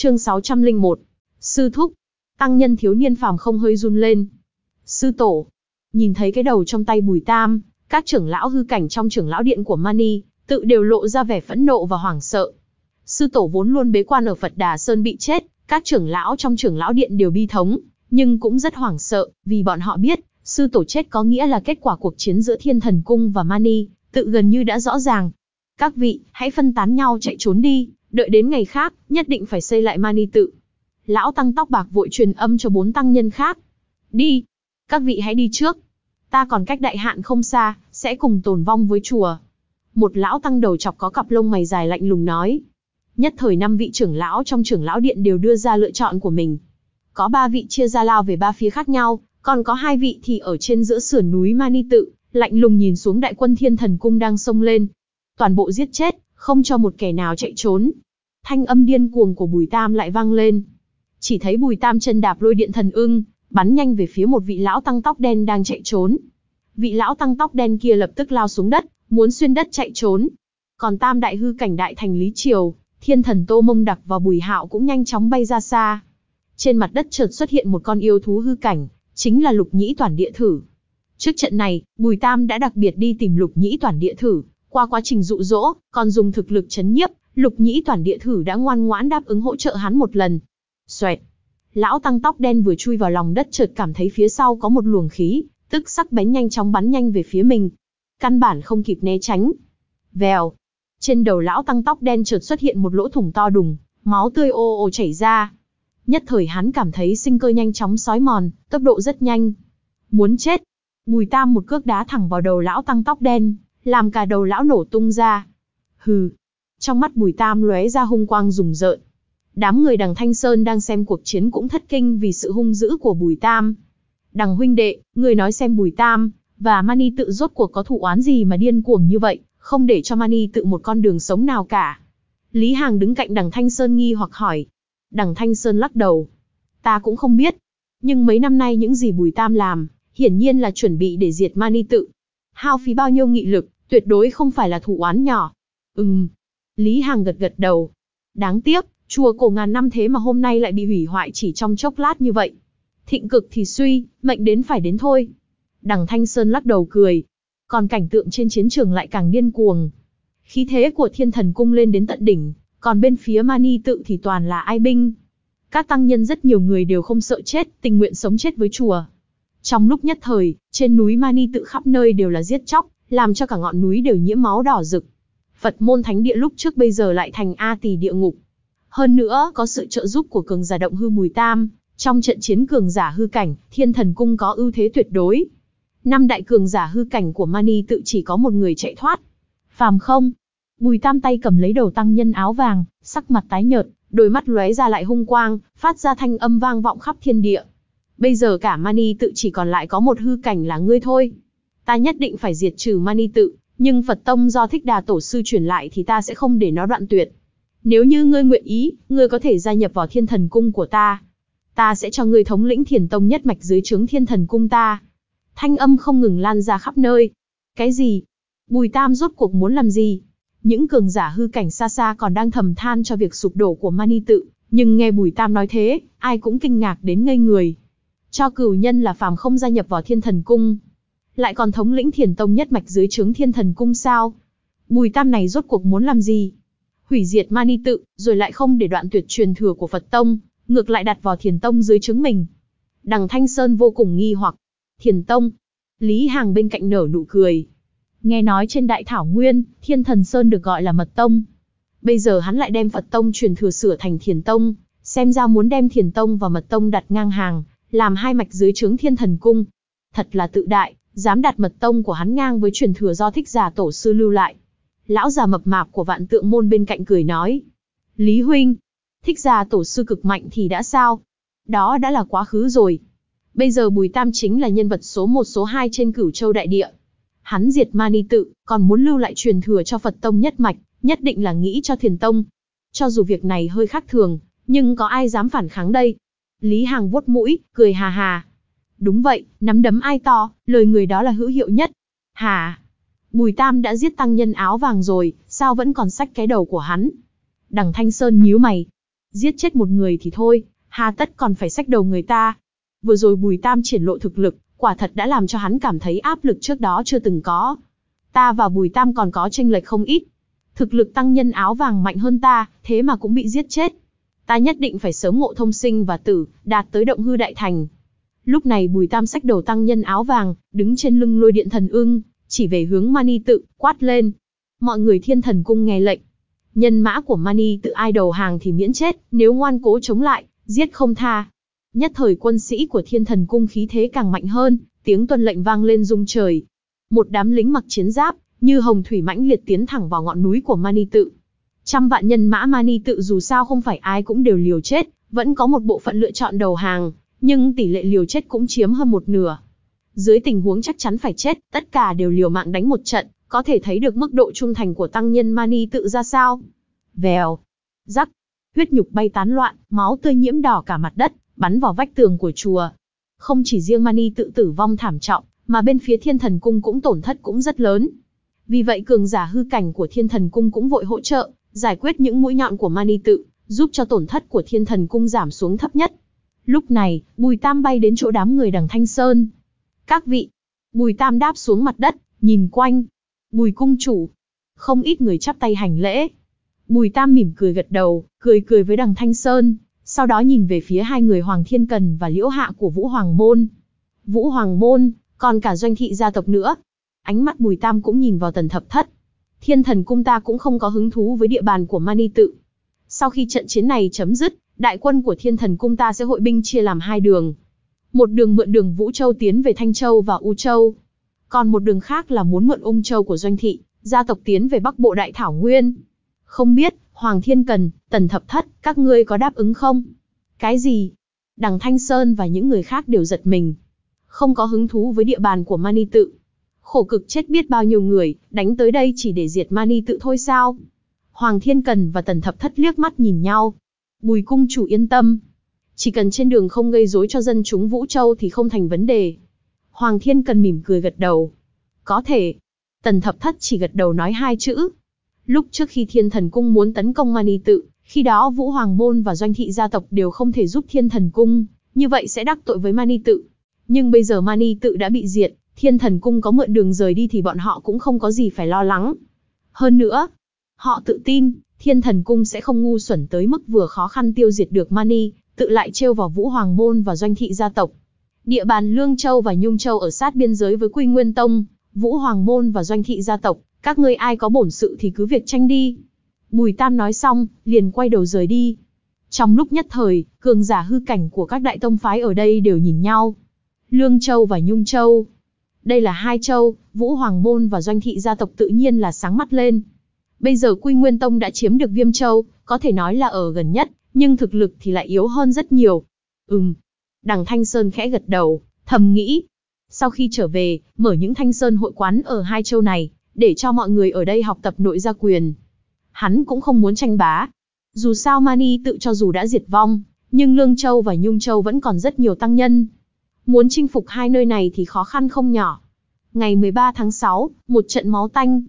Chương 601. Sư thúc. Tăng nhân thiếu niên phàm không hơi run lên. Sư tổ. Nhìn thấy cái đầu trong tay Bùi Tam, các trưởng lão hư cảnh trong trưởng lão điện của Mani, tự đều lộ ra vẻ phẫn nộ và hoảng sợ. Sư tổ vốn luôn bế quan ở Phật Đà Sơn bị chết, các trưởng lão trong trưởng lão điện đều bi thống, nhưng cũng rất hoảng sợ, vì bọn họ biết, sư tổ chết có nghĩa là kết quả cuộc chiến giữa Thiên Thần Cung và Mani, tự gần như đã rõ ràng. Các vị, hãy phân tán nhau chạy trốn đi, đợi đến ngày khác, nhất định phải xây lại Mani tự. Lão tăng tóc bạc vội truyền âm cho bốn tăng nhân khác. Đi, các vị hãy đi trước. Ta còn cách đại hạn không xa, sẽ cùng tồn vong với chùa. Một lão tăng đầu chọc có cặp lông mày dài lạnh lùng nói. Nhất thời năm vị trưởng lão trong trưởng lão điện đều đưa ra lựa chọn của mình. Có ba vị chia ra lao về ba phía khác nhau, còn có hai vị thì ở trên giữa sườn núi Mani tự, lạnh lùng nhìn xuống đại quân thiên thần cung đang xông lên. Toàn bộ giết chết, không cho một kẻ nào chạy trốn. Thanh âm điên cuồng của Bùi Tam lại vang lên. Chỉ thấy Bùi Tam chân đạp lôi điện thần ưng, bắn nhanh về phía một vị lão tăng tóc đen đang chạy trốn. Vị lão tăng tóc đen kia lập tức lao xuống đất, muốn xuyên đất chạy trốn. Còn Tam đại hư cảnh đại thành Lý Triều, Thiên thần Tô Mông Đặc và Bùi Hạo cũng nhanh chóng bay ra xa. Trên mặt đất chợt xuất hiện một con yêu thú hư cảnh, chính là Lục Nhĩ Toàn Địa Thử. Trước trận này, Bùi Tam đã đặc biệt đi tìm Lục Nhĩ Toàn Địa Thử, qua quá trình dụ dỗ, còn dùng thực lực chấn nhiếp, Lục Nhĩ Toàn Địa Thử đã ngoan ngoãn đáp ứng hỗ trợ hắn một lần. Xoẹt. Lão tăng tóc đen vừa chui vào lòng đất chợt cảm thấy phía sau có một luồng khí, tức sắc bén nhanh chóng bắn nhanh về phía mình. Căn bản không kịp né tránh. Vèo. Trên đầu lão tăng tóc đen chợt xuất hiện một lỗ thủng to đùng, máu tươi ô ô chảy ra. Nhất thời hắn cảm thấy sinh cơ nhanh chóng sói mòn, tốc độ rất nhanh. Muốn chết. Bùi tam một cước đá thẳng vào đầu lão tăng tóc đen, làm cả đầu lão nổ tung ra. Hừ. Trong mắt bùi tam lóe ra hung quang rùng rợn. Đám người đằng Thanh Sơn đang xem cuộc chiến cũng thất kinh vì sự hung dữ của bùi tam. Đằng huynh đệ, người nói xem bùi tam, và Mani tự rốt cuộc có thủ oán gì mà điên cuồng như vậy, không để cho Mani tự một con đường sống nào cả. Lý Hàng đứng cạnh đằng Thanh Sơn nghi hoặc hỏi. Đằng Thanh Sơn lắc đầu. Ta cũng không biết. Nhưng mấy năm nay những gì Bùi Tam làm, hiển nhiên là chuẩn bị để diệt Mani tự. Hao phí bao nhiêu nghị lực, tuyệt đối không phải là thủ oán nhỏ. Ừm. Lý Hàng gật gật đầu. Đáng tiếc, chùa cổ ngàn năm thế mà hôm nay lại bị hủy hoại chỉ trong chốc lát như vậy. Thịnh cực thì suy, mệnh đến phải đến thôi. Đằng Thanh Sơn lắc đầu cười, còn cảnh tượng trên chiến trường lại càng điên cuồng. Khí thế của thiên thần cung lên đến tận đỉnh, còn bên phía Mani tự thì toàn là ai binh. Các tăng nhân rất nhiều người đều không sợ chết, tình nguyện sống chết với chùa. Trong lúc nhất thời, trên núi Mani tự khắp nơi đều là giết chóc, làm cho cả ngọn núi đều nhiễm máu đỏ rực. Phật môn thánh địa lúc trước bây giờ lại thành A tỷ địa ngục. Hơn nữa, có sự trợ giúp của cường giả động hư Bùi Tam, trong trận chiến cường giả hư cảnh, thiên thần cung có ưu thế tuyệt đối, năm đại cường giả hư cảnh của Mani tự chỉ có một người chạy thoát. Phàm không? Bùi Tam tay cầm lấy đầu tăng nhân áo vàng, sắc mặt tái nhợt, đôi mắt lóe ra lại hung quang, phát ra thanh âm vang vọng khắp thiên địa. Bây giờ cả Mani tự chỉ còn lại có một hư cảnh là ngươi thôi. Ta nhất định phải diệt trừ Mani tự, nhưng Phật tông do Thích Đà tổ sư truyền lại thì ta sẽ không để nó đoạn tuyệt. Nếu như ngươi nguyện ý, ngươi có thể gia nhập vào Thiên Thần cung của ta. Ta sẽ cho ngươi thống lĩnh Thiền tông nhất mạch dưới trướng Thiên Thần cung ta. Thanh âm không ngừng lan ra khắp nơi. Cái gì? Bùi Tam rốt cuộc muốn làm gì? Những cường giả hư cảnh xa xa còn đang thầm than cho việc sụp đổ của Mani tự, nhưng nghe Bùi Tam nói thế, ai cũng kinh ngạc đến ngây người. Cho cửu nhân là phàm không gia nhập vào thiên thần cung. Lại còn thống lĩnh thiền tông nhất mạch dưới trướng thiên thần cung sao? Bùi Tam này rốt cuộc muốn làm gì? Hủy diệt Mani tự, rồi lại không để đoạn tuyệt truyền thừa của Phật tông, ngược lại đặt vào thiền tông dưới trướng mình. Đằng Thanh Sơn vô cùng nghi hoặc, Thiền Tông. Lý Hàng bên cạnh nở nụ cười. Nghe nói trên Đại Thảo Nguyên, Thiên Thần Sơn được gọi là Mật Tông. Bây giờ hắn lại đem Phật Tông truyền thừa sửa thành Thiền Tông, xem ra muốn đem Thiền Tông và Mật Tông đặt ngang hàng, làm hai mạch dưới trướng Thiên Thần Cung. Thật là tự đại, dám đặt Mật Tông của hắn ngang với truyền thừa do thích giả tổ sư lưu lại. Lão già mập mạp của vạn tượng môn bên cạnh cười nói. Lý Huynh, thích giả tổ sư cực mạnh thì đã sao? Đó đã là quá khứ rồi. Bây giờ Bùi Tam chính là nhân vật số 1 số 2 trên cửu châu đại địa. Hắn diệt Mani tự, còn muốn lưu lại truyền thừa cho Phật Tông nhất mạch, nhất định là nghĩ cho thiền tông. Cho dù việc này hơi khác thường, nhưng có ai dám phản kháng đây? Lý Hàng vuốt mũi, cười hà hà. Đúng vậy, nắm đấm ai to, lời người đó là hữu hiệu nhất. Hà! Bùi Tam đã giết tăng nhân áo vàng rồi, sao vẫn còn sách cái đầu của hắn? Đằng Thanh Sơn nhíu mày. giết chết một người thì thôi, hà tất còn phải sách đầu người ta. Vừa rồi Bùi Tam triển lộ thực lực, quả thật đã làm cho hắn cảm thấy áp lực trước đó chưa từng có. Ta và Bùi Tam còn có tranh lệch không ít. Thực lực tăng nhân áo vàng mạnh hơn ta, thế mà cũng bị giết chết. Ta nhất định phải sớm ngộ thông sinh và tử, đạt tới động hư đại thành. Lúc này Bùi Tam sách đầu tăng nhân áo vàng, đứng trên lưng lôi điện thần ưng, chỉ về hướng Mani tự, quát lên. Mọi người thiên thần cung nghe lệnh. Nhân mã của Mani tự ai đầu hàng thì miễn chết, nếu ngoan cố chống lại, giết không tha. Nhất thời quân sĩ của thiên thần cung khí thế càng mạnh hơn, tiếng tuân lệnh vang lên rung trời. Một đám lính mặc chiến giáp, như hồng thủy mãnh liệt tiến thẳng vào ngọn núi của Mani tự. Trăm vạn nhân mã Mani tự dù sao không phải ai cũng đều liều chết, vẫn có một bộ phận lựa chọn đầu hàng, nhưng tỷ lệ liều chết cũng chiếm hơn một nửa. Dưới tình huống chắc chắn phải chết, tất cả đều liều mạng đánh một trận, có thể thấy được mức độ trung thành của tăng nhân Mani tự ra sao. Vèo, rắc, huyết nhục bay tán loạn, máu tươi nhiễm đỏ cả mặt đất, bắn vào vách tường của chùa. Không chỉ riêng Mani tự tử vong thảm trọng, mà bên phía thiên thần cung cũng tổn thất cũng rất lớn. Vì vậy cường giả hư cảnh của thiên thần cung cũng vội hỗ trợ, giải quyết những mũi nhọn của Mani tự, giúp cho tổn thất của thiên thần cung giảm xuống thấp nhất. Lúc này, Bùi Tam bay đến chỗ đám người đằng Thanh Sơn. Các vị, Bùi Tam đáp xuống mặt đất, nhìn quanh. Bùi cung chủ. Không ít người chắp tay hành lễ. Bùi Tam mỉm cười gật đầu, cười cười với đằng Thanh Sơn, sau đó nhìn về phía hai người Hoàng Thiên Cần và Liễu Hạ của Vũ Hoàng Môn. Vũ Hoàng Môn, còn cả doanh thị gia tộc nữa. Ánh mắt Bùi Tam cũng nhìn vào tần thập thất. Thiên thần cung ta cũng không có hứng thú với địa bàn của Mani tự. Sau khi trận chiến này chấm dứt, đại quân của thiên thần cung ta sẽ hội binh chia làm hai đường. Một đường mượn đường Vũ Châu tiến về Thanh Châu và U Châu. Còn một đường khác là muốn mượn Ung Châu của doanh thị, gia tộc tiến về Bắc Bộ Đại Thảo Nguyên. Không biết, Hoàng Thiên Cần, Tần Thập Thất, các ngươi có đáp ứng không? Cái gì? Đằng Thanh Sơn và những người khác đều giật mình. Không có hứng thú với địa bàn của Mani Tự. Khổ cực chết biết bao nhiêu người, đánh tới đây chỉ để diệt Mani Tự thôi sao? Hoàng Thiên Cần và Tần Thập Thất liếc mắt nhìn nhau. Bùi cung chủ yên tâm. Chỉ cần trên đường không gây rối cho dân chúng Vũ Châu thì không thành vấn đề. Hoàng Thiên Cần mỉm cười gật đầu. Có thể. Tần Thập Thất chỉ gật đầu nói hai chữ. Lúc trước khi Thiên Thần Cung muốn tấn công Mani Tự, khi đó Vũ Hoàng Môn và Doanh Thị gia tộc đều không thể giúp Thiên Thần Cung, như vậy sẽ đắc tội với Mani Tự. Nhưng bây giờ Mani Tự đã bị diệt, Thiên Thần Cung có mượn đường rời đi thì bọn họ cũng không có gì phải lo lắng. Hơn nữa, họ tự tin, Thiên Thần Cung sẽ không ngu xuẩn tới mức vừa khó khăn tiêu diệt được Mani, tự lại trêu vào Vũ Hoàng Môn và Doanh Thị gia tộc. Địa bàn Lương Châu và Nhung Châu ở sát biên giới với Quy Nguyên Tông, Vũ Hoàng Môn và Doanh Thị gia tộc, các ngươi ai có bổn sự thì cứ việc tranh đi. Bùi Tam nói xong, liền quay đầu rời đi. Trong lúc nhất thời, cường giả hư cảnh của các đại tông phái ở đây đều nhìn nhau. Lương Châu và Nhung Châu. Đây là hai châu, Vũ Hoàng Môn và Doanh Thị gia tộc tự nhiên là sáng mắt lên. Bây giờ Quy Nguyên Tông đã chiếm được Viêm Châu, có thể nói là ở gần nhất, nhưng thực lực thì lại yếu hơn rất nhiều. Ừm. Đằng Thanh Sơn khẽ gật đầu, thầm nghĩ. Sau khi trở về, mở những Thanh Sơn hội quán ở hai châu này, để cho mọi người ở đây học tập nội gia quyền. Hắn cũng không muốn tranh bá. Dù sao Mani tự cho dù đã diệt vong, nhưng Lương Châu và Nhung Châu vẫn còn rất nhiều tăng nhân. Muốn chinh phục hai nơi này thì khó khăn không nhỏ. Ngày 13 tháng 6, một trận máu tanh.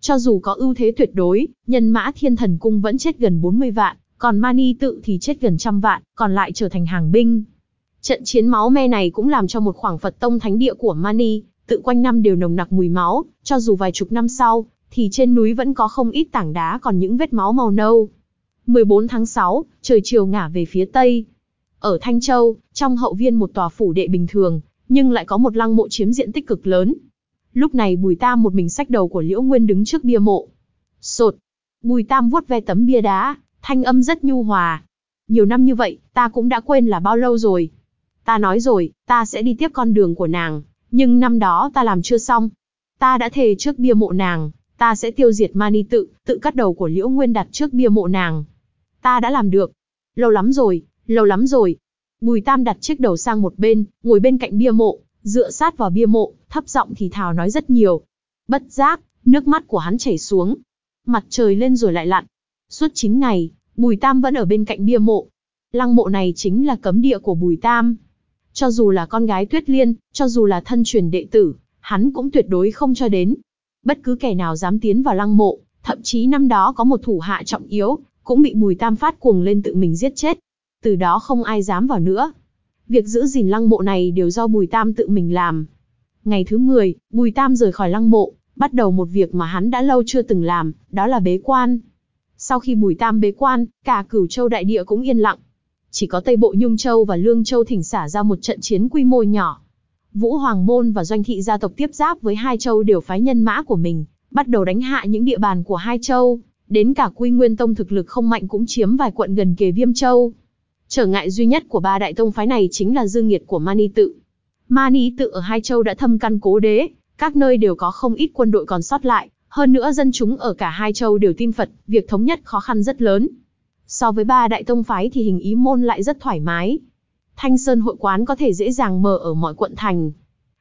Cho dù có ưu thế tuyệt đối, nhân mã thiên thần cung vẫn chết gần 40 vạn, còn Mani tự thì chết gần trăm vạn, còn lại trở thành hàng binh. Trận chiến máu me này cũng làm cho một khoảng Phật tông thánh địa của Mani, tự quanh năm đều nồng nặc mùi máu, cho dù vài chục năm sau, thì trên núi vẫn có không ít tảng đá còn những vết máu màu nâu. 14 tháng 6, trời chiều ngả về phía tây. Ở Thanh Châu, trong hậu viên một tòa phủ đệ bình thường, nhưng lại có một lăng mộ chiếm diện tích cực lớn. Lúc này Bùi Tam một mình sách đầu của Liễu Nguyên đứng trước bia mộ. Sột. Bùi Tam vuốt ve tấm bia đá, thanh âm rất nhu hòa. Nhiều năm như vậy, ta cũng đã quên là bao lâu rồi. Ta nói rồi, ta sẽ đi tiếp con đường của nàng, nhưng năm đó ta làm chưa xong. Ta đã thề trước bia mộ nàng, ta sẽ tiêu diệt Mani tự, tự cắt đầu của Liễu Nguyên đặt trước bia mộ nàng. Ta đã làm được. Lâu lắm rồi, lâu lắm rồi. Bùi Tam đặt chiếc đầu sang một bên, ngồi bên cạnh bia mộ, dựa sát vào bia mộ, thấp giọng thì thào nói rất nhiều. Bất giác, nước mắt của hắn chảy xuống. Mặt trời lên rồi lại lặn. Suốt 9 ngày, Bùi Tam vẫn ở bên cạnh bia mộ. Lăng mộ này chính là cấm địa của Bùi Tam. Cho dù là con gái Tuyết Liên, cho dù là thân truyền đệ tử, hắn cũng tuyệt đối không cho đến. Bất cứ kẻ nào dám tiến vào lăng mộ, thậm chí năm đó có một thủ hạ trọng yếu, cũng bị Bùi Tam phát cuồng lên tự mình giết chết. Từ đó không ai dám vào nữa. Việc giữ gìn lăng mộ này đều do Bùi Tam tự mình làm. Ngày thứ 10, Bùi Tam rời khỏi lăng mộ, bắt đầu một việc mà hắn đã lâu chưa từng làm, đó là bế quan. Sau khi Bùi Tam bế quan, cả cửu châu đại địa cũng yên lặng. Chỉ có Tây Bộ Nhung Châu và Lương Châu thỉnh xả ra một trận chiến quy mô nhỏ. Vũ Hoàng Môn và Doanh Thị gia tộc tiếp giáp với hai châu đều phái nhân mã của mình, bắt đầu đánh hạ những địa bàn của hai châu. Đến cả Quy Nguyên Tông thực lực không mạnh cũng chiếm vài quận gần kề Viêm Châu. Trở ngại duy nhất của ba đại tông phái này chính là dương nghiệt của Mani tự. Mani tự ở hai châu đã thâm căn cố đế, các nơi đều có không ít quân đội còn sót lại, hơn nữa dân chúng ở cả hai châu đều tin Phật, việc thống nhất khó khăn rất lớn. So với ba đại tông phái thì hình ý môn lại rất thoải mái. Thanh Sơn hội quán có thể dễ dàng mở ở mọi quận thành.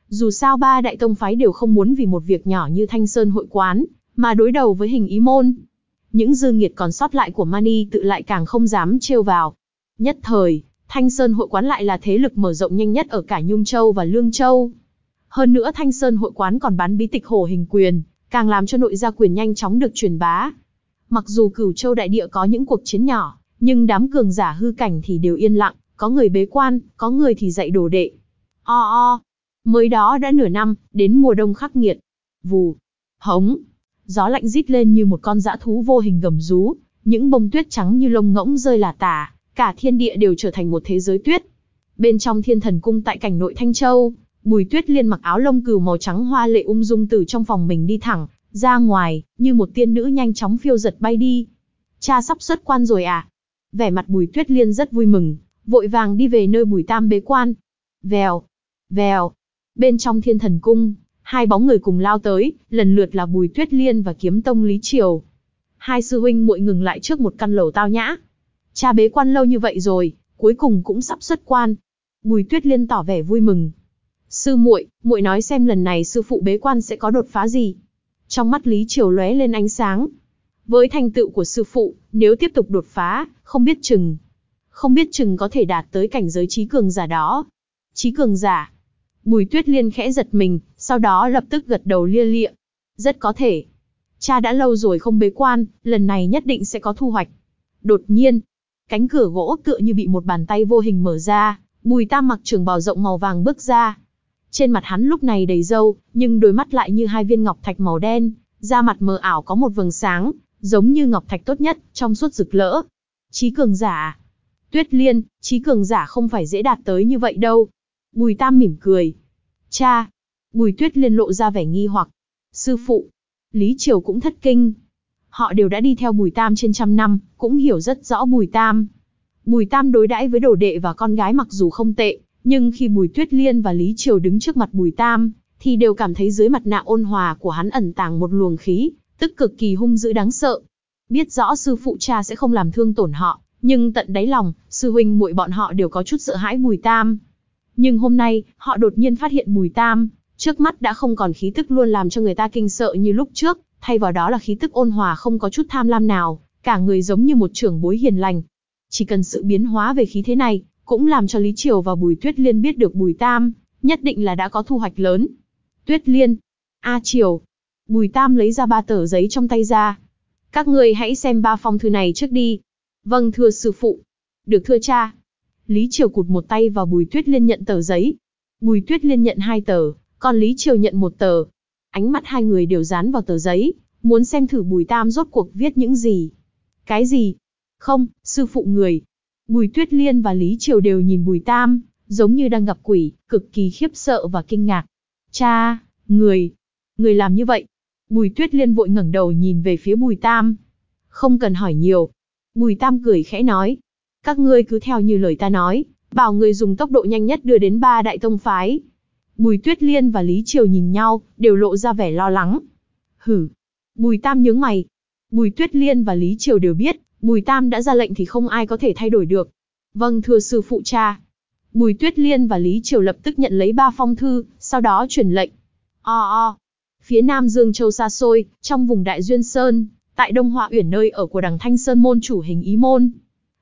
Dù sao ba đại tông phái đều không muốn vì một việc nhỏ như Thanh Sơn hội quán, mà đối đầu với hình ý môn. Những dư nghiệt còn sót lại của Mani tự lại càng không dám trêu vào. Nhất thời, Thanh Sơn hội quán lại là thế lực mở rộng nhanh nhất ở cả Nhung Châu và Lương Châu. Hơn nữa Thanh Sơn hội quán còn bán bí tịch hổ hình quyền, càng làm cho nội gia quyền nhanh chóng được truyền bá. Mặc dù cửu châu đại địa có những cuộc chiến nhỏ, nhưng đám cường giả hư cảnh thì đều yên lặng, có người bế quan, có người thì dạy đồ đệ. O o, mới đó đã nửa năm, đến mùa đông khắc nghiệt. Vù, hống, gió lạnh rít lên như một con dã thú vô hình gầm rú, những bông tuyết trắng như lông ngỗng rơi là tả, cả thiên địa đều trở thành một thế giới tuyết. Bên trong thiên thần cung tại cảnh nội Thanh Châu, Bùi Tuyết Liên mặc áo lông cừu màu trắng hoa lệ ung dung từ trong phòng mình đi thẳng ra ngoài, như một tiên nữ nhanh chóng phiêu giật bay đi. Cha sắp xuất quan rồi à? Vẻ mặt Bùi Tuyết Liên rất vui mừng, vội vàng đi về nơi Bùi Tam bế quan. Vèo, vèo. Bên trong Thiên Thần cung, hai bóng người cùng lao tới, lần lượt là Bùi Tuyết Liên và Kiếm Tông Lý Triều. Hai sư huynh muội ngừng lại trước một căn lầu tao nhã. Cha bế quan lâu như vậy rồi, cuối cùng cũng sắp xuất quan. Bùi Tuyết Liên tỏ vẻ vui mừng, Sư muội, muội nói xem lần này sư phụ bế quan sẽ có đột phá gì? Trong mắt Lý Triều lóe lên ánh sáng. Với thành tựu của sư phụ, nếu tiếp tục đột phá, không biết chừng. Không biết chừng có thể đạt tới cảnh giới trí cường giả đó. Trí cường giả. Bùi tuyết liên khẽ giật mình, sau đó lập tức gật đầu lia lịa. Rất có thể. Cha đã lâu rồi không bế quan, lần này nhất định sẽ có thu hoạch. Đột nhiên, cánh cửa gỗ tựa như bị một bàn tay vô hình mở ra, Bùi Tam mặc trường bào rộng màu vàng bước ra, trên mặt hắn lúc này đầy râu, nhưng đôi mắt lại như hai viên ngọc thạch màu đen, da mặt mờ ảo có một vầng sáng, giống như ngọc thạch tốt nhất, trong suốt rực rỡ. Chí cường giả. Tuyết Liên, chí cường giả không phải dễ đạt tới như vậy đâu. Bùi Tam mỉm cười. Cha. Bùi Tuyết Liên lộ ra vẻ nghi hoặc. Sư phụ. Lý Triều cũng thất kinh. Họ đều đã đi theo Bùi Tam trên trăm năm, cũng hiểu rất rõ Bùi Tam. Bùi Tam đối đãi với đồ đệ và con gái mặc dù không tệ, nhưng khi Bùi Tuyết Liên và Lý Triều đứng trước mặt Bùi Tam, thì đều cảm thấy dưới mặt nạ ôn hòa của hắn ẩn tàng một luồng khí, tức cực kỳ hung dữ đáng sợ. Biết rõ sư phụ cha sẽ không làm thương tổn họ, nhưng tận đáy lòng, sư huynh muội bọn họ đều có chút sợ hãi Bùi Tam. Nhưng hôm nay, họ đột nhiên phát hiện Bùi Tam, trước mắt đã không còn khí tức luôn làm cho người ta kinh sợ như lúc trước, thay vào đó là khí tức ôn hòa không có chút tham lam nào, cả người giống như một trưởng bối hiền lành. Chỉ cần sự biến hóa về khí thế này, cũng làm cho Lý Triều và Bùi Tuyết Liên biết được Bùi Tam, nhất định là đã có thu hoạch lớn. Tuyết Liên, A Triều, Bùi Tam lấy ra ba tờ giấy trong tay ra. Các người hãy xem ba phong thư này trước đi. Vâng thưa sư phụ. Được thưa cha. Lý Triều cụt một tay vào Bùi Tuyết Liên nhận tờ giấy. Bùi Tuyết Liên nhận hai tờ, còn Lý Triều nhận một tờ. Ánh mắt hai người đều dán vào tờ giấy, muốn xem thử Bùi Tam rốt cuộc viết những gì. Cái gì? Không, sư phụ người, Bùi Tuyết Liên và Lý Triều đều nhìn Bùi Tam, giống như đang gặp quỷ, cực kỳ khiếp sợ và kinh ngạc. Cha, người, người làm như vậy. Bùi Tuyết Liên vội ngẩng đầu nhìn về phía Bùi Tam. Không cần hỏi nhiều. Bùi Tam cười khẽ nói. Các ngươi cứ theo như lời ta nói, bảo người dùng tốc độ nhanh nhất đưa đến ba đại tông phái. Bùi Tuyết Liên và Lý Triều nhìn nhau, đều lộ ra vẻ lo lắng. Hử. Bùi Tam nhướng mày. Bùi Tuyết Liên và Lý Triều đều biết, Bùi Tam đã ra lệnh thì không ai có thể thay đổi được. Vâng thưa sư phụ cha. Bùi Tuyết Liên và Lý Triều lập tức nhận lấy ba phong thư, sau đó truyền lệnh. O o. Phía Nam Dương Châu xa xôi, trong vùng Đại Duyên Sơn, tại Đông Họa Uyển nơi ở của đằng Thanh Sơn môn chủ hình ý môn.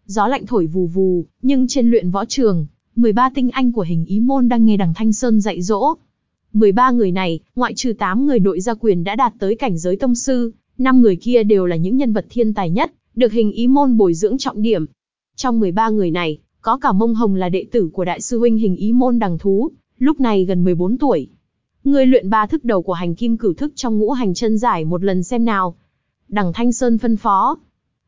Gió lạnh thổi vù vù, nhưng trên luyện võ trường, 13 tinh anh của hình ý môn đang nghe đằng Thanh Sơn dạy dỗ. 13 người này, ngoại trừ 8 người nội gia quyền đã đạt tới cảnh giới tông sư, 5 người kia đều là những nhân vật thiên tài nhất, được hình ý môn bồi dưỡng trọng điểm. Trong 13 người này, có cả Mông Hồng là đệ tử của đại sư huynh hình ý môn đằng thú, lúc này gần 14 tuổi. Ngươi luyện ba thức đầu của hành kim cửu thức trong ngũ hành chân giải một lần xem nào. Đằng Thanh Sơn phân phó.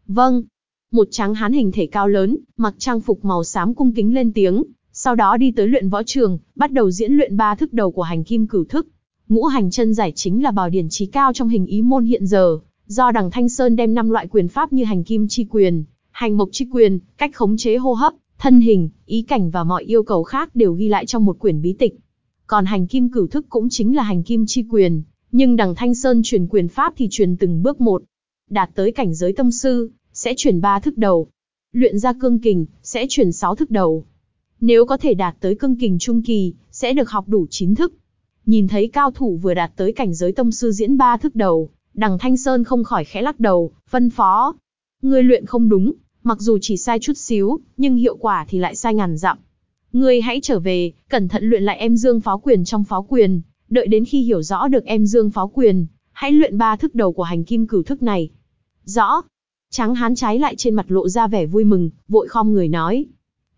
Vâng. Một tráng hán hình thể cao lớn, mặc trang phục màu xám cung kính lên tiếng, sau đó đi tới luyện võ trường, bắt đầu diễn luyện ba thức đầu của hành kim cửu thức. Ngũ hành chân giải chính là bảo điển trí cao trong hình ý môn hiện giờ, do đằng Thanh Sơn đem năm loại quyền pháp như hành kim chi quyền, hành mộc chi quyền, cách khống chế hô hấp, thân hình, ý cảnh và mọi yêu cầu khác đều ghi lại trong một quyển bí tịch. Còn hành kim cửu thức cũng chính là hành kim chi quyền, nhưng đằng Thanh Sơn truyền quyền pháp thì truyền từng bước một. Đạt tới cảnh giới tâm sư, sẽ truyền ba thức đầu. Luyện ra cương kình, sẽ truyền sáu thức đầu. Nếu có thể đạt tới cương kình trung kỳ, sẽ được học đủ chín thức. Nhìn thấy cao thủ vừa đạt tới cảnh giới tâm sư diễn ba thức đầu, đằng Thanh Sơn không khỏi khẽ lắc đầu, phân phó. Ngươi luyện không đúng, mặc dù chỉ sai chút xíu, nhưng hiệu quả thì lại sai ngàn dặm. Ngươi hãy trở về, cẩn thận luyện lại em dương pháo quyền trong pháo quyền, đợi đến khi hiểu rõ được em dương pháo quyền, hãy luyện ba thức đầu của hành kim cửu thức này. Rõ. tráng hán trái lại trên mặt lộ ra vẻ vui mừng, vội khom người nói.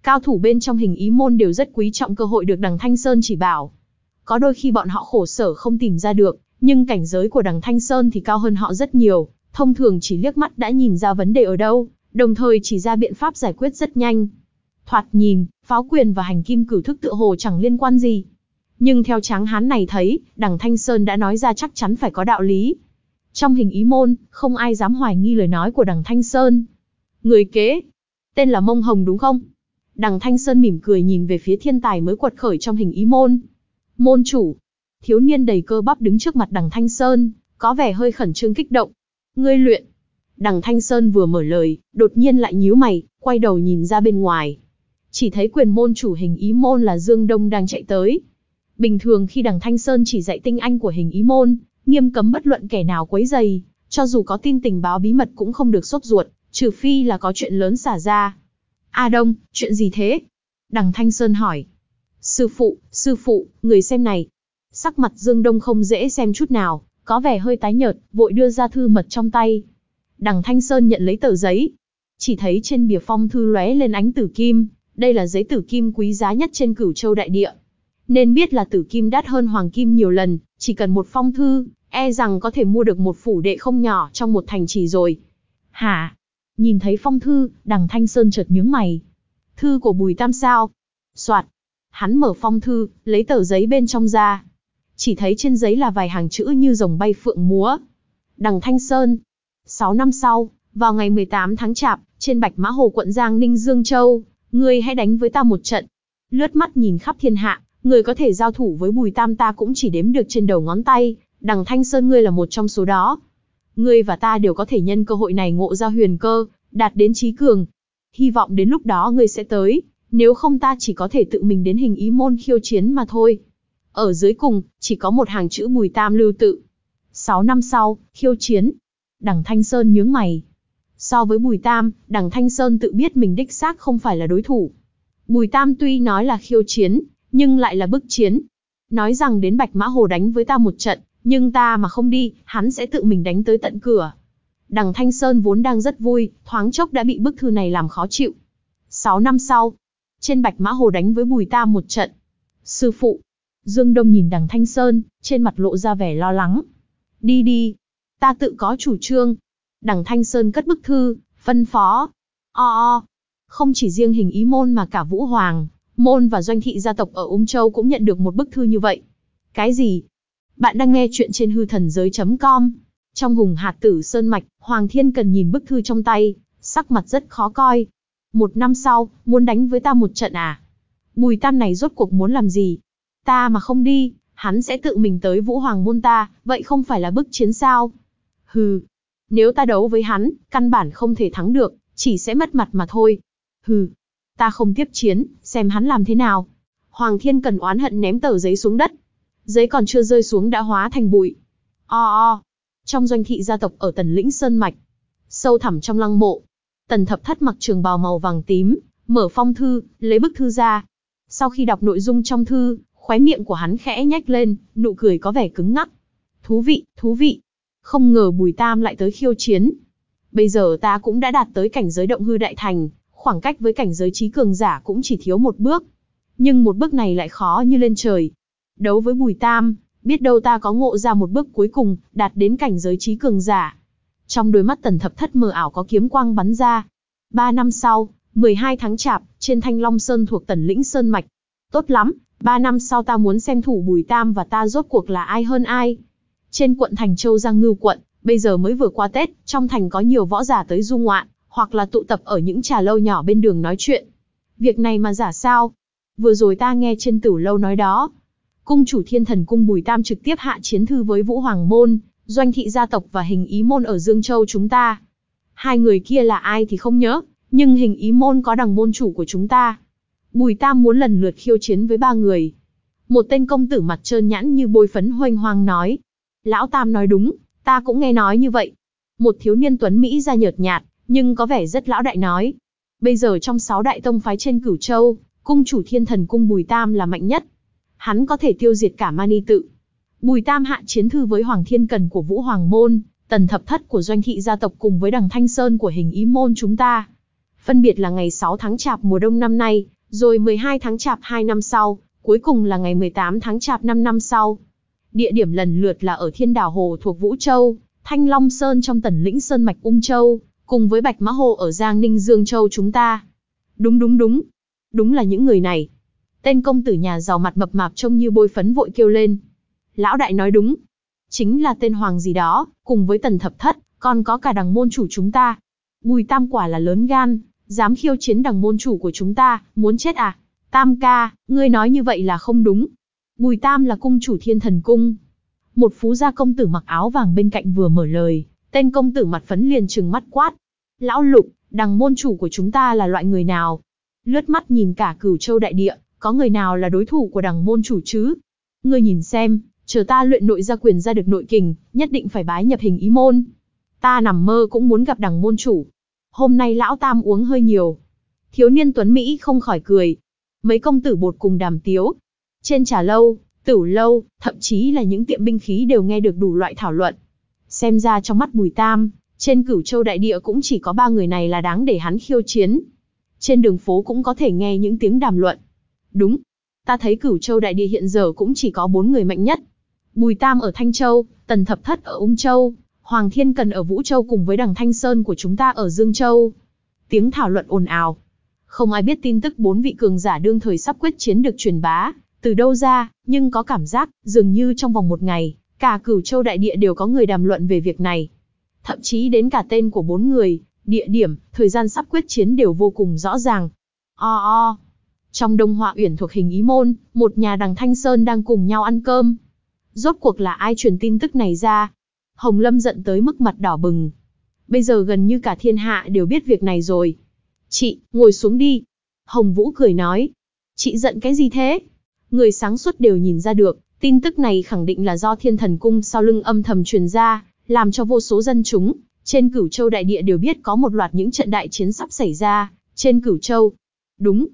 Cao thủ bên trong hình ý môn đều rất quý trọng cơ hội được đằng Thanh Sơn chỉ bảo. Có đôi khi bọn họ khổ sở không tìm ra được, nhưng cảnh giới của đằng Thanh Sơn thì cao hơn họ rất nhiều, thông thường chỉ liếc mắt đã nhìn ra vấn đề ở đâu, đồng thời chỉ ra biện pháp giải quyết rất nhanh. Thoạt nhìn, pháo quyền và hành kim cửu thức tựa hồ chẳng liên quan gì. Nhưng theo tráng hán này thấy, đằng Thanh Sơn đã nói ra chắc chắn phải có đạo lý. Trong hình ý môn, không ai dám hoài nghi lời nói của đằng Thanh Sơn. Người kế, tên là Mông Hồng đúng không? Đằng Thanh Sơn mỉm cười nhìn về phía thiên tài mới quật khởi trong hình ý môn. Môn chủ, thiếu niên đầy cơ bắp đứng trước mặt đằng Thanh Sơn, có vẻ hơi khẩn trương kích động. Ngươi luyện. Đằng Thanh Sơn vừa mở lời, đột nhiên lại nhíu mày, quay đầu nhìn ra bên ngoài. Chỉ thấy quyền môn chủ hình ý môn là Dương Đông đang chạy tới. Bình thường khi đằng Thanh Sơn chỉ dạy tinh anh của hình ý môn, nghiêm cấm bất luận kẻ nào quấy giày, cho dù có tin tình báo bí mật cũng không được sốt ruột, trừ phi là có chuyện lớn xả ra. A Đông, chuyện gì thế? Đằng Thanh Sơn hỏi. Sư phụ, sư phụ, người xem này. Sắc mặt Dương Đông không dễ xem chút nào, có vẻ hơi tái nhợt, vội đưa ra thư mật trong tay. Đằng Thanh Sơn nhận lấy tờ giấy. Chỉ thấy trên bìa phong thư lóe lên ánh tử kim, đây là giấy tử kim quý giá nhất trên cửu châu đại địa. Nên biết là tử kim đắt hơn hoàng kim nhiều lần, chỉ cần một phong thư, e rằng có thể mua được một phủ đệ không nhỏ trong một thành trì rồi. Hả? Nhìn thấy phong thư, đằng Thanh Sơn chợt nhướng mày. Thư của Bùi Tam sao? Soạt. Hắn mở phong thư, lấy tờ giấy bên trong ra. Chỉ thấy trên giấy là vài hàng chữ như rồng bay phượng múa. Đằng Thanh Sơn. 6 năm sau, vào ngày 18 tháng Chạp, trên Bạch Mã Hồ quận Giang Ninh Dương Châu, ngươi hãy đánh với ta một trận. Lướt mắt nhìn khắp thiên hạ, người có thể giao thủ với Bùi Tam ta cũng chỉ đếm được trên đầu ngón tay, đằng Thanh Sơn ngươi là một trong số đó. Ngươi và ta đều có thể nhân cơ hội này ngộ ra huyền cơ, đạt đến trí cường. Hy vọng đến lúc đó ngươi sẽ tới, nếu không ta chỉ có thể tự mình đến hình ý môn khiêu chiến mà thôi. Ở dưới cùng, chỉ có một hàng chữ Bùi Tam lưu tự. Sáu năm sau, khiêu chiến. Đằng Thanh Sơn nhướng mày. So với Bùi Tam, đằng Thanh Sơn tự biết mình đích xác không phải là đối thủ. Bùi Tam tuy nói là khiêu chiến, nhưng lại là bức chiến. Nói rằng đến Bạch Mã Hồ đánh với ta một trận, nhưng ta mà không đi, hắn sẽ tự mình đánh tới tận cửa. Đằng Thanh Sơn vốn đang rất vui, thoáng chốc đã bị bức thư này làm khó chịu. Sáu năm sau, trên Bạch Mã Hồ đánh với Bùi Tam một trận. Sư phụ, Dương Đông nhìn đằng Thanh Sơn, trên mặt lộ ra vẻ lo lắng. Đi đi, ta tự có chủ trương. Đằng Thanh Sơn cất bức thư, phân phó. O o, không chỉ riêng hình ý môn mà cả Vũ Hoàng, môn và doanh thị gia tộc ở Ung Châu cũng nhận được một bức thư như vậy. Cái gì? Bạn đang nghe chuyện trên hư thần giới.com. Trong hùng hạt tử Sơn Mạch, Hoàng Thiên cần nhìn bức thư trong tay, sắc mặt rất khó coi. Một năm sau, muốn đánh với ta một trận à? Bùi tam này rốt cuộc muốn làm gì? Ta mà không đi, hắn sẽ tự mình tới Vũ Hoàng môn ta, vậy không phải là bức chiến sao? Hừ, nếu ta đấu với hắn, căn bản không thể thắng được, chỉ sẽ mất mặt mà thôi. Hừ, ta không tiếp chiến, xem hắn làm thế nào. Hoàng Thiên Cần oán hận ném tờ giấy xuống đất. Giấy còn chưa rơi xuống đã hóa thành bụi. O o. Trong doanh thị gia tộc ở Tần Lĩnh Sơn Mạch. Sâu thẳm trong lăng mộ. Tần thập thất mặc trường bào màu vàng tím, mở phong thư, lấy bức thư ra. Sau khi đọc nội dung trong thư, khóe miệng của hắn khẽ nhếch lên, nụ cười có vẻ cứng ngắc. Thú vị, thú vị. Không ngờ Bùi Tam lại tới khiêu chiến. Bây giờ ta cũng đã đạt tới cảnh giới động hư đại thành, khoảng cách với cảnh giới trí cường giả cũng chỉ thiếu một bước. Nhưng một bước này lại khó như lên trời. Đấu với Bùi Tam, biết đâu ta có ngộ ra một bước cuối cùng, đạt đến cảnh giới trí cường giả. Trong đôi mắt tần thập thất mờ ảo có kiếm quang bắn ra. Ba năm sau, 12 tháng chạp, trên Thanh Long Sơn thuộc tần lĩnh Sơn Mạch. Tốt lắm, ba năm sau ta muốn xem thủ Bùi Tam và ta rốt cuộc là ai hơn ai. Trên quận Thành Châu Giang Ngưu quận, bây giờ mới vừa qua Tết, trong thành có nhiều võ giả tới du ngoạn, hoặc là tụ tập ở những trà lâu nhỏ bên đường nói chuyện. Việc này mà giả sao? Vừa rồi ta nghe trên tử lâu nói đó. Cung chủ thiên thần cung Bùi Tam trực tiếp hạ chiến thư với Vũ Hoàng Môn, doanh thị gia tộc và hình ý môn ở Dương Châu chúng ta. Hai người kia là ai thì không nhớ, nhưng hình ý môn có đằng môn chủ của chúng ta. Bùi Tam muốn lần lượt khiêu chiến với ba người. Một tên công tử mặt trơn nhãn như bôi phấn hoanh hoang nói. Lão Tam nói đúng, ta cũng nghe nói như vậy. Một thiếu niên tuấn Mỹ ra nhợt nhạt, nhưng có vẻ rất lão đại nói. Bây giờ trong sáu đại tông phái trên cửu châu, cung chủ thiên thần cung Bùi Tam là mạnh nhất. Hắn có thể tiêu diệt cả mani tự. Bùi Tam hạ chiến thư với Hoàng Thiên Cần của Vũ Hoàng Môn, tần thập thất của doanh thị gia tộc cùng với đằng Thanh Sơn của hình ý môn chúng ta. Phân biệt là ngày 6 tháng chạp mùa đông năm nay, rồi 12 tháng chạp 2 năm sau, cuối cùng là ngày 18 tháng chạp 5 năm sau. Địa điểm lần lượt là ở Thiên Đảo Hồ thuộc Vũ Châu, Thanh Long Sơn trong tần lĩnh Sơn Mạch Ung Châu, cùng với Bạch Mã Hồ ở Giang Ninh Dương Châu chúng ta. Đúng đúng đúng, đúng là những người này. Tên công tử nhà giàu mặt mập mạp trông như bôi phấn vội kêu lên. Lão đại nói đúng, chính là tên hoàng gì đó, cùng với tần thập thất, còn có cả đằng môn chủ chúng ta. Bùi tam quả là lớn gan, dám khiêu chiến đằng môn chủ của chúng ta, muốn chết à? Tam ca, ngươi nói như vậy là không đúng. Bùi tam là cung chủ thiên thần cung. Một phú gia công tử mặc áo vàng bên cạnh vừa mở lời, tên công tử mặt phấn liền trừng mắt quát. Lão lục, đằng môn chủ của chúng ta là loại người nào? Lướt mắt nhìn cả cửu châu đại địa, có người nào là đối thủ của đằng môn chủ chứ? Ngươi nhìn xem, chờ ta luyện nội gia quyền ra được nội kình, nhất định phải bái nhập hình ý môn. Ta nằm mơ cũng muốn gặp đằng môn chủ. Hôm nay lão tam uống hơi nhiều. Thiếu niên tuấn Mỹ không khỏi cười. Mấy công tử bột cùng đàm tiếu. Trên trà lâu, tử lâu, thậm chí là những tiệm binh khí đều nghe được đủ loại thảo luận. Xem ra trong mắt bùi tam, trên cửu châu đại địa cũng chỉ có ba người này là đáng để hắn khiêu chiến. Trên đường phố cũng có thể nghe những tiếng đàm luận. Đúng, ta thấy cửu châu đại địa hiện giờ cũng chỉ có bốn người mạnh nhất. Bùi Tam ở Thanh Châu, Tần Thập Thất ở Ung Châu, Hoàng Thiên Cần ở Vũ Châu cùng với đằng Thanh Sơn của chúng ta ở Dương Châu. Tiếng thảo luận ồn ào. Không ai biết tin tức bốn vị cường giả đương thời sắp quyết chiến được truyền bá, từ đâu ra, nhưng có cảm giác, dường như trong vòng một ngày, cả cửu châu đại địa đều có người đàm luận về việc này. Thậm chí đến cả tên của bốn người, địa điểm, thời gian sắp quyết chiến đều vô cùng rõ ràng. O o. Trong Đông Họa Uyển thuộc hình ý môn, một nhà đằng Thanh Sơn đang cùng nhau ăn cơm, Rốt cuộc là ai truyền tin tức này ra? Hồng Lâm giận tới mức mặt đỏ bừng. Bây giờ gần như cả thiên hạ đều biết việc này rồi. Chị, ngồi xuống đi. Hồng Vũ cười nói. Chị giận cái gì thế? Người sáng suốt đều nhìn ra được, tin tức này khẳng định là do thiên thần cung sau lưng âm thầm truyền ra, làm cho vô số dân chúng, trên cửu châu đại địa đều biết có một loạt những trận đại chiến sắp xảy ra, trên cửu châu. Đúng.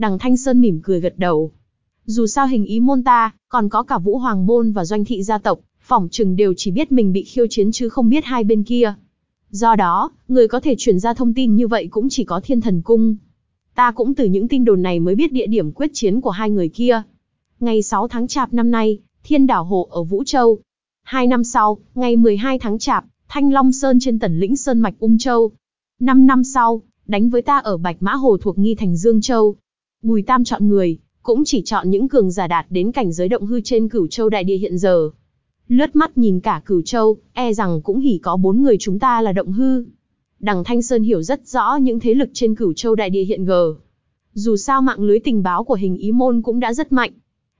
Đằng Thanh Sơn mỉm cười gật đầu. Dù sao hình ý môn ta, còn có cả vũ hoàng môn và doanh thị gia tộc, phỏng chừng đều chỉ biết mình bị khiêu chiến chứ không biết hai bên kia. Do đó, người có thể truyền ra thông tin như vậy cũng chỉ có thiên thần cung. Ta cũng từ những tin đồn này mới biết địa điểm quyết chiến của hai người kia. Ngày 6 tháng Chạp năm nay, thiên đảo hộ ở Vũ Châu. Hai năm sau, ngày 12 tháng Chạp, Thanh Long Sơn trên tần lĩnh Sơn Mạch Ung Châu. Năm năm sau, đánh với ta ở Bạch Mã Hồ thuộc nghi thành Dương Châu. Bùi Tam chọn người, cũng chỉ chọn những cường giả đạt đến cảnh giới động hư trên cửu châu đại địa hiện giờ. Lướt mắt nhìn cả cửu châu, e rằng cũng hỉ có bốn người chúng ta là động hư. Đằng Thanh Sơn hiểu rất rõ những thế lực trên cửu châu đại địa hiện giờ. Dù sao mạng lưới tình báo của hình ý môn cũng đã rất mạnh.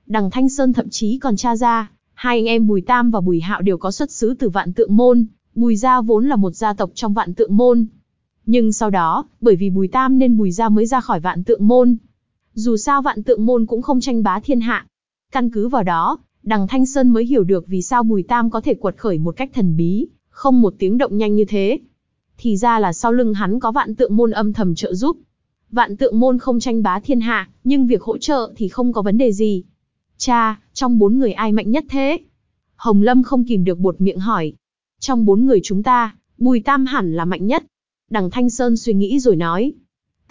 Đằng Thanh Sơn thậm chí còn tra ra, hai anh em Bùi Tam và Bùi Hạo đều có xuất xứ từ vạn tượng môn, Bùi Gia vốn là một gia tộc trong vạn tượng môn. Nhưng sau đó, bởi vì Bùi Tam nên Bùi Gia mới ra khỏi vạn tượng môn, dù sao vạn tượng môn cũng không tranh bá thiên hạ. Căn cứ vào đó, đằng Thanh Sơn mới hiểu được vì sao Bùi Tam có thể quật khởi một cách thần bí, không một tiếng động nhanh như thế. Thì ra là sau lưng hắn có vạn tượng môn âm thầm trợ giúp. Vạn tượng môn không tranh bá thiên hạ, nhưng việc hỗ trợ thì không có vấn đề gì. Cha, trong bốn người ai mạnh nhất thế? Hồng Lâm không kìm được buột miệng hỏi. Trong bốn người chúng ta, Bùi Tam hẳn là mạnh nhất. Đằng Thanh Sơn suy nghĩ rồi nói.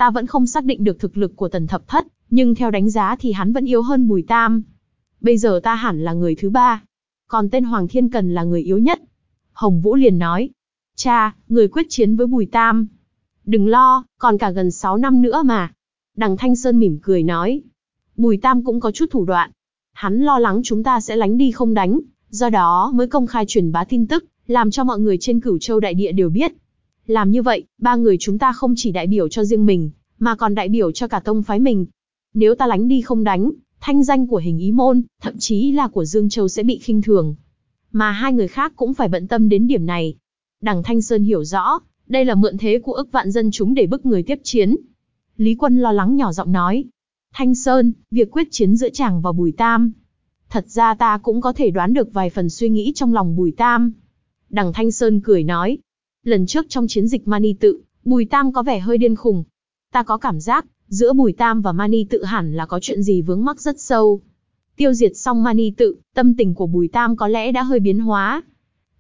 Ta vẫn không xác định được thực lực của tần thập thất, nhưng theo đánh giá thì hắn vẫn yếu hơn Bùi Tam. Bây giờ ta hẳn là người thứ ba. Còn tên Hoàng Thiên Cần là người yếu nhất. Hồng Vũ liền nói. Cha, người quyết chiến với Bùi Tam. Đừng lo, còn cả gần 6 năm nữa mà. Đằng Thanh Sơn mỉm cười nói. Bùi Tam cũng có chút thủ đoạn. Hắn lo lắng chúng ta sẽ lánh đi không đánh, do đó mới công khai truyền bá tin tức, làm cho mọi người trên cửu châu đại địa đều biết. Làm như vậy, ba người chúng ta không chỉ đại biểu cho riêng mình, mà còn đại biểu cho cả tông phái mình. Nếu ta lánh đi không đánh, thanh danh của hình ý môn, thậm chí là của Dương Châu sẽ bị khinh thường. Mà hai người khác cũng phải bận tâm đến điểm này. Đằng Thanh Sơn hiểu rõ, đây là mượn thế của ức vạn dân chúng để bức người tiếp chiến. Lý Quân lo lắng nhỏ giọng nói. Thanh Sơn, việc quyết chiến giữa chàng và Bùi Tam. Thật ra ta cũng có thể đoán được vài phần suy nghĩ trong lòng Bùi Tam. Đằng Thanh Sơn cười nói. Lần trước trong chiến dịch Mani tự, Bùi Tam có vẻ hơi điên khùng. Ta có cảm giác, giữa Bùi Tam và Mani tự hẳn là có chuyện gì vướng mắc rất sâu. Tiêu diệt xong Mani tự, tâm tình của Bùi Tam có lẽ đã hơi biến hóa.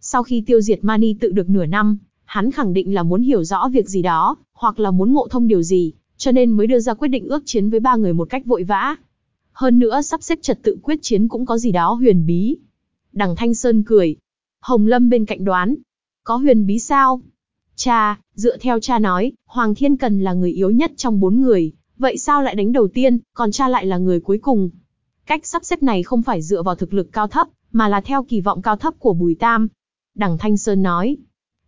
Sau khi tiêu diệt Mani tự được nửa năm, hắn khẳng định là muốn hiểu rõ việc gì đó, hoặc là muốn ngộ thông điều gì, cho nên mới đưa ra quyết định ước chiến với ba người một cách vội vã. Hơn nữa sắp xếp trật tự quyết chiến cũng có gì đó huyền bí. Đằng Thanh Sơn cười. Hồng Lâm bên cạnh đoán. Có huyền bí sao? Cha, dựa theo cha nói, Hoàng Thiên Cần là người yếu nhất trong bốn người, vậy sao lại đánh đầu tiên, còn cha lại là người cuối cùng? Cách sắp xếp này không phải dựa vào thực lực cao thấp, mà là theo kỳ vọng cao thấp của Bùi Tam. Đằng Thanh Sơn nói.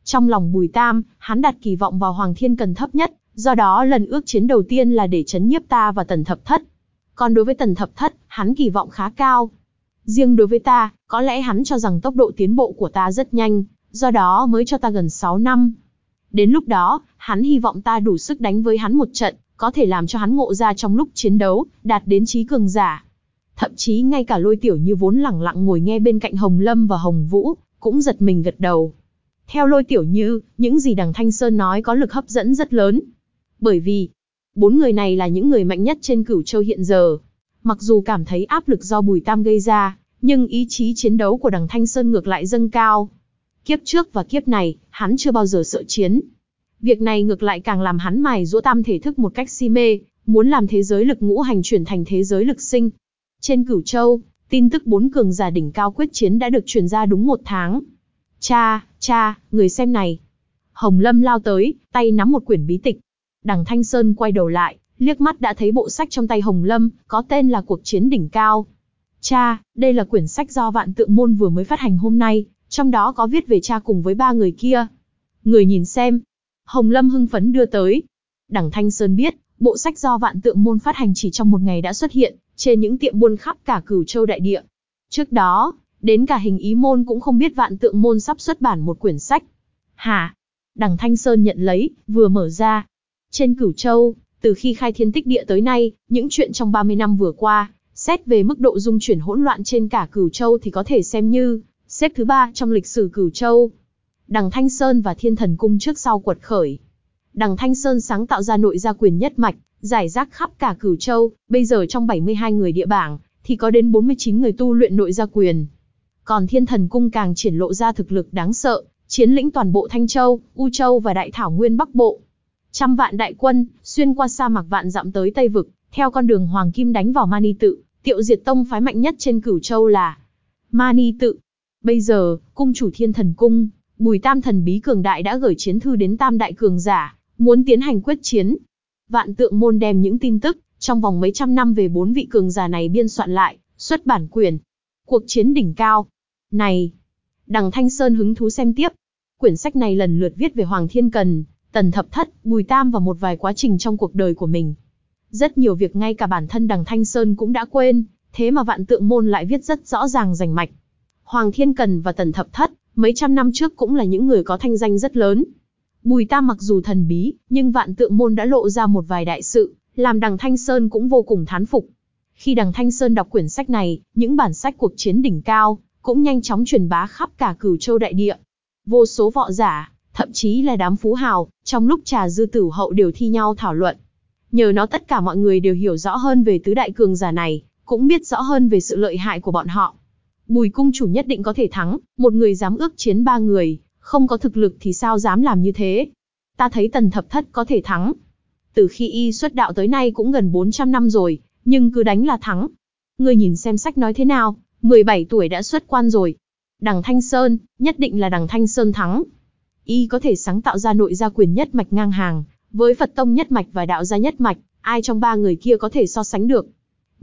Trong lòng Bùi Tam, hắn đặt kỳ vọng vào Hoàng Thiên Cần thấp nhất, do đó lần ước chiến đầu tiên là để chấn nhiếp ta và Tần Thập Thất. Còn đối với Tần Thập Thất, hắn kỳ vọng khá cao. Riêng đối với ta, có lẽ hắn cho rằng tốc độ tiến bộ của ta rất nhanh, do đó mới cho ta gần 6 năm. Đến lúc đó, hắn hy vọng ta đủ sức đánh với hắn một trận, có thể làm cho hắn ngộ ra trong lúc chiến đấu, đạt đến trí cường giả. Thậm chí ngay cả lôi tiểu như vốn lẳng lặng ngồi nghe bên cạnh Hồng Lâm và Hồng Vũ, cũng giật mình gật đầu. Theo lôi tiểu như, những gì đằng Thanh Sơn nói có lực hấp dẫn rất lớn. Bởi vì, bốn người này là những người mạnh nhất trên cửu châu hiện giờ. Mặc dù cảm thấy áp lực do Bùi Tam gây ra, nhưng ý chí chiến đấu của đằng Thanh Sơn ngược lại dâng cao. Kiếp trước và kiếp này, hắn chưa bao giờ sợ chiến. Việc này ngược lại càng làm hắn mài rũ tam thể thức một cách si mê, muốn làm thế giới lực ngũ hành chuyển thành thế giới lực sinh. Trên cửu châu, tin tức bốn cường giả đỉnh cao quyết chiến đã được truyền ra đúng một tháng. Cha, cha, người xem này. Hồng Lâm lao tới, tay nắm một quyển bí tịch. Đằng Thanh Sơn quay đầu lại, liếc mắt đã thấy bộ sách trong tay Hồng Lâm, có tên là Cuộc chiến đỉnh cao. Cha, đây là quyển sách do vạn tượng môn vừa mới phát hành hôm nay, trong đó có viết về cha cùng với ba người kia. Người nhìn xem. Hồng Lâm hưng phấn đưa tới. Đằng Thanh Sơn biết, bộ sách do vạn tượng môn phát hành chỉ trong một ngày đã xuất hiện, trên những tiệm buôn khắp cả cửu châu đại địa. Trước đó, đến cả hình ý môn cũng không biết vạn tượng môn sắp xuất bản một quyển sách. Hả? Đằng Thanh Sơn nhận lấy, vừa mở ra. Trên cửu châu, từ khi khai thiên tích địa tới nay, những chuyện trong 30 năm vừa qua, xét về mức độ dung chuyển hỗn loạn trên cả cửu châu thì có thể xem như xếp thứ ba trong lịch sử cửu châu. Đằng Thanh Sơn và Thiên Thần Cung trước sau quật khởi. Đằng Thanh Sơn sáng tạo ra nội gia quyền nhất mạch, giải rác khắp cả cửu châu, bây giờ trong 72 người địa bảng, thì có đến 49 người tu luyện nội gia quyền. Còn Thiên Thần Cung càng triển lộ ra thực lực đáng sợ, chiến lĩnh toàn bộ Thanh Châu, U Châu và Đại Thảo Nguyên Bắc Bộ. Trăm vạn đại quân, xuyên qua sa mạc vạn dặm tới Tây Vực, theo con đường Hoàng Kim đánh vào Mani Tự, tiệu diệt tông phái mạnh nhất trên cửu châu là Mani Tự. Bây giờ, cung chủ Thiên Thần Cung, Bùi Tam Thần Bí Cường Đại đã gửi chiến thư đến Tam Đại Cường Giả, muốn tiến hành quyết chiến. Vạn tượng môn đem những tin tức, trong vòng mấy trăm năm về bốn vị cường giả này biên soạn lại, xuất bản quyền. Cuộc chiến đỉnh cao. Này! Đằng Thanh Sơn hứng thú xem tiếp. Quyển sách này lần lượt viết về Hoàng Thiên Cần, Tần Thập Thất, Bùi Tam và một vài quá trình trong cuộc đời của mình. Rất nhiều việc ngay cả bản thân đằng Thanh Sơn cũng đã quên, thế mà vạn tượng môn lại viết rất rõ ràng rành mạch. Hoàng Thiên Cần và Tần Thập Thất, mấy trăm năm trước cũng là những người có thanh danh rất lớn. Bùi Tam mặc dù thần bí, nhưng vạn tượng môn đã lộ ra một vài đại sự, làm đằng Thanh Sơn cũng vô cùng thán phục. Khi đằng Thanh Sơn đọc quyển sách này, những bản sách cuộc chiến đỉnh cao, cũng nhanh chóng truyền bá khắp cả cửu châu đại địa. Vô số võ giả, thậm chí là đám phú hào, trong lúc trà dư tử hậu đều thi nhau thảo luận. Nhờ nó tất cả mọi người đều hiểu rõ hơn về tứ đại cường giả này, cũng biết rõ hơn về sự lợi hại của bọn họ. Bùi cung chủ nhất định có thể thắng, một người dám ước chiến ba người, không có thực lực thì sao dám làm như thế. ta thấy tần thập thất có thể thắng. Từ khi y xuất đạo tới nay cũng gần 400 năm rồi, nhưng cứ đánh là thắng. Ngươi nhìn xem sách nói thế nào, 17 tuổi đã xuất quan rồi. Đằng Thanh Sơn, nhất định là đằng Thanh Sơn thắng. Y có thể sáng tạo ra nội gia quyền nhất mạch ngang hàng, với Phật Tông nhất mạch và đạo gia nhất mạch, ai trong ba người kia có thể so sánh được.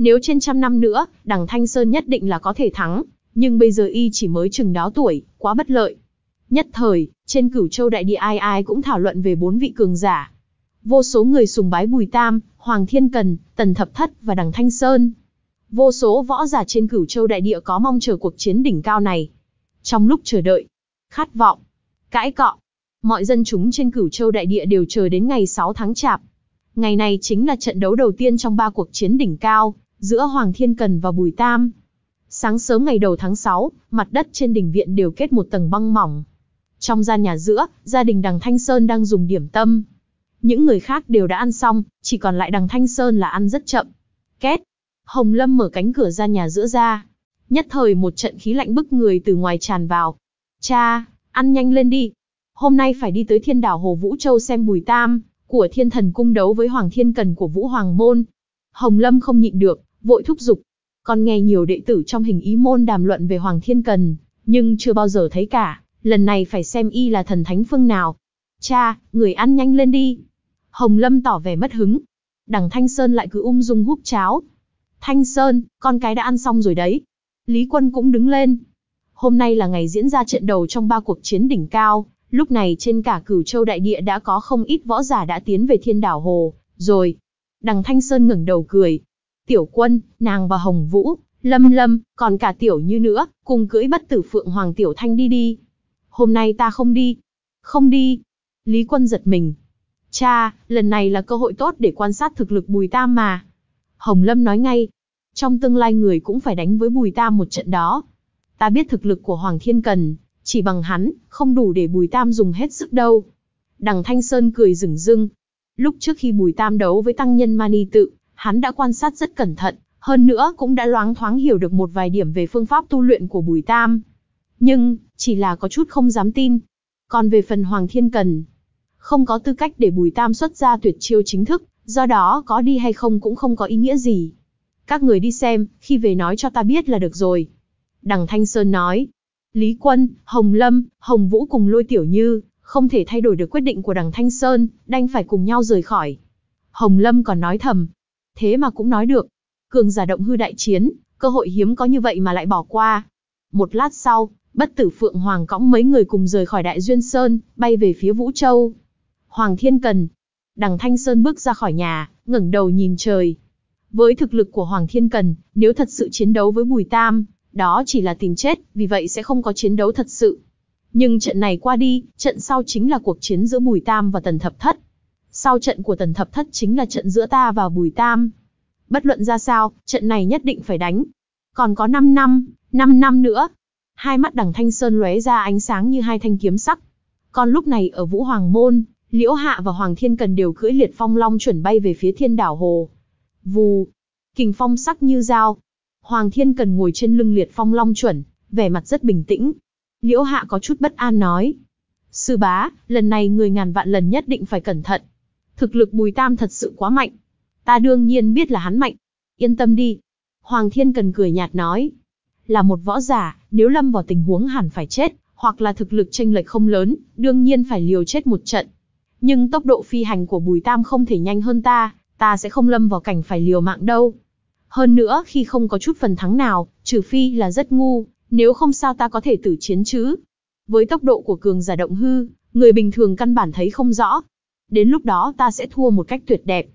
Nếu trên trăm năm nữa, đằng Thanh Sơn nhất định là có thể thắng, nhưng bây giờ y chỉ mới chừng đó tuổi, quá bất lợi. Nhất thời, trên cửu châu đại địa ai ai cũng thảo luận về bốn vị cường giả. Vô số người sùng bái Bùi Tam, Hoàng Thiên Cần, Tần Thập Thất và đằng Thanh Sơn. Vô số võ giả trên cửu châu đại địa có mong chờ cuộc chiến đỉnh cao này. Trong lúc chờ đợi, khát vọng, cãi cọ, mọi dân chúng trên cửu châu đại địa đều chờ đến ngày 6 tháng chạp. Ngày này chính là trận đấu đầu tiên trong ba cuộc chiến đỉnh cao, giữa Hoàng Thiên Cần và Bùi Tam. Sáng sớm ngày đầu tháng 6, mặt đất trên đỉnh viện đều kết một tầng băng mỏng. Trong gian nhà giữa, gia đình đằng Thanh Sơn đang dùng điểm tâm. Những người khác đều đã ăn xong, chỉ còn lại đằng Thanh Sơn là ăn rất chậm. Két. Hồng Lâm mở cánh cửa gian nhà giữa ra. Nhất thời một trận khí lạnh bức người từ ngoài tràn vào. Cha, ăn nhanh lên đi. Hôm nay phải đi tới thiên đảo Hồ Vũ Châu xem Bùi Tam, của thiên thần cung đấu với Hoàng Thiên Cần của Vũ Hoàng Môn. Hồng Lâm không nhịn được, vội thúc giục. con nghe nhiều đệ tử trong hình ý môn đàm luận về Hoàng Thiên Cần, nhưng chưa bao giờ thấy cả, lần này phải xem y là thần thánh phương nào. Cha, người ăn nhanh lên đi. Hồng Lâm tỏ vẻ mất hứng. Đằng Thanh Sơn lại cứ ung dung húp cháo. Thanh Sơn, con cái đã ăn xong rồi đấy. Lý Quân cũng đứng lên. Hôm nay là ngày diễn ra trận đầu trong ba cuộc chiến đỉnh cao, lúc này trên cả cửu châu đại địa đã có không ít võ giả đã tiến về thiên đảo hồ, rồi. Đằng Thanh Sơn ngẩng đầu cười. Tiểu quân, nàng và Hồng Vũ, Lâm Lâm, còn cả Tiểu Như nữa, cùng cưỡi bất tử Phượng Hoàng Tiểu Thanh đi đi. Hôm nay ta không đi. Không đi. Lý Quân giật mình. Cha, lần này là cơ hội tốt để quan sát thực lực Bùi Tam mà. Hồng Lâm nói ngay. Trong tương lai người cũng phải đánh với Bùi Tam một trận đó. Ta biết thực lực của Hoàng Thiên Cần, chỉ bằng hắn, không đủ để Bùi Tam dùng hết sức đâu. Đằng Thanh Sơn cười rừng rưng. Lúc trước khi Bùi Tam đấu với tăng nhân Mani tự, hắn đã quan sát rất cẩn thận, hơn nữa cũng đã loáng thoáng hiểu được một vài điểm về phương pháp tu luyện của Bùi Tam. Nhưng, chỉ là có chút không dám tin. Còn về phần Hoàng Thiên Cần, không có tư cách để Bùi Tam xuất ra tuyệt chiêu chính thức, do đó có đi hay không cũng không có ý nghĩa gì. Các người đi xem, khi về nói cho ta biết là được rồi. Đằng Thanh Sơn nói, Lý Quân, Hồng Lâm, Hồng Vũ cùng Lôi Tiểu Như, không thể thay đổi được quyết định của đằng Thanh Sơn, đành phải cùng nhau rời khỏi. Hồng Lâm còn nói thầm, thế mà cũng nói được. Cường giả động hư đại chiến, cơ hội hiếm có như vậy mà lại bỏ qua. Một lát sau, bất tử Phượng Hoàng cõng mấy người cùng rời khỏi Đại Duyên Sơn, bay về phía Vũ Châu. Hoàng Thiên Cần. Đằng Thanh Sơn bước ra khỏi nhà, ngẩng đầu nhìn trời. Với thực lực của Hoàng Thiên Cần, nếu thật sự chiến đấu với Bùi Tam, đó chỉ là tìm chết, vì vậy sẽ không có chiến đấu thật sự. Nhưng trận này qua đi, trận sau chính là cuộc chiến giữa Bùi Tam và Tần Thập Thất. Sau trận của Tần Thập Thất chính là trận giữa ta và Bùi Tam. Bất luận ra sao, trận này nhất định phải đánh. Còn có 5 năm, 5 năm nữa. Hai mắt đằng Thanh Sơn lóe ra ánh sáng như hai thanh kiếm sắc. Còn lúc này ở Vũ Hoàng Môn, Liễu Hạ và Hoàng Thiên Cần đều cưỡi liệt phong long chuẩn bay về phía thiên đảo hồ. Vù, kình phong sắc như dao. Hoàng Thiên Cần ngồi trên lưng liệt phong long chuẩn, vẻ mặt rất bình tĩnh. Liễu Hạ có chút bất an nói. Sư bá, lần này người ngàn vạn lần nhất định phải cẩn thận. Thực lực Bùi Tam thật sự quá mạnh. Ta đương nhiên biết là hắn mạnh. Yên tâm đi. Hoàng Thiên Cần cười nhạt nói. Là một võ giả, nếu lâm vào tình huống hẳn phải chết, hoặc là thực lực tranh lệch không lớn, đương nhiên phải liều chết một trận. Nhưng tốc độ phi hành của Bùi Tam không thể nhanh hơn ta, ta sẽ không lâm vào cảnh phải liều mạng đâu. Hơn nữa khi không có chút phần thắng nào, trừ phi là rất ngu, nếu không sao ta có thể tử chiến chứ. Với tốc độ của cường giả động hư, người bình thường căn bản thấy không rõ. Đến lúc đó ta sẽ thua một cách tuyệt đẹp.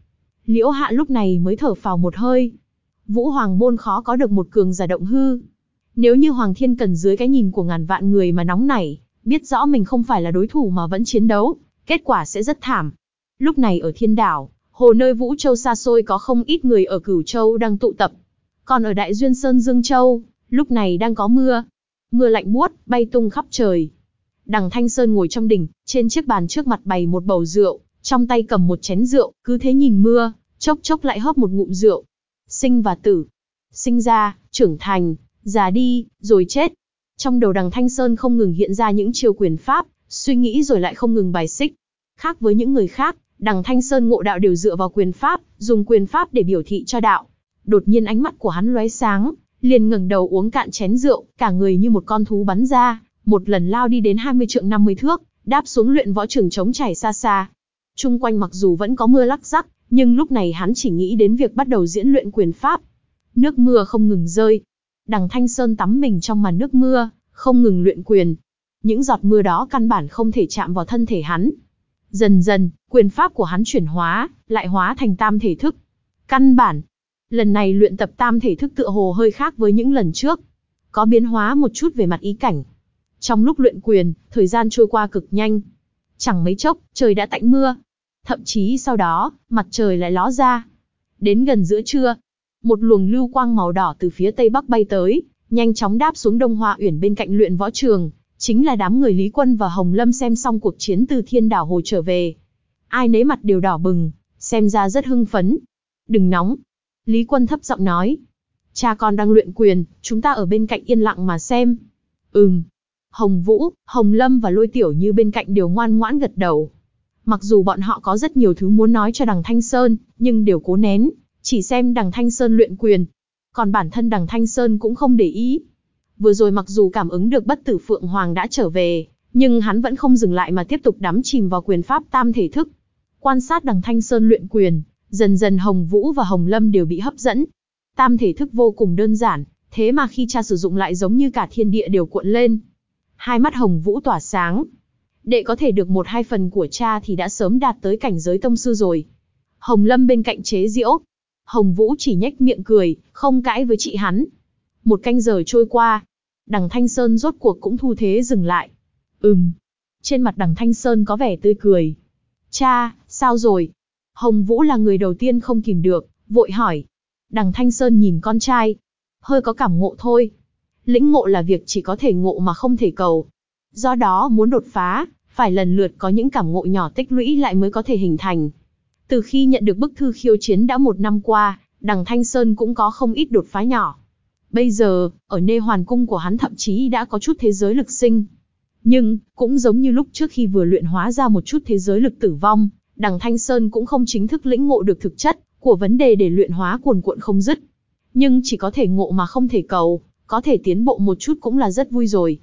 Liễu hạ lúc này mới thở phào một hơi. Vũ Hoàng môn khó có được một cường giả động hư. Nếu như Hoàng Thiên Cần dưới cái nhìn của ngàn vạn người mà nóng nảy, biết rõ mình không phải là đối thủ mà vẫn chiến đấu, kết quả sẽ rất thảm. Lúc này ở thiên đảo, hồ nơi Vũ Châu xa xôi có không ít người ở Cửu Châu đang tụ tập. Còn ở Đại Duyên Sơn Dương Châu, lúc này đang có mưa. Mưa lạnh buốt, bay tung khắp trời. Đằng Thanh Sơn ngồi trong đỉnh, trên chiếc bàn trước mặt bày một bầu rượu, trong tay cầm một chén rượu, cứ thế nhìn mưa, chốc chốc lại hóp một ngụm rượu. Sinh và tử. Sinh ra, trưởng thành, già đi, rồi chết. Trong đầu đằng Thanh Sơn không ngừng hiện ra những chiêu quyền pháp, suy nghĩ rồi lại không ngừng bài xích. Khác với những người khác, đằng Thanh Sơn ngộ đạo đều dựa vào quyền pháp, dùng quyền pháp để biểu thị cho đạo. Đột nhiên ánh mắt của hắn lóe sáng, liền ngẩng đầu uống cạn chén rượu, cả người như một con thú bắn ra, một lần lao đi đến 20 trượng 50 thước, đáp xuống luyện võ trường trống chảy xa xa. Trung quanh mặc dù vẫn có mưa lắc rắc, nhưng lúc này hắn chỉ nghĩ đến việc bắt đầu diễn luyện quyền pháp. Nước mưa không ngừng rơi. Đằng Thanh Sơn tắm mình trong màn nước mưa, không ngừng luyện quyền. Những giọt mưa đó căn bản không thể chạm vào thân thể hắn. Dần dần, quyền pháp của hắn chuyển hóa, lại hóa thành tam thể thức. Căn bản, lần này luyện tập tam thể thức tựa hồ hơi khác với những lần trước. Có biến hóa một chút về mặt ý cảnh. Trong lúc luyện quyền, thời gian trôi qua cực nhanh. Chẳng mấy chốc, trời đã tạnh mưa. Thậm chí sau đó, mặt trời lại ló ra. Đến gần giữa trưa, một luồng lưu quang màu đỏ từ phía tây bắc bay tới, nhanh chóng đáp xuống Đông Hoa Uyển bên cạnh luyện võ trường, chính là đám người Lý Quân và Hồng Lâm xem xong cuộc chiến từ Thiên Đảo Hồ trở về. Ai nấy mặt đều đỏ bừng, xem ra rất hưng phấn. Đừng nóng. Lý Quân thấp giọng nói. Cha con đang luyện quyền, chúng ta ở bên cạnh yên lặng mà xem. Ừm. Hồng Vũ, Hồng Lâm và Lôi Tiểu Như bên cạnh đều ngoan ngoãn gật đầu. Mặc dù bọn họ có rất nhiều thứ muốn nói cho đằng Thanh Sơn, nhưng đều cố nén, chỉ xem đằng Thanh Sơn luyện quyền. Còn bản thân đằng Thanh Sơn cũng không để ý. Vừa rồi mặc dù cảm ứng được bất tử Phượng Hoàng đã trở về, nhưng hắn vẫn không dừng lại mà tiếp tục đắm chìm vào quyền pháp tam thể thức. Quan sát đằng Thanh Sơn luyện quyền, dần dần Hồng Vũ và Hồng Lâm đều bị hấp dẫn. Tam thể thức vô cùng đơn giản, thế mà khi cha sử dụng lại giống như cả thiên địa đều cuộn lên. Hai mắt Hồng Vũ tỏa sáng. Đệ có thể được một hai phần của cha thì đã sớm đạt tới cảnh giới tông sư rồi. Hồng Lâm bên cạnh chế diễu, Hồng Vũ chỉ nhếch miệng cười, không cãi với chị hắn. Một canh giờ trôi qua, đằng Thanh Sơn rốt cuộc cũng thu thế dừng lại. Ừm. Trên mặt đằng Thanh Sơn có vẻ tươi cười. Cha, sao rồi? Hồng Vũ là người đầu tiên không kìm được, vội hỏi. Đằng Thanh Sơn nhìn con trai. Hơi có cảm ngộ thôi. Lĩnh ngộ là việc chỉ có thể ngộ mà không thể cầu. Do đó muốn đột phá, phải lần lượt có những cảm ngộ nhỏ tích lũy lại mới có thể hình thành. Từ khi nhận được bức thư khiêu chiến đã một năm qua, đằng Thanh Sơn cũng có không ít đột phá nhỏ. Bây giờ, ở nê hoàn cung của hắn thậm chí đã có chút thế giới lực sinh. Nhưng, cũng giống như lúc trước khi vừa luyện hóa ra một chút thế giới lực tử vong, đằng Thanh Sơn cũng không chính thức lĩnh ngộ được thực chất của vấn đề để luyện hóa cuồn cuộn không dứt. Nhưng chỉ có thể ngộ mà không thể cầu, có thể tiến bộ một chút cũng là rất vui rồi.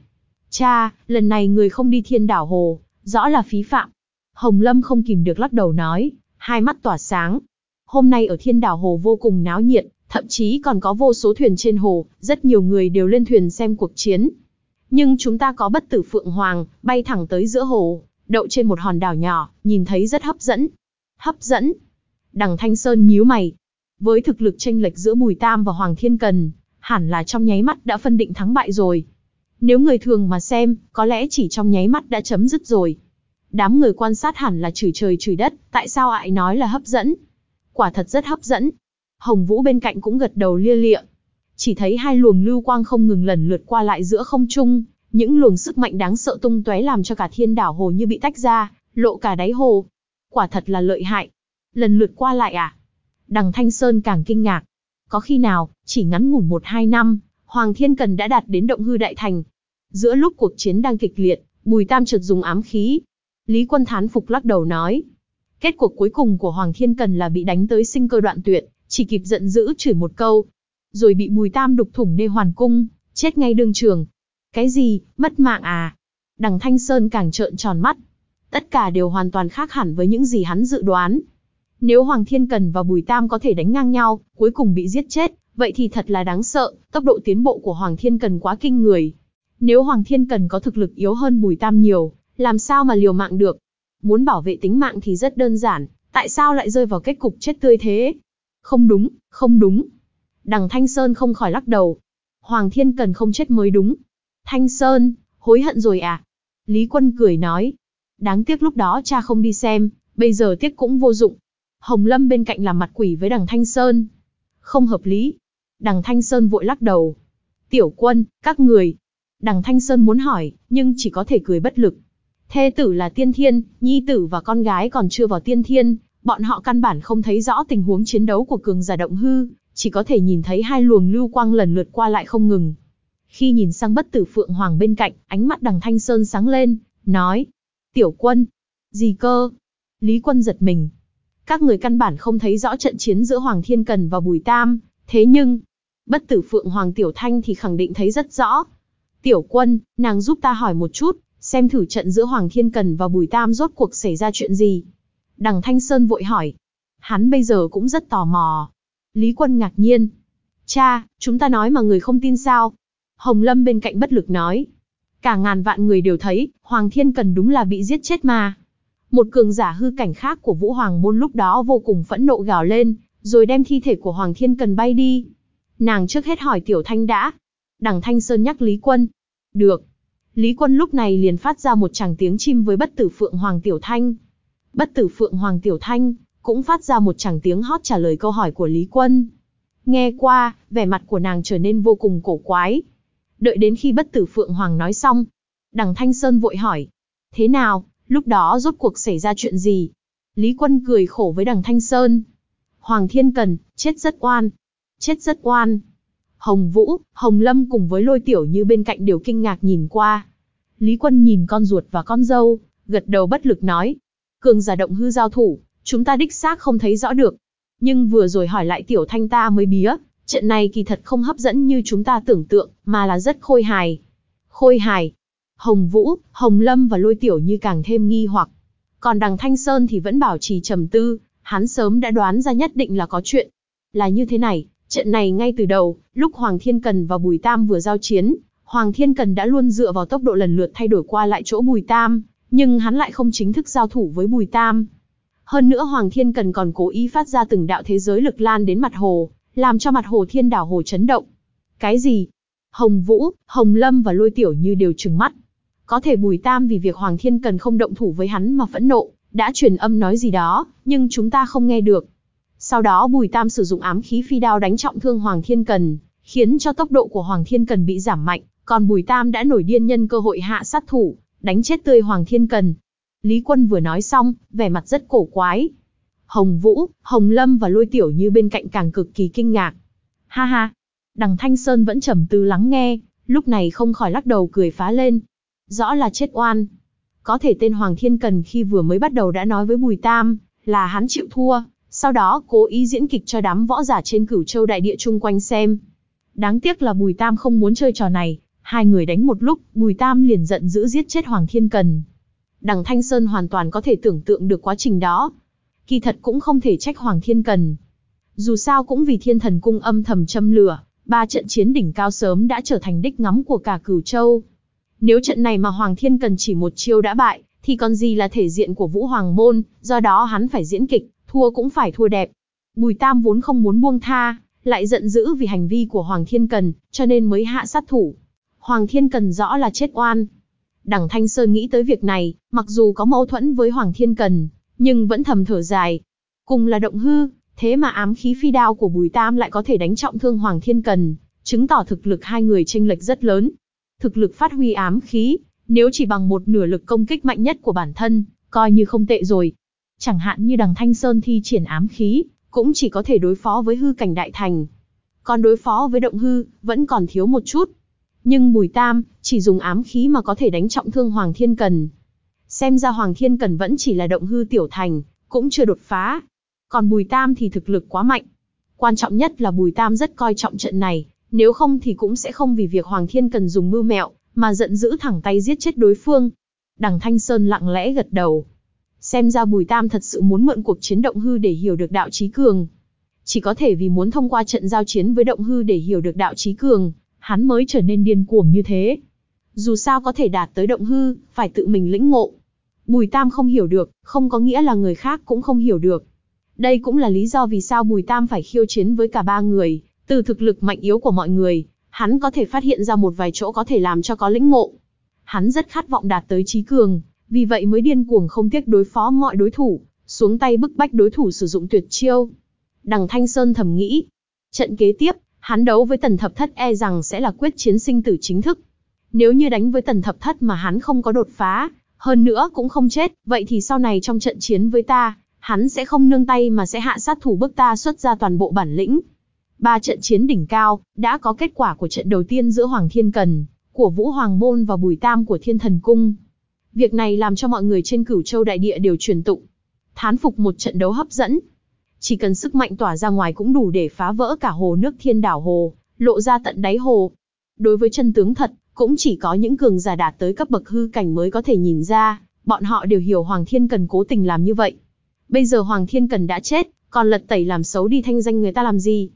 Cha, lần này người không đi thiên đảo hồ, rõ là phí phạm. Hồng Lâm không kìm được lắc đầu nói, hai mắt tỏa sáng. Hôm nay ở thiên đảo hồ vô cùng náo nhiệt, thậm chí còn có vô số thuyền trên hồ, rất nhiều người đều lên thuyền xem cuộc chiến. Nhưng chúng ta có bất tử phượng hoàng, bay thẳng tới giữa hồ, đậu trên một hòn đảo nhỏ, nhìn thấy rất hấp dẫn. Hấp dẫn. Đằng Thanh Sơn nhíu mày. Với thực lực tranh lệch giữa Bùi Tam và Hoàng Thiên Cần, hẳn là trong nháy mắt đã phân định thắng bại rồi. Nếu người thường mà xem, có lẽ chỉ trong nháy mắt đã chấm dứt rồi. Đám người quan sát hẳn là chửi trời chửi đất, tại sao ai nói là hấp dẫn? Quả thật rất hấp dẫn. Hồng Vũ bên cạnh cũng gật đầu lia lịa. Chỉ thấy hai luồng lưu quang không ngừng lần lượt qua lại giữa không trung, những luồng sức mạnh đáng sợ tung tóe làm cho cả thiên đảo hồ như bị tách ra, lộ cả đáy hồ. Quả thật là lợi hại. Lần lượt qua lại à? Đằng Thanh Sơn càng kinh ngạc. Có khi nào, chỉ ngắn ngủn một hai năm, Hoàng Thiên Cần đã đạt đến động hư đại thành. Giữa lúc cuộc chiến đang kịch liệt, Bùi Tam chợt dùng ám khí, Lý Quân thán phục lắc đầu nói. Kết cuộc cuối cùng của Hoàng Thiên Cần là bị đánh tới sinh cơ đoạn tuyệt, chỉ kịp giận dữ chửi một câu. Rồi bị Bùi Tam đục thủng nê hoàn cung, chết ngay đương trường. Cái gì, mất mạng à? Đằng Thanh Sơn càng trợn tròn mắt. Tất cả đều hoàn toàn khác hẳn với những gì hắn dự đoán. Nếu Hoàng Thiên Cần và Bùi Tam có thể đánh ngang nhau, cuối cùng bị giết chết, vậy thì thật là đáng sợ, tốc độ tiến bộ của Hoàng Thiên Cần quá kinh người. Nếu Hoàng Thiên Cần có thực lực yếu hơn Bùi Tam nhiều, làm sao mà liều mạng được? Muốn bảo vệ tính mạng thì rất đơn giản, tại sao lại rơi vào kết cục chết tươi thế? Không đúng, không đúng. Đằng Thanh Sơn không khỏi lắc đầu. Hoàng Thiên Cần không chết mới đúng. Thanh Sơn, hối hận rồi à? Lý Quân cười nói. Đáng tiếc lúc đó cha không đi xem, bây giờ tiếc cũng vô dụng. Hồng Lâm bên cạnh làm mặt quỷ với đằng Thanh Sơn. Không hợp lý. Đằng Thanh Sơn vội lắc đầu. Tiểu quân, các người. Đằng Thanh Sơn muốn hỏi, nhưng chỉ có thể cười bất lực. Thê tử là tiên thiên, nhi tử và con gái còn chưa vào tiên thiên, bọn họ căn bản không thấy rõ tình huống chiến đấu của cường giả động hư, chỉ có thể nhìn thấy hai luồng lưu quang lần lượt qua lại không ngừng. Khi nhìn sang bất tử Phượng Hoàng bên cạnh, ánh mắt đằng Thanh Sơn sáng lên, nói. Tiểu quân. Gì cơ? Lý Quân giật mình. Các người căn bản không thấy rõ trận chiến giữa Hoàng Thiên Cần và Bùi Tam, thế nhưng, bất tử Phượng Hoàng Tiểu Thanh thì khẳng định thấy rất rõ. Tiểu quân, nàng giúp ta hỏi một chút, xem thử trận giữa Hoàng Thiên Cần và Bùi Tam rốt cuộc xảy ra chuyện gì. Đằng Thanh Sơn vội hỏi. Hắn bây giờ cũng rất tò mò. Lý Quân ngạc nhiên. Cha, chúng ta nói mà người không tin sao? Hồng Lâm bên cạnh bất lực nói. Cả ngàn vạn người đều thấy, Hoàng Thiên Cần đúng là bị giết chết mà. Một cường giả hư cảnh khác của Vũ Hoàng Môn lúc đó vô cùng phẫn nộ gào lên, rồi đem thi thể của Hoàng Thiên Cần bay đi. Nàng trước hết hỏi Tiểu Thanh đã. Đằng Thanh Sơn nhắc Lý Quân. Được. Lý Quân lúc này liền phát ra một tràng tiếng chim với bất tử Phượng Hoàng Tiểu Thanh. Bất tử Phượng Hoàng Tiểu Thanh, cũng phát ra một tràng tiếng hót trả lời câu hỏi của Lý Quân. Nghe qua, vẻ mặt của nàng trở nên vô cùng cổ quái. Đợi đến khi bất tử Phượng Hoàng nói xong, đằng Thanh Sơn vội hỏi. Thế nào, lúc đó rốt cuộc xảy ra chuyện gì? Lý Quân cười khổ với đằng Thanh Sơn. Hoàng Thiên Cần, chết rất oan. Chết rất oan. Hồng Vũ, Hồng Lâm cùng với lôi tiểu như bên cạnh đều kinh ngạc nhìn qua. Lý Quân nhìn con ruột và con dâu, gật đầu bất lực nói. Cường giả động hư giao thủ, chúng ta đích xác không thấy rõ được. Nhưng vừa rồi hỏi lại tiểu thanh ta mới bía, trận này kỳ thật không hấp dẫn như chúng ta tưởng tượng, mà là rất khôi hài. Khôi hài. Hồng Vũ, Hồng Lâm và lôi tiểu như càng thêm nghi hoặc. Còn đằng Thanh Sơn thì vẫn bảo trì trầm tư, hắn sớm đã đoán ra nhất định là có chuyện. Là như thế này, trận này ngay từ đầu, lúc Hoàng Thiên Cần và Bùi Tam vừa giao chiến, Hoàng Thiên Cần đã luôn dựa vào tốc độ lần lượt thay đổi qua lại chỗ Bùi Tam, nhưng hắn lại không chính thức giao thủ với Bùi Tam. Hơn nữa Hoàng Thiên Cần còn cố ý phát ra từng đạo thế giới lực lan đến mặt hồ, làm cho mặt hồ thiên đảo hồ chấn động. Cái gì? Hồng Vũ, Hồng Lâm và Lôi Tiểu Như đều trừng mắt. Có thể Bùi Tam vì việc Hoàng Thiên Cần không động thủ với hắn mà phẫn nộ, đã truyền âm nói gì đó, nhưng chúng ta không nghe được. Sau đó Bùi Tam sử dụng ám khí phi đao đánh trọng thương Hoàng Thiên Cần, khiến cho tốc độ của Hoàng Thiên Cần bị giảm mạnh, còn Bùi Tam đã nổi điên nhân cơ hội hạ sát thủ, đánh chết tươi Hoàng Thiên Cần. Lý Quân vừa nói xong, vẻ mặt rất cổ quái. Hồng Vũ, Hồng Lâm và Lôi Tiểu Như bên cạnh càng cực kỳ kinh ngạc. Ha ha, đằng Thanh Sơn vẫn trầm tư lắng nghe, lúc này không khỏi lắc đầu cười phá lên. Rõ là chết oan. Có thể tên Hoàng Thiên Cần khi vừa mới bắt đầu đã nói với Bùi Tam, là hắn chịu thua, sau đó cố ý diễn kịch cho đám võ giả trên cửu châu đại địa chung quanh xem. Đáng tiếc là Bùi Tam không muốn chơi trò này, hai người đánh một lúc, Bùi Tam liền giận dữ giết chết Hoàng Thiên Cần. Đằng Thanh Sơn hoàn toàn có thể tưởng tượng được quá trình đó. Kỳ thật cũng không thể trách Hoàng Thiên Cần. Dù sao cũng vì thiên thần cung âm thầm châm lửa, ba trận chiến đỉnh cao sớm đã trở thành đích ngắm của cả cửu châu. Nếu trận này mà Hoàng Thiên Cần chỉ một chiêu đã bại, thì còn gì là thể diện của Vũ Hoàng Môn, do đó hắn phải diễn kịch, thua cũng phải thua đẹp. Bùi Tam vốn không muốn buông tha, lại giận dữ vì hành vi của Hoàng Thiên Cần, cho nên mới hạ sát thủ. Hoàng Thiên Cần rõ là chết oan. Đằng Thanh Sơn nghĩ tới việc này, mặc dù có mâu thuẫn với Hoàng Thiên Cần, nhưng vẫn thầm thở dài. Cùng là động hư, thế mà ám khí phi đao của Bùi Tam lại có thể đánh trọng thương Hoàng Thiên Cần, chứng tỏ thực lực hai người chênh lệch rất lớn. Thực lực phát huy ám khí, nếu chỉ bằng một nửa lực công kích mạnh nhất của bản thân, coi như không tệ rồi. Chẳng hạn như đằng Thanh Sơn thi triển ám khí, cũng chỉ có thể đối phó với hư cảnh đại thành. Còn đối phó với động hư, vẫn còn thiếu một chút. Nhưng Bùi Tam, chỉ dùng ám khí mà có thể đánh trọng thương Hoàng Thiên Cần. Xem ra Hoàng Thiên Cần vẫn chỉ là động hư tiểu thành, cũng chưa đột phá. Còn Bùi Tam thì thực lực quá mạnh. Quan trọng nhất là Bùi Tam rất coi trọng trận này, nếu không thì cũng sẽ không vì việc Hoàng Thiên Cần dùng mưu mẹo, mà giận dữ thẳng tay giết chết đối phương. Đằng Thanh Sơn lặng lẽ gật đầu. Xem ra Bùi Tam thật sự muốn mượn cuộc chiến động hư để hiểu được đạo trí cường. Chỉ có thể vì muốn thông qua trận giao chiến với động hư để hiểu được đạo trí cường, hắn mới trở nên điên cuồng như thế. Dù sao có thể đạt tới động hư, phải tự mình lĩnh ngộ. Bùi Tam không hiểu được, không có nghĩa là người khác cũng không hiểu được. Đây cũng là lý do vì sao Bùi Tam phải khiêu chiến với cả ba người, từ thực lực mạnh yếu của mọi người, hắn có thể phát hiện ra một vài chỗ có thể làm cho có lĩnh ngộ. Hắn rất khát vọng đạt tới trí cường, vì vậy mới điên cuồng không tiếc đối phó mọi đối thủ, xuống tay bức bách đối thủ sử dụng tuyệt chiêu. Đằng Thanh Sơn thầm nghĩ, trận kế tiếp, hắn đấu với tần thập thất e rằng sẽ là quyết chiến sinh tử chính thức. Nếu như đánh với tần thập thất mà hắn không có đột phá, hơn nữa cũng không chết, vậy thì sau này trong trận chiến với ta, hắn sẽ không nương tay mà sẽ hạ sát thủ bức ta xuất ra toàn bộ bản lĩnh. Ba trận chiến đỉnh cao, đã có kết quả của trận đầu tiên giữa Hoàng Thiên Cần, của Vũ Hoàng Môn và Bùi Tam của Thiên Thần Cung. Việc này làm cho mọi người trên cửu châu đại địa đều truyền tụng. thán phục một trận đấu hấp dẫn. Chỉ cần sức mạnh tỏa ra ngoài cũng đủ để phá vỡ cả hồ nước thiên đảo hồ, lộ ra tận đáy hồ. Đối với chân tướng thật, cũng chỉ có những cường giả đạt tới cấp bậc hư cảnh mới có thể nhìn ra, bọn họ đều hiểu Hoàng Thiên Cần cố tình làm như vậy. Bây giờ Hoàng Thiên Cần đã chết, còn lật tẩy làm xấu đi thanh danh người ta làm gì?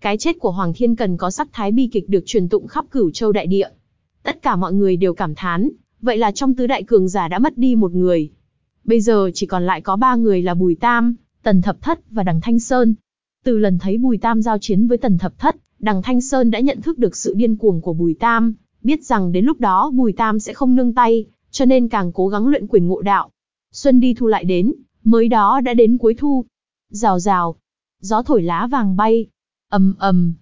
Cái chết của Hoàng Thiên Cần có sắc thái bi kịch được truyền tụng khắp cửu châu đại địa. Tất cả mọi người đều cảm thán, vậy là trong tứ đại cường giả đã mất đi một người. Bây giờ chỉ còn lại có ba người là Bùi Tam, Tần Thập Thất và Đằng Thanh Sơn. Từ lần thấy Bùi Tam giao chiến với Tần Thập Thất, Đằng Thanh Sơn đã nhận thức được sự điên cuồng của Bùi Tam, biết rằng đến lúc đó Bùi Tam sẽ không nương tay, cho nên càng cố gắng luyện quyền ngộ đạo. Xuân đi thu lại đến, mới đó đã đến cuối thu. Rào rào, gió thổi lá vàng bay, ầm ầm.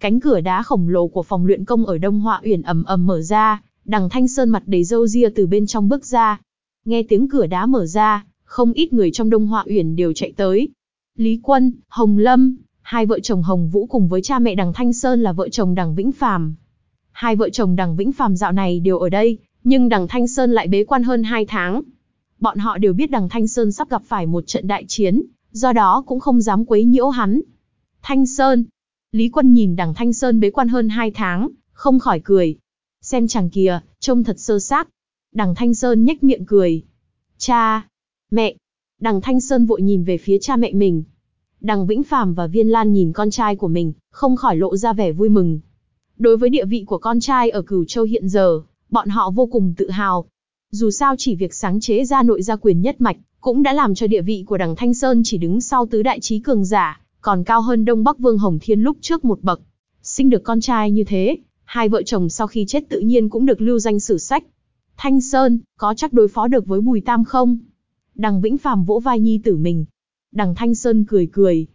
Cánh cửa đá khổng lồ của phòng luyện công ở Đông Họa Uyển ầm ầm mở ra, Đằng Thanh Sơn mặt đầy râu ria từ bên trong bước ra. Nghe tiếng cửa đá mở ra, không ít người trong Đông Họa Uyển đều chạy tới. Lý Quân, Hồng Lâm, hai vợ chồng Hồng Vũ cùng với cha mẹ Đằng Thanh Sơn là vợ chồng Đằng Vĩnh Phàm. Hai vợ chồng Đằng Vĩnh Phàm dạo này đều ở đây, nhưng Đằng Thanh Sơn lại bế quan hơn hai tháng. Bọn họ đều biết Đằng Thanh Sơn sắp gặp phải một trận đại chiến, do đó cũng không dám quấy nhiễu hắn. Thanh Sơn. Lý Quân nhìn Đằng Thanh Sơn bế quan hơn hai tháng, không khỏi cười. Xem chàng kìa, trông thật sơ xác. Đằng Thanh Sơn nhếch miệng cười. Cha, mẹ. Đằng Thanh Sơn vội nhìn về phía cha mẹ mình. Đằng Vĩnh Phàm và Viên Lan nhìn con trai của mình, không khỏi lộ ra vẻ vui mừng. Đối với địa vị của con trai ở Cửu Châu hiện giờ, bọn họ vô cùng tự hào. Dù sao chỉ việc sáng chế ra nội gia quyền nhất mạch, cũng đã làm cho địa vị của đằng Thanh Sơn chỉ đứng sau tứ đại trí cường giả, còn cao hơn Đông Bắc Vương Hồng Thiên lúc trước một bậc. Sinh được con trai như thế, hai vợ chồng sau khi chết tự nhiên cũng được lưu danh sử sách. Thanh Sơn, có chắc đối phó được với Bùi Tam không? Đằng Vĩnh Phàm vỗ vai nhi tử mình. Đằng Thanh Sơn cười cười.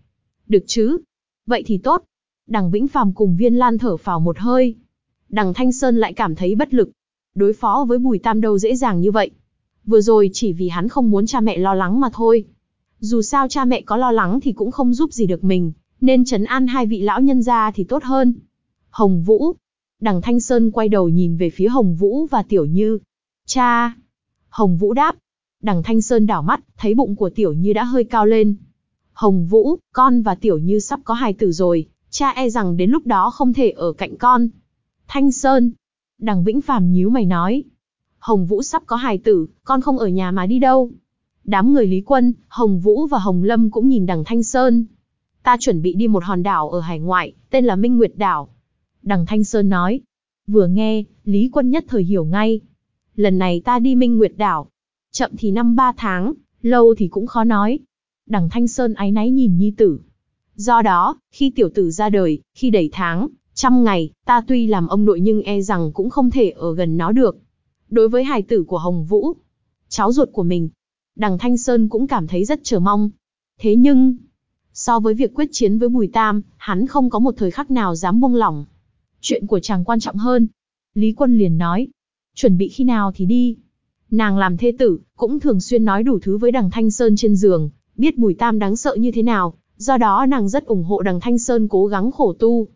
Được chứ? Vậy thì tốt. Đằng Vĩnh Phàm cùng Viên Lan thở phào một hơi. Đằng Thanh Sơn lại cảm thấy bất lực. Đối phó với Bùi Tam đâu dễ dàng như vậy. Vừa rồi chỉ vì hắn không muốn cha mẹ lo lắng mà thôi. Dù sao cha mẹ có lo lắng thì cũng không giúp gì được mình, nên trấn an hai vị lão nhân gia thì tốt hơn. Hồng Vũ. Đằng Thanh Sơn quay đầu nhìn về phía Hồng Vũ và Tiểu Như. Cha. Hồng Vũ đáp. Đằng Thanh Sơn đảo mắt, thấy bụng của Tiểu Như đã hơi cao lên. Hồng Vũ, con và Tiểu Như sắp có hài tử rồi, cha e rằng đến lúc đó không thể ở cạnh con. Thanh Sơn. Đằng Vĩnh Phàm nhíu mày nói. Hồng Vũ sắp có hài tử, con không ở nhà mà đi đâu. Đám người Lý Quân, Hồng Vũ và Hồng Lâm cũng nhìn đằng Thanh Sơn. Ta chuẩn bị đi một hòn đảo ở hải ngoại, tên là Minh Nguyệt Đảo. Đằng Thanh Sơn nói. Vừa nghe, Lý Quân nhất thời hiểu ngay. Lần này ta đi Minh Nguyệt Đảo. Chậm thì năm ba tháng, lâu thì cũng khó nói. Đằng Thanh Sơn áy náy nhìn nhi tử. Do đó, khi tiểu tử ra đời, khi đầy tháng, trăm ngày, ta tuy làm ông nội nhưng e rằng cũng không thể ở gần nó được. Đối với hài tử của Hồng Vũ, cháu ruột của mình, đằng Thanh Sơn cũng cảm thấy rất chờ mong. Thế nhưng, so với việc quyết chiến với Bùi Tam, hắn không có một thời khắc nào dám buông lỏng. Chuyện của chàng quan trọng hơn. Lý Quân liền nói, chuẩn bị khi nào thì đi. Nàng làm thê tử, cũng thường xuyên nói đủ thứ với đằng Thanh Sơn trên giường, biết Bùi Tam đáng sợ như thế nào, do đó nàng rất ủng hộ đằng Thanh Sơn cố gắng khổ tu.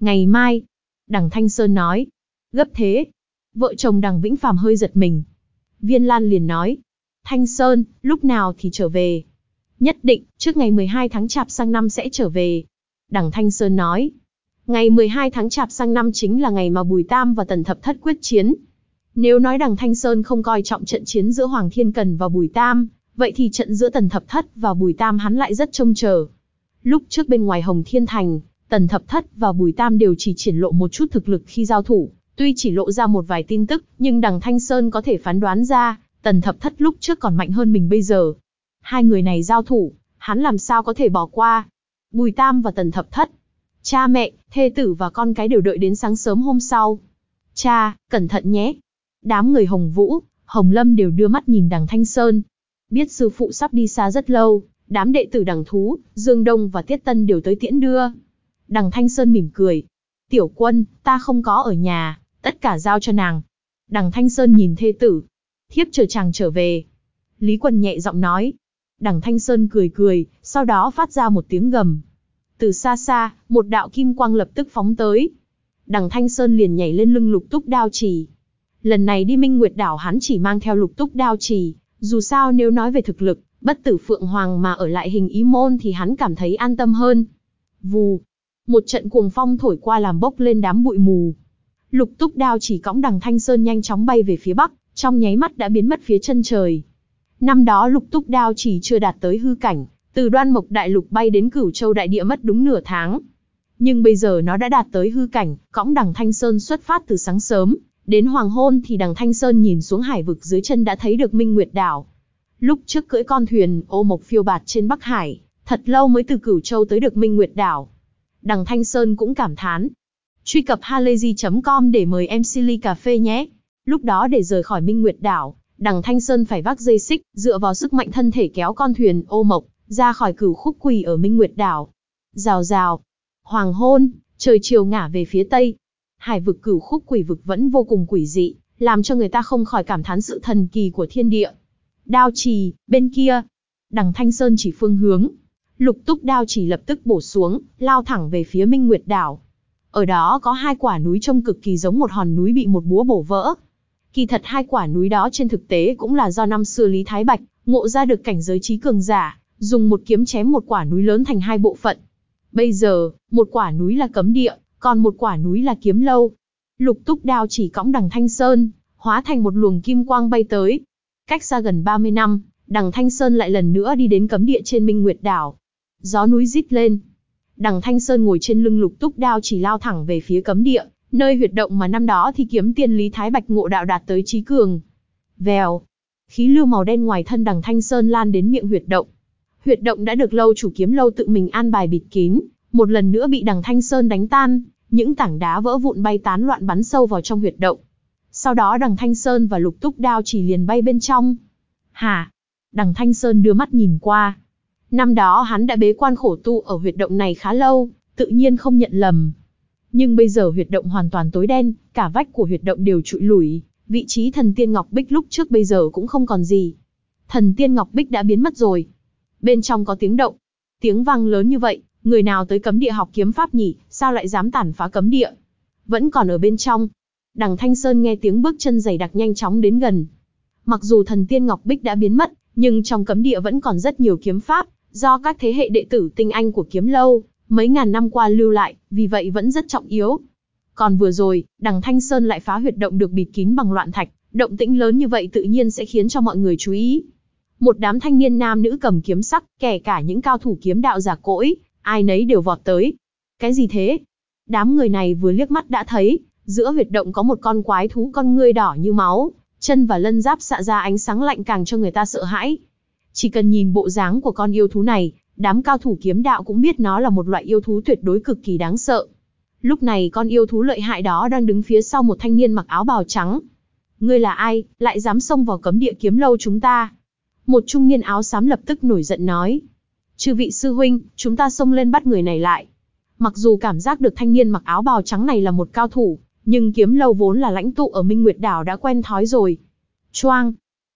Ngày mai, đằng Thanh Sơn nói, gấp thế. Vợ chồng đằng Vĩnh Phàm hơi giật mình. Viên Lan liền nói, Thanh Sơn, lúc nào thì trở về? Nhất định, trước ngày 12 tháng chạp sang năm sẽ trở về. Đằng Thanh Sơn nói, ngày 12 tháng chạp sang năm chính là ngày mà Bùi Tam và Tần Thập Thất quyết chiến. Nếu nói đằng Thanh Sơn không coi trọng trận chiến giữa Hoàng Thiên Cần và Bùi Tam, vậy thì trận giữa Tần Thập Thất và Bùi Tam hắn lại rất trông chờ. Lúc trước bên ngoài Hồng Thiên Thành, Tần Thập Thất và Bùi Tam đều chỉ triển lộ một chút thực lực khi giao thủ, tuy chỉ lộ ra một vài tin tức, nhưng đằng Thanh Sơn có thể phán đoán ra, Tần Thập Thất lúc trước còn mạnh hơn mình bây giờ. Hai người này giao thủ, hắn làm sao có thể bỏ qua. Bùi Tam và Tần Thập Thất. Cha mẹ, thê tử và con cái đều đợi đến sáng sớm hôm sau. Cha, cẩn thận nhé. Đám người Hồng Vũ, Hồng Lâm đều đưa mắt nhìn đằng Thanh Sơn. Biết sư phụ sắp đi xa rất lâu, đám đệ tử đằng Thú, Dương Đông và Tiết Tân đều tới tiễn đưa. Đằng Thanh Sơn mỉm cười. Tiểu quân, ta không có ở nhà, tất cả giao cho nàng. Đằng Thanh Sơn nhìn thê tử, thiếp chờ chàng trở về. Lý Quân nhẹ giọng nói. Đằng Thanh Sơn cười cười, sau đó phát ra một tiếng gầm. Từ xa xa, một đạo kim quang lập tức phóng tới. Đằng Thanh Sơn liền nhảy lên lưng lục túc đao trì. Lần này đi Minh Nguyệt đảo hắn chỉ mang theo lục túc đao trì, dù sao nếu nói về thực lực, Bất tử Phượng Hoàng mà ở lại hình ý môn thì hắn cảm thấy an tâm hơn. Vù. Một trận cuồng phong thổi qua làm bốc lên đám bụi mù. Lục túc đao chỉ cõng đằng Thanh Sơn nhanh chóng bay về phía bắc, trong nháy mắt đã biến mất phía chân trời. Năm đó lục túc đao chỉ chưa đạt tới hư cảnh, từ đoan mộc đại lục bay đến cửu châu đại địa mất đúng nửa tháng. Nhưng bây giờ nó đã đạt tới hư cảnh, cõng đằng Thanh Sơn xuất phát từ sáng sớm, đến hoàng hôn thì đằng Thanh Sơn nhìn xuống hải vực dưới chân đã thấy được Minh Nguyệt Đảo. Lúc trước cưỡi con thuyền ô mộc phiêu bạt trên Bắc Hải, thật lâu mới từ cửu châu tới được Minh Nguyệt Đảo. Đằng Thanh Sơn cũng cảm thán. Truy cập halayzi.com để mời em Silly Cà Phê nhé. Lúc đó để rời khỏi Minh Nguyệt Đảo, đằng Thanh Sơn phải vác dây xích, dựa vào sức mạnh thân thể kéo con thuyền ô mộc, ra khỏi cửu khúc quỳ ở Minh Nguyệt Đảo. Rào rào. Hoàng hôn, trời chiều ngả về phía tây. Hải vực cửu khúc quỷ vực vẫn vô cùng quỷ dị, làm cho người ta không khỏi cảm thán sự thần kỳ của thiên địa. Đao trì, bên kia. Đằng Thanh Sơn chỉ phương hướng. Lục túc đao chỉ lập tức bổ xuống, lao thẳng về phía Minh Nguyệt Đảo. Ở đó có hai quả núi trông cực kỳ giống một hòn núi bị một búa bổ vỡ. Kỳ thật hai quả núi đó trên thực tế cũng là do năm xưa Lý Thái Bạch, ngộ ra được cảnh giới trí cường giả, dùng một kiếm chém một quả núi lớn thành hai bộ phận. Bây giờ, một quả núi là cấm địa, còn một quả núi là kiếm lâu. Lục túc đao chỉ cõng đằng Thanh Sơn, hóa thành một luồng kim quang bay tới. Cách xa gần 30 năm, đằng Thanh Sơn lại lần nữa đi đến cấm địa trên Minh Nguyệt Đảo. Gió núi rít lên. Đằng Thanh Sơn ngồi trên lưng lục túc đao chỉ lao thẳng về phía cấm địa, nơi huyệt động mà năm đó thì kiếm tiên Lý Thái Bạch ngộ đạo đạt tới trí cường. Vèo. Khí lưu màu đen ngoài thân đằng Thanh Sơn lan đến miệng huyệt động. Huyệt động đã được lâu chủ kiếm lâu tự mình an bài bịt kín, một lần nữa bị đằng Thanh Sơn đánh tan, những tảng đá vỡ vụn bay tán loạn bắn sâu vào trong huyệt động. Sau đó đằng Thanh Sơn và lục túc đao chỉ liền bay bên trong. Hả? Đằng Thanh Sơn đưa mắt nhìn qua. Năm đó hắn đã bế quan khổ tu ở huyệt động này khá lâu, tự nhiên không nhận lầm. Nhưng bây giờ huyệt động hoàn toàn tối đen, cả vách của huyệt động đều trụi lủi, vị trí thần tiên Ngọc Bích lúc trước bây giờ cũng không còn gì. Thần tiên Ngọc Bích đã biến mất rồi. Bên trong có tiếng động. Tiếng vang lớn như vậy, người nào tới cấm địa học kiếm pháp nhỉ, sao lại dám tản phá cấm địa? Vẫn còn ở bên trong. Đằng Thanh Sơn nghe tiếng bước chân giày đặc nhanh chóng đến gần. Mặc dù thần tiên Ngọc Bích đã biến mất, nhưng trong cấm địa vẫn còn rất nhiều kiếm pháp, do các thế hệ đệ tử tinh anh của kiếm lâu, mấy ngàn năm qua lưu lại, vì vậy vẫn rất trọng yếu. Còn vừa rồi, đằng Thanh Sơn lại phá huyệt động được bịt kín bằng loạn thạch, động tĩnh lớn như vậy tự nhiên sẽ khiến cho mọi người chú ý. Một đám thanh niên nam nữ cầm kiếm sắc, kể cả những cao thủ kiếm đạo giả cỗi, ai nấy đều vọt tới. Cái gì thế? Đám người này vừa liếc mắt đã thấy, giữa huyệt động có một con quái thú con ngươi đỏ như máu, chân và lân giáp xạ ra ánh sáng lạnh càng cho người ta sợ hãi. Chỉ cần nhìn bộ dáng của con yêu thú này, đám cao thủ kiếm đạo cũng biết nó là một loại yêu thú tuyệt đối cực kỳ đáng sợ. Lúc này con yêu thú lợi hại đó đang đứng phía sau một thanh niên mặc áo bào trắng. Ngươi là ai, lại dám xông vào cấm địa kiếm lâu chúng ta? Một trung niên áo xám lập tức nổi giận nói. Chư vị sư huynh, chúng ta xông lên bắt người này lại. Mặc dù cảm giác được thanh niên mặc áo bào trắng này là một cao thủ, nhưng kiếm lâu vốn là lãnh tụ ở Minh Nguyệt Đảo đã quen thói rồi. Choang,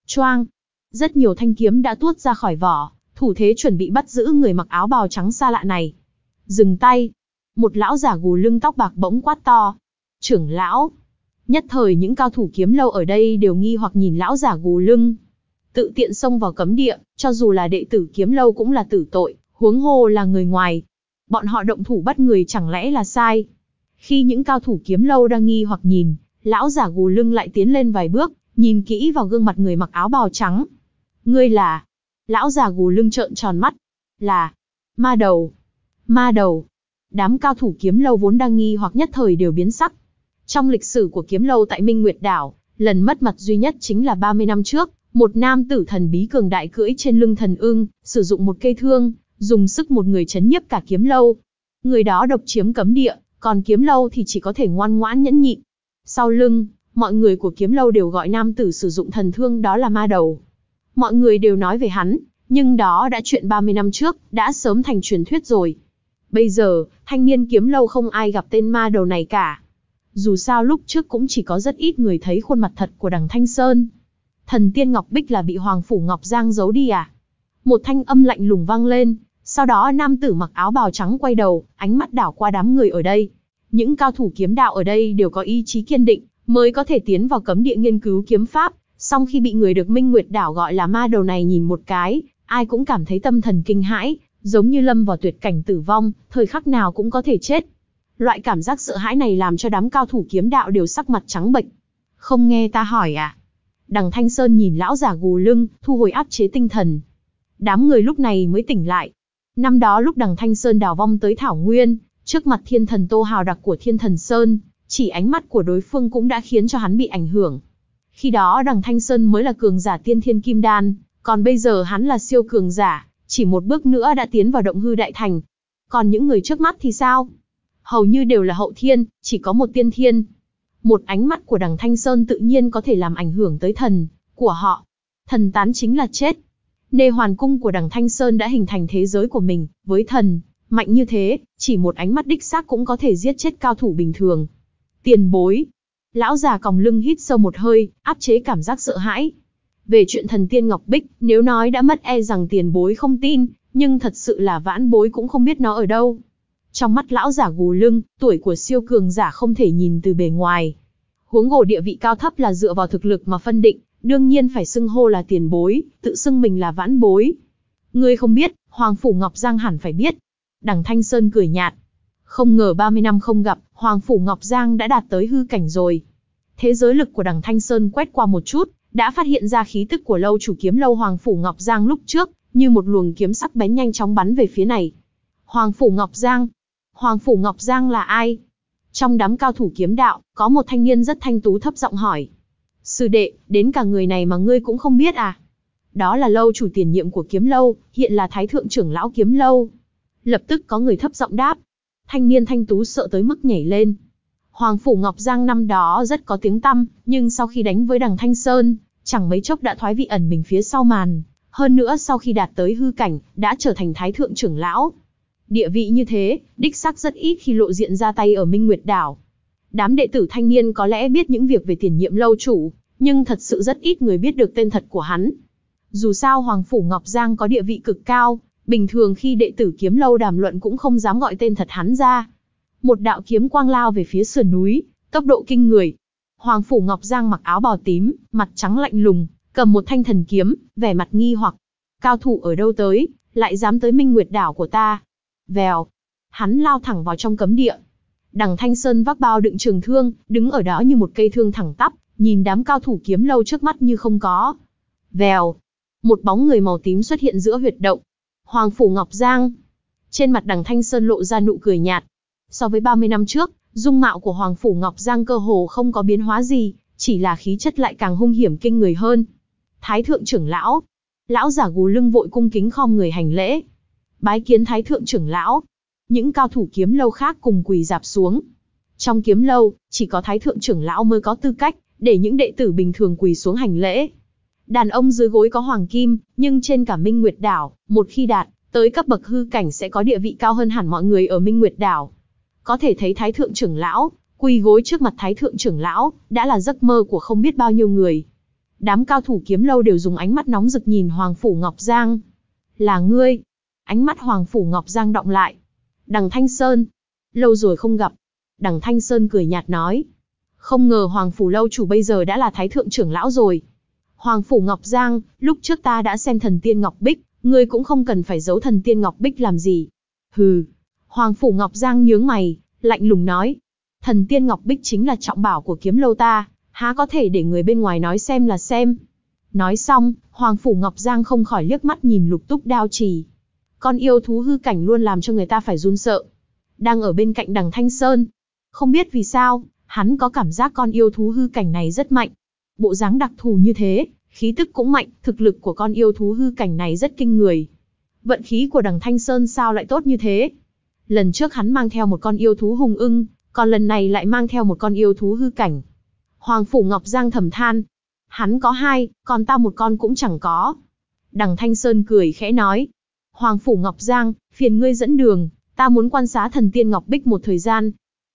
choang, rất nhiều thanh kiếm đã tuốt ra khỏi vỏ, thủ thế chuẩn bị bắt giữ người mặc áo bào trắng xa lạ này. Dừng tay. Một lão giả gù lưng tóc bạc bỗng quát to. Trưởng lão. Nhất thời những cao thủ kiếm lâu ở đây đều nghi hoặc nhìn lão giả gù lưng. Tự tiện xông vào cấm địa, cho dù là đệ tử kiếm lâu cũng là tử tội, huống hồ là người ngoài. Bọn họ động thủ bắt người chẳng lẽ là sai. Khi những cao thủ kiếm lâu đang nghi hoặc nhìn, lão giả gù lưng lại tiến lên vài bước, nhìn kỹ vào gương mặt người mặc áo bào trắng. Ngươi là... Lão già gù lưng trợn tròn mắt. Là... Ma đầu. Ma đầu. Đám cao thủ kiếm lâu vốn đang nghi hoặc nhất thời đều biến sắc. Trong lịch sử của kiếm lâu tại Minh Nguyệt Đảo, lần mất mặt duy nhất chính là 30 năm trước, một nam tử thần bí cường đại cưỡi trên lưng thần ưng, sử dụng một cây thương, dùng sức một người chấn nhiếp cả kiếm lâu. Người đó độc chiếm cấm địa, còn kiếm lâu thì chỉ có thể ngoan ngoãn nhẫn nhịn. Sau lưng, mọi người của kiếm lâu đều gọi nam tử sử dụng thần thương đó là ma đầu. Mọi người đều nói về hắn, nhưng đó đã chuyện 30 năm trước, đã sớm thành truyền thuyết rồi. Bây giờ, thanh niên kiếm lâu không ai gặp tên ma đầu này cả. Dù sao lúc trước cũng chỉ có rất ít người thấy khuôn mặt thật của đằng Thanh Sơn. Thần tiên Ngọc Bích là bị Hoàng Phủ Ngọc Giang giấu đi à? Một thanh âm lạnh lùng vang lên, sau đó nam tử mặc áo bào trắng quay đầu, ánh mắt đảo qua đám người ở đây. Những cao thủ kiếm đạo ở đây đều có ý chí kiên định, mới có thể tiến vào cấm địa nghiên cứu kiếm pháp, Song khi bị người được Minh Nguyệt đảo gọi là ma đầu này nhìn một cái, ai cũng cảm thấy tâm thần kinh hãi, giống như lâm vào tuyệt cảnh tử vong, thời khắc nào cũng có thể chết. Loại cảm giác sợ hãi này làm cho đám cao thủ kiếm đạo đều sắc mặt trắng bệch. Không nghe ta hỏi à? Đằng Thanh Sơn nhìn lão giả gù lưng, thu hồi áp chế tinh thần. Đám người lúc này mới tỉnh lại. Năm đó lúc đằng Thanh Sơn đào vong tới Thảo Nguyên, trước mặt thiên thần Tô Hào đặc của thiên thần Sơn, chỉ ánh mắt của đối phương cũng đã khiến cho hắn bị ảnh hưởng. Khi đó đằng Thanh Sơn mới là cường giả tiên thiên kim đan, còn bây giờ hắn là siêu cường giả, chỉ một bước nữa đã tiến vào động hư đại thành. Còn những người trước mắt thì sao? Hầu như đều là hậu thiên, chỉ có một tiên thiên. Một ánh mắt của đằng Thanh Sơn tự nhiên có thể làm ảnh hưởng tới thần của họ. Thần tán chính là chết. Nê hoàn cung của đằng Thanh Sơn đã hình thành thế giới của mình, với thần, mạnh như thế, chỉ một ánh mắt đích xác cũng có thể giết chết cao thủ bình thường. Tiền bối. Lão già còng lưng hít sâu một hơi, áp chế cảm giác sợ hãi. Về chuyện thần tiên Ngọc Bích, nếu nói đã mất e rằng tiền bối không tin, nhưng thật sự là vãn bối cũng không biết nó ở đâu. Trong mắt lão giả gù lưng, tuổi của siêu cường giả không thể nhìn từ bề ngoài. Huống hồ địa vị cao thấp là dựa vào thực lực mà phân định, đương nhiên phải xưng hô là tiền bối, tự xưng mình là vãn bối. Ngươi không biết, Hoàng Phủ Ngọc Giang hẳn phải biết. Đằng Thanh Sơn cười nhạt. Không ngờ 30 năm không gặp, Hoàng Phủ Ngọc Giang đã đạt tới hư cảnh rồi. Thế giới lực của đằng Thanh Sơn quét qua một chút, đã phát hiện ra khí tức của lâu chủ kiếm lâu Hoàng Phủ Ngọc Giang lúc trước, như một luồng kiếm sắc bén nhanh chóng bắn về phía này. Hoàng Phủ Ngọc Giang, Hoàng Phủ Ngọc Giang là ai? Trong đám cao thủ kiếm đạo, có một thanh niên rất thanh tú thấp giọng hỏi. Sư đệ, đến cả người này mà ngươi cũng không biết à? Đó là lâu chủ tiền nhiệm của kiếm lâu, hiện là thái thượng trưởng lão kiếm lâu. Lập tức có người thấp giọng đáp. Thanh niên thanh tú sợ tới mức nhảy lên. Hoàng Phủ Ngọc Giang năm đó rất có tiếng tăm, nhưng sau khi đánh với đằng Thanh Sơn, chẳng mấy chốc đã thoái vị ẩn mình phía sau màn. Hơn nữa sau khi đạt tới hư cảnh, đã trở thành thái thượng trưởng lão, Địa vị như thế, đích xác rất ít khi lộ diện ra tay ở Minh Nguyệt Đảo. Đám đệ tử thanh niên có lẽ biết những việc về tiền nhiệm lâu chủ, nhưng thật sự rất ít người biết được tên thật của hắn. Dù sao Hoàng Phủ Ngọc Giang có địa vị cực cao, bình thường khi đệ tử kiếm lâu đàm luận cũng không dám gọi tên thật hắn ra. Một đạo kiếm quang lao về phía sườn núi, tốc độ kinh người. Hoàng Phủ Ngọc Giang mặc áo bào tím, mặt trắng lạnh lùng, cầm một thanh thần kiếm, vẻ mặt nghi hoặc. Cao thủ ở đâu tới, lại dám tới Minh Nguyệt đảo của ta. Vèo, hắn lao thẳng vào trong cấm địa. Đằng Thanh Sơn vác bao đựng trường thương, đứng ở đó như một cây thương thẳng tắp, nhìn đám cao thủ kiếm lâu trước mắt như không có. Vèo, một bóng người màu tím xuất hiện giữa huyệt động. Hoàng Phủ Ngọc Giang. Trên mặt đằng Thanh Sơn lộ ra nụ cười nhạt. So với 30 năm trước, dung mạo của Hoàng Phủ Ngọc Giang cơ hồ không có biến hóa gì, chỉ là khí chất lại càng hung hiểm kinh người hơn. Thái thượng trưởng lão. Lão giả gù lưng vội cung kính khom người hành lễ bái kiến thái thượng trưởng lão. Những cao thủ kiếm lâu khác cùng quỳ dạp xuống. Trong kiếm lâu, chỉ có thái thượng trưởng lão mới có tư cách, để những đệ tử bình thường quỳ xuống hành lễ. Đàn ông dưới gối có hoàng kim, nhưng trên cả Minh Nguyệt Đảo, một khi đạt, tới cấp bậc hư cảnh sẽ có địa vị cao hơn hẳn mọi người ở Minh Nguyệt Đảo. Có thể thấy thái thượng trưởng lão, quỳ gối trước mặt thái thượng trưởng lão, đã là giấc mơ của không biết bao nhiêu người. Đám cao thủ kiếm lâu đều dùng ánh mắt nóng rực nhìn Hoàng Phủ Ngọc Giang. Là ngươi, Ánh mắt Hoàng Phủ Ngọc Giang động lại. Đằng Thanh Sơn. Lâu rồi không gặp. Đằng Thanh Sơn cười nhạt nói. Không ngờ Hoàng Phủ Lâu chủ bây giờ đã là Thái Thượng trưởng lão rồi. Hoàng Phủ Ngọc Giang, lúc trước ta đã xem thần tiên Ngọc Bích, ngươi cũng không cần phải giấu thần tiên Ngọc Bích làm gì. Hừ. Hoàng Phủ Ngọc Giang nhướng mày, lạnh lùng nói. Thần tiên Ngọc Bích chính là trọng bảo của kiếm lâu ta, há có thể để người bên ngoài nói xem là xem. Nói xong, Hoàng Phủ Ngọc Giang không khỏi liếc mắt nhìn lục túc đao trì. Con yêu thú hư cảnh luôn làm cho người ta phải run sợ. Đang ở bên cạnh đằng Thanh Sơn. Không biết vì sao, hắn có cảm giác con yêu thú hư cảnh này rất mạnh. Bộ dáng đặc thù như thế, khí tức cũng mạnh, thực lực của con yêu thú hư cảnh này rất kinh người. Vận khí của đằng Thanh Sơn sao lại tốt như thế? Lần trước hắn mang theo một con yêu thú hùng ưng, còn lần này lại mang theo một con yêu thú hư cảnh. Hoàng Phủ Ngọc Giang thầm than. Hắn có hai, còn ta một con cũng chẳng có. Đằng Thanh Sơn cười khẽ nói, Hoàng Phủ Ngọc Giang, phiền ngươi dẫn đường, ta muốn quan sát thần tiên Ngọc Bích một thời gian.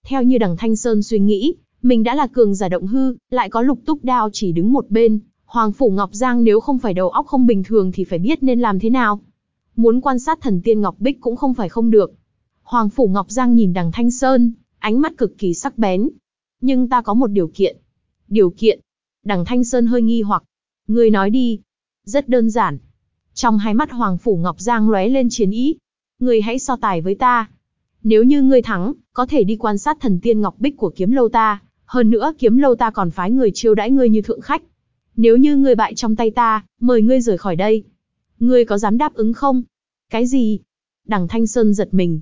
Theo như đằng Thanh Sơn suy nghĩ, mình đã là cường giả động hư, lại có lục túc đao chỉ đứng một bên. Hoàng Phủ Ngọc Giang nếu không phải đầu óc không bình thường thì phải biết nên làm thế nào. Muốn quan sát thần tiên Ngọc Bích cũng không phải không được. Hoàng Phủ Ngọc Giang nhìn đằng Thanh Sơn, ánh mắt cực kỳ sắc bén. Nhưng ta có một điều kiện. Điều kiện? Đằng Thanh Sơn hơi nghi hoặc. Ngươi nói đi. Rất đơn giản, Trong hai mắt Hoàng Phủ Ngọc Giang lóe lên chiến ý. Ngươi hãy so tài với ta. Nếu như ngươi thắng, có thể đi quan sát thần tiên Ngọc Bích của kiếm lâu ta. Hơn nữa kiếm lâu ta còn phái người chiêu đãi ngươi như thượng khách. Nếu như ngươi bại trong tay ta, mời ngươi rời khỏi đây. Ngươi có dám đáp ứng không? Cái gì? Đằng Thanh Sơn giật mình.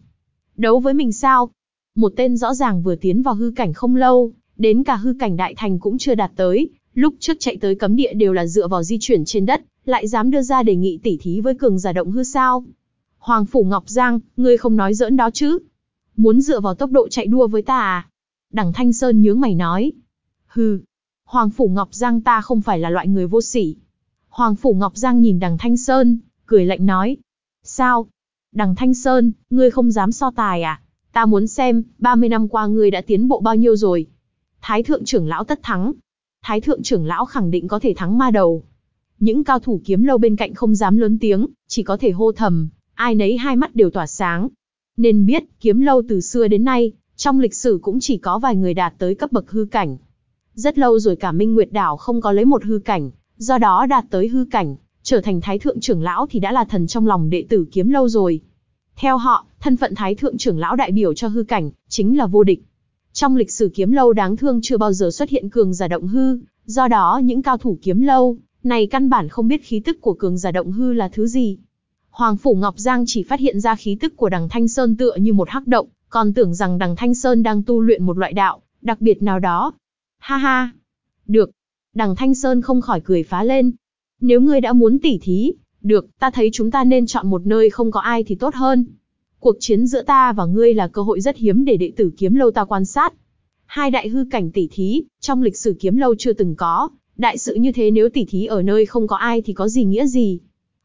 Đấu với mình sao? Một tên rõ ràng vừa tiến vào hư cảnh không lâu, đến cả hư cảnh đại thành cũng chưa đạt tới, lúc trước chạy tới cấm địa đều là dựa vào di chuyển trên đất, lại dám đưa ra đề nghị tỉ thí với cường giả động hư sao? Hoàng Phủ Ngọc Giang, ngươi không nói giỡn đó chứ? Muốn dựa vào tốc độ chạy đua với ta à? Đằng Thanh Sơn nhướng mày nói. Hừ, Hoàng Phủ Ngọc Giang ta không phải là loại người vô sỉ. Hoàng Phủ Ngọc Giang nhìn đằng Thanh Sơn, cười lạnh nói. Sao? Đằng Thanh Sơn, ngươi không dám so tài à? Ta muốn xem, 30 năm qua ngươi đã tiến bộ bao nhiêu rồi? Thái thượng trưởng lão tất thắng. Thái thượng trưởng lão khẳng định có thể thắng ma đầu. Những cao thủ kiếm lâu bên cạnh không dám lớn tiếng, chỉ có thể hô thầm, ai nấy hai mắt đều tỏa sáng. Nên biết, kiếm lâu từ xưa đến nay, trong lịch sử cũng chỉ có vài người đạt tới cấp bậc hư cảnh. Rất lâu rồi cả Minh Nguyệt Đảo không có lấy một hư cảnh, do đó đạt tới hư cảnh, trở thành thái thượng trưởng lão thì đã là thần trong lòng đệ tử kiếm lâu rồi. Theo họ, thân phận thái thượng trưởng lão đại biểu cho hư cảnh, chính là vô địch. Trong lịch sử kiếm lâu đáng thương chưa bao giờ xuất hiện cường giả động hư, do đó những cao thủ kiếm lâu, này căn bản không biết khí tức của cường giả động hư là thứ gì. Hoàng Phủ Ngọc Giang chỉ phát hiện ra khí tức của đằng Thanh Sơn tựa như một hắc động, còn tưởng rằng đằng Thanh Sơn đang tu luyện một loại đạo, đặc biệt nào đó. Ha ha! Được! Đằng Thanh Sơn không khỏi cười phá lên. Nếu ngươi đã muốn tỉ thí, được, ta thấy chúng ta nên chọn một nơi không có ai thì tốt hơn. Cuộc chiến giữa ta và ngươi là cơ hội rất hiếm để đệ tử kiếm lâu ta quan sát. Hai đại hư cảnh tỉ thí, trong lịch sử kiếm lâu chưa từng có, đại sự như thế nếu tỉ thí ở nơi không có ai thì có gì nghĩa gì.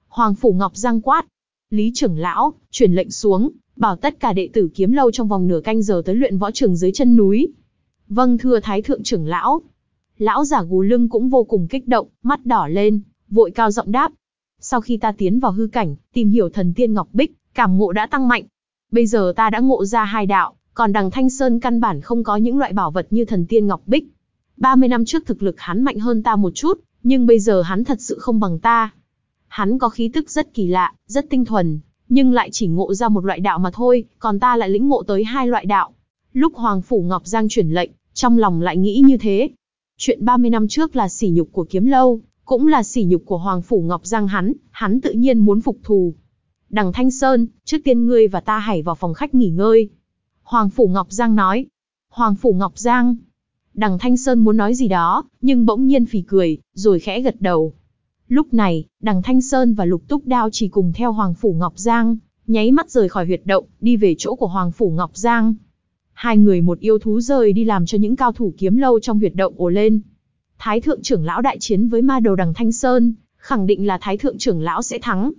Hoàng Phủ Ngọc giang quát. Lý trưởng lão, truyền lệnh xuống, bảo tất cả đệ tử kiếm lâu trong vòng nửa canh giờ tới luyện võ trường dưới chân núi. Vâng thưa Thái Thượng trưởng lão. Lão giả gù lưng cũng vô cùng kích động, mắt đỏ lên, vội cao giọng đáp. Sau khi ta tiến vào hư cảnh, tìm hiểu thần tiên Ngọc Bích, cảm ngộ đã tăng mạnh. Bây giờ ta đã ngộ ra hai đạo, còn đằng Thanh Sơn căn bản không có những loại bảo vật như thần tiên Ngọc Bích. 30 năm trước thực lực hắn mạnh hơn ta một chút, nhưng bây giờ hắn thật sự không bằng ta. Hắn có khí tức rất kỳ lạ, rất tinh thuần, nhưng lại chỉ ngộ ra một loại đạo mà thôi, còn ta lại lĩnh ngộ tới hai loại đạo. Lúc Hoàng Phủ Ngọc Giang chuyển lệnh, trong lòng lại nghĩ như thế. Chuyện 30 năm trước là sỉ nhục của kiếm lâu, cũng là sỉ nhục của Hoàng Phủ Ngọc Giang hắn, hắn tự nhiên muốn phục thù. Đằng Thanh Sơn, trước tiên ngươi và ta hãy vào phòng khách nghỉ ngơi. Hoàng Phủ Ngọc Giang nói. Hoàng Phủ Ngọc Giang. Đằng Thanh Sơn muốn nói gì đó, nhưng bỗng nhiên phì cười, rồi khẽ gật đầu. Lúc này, đằng Thanh Sơn và Lục Túc Đao chỉ cùng theo Hoàng Phủ Ngọc Giang, nháy mắt rời khỏi huyệt động, đi về chỗ của Hoàng Phủ Ngọc Giang. Hai người một yêu thú rời đi làm cho những cao thủ kiếm lâu trong huyệt động ồ lên. Thái thượng trưởng lão đại chiến với ma đầu đằng Thanh Sơn, khẳng định là Thái thượng trưởng lão sẽ thắng.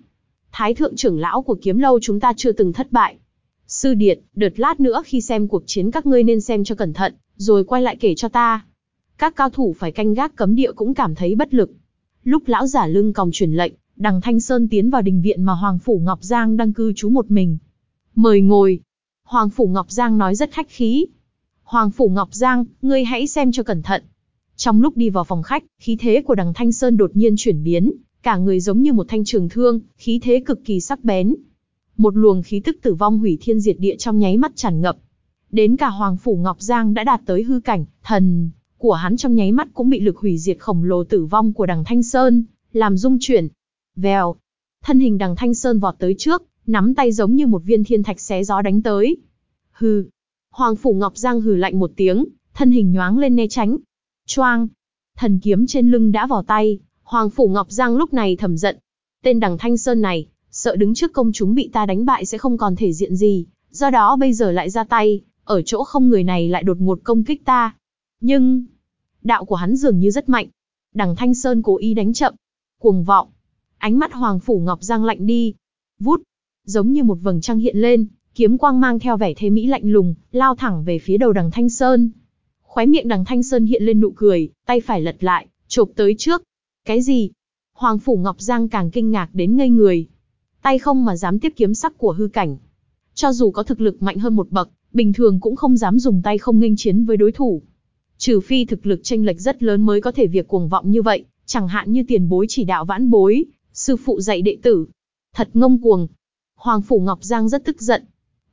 Thái thượng trưởng lão của kiếm lâu chúng ta chưa từng thất bại. Sư Điệt, đợt lát nữa khi xem cuộc chiến các ngươi nên xem cho cẩn thận, rồi quay lại kể cho ta. Các cao thủ phải canh gác cấm địa cũng cảm thấy bất lực. Lúc lão giả lưng còng truyền lệnh, đằng Thanh Sơn tiến vào đình viện mà Hoàng Phủ Ngọc Giang đang cư trú một mình. Mời ngồi. Hoàng Phủ Ngọc Giang nói rất khách khí. Hoàng Phủ Ngọc Giang, ngươi hãy xem cho cẩn thận. Trong lúc đi vào phòng khách, khí thế của đằng Thanh Sơn đột nhiên chuyển biến, cả người giống như một thanh trường thương, khí thế cực kỳ sắc bén. Một luồng khí tức tử vong hủy thiên diệt địa trong nháy mắt tràn ngập. Đến cả Hoàng Phủ Ngọc Giang đã đạt tới hư cảnh, thần của hắn trong nháy mắt cũng bị lực hủy diệt khổng lồ tử vong của đằng Thanh Sơn, làm rung chuyển. Vèo, thân hình đằng Thanh Sơn vọt tới trước, nắm tay giống như một viên thiên thạch xé gió đánh tới. Hừ, Hoàng Phủ Ngọc Giang hừ lạnh một tiếng, thân hình nhoáng lên né tránh. Choang, thần kiếm trên lưng đã vào tay, Hoàng Phủ Ngọc Giang lúc này thầm giận. Tên đằng Thanh Sơn này, sợ đứng trước công chúng bị ta đánh bại sẽ không còn thể diện gì, do đó bây giờ lại ra tay, ở chỗ không người này lại đột ngột công kích ta. Nhưng, đạo của hắn dường như rất mạnh. Đằng Thanh Sơn cố ý đánh chậm. Cuồng vọng. Ánh mắt Hoàng Phủ Ngọc Giang lạnh đi. Vút. Giống như một vầng trăng hiện lên, kiếm quang mang theo vẻ thế mỹ lạnh lùng, lao thẳng về phía đầu đằng Thanh Sơn. Khóe miệng đằng Thanh Sơn hiện lên nụ cười, tay phải lật lại, chộp tới trước. Cái gì? Hoàng Phủ Ngọc Giang càng kinh ngạc đến ngây người. Tay không mà dám tiếp kiếm sắc của hư cảnh. Cho dù có thực lực mạnh hơn một bậc, bình thường cũng không dám dùng tay không nghênh chiến với đối thủ. Trừ phi thực lực tranh lệch rất lớn mới có thể việc cuồng vọng như vậy, chẳng hạn như tiền bối chỉ đạo vãn bối, Sư phụ dạy đệ tử. Thật ngông cuồng. Hoàng Phủ Ngọc Giang rất tức giận.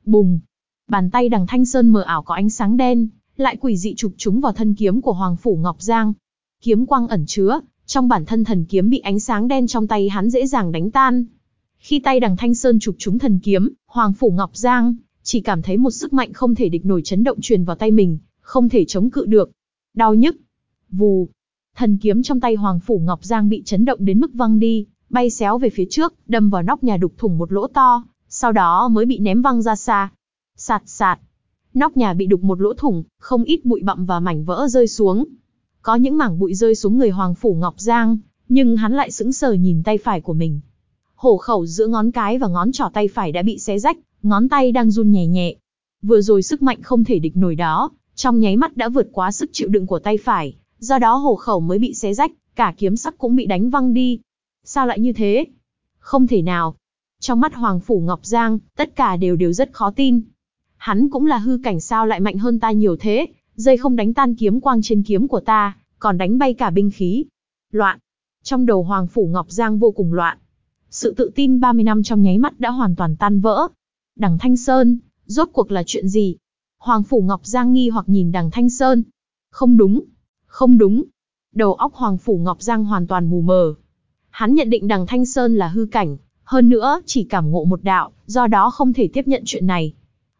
Bùng. Bàn tay đằng Thanh Sơn mờ ảo có ánh sáng đen, lại quỷ dị chụp chúng vào thân kiếm của Hoàng Phủ Ngọc Giang. Kiếm quang ẩn chứa, trong bản thân thần kiếm bị ánh sáng đen trong tay hắn dễ dàng đánh tan. Khi tay đằng Thanh Sơn chụp chúng thần kiếm, Hoàng Phủ Ngọc Giang, chỉ cảm thấy một sức mạnh không thể địch nổi chấn động truyền vào tay mình, không thể chống cự được. Đau nhức. Vù. Thần kiếm trong tay Hoàng Phủ Ngọc Giang bị chấn động đến mức văng đi, bay xéo về phía trước, đâm vào nóc nhà đục thủng một lỗ to, sau đó mới bị ném văng ra xa. Sạt sạt. Nóc nhà bị đục một lỗ thủng, không ít bụi bặm và mảnh vỡ rơi xuống. Có những mảng bụi rơi xuống người Hoàng Phủ Ngọc Giang, nhưng hắn lại sững sờ nhìn tay phải của mình. Hổ khẩu giữa ngón cái và ngón trỏ tay phải đã bị xé rách, ngón tay đang run nhẹ nhẹ. Vừa rồi sức mạnh không thể địch nổi đó, trong nháy mắt đã vượt quá sức chịu đựng của tay phải, do đó hổ khẩu mới bị xé rách, cả kiếm sắc cũng bị đánh văng đi. Sao lại như thế? Không thể nào. Trong mắt Hoàng Phủ Ngọc Giang, tất cả đều đều rất khó tin. Hắn cũng là hư cảnh sao lại mạnh hơn ta nhiều thế, dây không đánh tan kiếm quang trên kiếm của ta, còn đánh bay cả binh khí. Loạn. Trong đầu Hoàng Phủ Ngọc Giang vô cùng loạn. Sự tự tin 30 năm trong nháy mắt đã hoàn toàn tan vỡ. Đằng Thanh Sơn, rốt cuộc là chuyện gì? Hoàng Phủ Ngọc Giang nghi hoặc nhìn đằng Thanh Sơn. Không đúng, không đúng. Đầu óc Hoàng Phủ Ngọc Giang hoàn toàn mù mờ. Hắn nhận định đằng Thanh Sơn là hư cảnh, hơn nữa chỉ cảm ngộ một đạo, do đó không thể tiếp nhận chuyện này.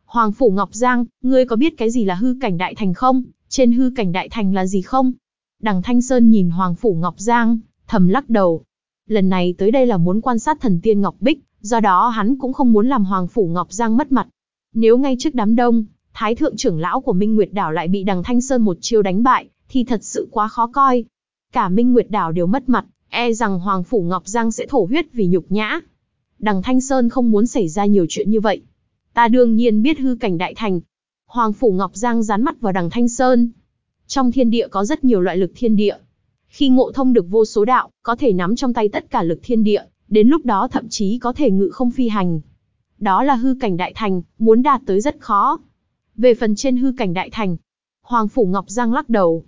Hoàng Phủ Ngọc Giang, ngươi có biết cái gì là hư cảnh đại thành không? Trên hư cảnh đại thành là gì không? Đằng Thanh Sơn nhìn Hoàng Phủ Ngọc Giang, thầm lắc đầu. Lần này tới đây là muốn quan sát thần tiên Ngọc Bích, do đó hắn cũng không muốn làm Hoàng Phủ Ngọc Giang mất mặt. Nếu ngay trước đám đông, Thái thượng trưởng lão của Minh Nguyệt Đảo lại bị đằng Thanh Sơn một chiêu đánh bại, thì thật sự quá khó coi. Cả Minh Nguyệt Đảo đều mất mặt, e rằng Hoàng Phủ Ngọc Giang sẽ thổ huyết vì nhục nhã. Đằng Thanh Sơn không muốn xảy ra nhiều chuyện như vậy. Ta đương nhiên biết hư cảnh đại thành. Hoàng Phủ Ngọc Giang dán mắt vào đằng Thanh Sơn. Trong thiên địa có rất nhiều loại lực thiên địa. Khi ngộ thông được vô số đạo, có thể nắm trong tay tất cả lực thiên địa, đến lúc đó thậm chí có thể ngự không phi hành. Đó là hư cảnh đại thành, muốn đạt tới rất khó. Về phần trên hư cảnh đại thành, Hoàng Phủ Ngọc Giang lắc đầu.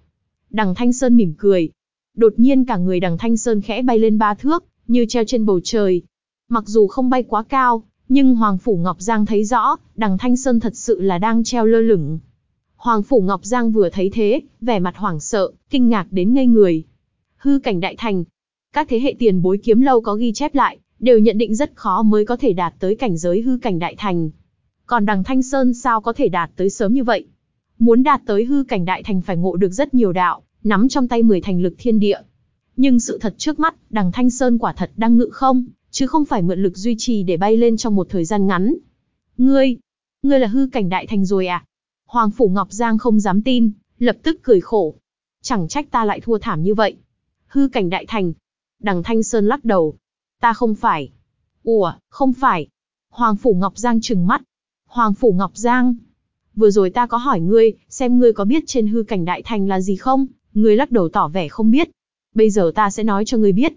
Đằng Thanh Sơn mỉm cười. Đột nhiên cả người đằng Thanh Sơn khẽ bay lên ba thước, như treo trên bầu trời. Mặc dù không bay quá cao, nhưng Hoàng Phủ Ngọc Giang thấy rõ, đằng Thanh Sơn thật sự là đang treo lơ lửng. Hoàng Phủ Ngọc Giang vừa thấy thế, vẻ mặt hoảng sợ, kinh ngạc đến ngây người. Hư cảnh đại thành. Các thế hệ tiền bối kiếm lâu có ghi chép lại, đều nhận định rất khó mới có thể đạt tới cảnh giới hư cảnh đại thành. Còn đằng Thanh Sơn sao có thể đạt tới sớm như vậy? Muốn đạt tới hư cảnh đại thành phải ngộ được rất nhiều đạo, nắm trong tay 10 thành lực thiên địa. Nhưng sự thật trước mắt, đằng Thanh Sơn quả thật đang ngự không, chứ không phải mượn lực duy trì để bay lên trong một thời gian ngắn. Ngươi, ngươi là hư cảnh đại thành rồi à? Hoàng Phủ Ngọc Giang không dám tin, lập tức cười khổ. Chẳng trách ta lại thua thảm như vậy. Hư cảnh đại thành. Đằng Thanh Sơn lắc đầu. Ta không phải. Ủa, không phải. Hoàng Phủ Ngọc Giang trừng mắt. Hoàng Phủ Ngọc Giang. Vừa rồi ta có hỏi ngươi, xem ngươi có biết trên hư cảnh đại thành là gì không? Ngươi lắc đầu tỏ vẻ không biết. Bây giờ ta sẽ nói cho ngươi biết.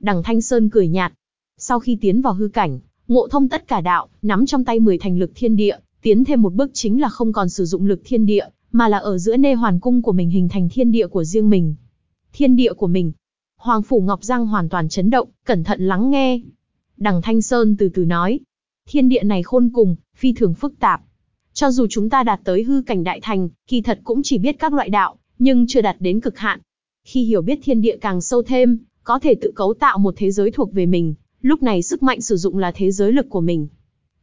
Đằng Thanh Sơn cười nhạt. Sau khi tiến vào hư cảnh, ngộ thông tất cả đạo, nắm trong tay 10 thành lực thiên địa, tiến thêm một bước chính là không còn sử dụng lực thiên địa, mà là ở giữa nê hoàn cung của mình hình thành thiên địa của riêng mình. Thiên địa của mình. Hoàng Phủ Ngọc Giang hoàn toàn chấn động, cẩn thận lắng nghe. Đằng Thanh Sơn từ từ nói. Thiên địa này khôn cùng, phi thường phức tạp. Cho dù chúng ta đạt tới hư cảnh đại thành, kỳ thật cũng chỉ biết các loại đạo, nhưng chưa đạt đến cực hạn. Khi hiểu biết thiên địa càng sâu thêm, có thể tự cấu tạo một thế giới thuộc về mình, lúc này sức mạnh sử dụng là thế giới lực của mình.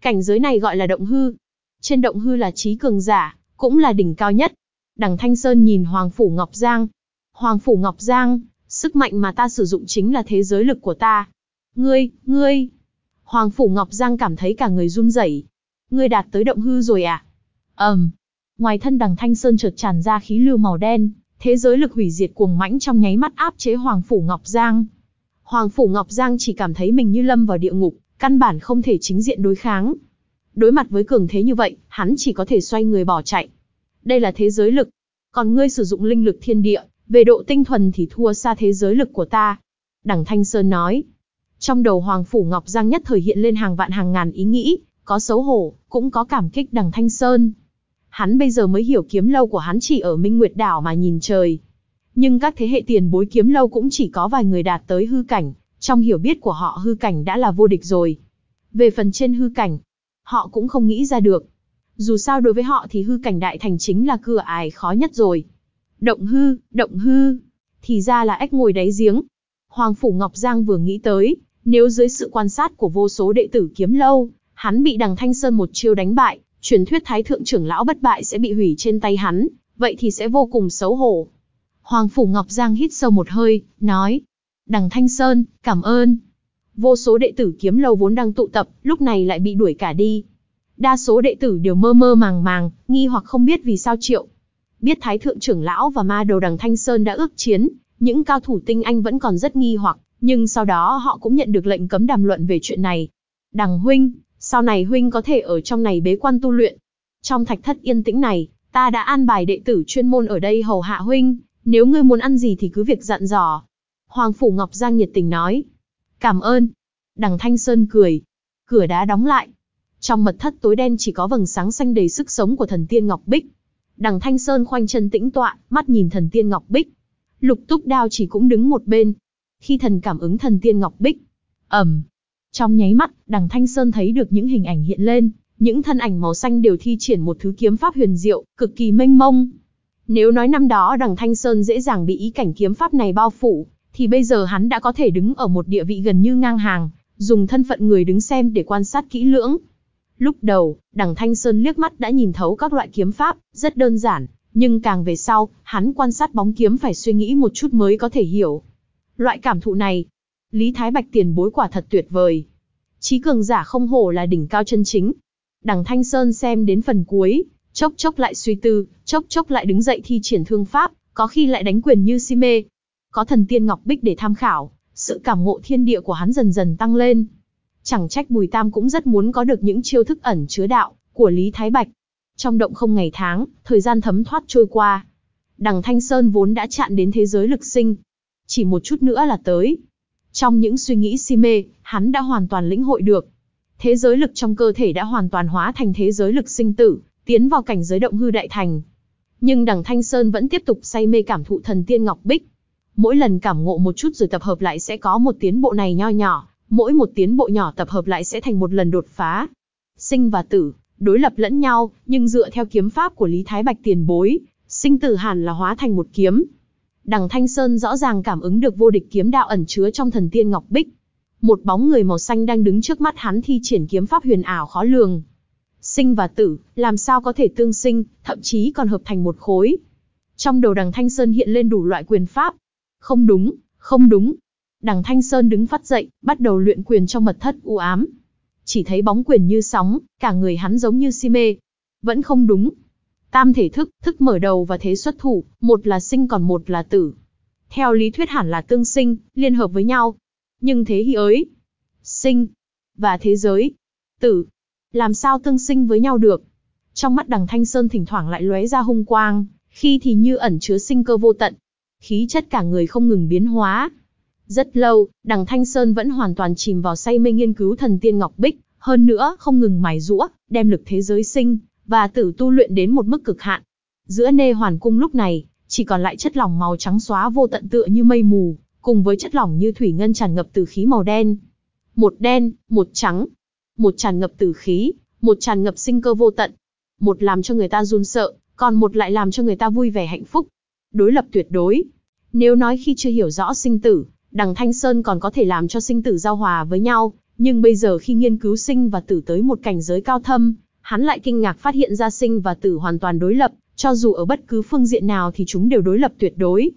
Cảnh giới này gọi là động hư. Trên động hư là trí cường giả, cũng là đỉnh cao nhất. Đằng Thanh Sơn nhìn Hoàng Phủ Ngọc Giang. Hoàng Phủ Ngọc Giang, sức mạnh mà ta sử dụng chính là thế giới lực của ta. Ngươi, ngươi. Hoàng Phủ Ngọc Giang cảm thấy cả người run rẩy. Ngươi đạt tới động hư rồi à? ầm, um. Ngoài thân đằng Thanh Sơn chợt tràn ra khí lưu màu đen, thế giới lực hủy diệt cuồng mãnh trong nháy mắt áp chế Hoàng Phủ Ngọc Giang. Hoàng Phủ Ngọc Giang chỉ cảm thấy mình như lâm vào địa ngục, căn bản không thể chính diện đối kháng. Đối mặt với cường thế như vậy, hắn chỉ có thể xoay người bỏ chạy. Đây là thế giới lực. Còn ngươi sử dụng linh lực thiên địa, về độ tinh thuần thì thua xa thế giới lực của ta. Đằng Thanh Sơn nói. Trong đầu Hoàng Phủ Ngọc Giang nhất thời hiện lên hàng vạn hàng ngàn ý nghĩ, có xấu hổ, cũng có cảm kích đằng Thanh Sơn. Hắn bây giờ mới hiểu kiếm lâu của hắn chỉ ở Minh Nguyệt Đảo mà nhìn trời. Nhưng các thế hệ tiền bối kiếm lâu cũng chỉ có vài người đạt tới hư cảnh, Trong hiểu biết của họ hư cảnh đã là vô địch rồi. Về phần trên hư cảnh, họ cũng không nghĩ ra được. Dù sao đối với họ thì hư cảnh đại thành chính là cửa ải khó nhất rồi. Động hư, động hư. Thì ra là ếch ngồi đáy giếng. Hoàng Phủ Ngọc Giang vừa nghĩ tới, nếu dưới sự quan sát của vô số đệ tử kiếm lâu, hắn bị đằng Thanh Sơn một chiêu đánh bại, truyền thuyết Thái Thượng trưởng lão bất bại sẽ bị hủy trên tay hắn, vậy thì sẽ vô cùng xấu hổ. Hoàng Phủ Ngọc Giang hít sâu một hơi, nói. Đằng Thanh Sơn, cảm ơn. Vô số đệ tử kiếm lâu vốn đang tụ tập, lúc này lại bị đuổi cả đi. Đa số đệ tử đều mơ mơ màng màng, nghi hoặc không biết vì sao triệu. Biết Thái Thượng trưởng lão và ma đầu đằng Thanh Sơn đã ước chiến, những cao thủ tinh anh vẫn còn rất nghi hoặc, nhưng sau đó họ cũng nhận được lệnh cấm đàm luận về chuyện này. Đằng huynh, sau này huynh có thể ở trong này bế quan tu luyện. Trong thạch thất yên tĩnh này, ta đã an bài đệ tử chuyên môn ở đây hầu hạ huynh, nếu ngươi muốn ăn gì thì cứ việc dặn dò. Hoàng Phủ Ngọc Giang nhiệt tình nói. Cảm ơn. Đằng Thanh Sơn cười. Cửa đá đóng lại. Trong mật thất tối đen chỉ có vầng sáng xanh đầy sức sống của thần tiên Ngọc Bích. Đằng Thanh Sơn khoanh chân tĩnh tọa, mắt nhìn thần tiên Ngọc Bích. Lục túc đao chỉ cũng đứng một bên. Khi thần cảm ứng thần tiên Ngọc Bích. ầm, trong nháy mắt, đằng Thanh Sơn thấy được những hình ảnh hiện lên, những thân ảnh màu xanh đều thi triển một thứ kiếm pháp huyền diệu, cực kỳ mênh mông. Nếu nói năm đó đằng Thanh Sơn dễ dàng bị ý cảnh kiếm pháp này bao phủ, thì bây giờ hắn đã có thể đứng ở một địa vị gần như ngang hàng, dùng thân phận người đứng xem để quan sát kỹ lưỡng. Lúc đầu, đằng Thanh Sơn liếc mắt đã nhìn thấu các loại kiếm pháp, rất đơn giản, nhưng càng về sau, hắn quan sát bóng kiếm phải suy nghĩ một chút mới có thể hiểu. Loại cảm thụ này, Lý Thái Bạch tiền bối quả thật tuyệt vời. Chí cường giả không hổ là đỉnh cao chân chính. Đằng Thanh Sơn xem đến phần cuối, chốc chốc lại suy tư, chốc chốc lại đứng dậy thi triển thương pháp, có khi lại đánh quyền như si mê. Có thần tiên Ngọc Bích để tham khảo, sự cảm ngộ thiên địa của hắn dần dần tăng lên. Chẳng trách Bùi Tam cũng rất muốn có được những chiêu thức ẩn chứa đạo của Lý Thái Bạch. Trong động không ngày tháng, thời gian thấm thoát trôi qua. Đằng Thanh Sơn vốn đã chạm đến thế giới lực sinh. Chỉ một chút nữa là tới. Trong những suy nghĩ si mê, hắn đã hoàn toàn lĩnh hội được. Thế giới lực trong cơ thể đã hoàn toàn hóa thành thế giới lực sinh tử, tiến vào cảnh giới động hư đại thành. Nhưng đằng Thanh Sơn vẫn tiếp tục say mê cảm thụ thần tiên Ngọc Bích. Mỗi lần cảm ngộ một chút rồi tập hợp lại sẽ có một tiến bộ này nho nhỏ, mỗi một tiến bộ nhỏ tập hợp lại sẽ thành một lần đột phá. Sinh và tử, đối lập lẫn nhau, nhưng dựa theo kiếm pháp của Lý Thái Bạch tiền bối, sinh tử hàn là hóa thành một kiếm. Đằng Thanh Sơn rõ ràng cảm ứng được vô địch kiếm đạo ẩn chứa trong thần tiên Ngọc Bích. Một bóng người màu xanh đang đứng trước mắt hắn thi triển kiếm pháp huyền ảo khó lường. Sinh và tử, làm sao có thể tương sinh, thậm chí còn hợp thành một khối. Trong đầu đằng Thanh Sơn hiện lên đủ loại quyền pháp. Không đúng, không đúng. Đằng Thanh Sơn đứng phát dậy, bắt đầu luyện quyền trong mật thất u ám. Chỉ thấy bóng quyền như sóng, cả người hắn giống như si mê. Vẫn không đúng. Tam thể thức, thức mở đầu và thế xuất thủ, một là sinh còn một là tử. Theo lý thuyết hẳn là tương sinh, liên hợp với nhau. Nhưng thế hi ới, sinh, và thế giới, tử, làm sao tương sinh với nhau được? Trong mắt đằng Thanh Sơn thỉnh thoảng lại lóe ra hung quang, khi thì như ẩn chứa sinh cơ vô tận. Khí chất cả người không ngừng biến hóa. Rất lâu, đằng Thanh Sơn vẫn hoàn toàn chìm vào say mê nghiên cứu thần tiên Ngọc Bích, hơn nữa không ngừng mài rũa, đem lực thế giới sinh, và tử tu luyện đến một mức cực hạn. Giữa nê hoàn cung lúc này, chỉ còn lại chất lỏng màu trắng xóa vô tận tựa như mây mù, cùng với chất lỏng như thủy ngân tràn ngập từ khí màu đen. Một đen, một trắng, một tràn ngập tử khí, một tràn ngập sinh cơ vô tận. Một làm cho người ta run sợ, còn một lại làm cho người ta vui vẻ hạnh phúc. Đối lập tuyệt đối. Nếu nói khi chưa hiểu rõ sinh tử, đằng Thanh Sơn còn có thể làm cho sinh tử giao hòa với nhau, nhưng bây giờ khi nghiên cứu sinh và tử tới một cảnh giới cao thâm, hắn lại kinh ngạc phát hiện ra sinh và tử hoàn toàn đối lập, cho dù ở bất cứ phương diện nào thì chúng đều đối lập tuyệt đối.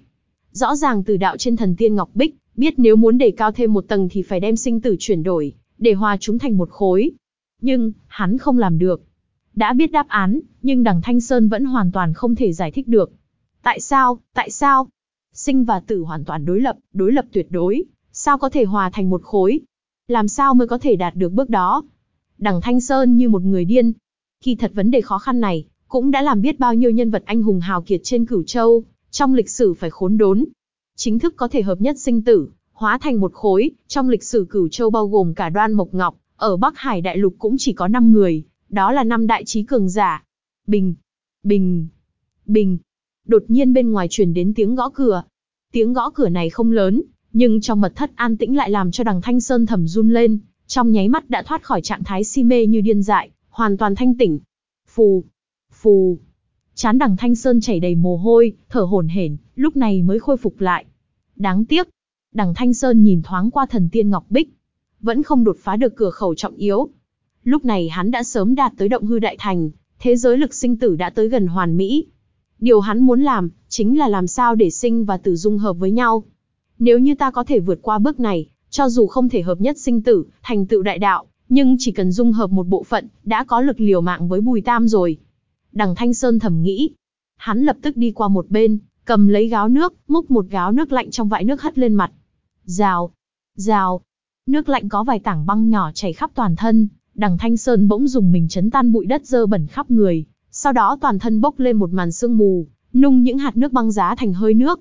Rõ ràng từ đạo trên thần tiên Ngọc Bích, biết nếu muốn đề cao thêm một tầng thì phải đem sinh tử chuyển đổi, để hòa chúng thành một khối. Nhưng, hắn không làm được. Đã biết đáp án, nhưng đằng Thanh Sơn vẫn hoàn toàn không thể giải thích được. Tại sao, tại sao? Sinh và tử hoàn toàn đối lập, đối lập tuyệt đối, sao có thể hòa thành một khối? Làm sao mới có thể đạt được bước đó? Đằng Thanh Sơn như một người điên. Khi thật vấn đề khó khăn này, cũng đã làm biết bao nhiêu nhân vật anh hùng hào kiệt trên cửu châu, trong lịch sử phải khốn đốn. Chính thức có thể hợp nhất sinh tử, hóa thành một khối, trong lịch sử cửu châu bao gồm cả đoan mộc ngọc, ở Bắc Hải đại lục cũng chỉ có 5 người, đó là năm đại trí cường giả. Bình, bình, bình. Đột nhiên bên ngoài truyền đến tiếng gõ cửa. Tiếng gõ cửa này không lớn, Nhưng trong mật thất an tĩnh lại làm cho đằng Thanh Sơn thầm run lên, trong nháy mắt đã thoát khỏi trạng thái si mê như điên dại, hoàn toàn thanh tỉnh. Phù, phù. Chán đằng Thanh Sơn chảy đầy mồ hôi, thở hổn hển, lúc này mới khôi phục lại. Đáng tiếc, đằng Thanh Sơn nhìn thoáng qua thần tiên Ngọc Bích, vẫn không đột phá được cửa khẩu trọng yếu. Lúc này hắn đã sớm đạt tới động hư đại thành, thế giới lực sinh tử đã tới gần hoàn mỹ. Điều hắn muốn làm, chính là làm sao để sinh và tử dung hợp với nhau. Nếu như ta có thể vượt qua bước này, cho dù không thể hợp nhất sinh tử, thành tựu đại đạo, nhưng chỉ cần dung hợp một bộ phận, đã có lực liều mạng với Bùi Tam rồi. Đằng Thanh Sơn thầm nghĩ. Hắn lập tức đi qua một bên, cầm lấy gáo nước, múc một gáo nước lạnh trong vại nước hất lên mặt. Rào, rào. Nước lạnh có vài tảng băng nhỏ chảy khắp toàn thân, đằng Thanh Sơn bỗng dùng mình chấn tan bụi đất dơ bẩn khắp người, sau đó toàn thân bốc lên một màn sương mù, nung những hạt nước băng giá thành hơi nước.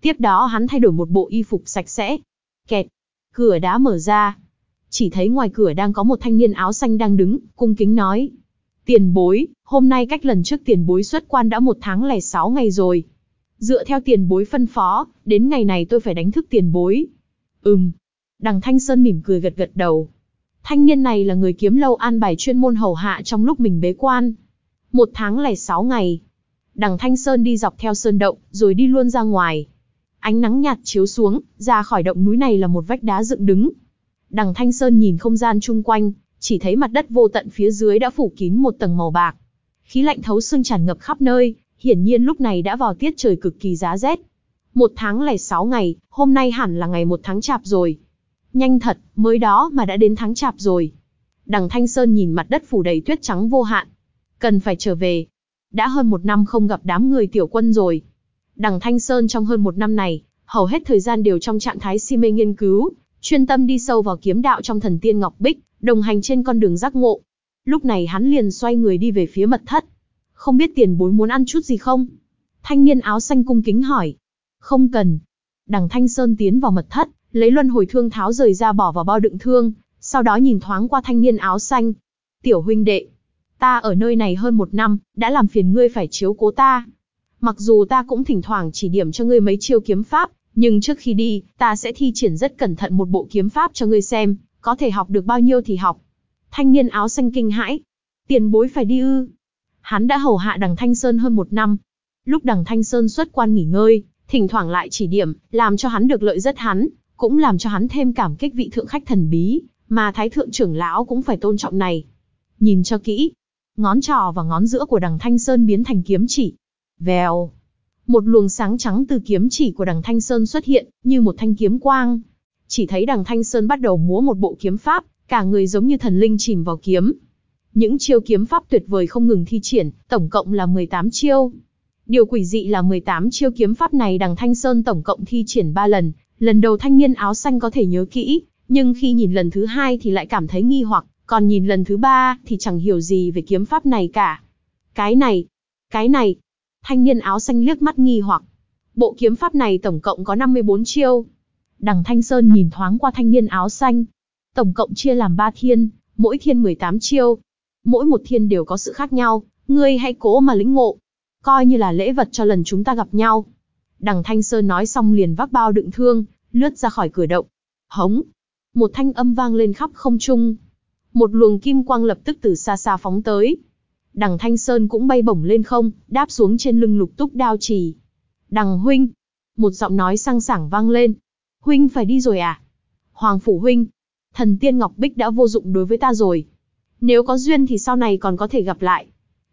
Tiếp đó hắn thay đổi một bộ y phục sạch sẽ. Kẹt, cửa đã mở ra. Chỉ thấy ngoài cửa đang có một thanh niên áo xanh đang đứng, cung kính nói. Tiền bối, hôm nay cách lần trước tiền bối xuất quan đã một tháng lẻ sáu ngày rồi. Dựa theo tiền bối phân phó, đến ngày này tôi phải đánh thức tiền bối. Ừm. Đằng Thanh Sơn mỉm cười gật gật đầu. Thanh niên này là người kiếm lâu an bài chuyên môn hầu hạ trong lúc mình bế quan. Một tháng lẻ sáu ngày. Đằng Thanh Sơn đi dọc theo sơn động, rồi đi luôn ra ngoài. Ánh nắng nhạt chiếu xuống, ra khỏi động núi này là một vách đá dựng đứng. Đằng Thanh Sơn nhìn không gian chung quanh, chỉ thấy mặt đất vô tận phía dưới đã phủ kín một tầng màu bạc. Khí lạnh thấu xương tràn ngập khắp nơi, hiển nhiên lúc này đã vào tiết trời cực kỳ giá rét. Một tháng lẻ sáu ngày, hôm nay hẳn là ngày một tháng chạp rồi. Nhanh thật, mới đó mà đã đến tháng chạp rồi. Đằng Thanh Sơn nhìn mặt đất phủ đầy tuyết trắng vô hạn. Cần phải trở về. Đã hơn một năm không gặp đám người tiểu quân rồi. Đằng Thanh Sơn trong hơn một năm này, hầu hết thời gian đều trong trạng thái si mê nghiên cứu, chuyên tâm đi sâu vào kiếm đạo trong thần tiên Ngọc Bích, đồng hành trên con đường giác ngộ. Lúc này hắn liền xoay người đi về phía mật thất. Không biết tiền bối muốn ăn chút gì không? Thanh niên áo xanh cung kính hỏi. Không cần. Đằng Thanh Sơn tiến vào mật thất, lấy luân hồi thương tháo rời ra bỏ vào bao đựng thương, sau đó nhìn thoáng qua thanh niên áo xanh. Tiểu huynh đệ, ta ở nơi này hơn một năm, đã làm phiền ngươi phải chiếu cố ta. Mặc dù ta cũng thỉnh thoảng chỉ điểm cho ngươi mấy chiêu kiếm pháp, nhưng trước khi đi, ta sẽ thi triển rất cẩn thận một bộ kiếm pháp cho ngươi xem, có thể học được bao nhiêu thì học. Thanh niên áo xanh kinh hãi. Tiền bối phải đi ư. Hắn đã hầu hạ đằng Thanh Sơn hơn một năm. Lúc đằng Thanh Sơn xuất quan nghỉ ngơi, thỉnh thoảng lại chỉ điểm, làm cho hắn được lợi rất hắn, cũng làm cho hắn thêm cảm kích vị thượng khách thần bí, mà thái thượng trưởng lão cũng phải tôn trọng này. Nhìn cho kỹ, ngón trỏ và ngón giữa của đằng Thanh Sơn biến thành kiếm chỉ. Vèo. Một luồng sáng trắng từ kiếm chỉ của đằng Thanh Sơn xuất hiện, như một thanh kiếm quang. Chỉ thấy đằng Thanh Sơn bắt đầu múa một bộ kiếm pháp, cả người giống như thần linh chìm vào kiếm. Những chiêu kiếm pháp tuyệt vời không ngừng thi triển, tổng cộng là 18 chiêu. Điều quỷ dị là 18 chiêu kiếm pháp này đằng Thanh Sơn tổng cộng thi triển 3 lần, lần đầu thanh niên áo xanh có thể nhớ kỹ, nhưng khi nhìn lần thứ hai thì lại cảm thấy nghi hoặc, còn nhìn lần thứ ba thì chẳng hiểu gì về kiếm pháp này cả. Cái này, cái này, thanh niên áo xanh liếc mắt nghi hoặc. Bộ kiếm pháp này tổng cộng có 54 chiêu. Đằng Thanh Sơn nhìn thoáng qua thanh niên áo xanh. Tổng cộng chia làm 3 thiên, mỗi thiên 18 chiêu. Mỗi một thiên đều có sự khác nhau, ngươi hãy cố mà lĩnh ngộ. Coi như là lễ vật cho lần chúng ta gặp nhau. Đằng Thanh Sơn nói xong liền vác bao đựng thương, lướt ra khỏi cửa động. Hống! Một thanh âm vang lên khắp không trung. Một luồng kim quang lập tức từ xa xa phóng tới. Đằng Thanh Sơn cũng bay bổng lên không, đáp xuống trên lưng lục túc đao trì. Đằng huynh! Một giọng nói sang sảng vang lên. Huynh phải đi rồi à? Hoàng Phủ Huynh! Thần tiên Ngọc Bích đã vô dụng đối với ta rồi. Nếu có duyên thì sau này còn có thể gặp lại.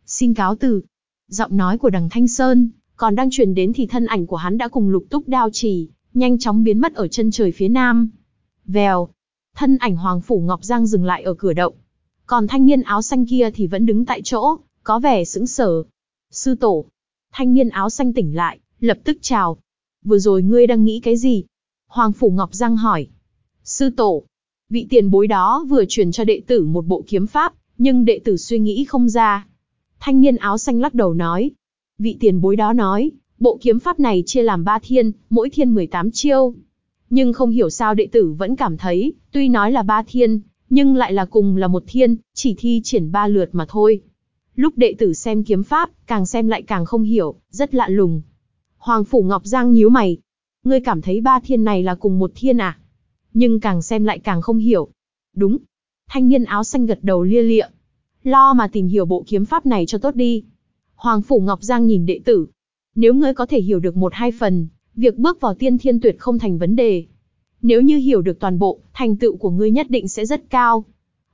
Xin cáo từ. Giọng nói của đằng Thanh Sơn, còn đang truyền đến thì thân ảnh của hắn đã cùng lục túc đao trì, nhanh chóng biến mất ở chân trời phía nam. Vèo, thân ảnh Hoàng Phủ Ngọc Giang dừng lại ở cửa động. Còn thanh niên áo xanh kia thì vẫn đứng tại chỗ, có vẻ sững sờ. Sư tổ, thanh niên áo xanh tỉnh lại, lập tức chào. Vừa rồi ngươi đang nghĩ cái gì? Hoàng Phủ Ngọc Giang hỏi. Sư tổ, vị tiền bối đó vừa truyền cho đệ tử một bộ kiếm pháp, nhưng đệ tử suy nghĩ không ra. Thanh niên áo xanh lắc đầu nói. Vị tiền bối đó nói, Bộ kiếm pháp này chia làm ba thiên, mỗi thiên 18 chiêu. Nhưng không hiểu sao đệ tử vẫn cảm thấy, tuy nói là ba thiên, nhưng lại là cùng là một thiên, chỉ thi triển ba lượt mà thôi. Lúc đệ tử xem kiếm pháp, càng xem lại càng không hiểu, rất lạ lùng. Hoàng Phủ Ngọc Giang nhíu mày. Ngươi cảm thấy ba thiên này là cùng một thiên à? Nhưng càng xem lại càng không hiểu. Đúng. Thanh niên áo xanh gật đầu lia lịa. Lo mà tìm hiểu bộ kiếm pháp này cho tốt đi. Hoàng Phủ Ngọc Giang nhìn đệ tử. Nếu ngươi có thể hiểu được một hai phần, việc bước vào tiên thiên tuyệt không thành vấn đề. Nếu như hiểu được toàn bộ, thành tựu của ngươi nhất định sẽ rất cao.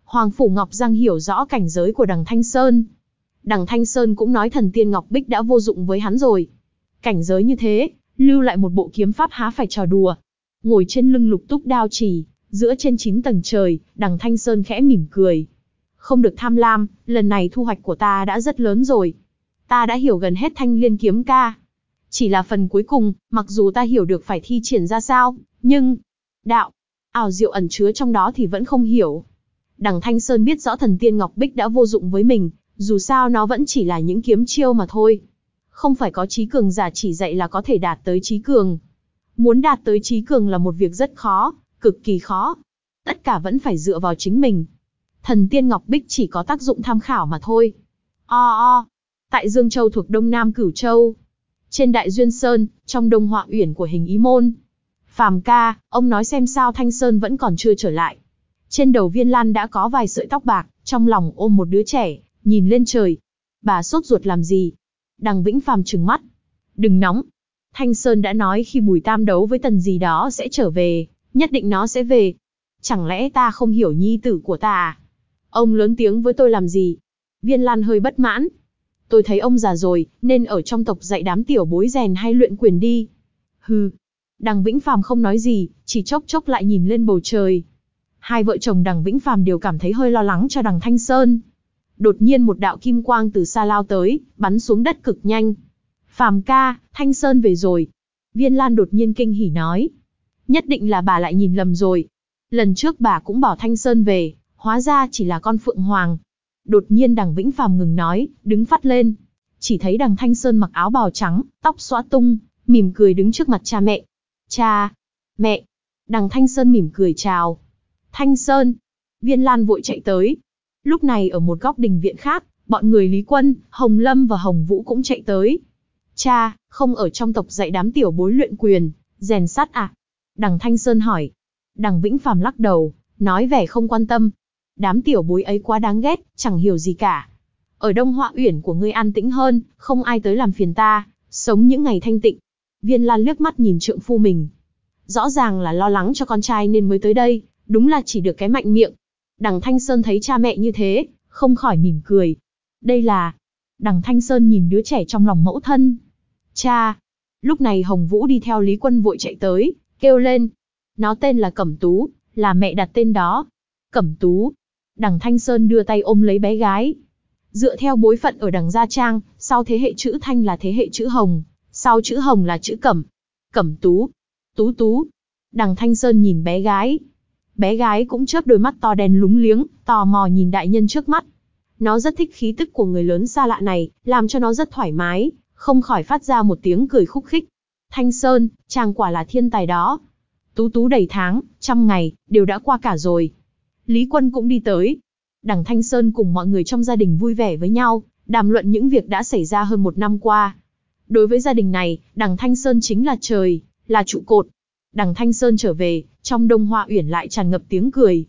Hoàng Phủ Ngọc Giang hiểu rõ cảnh giới của đằng Thanh Sơn. Đằng Thanh Sơn cũng nói thần tiên Ngọc Bích đã vô dụng với hắn rồi. Cảnh giới như thế, lưu lại một bộ kiếm pháp há phải trò đùa. Ngồi trên lưng lục túc đao chỉ, giữa trên chín tầng trời, đằng Thanh Sơn khẽ mỉm cười. Không được tham lam, lần này thu hoạch của ta đã rất lớn rồi. Ta đã hiểu gần hết thanh liên kiếm ca. Chỉ là phần cuối cùng, mặc dù ta hiểu được phải thi triển ra sao, nhưng... Đạo, ảo diệu ẩn chứa trong đó thì vẫn không hiểu. Đằng Thanh Sơn biết rõ thần tiên Ngọc Bích đã vô dụng với mình, dù sao nó vẫn chỉ là những kiếm chiêu mà thôi. Không phải có trí cường giả chỉ dạy là có thể đạt tới trí cường. Muốn đạt tới trí cường là một việc rất khó, cực kỳ khó. Tất cả vẫn phải dựa vào chính mình. Thần tiên Ngọc Bích chỉ có tác dụng tham khảo mà thôi. O o. Tại Dương Châu thuộc Đông Nam Cửu Châu. Trên Đại Duyên Sơn, trong Đông Họa Uyển của hình ý môn. Phàm ca, ông nói xem sao Thanh Sơn vẫn còn chưa trở lại. Trên đầu viên lan đã có vài sợi tóc bạc, trong lòng ôm một đứa trẻ, nhìn lên trời. Bà sốt ruột làm gì? Đằng Vĩnh Phàm trừng mắt. Đừng nóng. Thanh Sơn đã nói khi Bùi Tam đấu với tần gì đó sẽ trở về, nhất định nó sẽ về. Chẳng lẽ ta không hiểu nhi tử của ta à? Ông lớn tiếng với tôi làm gì? Viên Lan hơi bất mãn. Tôi thấy ông già rồi, nên ở trong tộc dạy đám tiểu bối rèn hay luyện quyền đi. Hừ. Đằng Vĩnh Phàm không nói gì, chỉ chốc chốc lại nhìn lên bầu trời. Hai vợ chồng đằng Vĩnh Phàm đều cảm thấy hơi lo lắng cho đằng Thanh Sơn. Đột nhiên một đạo kim quang từ xa lao tới, bắn xuống đất cực nhanh. Phàm ca, Thanh Sơn về rồi. Viên Lan đột nhiên kinh hỉ nói. Nhất định là bà lại nhìn lầm rồi. Lần trước bà cũng bảo Thanh Sơn về, hóa ra chỉ là con Phượng Hoàng. Đột nhiên đằng Vĩnh Phàm ngừng nói, đứng phát lên. Chỉ thấy đằng Thanh Sơn mặc áo bào trắng, tóc xõa tung, mỉm cười đứng trước mặt cha mẹ. Cha! Mẹ! Đằng Thanh Sơn mỉm cười chào. Thanh Sơn! Viên Lan vội chạy tới. Lúc này ở một góc đình viện khác, bọn người Lý Quân, Hồng Lâm và Hồng Vũ cũng chạy tới. Cha, không ở trong tộc dạy đám tiểu bối luyện quyền, rèn sắt à? Đằng Thanh Sơn hỏi. Đằng Vĩnh Phàm lắc đầu, nói vẻ không quan tâm. Đám tiểu bối ấy quá đáng ghét, chẳng hiểu gì cả. Ở Đông Họa Uyển của ngươi an tĩnh hơn, không ai tới làm phiền ta, sống những ngày thanh tịnh. Viên Lan liếc mắt nhìn trượng phu mình. Rõ ràng là lo lắng cho con trai nên mới tới đây, đúng là chỉ được cái mạnh miệng. Đằng Thanh Sơn thấy cha mẹ như thế, không khỏi mỉm cười. Đây là... Đằng Thanh Sơn nhìn đứa trẻ trong lòng mẫu thân. Cha! Lúc này Hồng Vũ đi theo Lý Quân vội chạy tới, kêu lên. Nó tên là Cẩm Tú, là mẹ đặt tên đó. Cẩm Tú. Đằng Thanh Sơn đưa tay ôm lấy bé gái. Dựa theo bối phận ở đằng Gia Trang, sau thế hệ chữ Thanh là thế hệ chữ Hồng, sau chữ Hồng là chữ Cẩm. Cẩm Tú. Tú Tú. Đằng Thanh Sơn nhìn bé gái. Bé gái cũng chớp đôi mắt to đen lúng liếng, tò mò nhìn đại nhân trước mắt. Nó rất thích khí tức của người lớn xa lạ này, làm cho nó rất thoải mái, không khỏi phát ra một tiếng cười khúc khích. Thanh Sơn, chàng quả là thiên tài đó. Tú tú đầy tháng, trăm ngày, đều đã qua cả rồi. Lý Quân cũng đi tới. Đằng Thanh Sơn cùng mọi người trong gia đình vui vẻ với nhau, đàm luận những việc đã xảy ra hơn một năm qua. Đối với gia đình này, đằng Thanh Sơn chính là trời, là trụ cột. Đằng Thanh Sơn trở về, trong đông hoa uyển lại tràn ngập tiếng cười.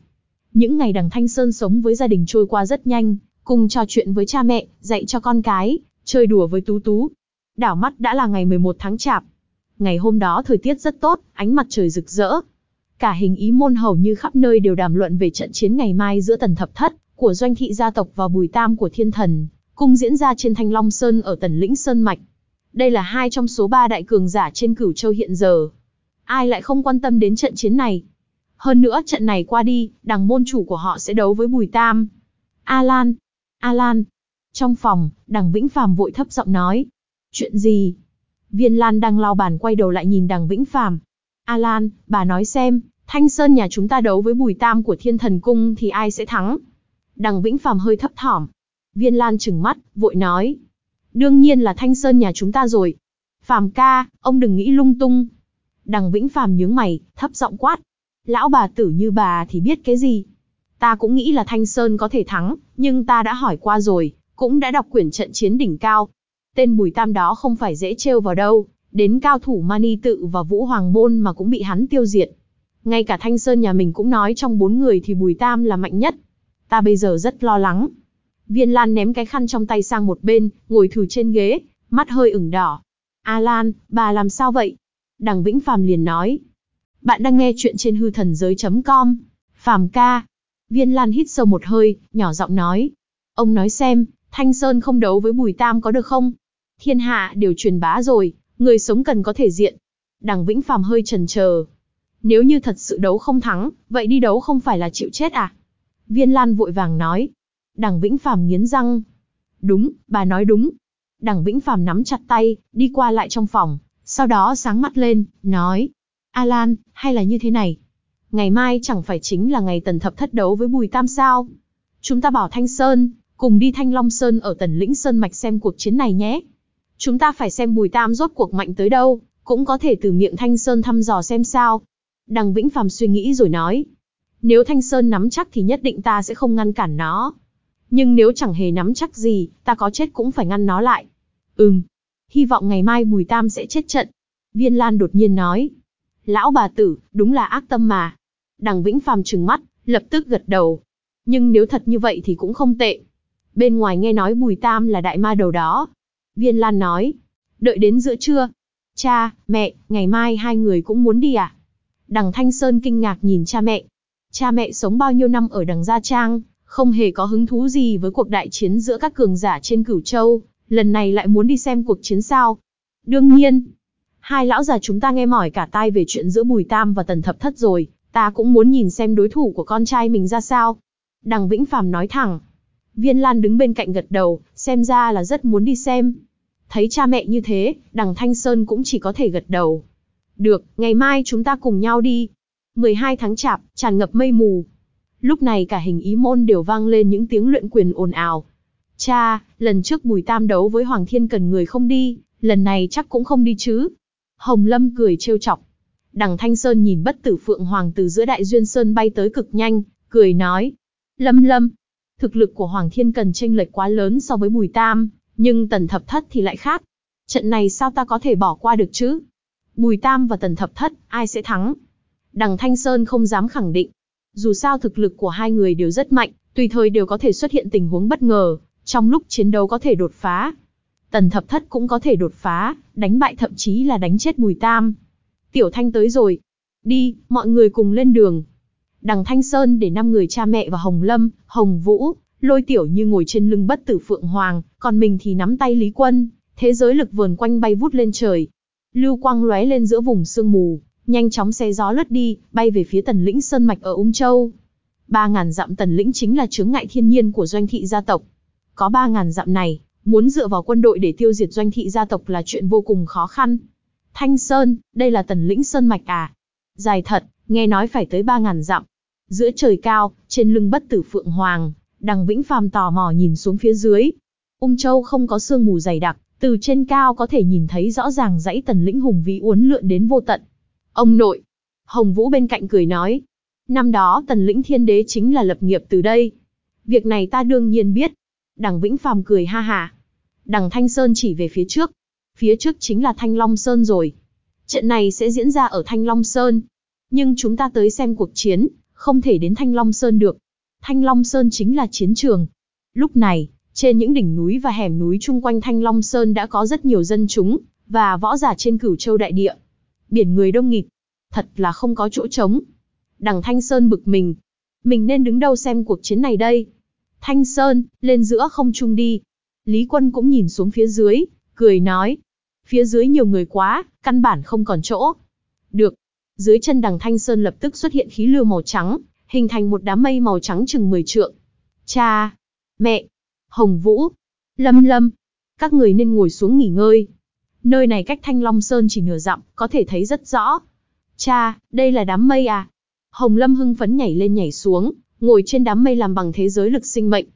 Những ngày đằng Thanh Sơn sống với gia đình trôi qua rất nhanh, cùng trò chuyện với cha mẹ, dạy cho con cái, chơi đùa với Tú Tú. Đảo mắt đã là ngày 11 tháng chạp. Ngày hôm đó thời tiết rất tốt, ánh mặt trời rực rỡ. Cả hình ý môn hầu như khắp nơi đều đàm luận về trận chiến ngày mai giữa tần thập thất, của doanh thị gia tộc và bùi tam của thiên thần, cùng diễn ra trên Thanh Long Sơn ở tần lĩnh Sơn Mạch. Đây là hai trong số ba đại cường giả trên cửu châu hiện giờ. Ai lại không quan tâm đến trận chiến này? Hơn nữa trận này qua đi, đằng môn chủ của họ sẽ đấu với Bùi Tam. Alan, Alan. Trong phòng, đằng Vĩnh Phàm vội thấp giọng nói. Chuyện gì? Viên Lan đang lau bàn quay đầu lại nhìn đằng Vĩnh Phàm. Alan, bà nói xem, Thanh Sơn nhà chúng ta đấu với Bùi Tam của Thiên Thần Cung thì ai sẽ thắng? Đằng Vĩnh Phàm hơi thấp thỏm. Viên Lan trừng mắt, vội nói. Đương nhiên là Thanh Sơn nhà chúng ta rồi. Phàm ca, ông đừng nghĩ lung tung. Đằng Vĩnh Phàm nhướng mày, thấp giọng quát. Lão bà tử như bà thì biết cái gì? Ta cũng nghĩ là Thanh Sơn có thể thắng, nhưng ta đã hỏi qua rồi, cũng đã đọc quyển trận chiến đỉnh cao. Tên Bùi Tam đó không phải dễ trêu vào đâu, Đến cao thủ Mani tự và Vũ Hoàng Môn mà cũng bị hắn tiêu diệt. Ngay cả Thanh Sơn nhà mình cũng nói trong bốn người thì Bùi Tam là mạnh nhất. Ta bây giờ rất lo lắng. Viên Lan ném cái khăn trong tay sang một bên, ngồi thử trên ghế, mắt hơi ửng đỏ. A Lan, bà làm sao vậy? Đằng Vĩnh Phàm liền nói. Bạn đang nghe chuyện trên hư thần giới.com. Phàm ca. Viên Lan hít sâu một hơi, nhỏ giọng nói. Ông nói xem, Thanh Sơn không đấu với Bùi Tam có được không? Thiên hạ đều truyền bá rồi, người sống cần có thể diện. Đằng Vĩnh Phàm hơi chần chờ. Nếu như thật sự đấu không thắng, vậy đi đấu không phải là chịu chết à? Viên Lan vội vàng nói. Đằng Vĩnh Phàm nghiến răng. Đúng, bà nói đúng. Đằng Vĩnh Phàm nắm chặt tay, đi qua lại trong phòng, sau đó sáng mắt lên, nói. Alan, hay là như thế này? Ngày mai chẳng phải chính là ngày tần thập thất đấu với Bùi Tam sao? Chúng ta bảo Thanh Sơn, cùng đi Thanh Long Sơn ở tần lĩnh Sơn Mạch xem cuộc chiến này nhé. Chúng ta phải xem Bùi Tam rốt cuộc mạnh tới đâu, cũng có thể từ miệng Thanh Sơn thăm dò xem sao. Đằng Vĩnh Phàm suy nghĩ rồi nói. Nếu Thanh Sơn nắm chắc thì nhất định ta sẽ không ngăn cản nó. Nhưng nếu chẳng hề nắm chắc gì, ta có chết cũng phải ngăn nó lại. Ừm. Hy vọng ngày mai Bùi Tam sẽ chết trận. Viên Lan đột nhiên nói. Lão bà tử, đúng là ác tâm mà. Đằng Vĩnh Phàm trừng mắt, lập tức gật đầu. Nhưng nếu thật như vậy thì cũng không tệ. Bên ngoài nghe nói Bùi Tam là đại ma đầu đó. Viên Lan nói. Đợi đến giữa trưa. Cha, mẹ, ngày mai hai người cũng muốn đi à? Đằng Thanh Sơn kinh ngạc nhìn cha mẹ. Cha mẹ sống bao nhiêu năm ở đằng Gia Trang, không hề có hứng thú gì với cuộc đại chiến giữa các cường giả trên Cửu Châu, lần này lại muốn đi xem cuộc chiến sao. Đương nhiên, hai lão già chúng ta nghe mỏi cả tai về chuyện giữa Bùi Tam và Tần Thập Thất rồi, ta cũng muốn nhìn xem đối thủ của con trai mình ra sao. Đằng Vĩnh Phàm nói thẳng. Viên Lan đứng bên cạnh gật đầu, xem ra là rất muốn đi xem. Thấy cha mẹ như thế, đằng Thanh Sơn cũng chỉ có thể gật đầu. Được, ngày mai chúng ta cùng nhau đi. 12 tháng chạp, tràn ngập mây mù. Lúc này cả hình ý môn đều vang lên những tiếng luyện quyền ồn ào. Cha, lần trước Bùi Tam đấu với Hoàng Thiên cần người không đi, lần này chắc cũng không đi chứ. Hồng Lâm cười trêu chọc. Đằng Thanh Sơn nhìn bất tử Phượng Hoàng từ giữa đại duyên sơn bay tới cực nhanh, cười nói. Lâm Lâm, thực lực của Hoàng Thiên cần tranh lệch quá lớn so với Bùi Tam, nhưng Tần Thập Thất thì lại khác. Trận này sao ta có thể bỏ qua được chứ? Bùi Tam và Tần Thập Thất, ai sẽ thắng? Đằng Thanh Sơn không dám khẳng định. Dù sao thực lực của hai người đều rất mạnh, tùy thời đều có thể xuất hiện tình huống bất ngờ, trong lúc chiến đấu có thể đột phá. Tần Thập Thất cũng có thể đột phá, đánh bại thậm chí là đánh chết Bùi Tam. Tiểu Thanh tới rồi. Đi, mọi người cùng lên đường. Đằng Thanh Sơn để năm người cha mẹ và Hồng Lâm, Hồng Vũ, lôi tiểu như ngồi trên lưng bất tử Phượng Hoàng, còn mình thì nắm tay Lý Quân, thế giới lực vườn quanh bay vút lên trời. Lưu quang lóe lên giữa vùng sương mù, nhanh chóng xe gió lướt đi, bay về phía tần lĩnh Sơn Mạch ở Ung Châu. Ba ngàn dặm tần lĩnh chính là chướng ngại thiên nhiên của doanh thị gia tộc. Có ba ngàn dặm này, muốn dựa vào quân đội để tiêu diệt doanh thị gia tộc là chuyện vô cùng khó khăn. Thanh Sơn, đây là tần lĩnh Sơn Mạch à? Dài thật, nghe nói phải tới ba ngàn dặm. Giữa trời cao, trên lưng bất tử Phượng Hoàng, đằng Vĩnh Phàm tò mò nhìn xuống phía dưới. Ung Châu không có sương mù dày đặc, từ trên cao có thể nhìn thấy rõ ràng dãy tần lĩnh hùng vĩ uốn lượn đến vô tận. Ông nội. Hồng Vũ bên cạnh cười nói. Năm đó tần lĩnh thiên đế chính là lập nghiệp từ đây. Việc này ta đương nhiên biết. Đằng Vĩnh Phàm cười ha hà Đằng Thanh Sơn chỉ về phía trước. Phía trước chính là Thanh Long Sơn rồi. Trận này sẽ diễn ra ở Thanh Long Sơn. Nhưng chúng ta tới xem cuộc chiến, không thể đến Thanh Long Sơn được. Thanh Long Sơn chính là chiến trường. Lúc này, trên những đỉnh núi và hẻm núi chung quanh Thanh Long Sơn đã có rất nhiều dân chúng, và võ giả trên cửu châu đại địa. Biển người đông nghịt. Thật là không có chỗ trống. Đằng Thanh Sơn bực mình. Mình nên đứng đâu xem cuộc chiến này đây? Thanh Sơn, lên giữa không trung đi. Lý Quân cũng nhìn xuống phía dưới, cười nói. Phía dưới nhiều người quá, căn bản không còn chỗ. Được. Dưới chân đằng Thanh Sơn lập tức xuất hiện khí lưu màu trắng, hình thành một đám mây màu trắng chừng 10 trượng. Cha! Mẹ! Hồng Vũ, Lâm Lâm, các người nên ngồi xuống nghỉ ngơi. Nơi này cách Thanh Long Sơn chỉ nửa dặm, có thể thấy rất rõ. Cha, đây là đám mây à? Hồng Lâm hưng phấn nhảy lên nhảy xuống, ngồi trên đám mây làm bằng thế giới lực sinh mệnh.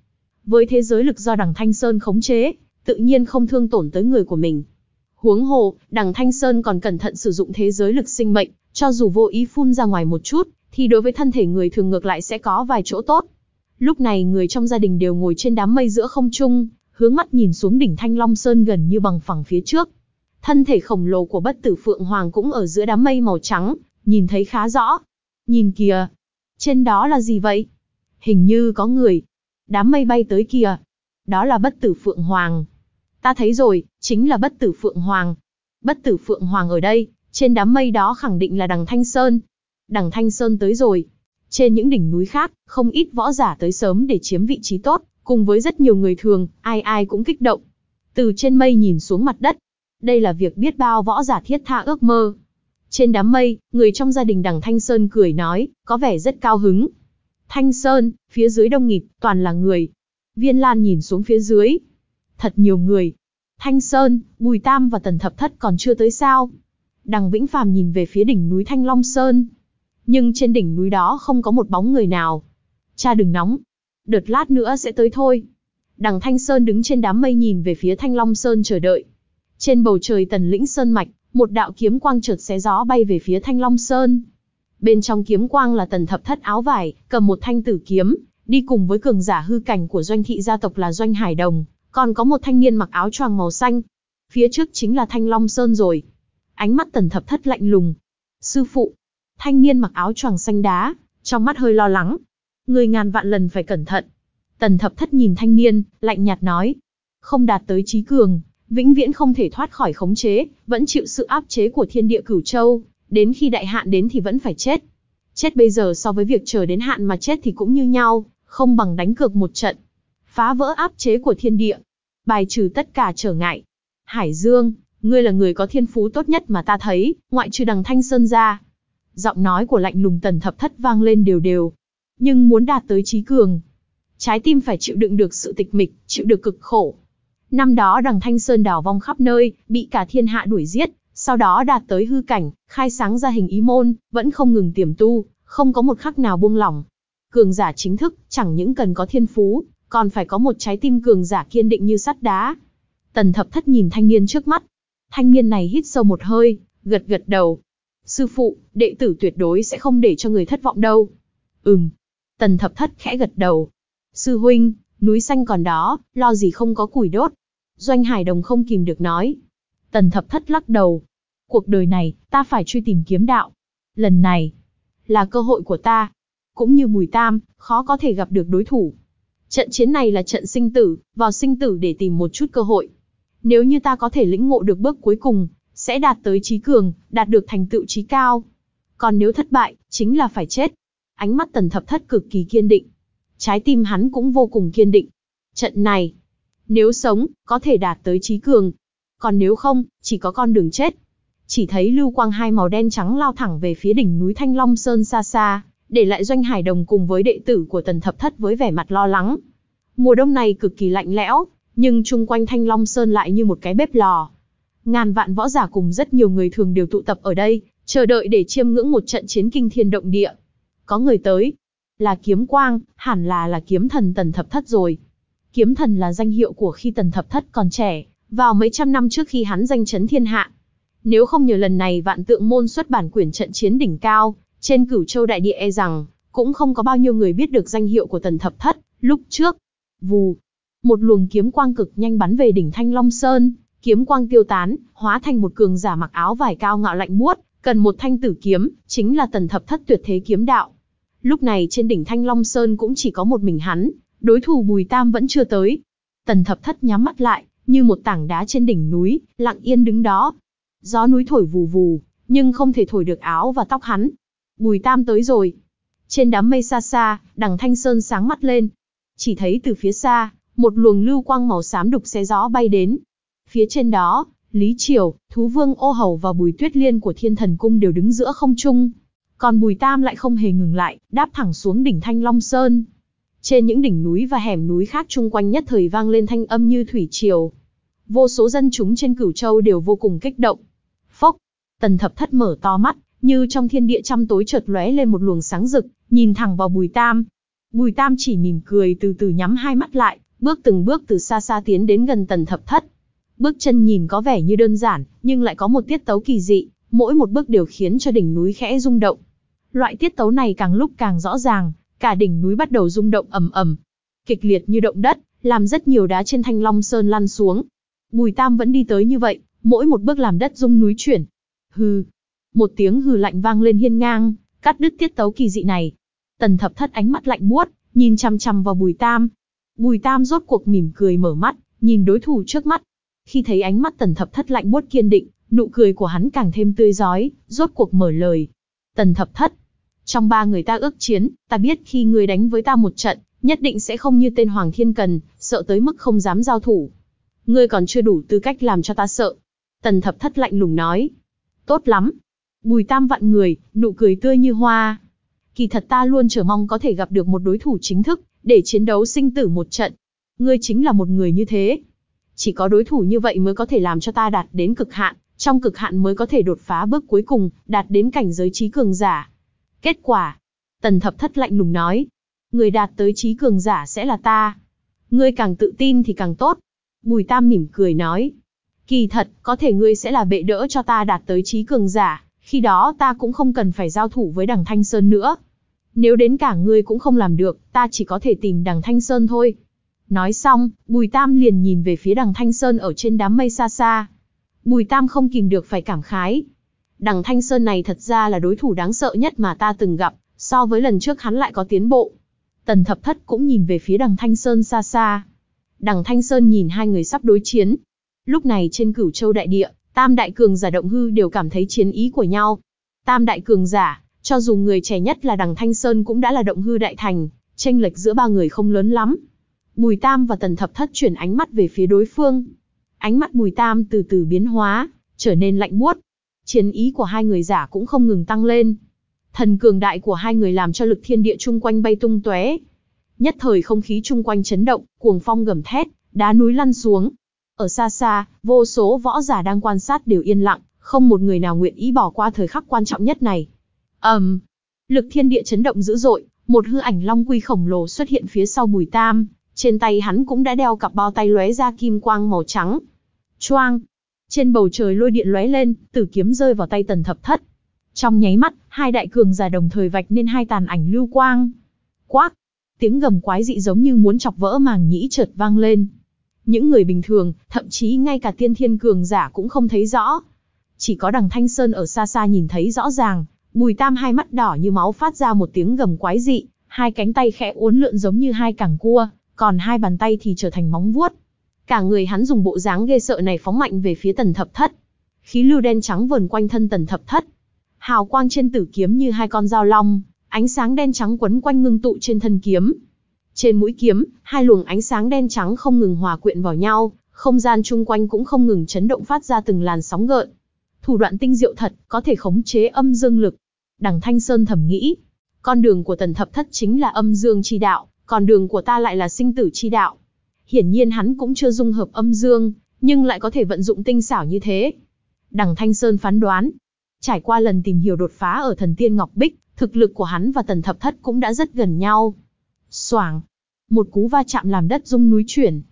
Với thế giới lực do đằng Thanh Sơn khống chế, tự nhiên không thương tổn tới người của mình. Huống hồ, đằng Thanh Sơn còn cẩn thận sử dụng thế giới lực sinh mệnh, cho dù vô ý phun ra ngoài một chút, thì đối với thân thể người thường ngược lại sẽ có vài chỗ tốt. Lúc này người trong gia đình đều ngồi trên đám mây giữa không trung, hướng mắt nhìn xuống đỉnh Thanh Long Sơn gần như bằng phẳng phía trước. Thân thể khổng lồ của bất tử Phượng Hoàng cũng ở giữa đám mây màu trắng, nhìn thấy khá rõ. Nhìn kìa! Trên đó là gì vậy? Hình như có người. Đám mây bay tới kìa. Đó là bất tử Phượng Hoàng. Ta thấy rồi, chính là bất tử Phượng Hoàng. Bất tử Phượng Hoàng ở đây, trên đám mây đó khẳng định là đằng Thanh Sơn. Đằng Thanh Sơn tới rồi. Trên những đỉnh núi khác, không ít võ giả tới sớm để chiếm vị trí tốt, cùng với rất nhiều người thường, ai ai cũng kích động. Từ trên mây nhìn xuống mặt đất. Đây là việc biết bao võ giả thiết tha ước mơ. Trên đám mây, người trong gia đình đằng Thanh Sơn cười nói, có vẻ rất cao hứng. Thanh Sơn, phía dưới đông nghịt, toàn là người. Viên Lan nhìn xuống phía dưới. Thật nhiều người. Thanh Sơn, Bùi Tam và Tần Thập Thất còn chưa tới sao. Đằng Vĩnh Phàm nhìn về phía đỉnh núi Thanh Long Sơn. Nhưng trên đỉnh núi đó không có một bóng người nào. Cha đừng nóng. Đợt lát nữa sẽ tới thôi. Đằng Thanh Sơn đứng trên đám mây nhìn về phía Thanh Long Sơn chờ đợi. Trên bầu trời tần lĩnh sơn mạch, một đạo kiếm quang chợt xé gió bay về phía Thanh Long Sơn. Bên trong kiếm quang là tần thập thất áo vải, cầm một thanh tử kiếm, đi cùng với cường giả hư cảnh của doanh thị gia tộc là doanh hải đồng, còn có một thanh niên mặc áo choàng màu xanh. Phía trước chính là Thanh Long Sơn rồi. Ánh mắt tần thập thất lạnh lùng. Sư phụ, thanh niên mặc áo choàng xanh đá, trong mắt hơi lo lắng. Người ngàn vạn lần phải cẩn thận. Tần thập thất nhìn thanh niên, lạnh nhạt nói. Không đạt tới trí cường, vĩnh viễn không thể thoát khỏi khống chế, vẫn chịu sự áp chế của thiên địa cửu châu, đến khi đại hạn đến thì vẫn phải chết. Chết bây giờ so với việc chờ đến hạn mà chết thì cũng như nhau, không bằng đánh cược một trận. Phá vỡ áp chế của thiên địa, bài trừ tất cả trở ngại. Hải Dương, ngươi là người có thiên phú tốt nhất mà ta thấy, ngoại trừ đằng Thanh Sơn ra. Giọng nói của lạnh lùng tần thập thất vang lên đều đều. Nhưng muốn đạt tới trí cường, trái tim phải chịu đựng được sự tịch mịch, chịu được cực khổ, Năm đó đằng Thanh Sơn đảo vong khắp nơi, bị cả thiên hạ đuổi giết, sau đó đạt tới hư cảnh, khai sáng ra hình ý môn, vẫn không ngừng tiềm tu, không có một khắc nào buông lỏng. Cường giả chính thức, chẳng những cần có thiên phú, còn phải có một trái tim cường giả kiên định như sắt đá. Tần thập thất nhìn thanh niên trước mắt. Thanh niên này hít sâu một hơi, gật gật đầu. Sư phụ, đệ tử tuyệt đối sẽ không để cho người thất vọng đâu. Ừm. Tần thập thất khẽ gật đầu. Sư huynh, núi xanh còn đó, lo gì không có củi đốt. Doanh Hải Đồng không kìm được nói. Tần thập thất lắc đầu. Cuộc đời này, ta phải truy tìm kiếm đạo. Lần này, là cơ hội của ta. Cũng như Bùi Tam, khó có thể gặp được đối thủ. Trận chiến này là trận sinh tử, vào sinh tử để tìm một chút cơ hội. Nếu như ta có thể lĩnh ngộ được bước cuối cùng, sẽ đạt tới trí cường, đạt được thành tựu trí cao. Còn nếu thất bại, chính là phải chết. Ánh mắt tần thập thất cực kỳ kiên định. Trái tim hắn cũng vô cùng kiên định. Trận này, nếu sống, có thể đạt tới trí cường. Còn nếu không, chỉ có con đường chết. Chỉ thấy lưu quang hai màu đen trắng lao thẳng về phía đỉnh núi Thanh Long Sơn xa xa, để lại doanh hải đồng cùng với đệ tử của tần thập thất với vẻ mặt lo lắng. Mùa đông này cực kỳ lạnh lẽo, nhưng chung quanh Thanh Long Sơn lại như một cái bếp lò. Ngàn vạn võ giả cùng rất nhiều người thường đều tụ tập ở đây, chờ đợi để chiêm ngưỡng một trận chiến kinh thiên động địa. Có người tới, là kiếm quang, hẳn là là kiếm thần tần thập thất rồi. Kiếm thần là danh hiệu của khi tần thập thất còn trẻ, vào mấy trăm năm trước khi hắn danh chấn thiên hạ. Nếu không nhờ lần này vạn tượng môn xuất bản quyển trận chiến đỉnh cao, trên cửu châu đại địa e rằng, cũng không có bao nhiêu người biết được danh hiệu của tần thập thất, lúc trước. Vù, một luồng kiếm quang cực nhanh bắn về đỉnh Thanh Long Sơn, kiếm quang tiêu tán, hóa thành một cường giả mặc áo vải cao ngạo lạnh buốt, cần một thanh tử kiếm, chính là tần thập thất tuyệt thế kiếm đạo. Lúc này trên đỉnh Thanh Long Sơn cũng chỉ có một mình hắn, đối thủ Bùi Tam vẫn chưa tới. Tần thập thất nhắm mắt lại, như một tảng đá trên đỉnh núi, lặng yên đứng đó. Gió núi thổi vù vù, nhưng không thể thổi được áo và tóc hắn. Bùi Tam tới rồi. Trên đám mây xa xa, đằng Thanh Sơn sáng mắt lên. Chỉ thấy từ phía xa, một luồng lưu quang màu xám đục xé gió bay đến. Phía trên đó, Lý Triều, Thú Vương Ô Hầu và Bùi Tuyết Liên của Thiên Thần Cung đều đứng giữa không trung. Còn Bùi Tam lại không hề ngừng lại, đáp thẳng xuống đỉnh Thanh Long Sơn. Trên những đỉnh núi và hẻm núi khác chung quanh nhất thời vang lên thanh âm như thủy triều. Vô số dân chúng trên cửu châu đều vô cùng kích động. Phốc, tần thập thất mở to mắt, như trong thiên địa trăm tối chợt lóe lên một luồng sáng rực, nhìn thẳng vào Bùi Tam. Bùi Tam chỉ mỉm cười từ từ nhắm hai mắt lại, bước từng bước từ xa xa tiến đến gần tần thập thất. Bước chân nhìn có vẻ như đơn giản, nhưng lại có một tiết tấu kỳ dị, mỗi một bước đều khiến cho đỉnh núi khẽ rung động. Loại tiết tấu này càng lúc càng rõ ràng, cả đỉnh núi bắt đầu rung động ầm ầm, kịch liệt như động đất, làm rất nhiều đá trên Thanh Long Sơn lăn xuống. Bùi Tam vẫn đi tới như vậy, mỗi một bước làm đất rung núi chuyển. Hừ. Một tiếng hừ lạnh vang lên hiên ngang, cắt đứt tiết tấu kỳ dị này. Tần thập thất ánh mắt lạnh buốt, nhìn chằm chằm vào bùi tam. Bùi tam rốt cuộc mỉm cười mở mắt, nhìn đối thủ trước mắt. Khi thấy ánh mắt tần thập thất lạnh buốt kiên định, nụ cười của hắn càng thêm tươi giói, rốt cuộc mở lời. Tần thập thất. Trong ba người ta ước chiến, ta biết khi ngươi đánh với ta một trận, nhất định sẽ không như tên Hoàng Thiên Cần, sợ tới mức không dám giao thủ. Ngươi còn chưa đủ tư cách làm cho ta sợ. Tần thập thất lạnh lùng nói. Tốt lắm. Bùi tam vạn người, nụ cười tươi như hoa. Kỳ thật ta luôn chờ mong có thể gặp được một đối thủ chính thức, để chiến đấu sinh tử một trận. Ngươi chính là một người như thế. Chỉ có đối thủ như vậy mới có thể làm cho ta đạt đến cực hạn, trong cực hạn mới có thể đột phá bước cuối cùng, đạt đến cảnh giới trí cường giả. Kết quả, tần thập thất lạnh lùng nói, người đạt tới trí cường giả sẽ là ta. Ngươi càng tự tin thì càng tốt. Bùi Tam mỉm cười nói, kỳ thật, có thể ngươi sẽ là bệ đỡ cho ta đạt tới trí cường giả, khi đó ta cũng không cần phải giao thủ với đằng Thanh Sơn nữa. Nếu đến cả ngươi cũng không làm được, ta chỉ có thể tìm đằng Thanh Sơn thôi. Nói xong, Bùi Tam liền nhìn về phía đằng Thanh Sơn ở trên đám mây xa xa. Bùi Tam không kìm được phải cảm khái. Đằng Thanh Sơn này thật ra là đối thủ đáng sợ nhất mà ta từng gặp, so với lần trước hắn lại có tiến bộ. Tần Thập Thất cũng nhìn về phía đằng Thanh Sơn xa xa. Đằng Thanh Sơn nhìn hai người sắp đối chiến. Lúc này trên cửu châu đại địa, Tam đại cường giả động hư đều cảm thấy chiến ý của nhau. Tam đại cường giả, cho dù người trẻ nhất là đằng Thanh Sơn cũng đã là động hư đại thành, tranh lệch giữa ba người không lớn lắm. Bùi Tam và Tần Thập Thất chuyển ánh mắt về phía đối phương. Ánh mắt Bùi Tam từ từ biến hóa, trở nên lạnh buốt. Chiến ý của hai người giả cũng không ngừng tăng lên. Thần cường đại của hai người làm cho lực thiên địa chung quanh bay tung tóe. Nhất thời không khí chung quanh chấn động, cuồng phong gầm thét, đá núi lăn xuống. Ở xa xa, vô số võ giả đang quan sát đều yên lặng, không một người nào nguyện ý bỏ qua thời khắc quan trọng nhất này. ầm, um, lực thiên địa chấn động dữ dội, một hư ảnh long quy khổng lồ xuất hiện phía sau Bùi Tam, trên tay hắn cũng đã đeo cặp bao tay lóe ra kim quang màu trắng. Choang! Trên bầu trời lôi điện lóe lên, tử kiếm rơi vào tay tần thập thất. Trong nháy mắt, hai đại cường giả đồng thời vạch nên hai tàn ảnh lưu quang. Quác! Tiếng gầm quái dị giống như muốn chọc vỡ màng nhĩ chợt vang lên. Những người bình thường, thậm chí ngay cả tiên thiên cường giả cũng không thấy rõ. Chỉ có đằng Thanh Sơn ở xa xa nhìn thấy rõ ràng, bùi tam hai mắt đỏ như máu phát ra một tiếng gầm quái dị, hai cánh tay khẽ uốn lượn giống như hai cẳng cua, còn hai bàn tay thì trở thành móng vuốt. Cả người hắn dùng bộ dáng ghê sợ này phóng mạnh về phía tần thập thất. Khí lưu đen trắng vờn quanh thân tần thập thất. Hào quang trên tử kiếm như hai con dao long, ánh sáng đen trắng quấn quanh ngưng tụ trên thân kiếm. Trên mũi kiếm, hai luồng ánh sáng đen trắng không ngừng hòa quyện vào nhau, không gian chung quanh cũng không ngừng chấn động phát ra từng làn sóng gợn. Thủ đoạn tinh diệu thật, có thể khống chế âm dương lực. Đằng Thanh Sơn thầm nghĩ, con đường của tần thập thất chính là âm dương chi đạo, còn đường của ta lại là sinh tử chi đạo. Hiển nhiên hắn cũng chưa dung hợp âm dương, nhưng lại có thể vận dụng tinh xảo như thế. Đằng Thanh Sơn phán đoán, trải qua lần tìm hiểu đột phá ở thần tiên Ngọc Bích, thực lực của hắn và tần thập thất cũng đã rất gần nhau. Soảng, một cú va chạm làm đất rung núi chuyển.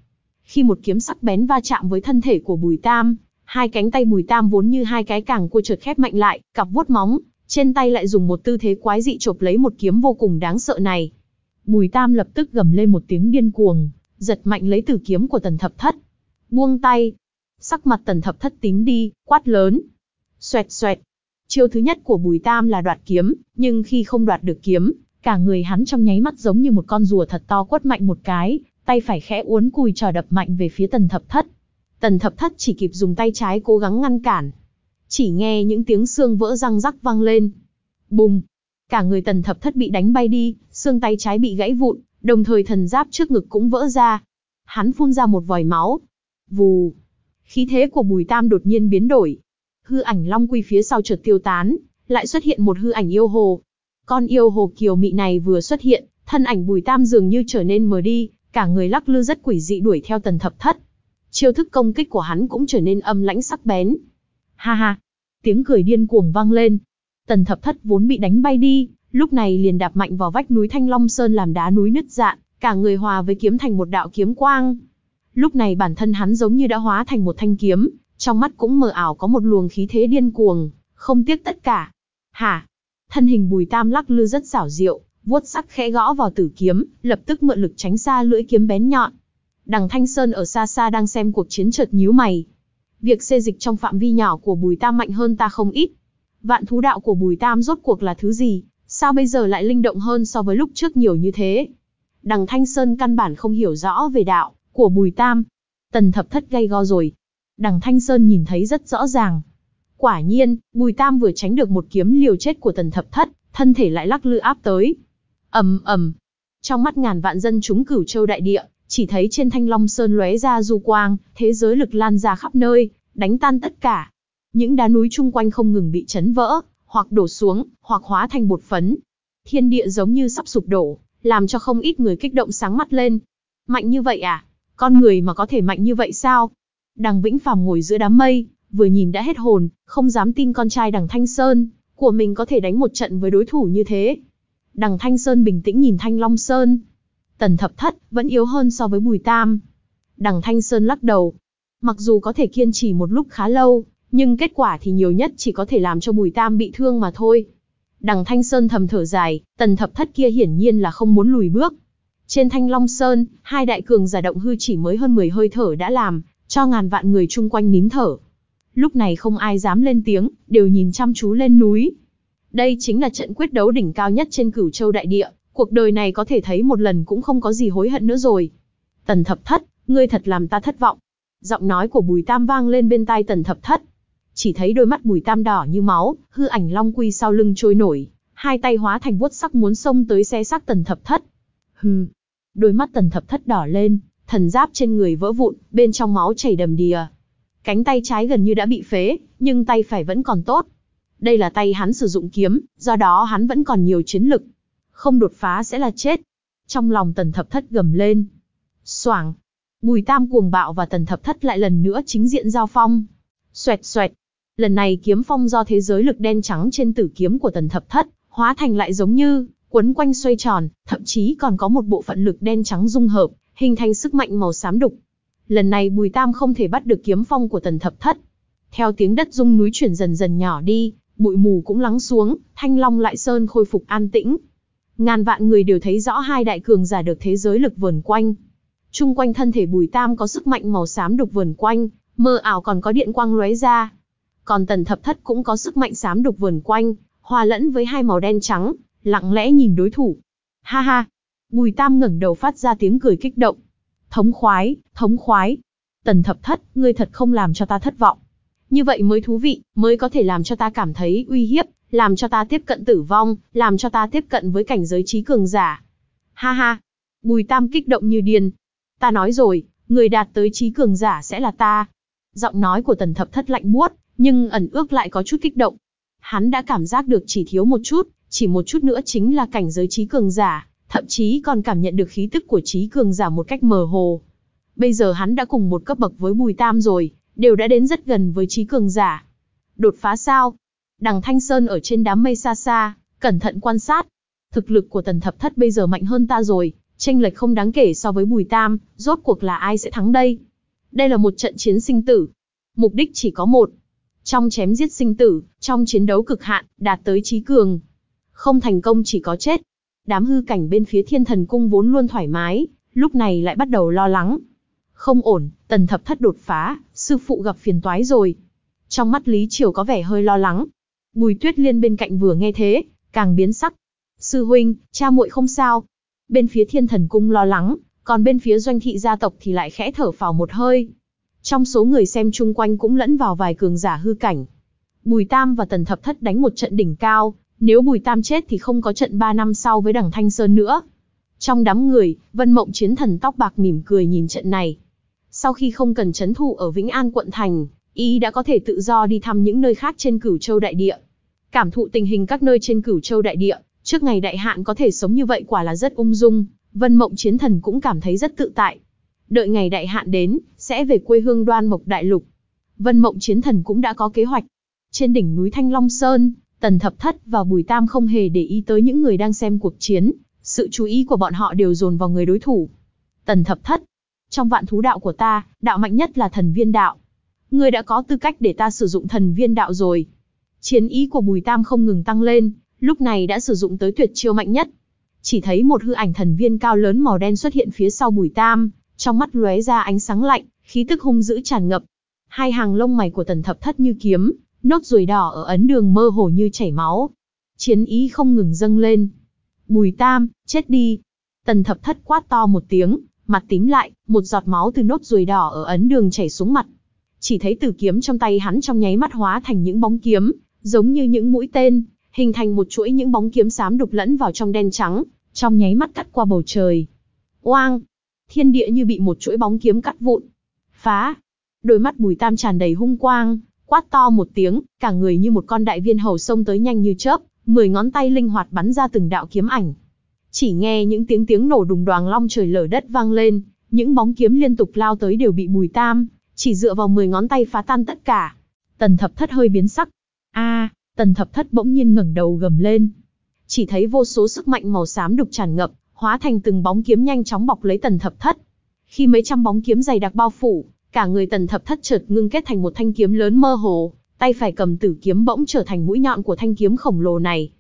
Khi một kiếm sắc bén va chạm với thân thể của Bùi Tam, hai cánh tay Bùi Tam vốn như hai cái càng cua trượt khép mạnh lại, cặp vuốt móng, trên tay lại dùng một tư thế quái dị chộp lấy một kiếm vô cùng đáng sợ này. Bùi Tam lập tức gầm lên một tiếng điên cuồng, giật mạnh lấy tử kiếm của Tần Thập Thất. Buông tay. Sắc mặt Tần Thập Thất tím đi, quát lớn. Xoẹt xoẹt. Chiêu thứ nhất của Bùi Tam là đoạt kiếm, nhưng khi không đoạt được kiếm, cả người hắn trong nháy mắt giống như một con rùa thật to quất mạnh một cái, tay phải khẽ uốn cùi trò đập mạnh về phía Tần Thập Thất. Tần Thập Thất chỉ kịp dùng tay trái cố gắng ngăn cản. Chỉ nghe những tiếng xương vỡ răng rắc vang lên. Bùng! Cả người tần thập thất bị đánh bay đi, xương tay trái bị gãy vụn, đồng thời thần giáp trước ngực cũng vỡ ra. Hắn phun ra một vòi máu. Vù. Khí thế của Bùi Tam đột nhiên biến đổi. Hư ảnh long quy phía sau chợt tiêu tán, lại xuất hiện một hư ảnh yêu hồ. Con yêu hồ kiều mị này vừa xuất hiện, thân ảnh Bùi Tam dường như trở nên mờ đi, cả người lắc lư rất quỷ dị đuổi theo tần thập thất. Chiêu thức công kích của hắn cũng trở nên âm lãnh sắc bén. Ha ha. Tiếng cười điên cuồng vang lên, Tần thập thất vốn bị đánh bay đi, lúc này liền đạp mạnh vào vách núi Thanh Long Sơn làm đá núi nứt dạn, cả người hòa với kiếm thành một đạo kiếm quang. Lúc này bản thân hắn giống như đã hóa thành một thanh kiếm, trong mắt cũng mờ ảo có một luồng khí thế điên cuồng, không tiếc tất cả. Hả? Thân hình Bùi Tam lắc lư rất xảo diệu, vuốt sắc khẽ gõ vào tử kiếm, lập tức mượn lực tránh xa lưỡi kiếm bén nhọn. Đằng Thanh Sơn ở xa xa đang xem cuộc chiến chợt nhíu mày. Việc xê dịch trong phạm vi nhỏ của Bùi Tam mạnh hơn ta không ít. Vạn thú đạo của Bùi Tam rốt cuộc là thứ gì, sao bây giờ lại linh động hơn so với lúc trước nhiều như thế? Đằng Thanh Sơn căn bản không hiểu rõ về đạo của Bùi Tam. Tần thập thất gây go rồi. Đằng Thanh Sơn nhìn thấy rất rõ ràng. Quả nhiên, Bùi Tam vừa tránh được một kiếm liều chết của tần thập thất, thân thể lại lắc lư áp tới. ầm ầm, trong mắt ngàn vạn dân chúng cửu châu đại địa, chỉ thấy trên thanh long sơn lóe ra du quang, thế giới lực lan ra khắp nơi, đánh tan tất cả. Những đá núi chung quanh không ngừng bị chấn vỡ, hoặc đổ xuống, hoặc hóa thành bột phấn. Thiên địa giống như sắp sụp đổ, làm cho không ít người kích động sáng mắt lên. Mạnh như vậy à? Con người mà có thể mạnh như vậy sao? Đằng Vĩnh Phàm ngồi giữa đám mây, vừa nhìn đã hết hồn, không dám tin con trai đằng Thanh Sơn, của mình có thể đánh một trận với đối thủ như thế. Đằng Thanh Sơn bình tĩnh nhìn Thanh Long Sơn. Tần thập thất, vẫn yếu hơn so với Bùi Tam. Đằng Thanh Sơn lắc đầu. Mặc dù có thể kiên trì một lúc khá lâu, nhưng kết quả thì nhiều nhất chỉ có thể làm cho Bùi Tam bị thương mà thôi. Đằng Thanh Sơn thầm thở dài, tần thập thất kia hiển nhiên là không muốn lùi bước. Trên Thanh Long Sơn, hai đại cường giả động hư chỉ mới hơn 10 hơi thở đã làm, cho ngàn vạn người chung quanh nín thở. Lúc này không ai dám lên tiếng, đều nhìn chăm chú lên núi. Đây chính là trận quyết đấu đỉnh cao nhất trên cửu châu đại địa, cuộc đời này có thể thấy một lần cũng không có gì hối hận nữa rồi. Tần thập thất, ngươi thật làm ta thất vọng. Giọng nói của Bùi Tam vang lên bên tai tần thập thất. Chỉ thấy đôi mắt Bùi Tam đỏ như máu, hư ảnh long quy sau lưng trôi nổi, hai tay hóa thành vuốt sắc muốn xông tới xe xác tần thập thất. Hừ. Đôi mắt tần thập thất đỏ lên, thần giáp trên người vỡ vụn, bên trong máu chảy đầm đìa. Cánh tay trái gần như đã bị phế, nhưng tay phải vẫn còn tốt. Đây là tay hắn sử dụng kiếm, do đó hắn vẫn còn nhiều chiến lực. Không đột phá sẽ là chết. Trong lòng tần thập thất gầm lên. Soảng. Bùi tam cuồng bạo và tần thập thất lại lần nữa chính diện giao phong. Xoẹt xoẹt. Lần này kiếm phong do thế giới lực đen trắng trên tử kiếm của tần thập thất, hóa thành lại giống như, quấn quanh xoay tròn, thậm chí còn có một bộ phận lực đen trắng dung hợp, hình thành sức mạnh màu xám đục. Lần này Bùi Tam không thể bắt được kiếm phong của tần thập thất. Theo tiếng đất rung núi chuyển dần dần nhỏ đi, bụi mù cũng lắng xuống, thanh long lại sơn khôi phục an tĩnh. Ngàn vạn người đều thấy rõ hai đại cường giả được thế giới lực vờn quanh. Trung quanh thân thể Bùi Tam có sức mạnh màu xám đục vờn quanh, mơ ảo còn có điện quang lóe ra. Còn tần thập thất cũng có sức mạnh xám đục vườn quanh, hòa lẫn với hai màu đen trắng, lặng lẽ nhìn đối thủ. Ha ha! Bùi Tam ngẩng đầu phát ra tiếng cười kích động. Thống khoái, thống khoái. Tần thập thất, ngươi thật không làm cho ta thất vọng. Như vậy mới thú vị, mới có thể làm cho ta cảm thấy uy hiếp, làm cho ta tiếp cận tử vong, làm cho ta tiếp cận với cảnh giới trí cường giả. Ha ha! Bùi Tam kích động như điên. Ta nói rồi, người đạt tới trí cường giả sẽ là ta. Giọng nói của tần thập thất lạnh buốt, nhưng ẩn ước lại có chút kích động. Hắn đã cảm giác được chỉ thiếu một chút, chỉ một chút nữa chính là cảnh giới trí cường giả, thậm chí còn cảm nhận được khí tức của trí cường giả một cách mờ hồ. Bây giờ hắn đã cùng một cấp bậc với Bùi Tam rồi, đều đã đến rất gần với trí cường giả. Đột phá sao? Đằng Thanh Sơn ở trên đám mây xa xa, cẩn thận quan sát. Thực lực của tần thập thất bây giờ mạnh hơn ta rồi, tranh lệch không đáng kể so với Bùi Tam, rốt cuộc là ai sẽ thắng đây? Đây là một trận chiến sinh tử. Mục đích chỉ có một. Trong chém giết sinh tử, trong chiến đấu cực hạn, đạt tới trí cường. Không thành công chỉ có chết. Đám hư cảnh bên phía thiên thần cung vốn luôn thoải mái, lúc này lại bắt đầu lo lắng. Không ổn, tần thập thất đột phá, sư phụ gặp phiền toái rồi. Trong mắt Lý Triều có vẻ hơi lo lắng. Bùi tuyết liên bên cạnh vừa nghe thế, càng biến sắc. Sư huynh, cha muội không sao. Bên phía thiên thần cung lo lắng, còn bên phía doanh thị gia tộc thì lại khẽ thở phào một hơi. Trong số người xem chung quanh cũng lẫn vào vài cường giả hư cảnh. Bùi Tam và Tần Thập Thất đánh một trận đỉnh cao, nếu Bùi Tam chết thì không có trận 3 năm sau với đằng Thanh Sơn nữa. Trong đám người, Vân Mộng chiến thần tóc bạc mỉm cười nhìn trận này. Sau khi không cần chấn thủ ở Vĩnh An quận thành, y đã có thể tự do đi thăm những nơi khác trên cửu châu đại địa. Cảm thụ tình hình các nơi trên cửu châu đại địa, trước ngày đại hạn có thể sống như vậy quả là rất ung dung, Vân Mộng chiến thần cũng cảm thấy rất tự tại. Đợi ngày đại hạn đến, sẽ về quê hương đoan mộc đại lục. Vân Mộng chiến thần cũng đã có kế hoạch. Trên đỉnh núi Thanh Long Sơn, Tần Thập Thất và Bùi Tam không hề để ý tới những người đang xem cuộc chiến, sự chú ý của bọn họ đều dồn vào người đối thủ. Tần Thập Thất, trong vạn thú đạo của ta, đạo mạnh nhất là thần viên đạo. Ngươi đã có tư cách để ta sử dụng thần viên đạo rồi. Chiến ý của Bùi Tam không ngừng tăng lên, lúc này đã sử dụng tới tuyệt chiêu mạnh nhất. Chỉ thấy một hư ảnh thần viên cao lớn màu đen xuất hiện phía sau Bùi Tam, trong mắt lóe ra ánh sáng lạnh, khí tức hung dữ tràn ngập. Hai hàng lông mày của tần thập thất như kiếm, nốt ruồi đỏ ở ấn đường mơ hồ như chảy máu. Chiến ý không ngừng dâng lên. Bùi tam, chết đi. Tần thập thất quát to một tiếng, mặt tím lại, một giọt máu từ nốt ruồi đỏ ở ấn đường chảy xuống mặt. Chỉ thấy tử kiếm trong tay hắn trong nháy mắt hóa thành những bóng kiếm, giống như những mũi tên, hình thành một chuỗi những bóng kiếm xám đục lẫn vào trong đen trắng, trong nháy mắt cắt qua bầu trời. Oang! Thiên địa như bị một chuỗi bóng kiếm cắt vụn. Phá! Đôi mắt Bùi Tam tràn đầy hung quang, quát to một tiếng, cả người như một con đại viên hầu xông tới nhanh như chớp, mười ngón tay linh hoạt bắn ra từng đạo kiếm ảnh. Chỉ nghe những tiếng tiếng nổ đùng đoàng long trời lở đất vang lên, những bóng kiếm liên tục lao tới đều bị Bùi Tam, chỉ dựa vào mười ngón tay phá tan tất cả. Tần thập thất hơi biến sắc. a tần thập thất bỗng nhiên ngẩng đầu gầm lên. Chỉ thấy vô số sức mạnh màu xám đục tràn ngập, hóa thành từng bóng kiếm nhanh chóng bọc lấy tần thập thất. Khi mấy trăm bóng kiếm dày đặc bao phủ, cả người tần thập thất chợt ngưng kết thành một thanh kiếm lớn mơ hồ, tay phải cầm tử kiếm bỗng trở thành mũi nhọn của thanh kiếm khổng lồ này.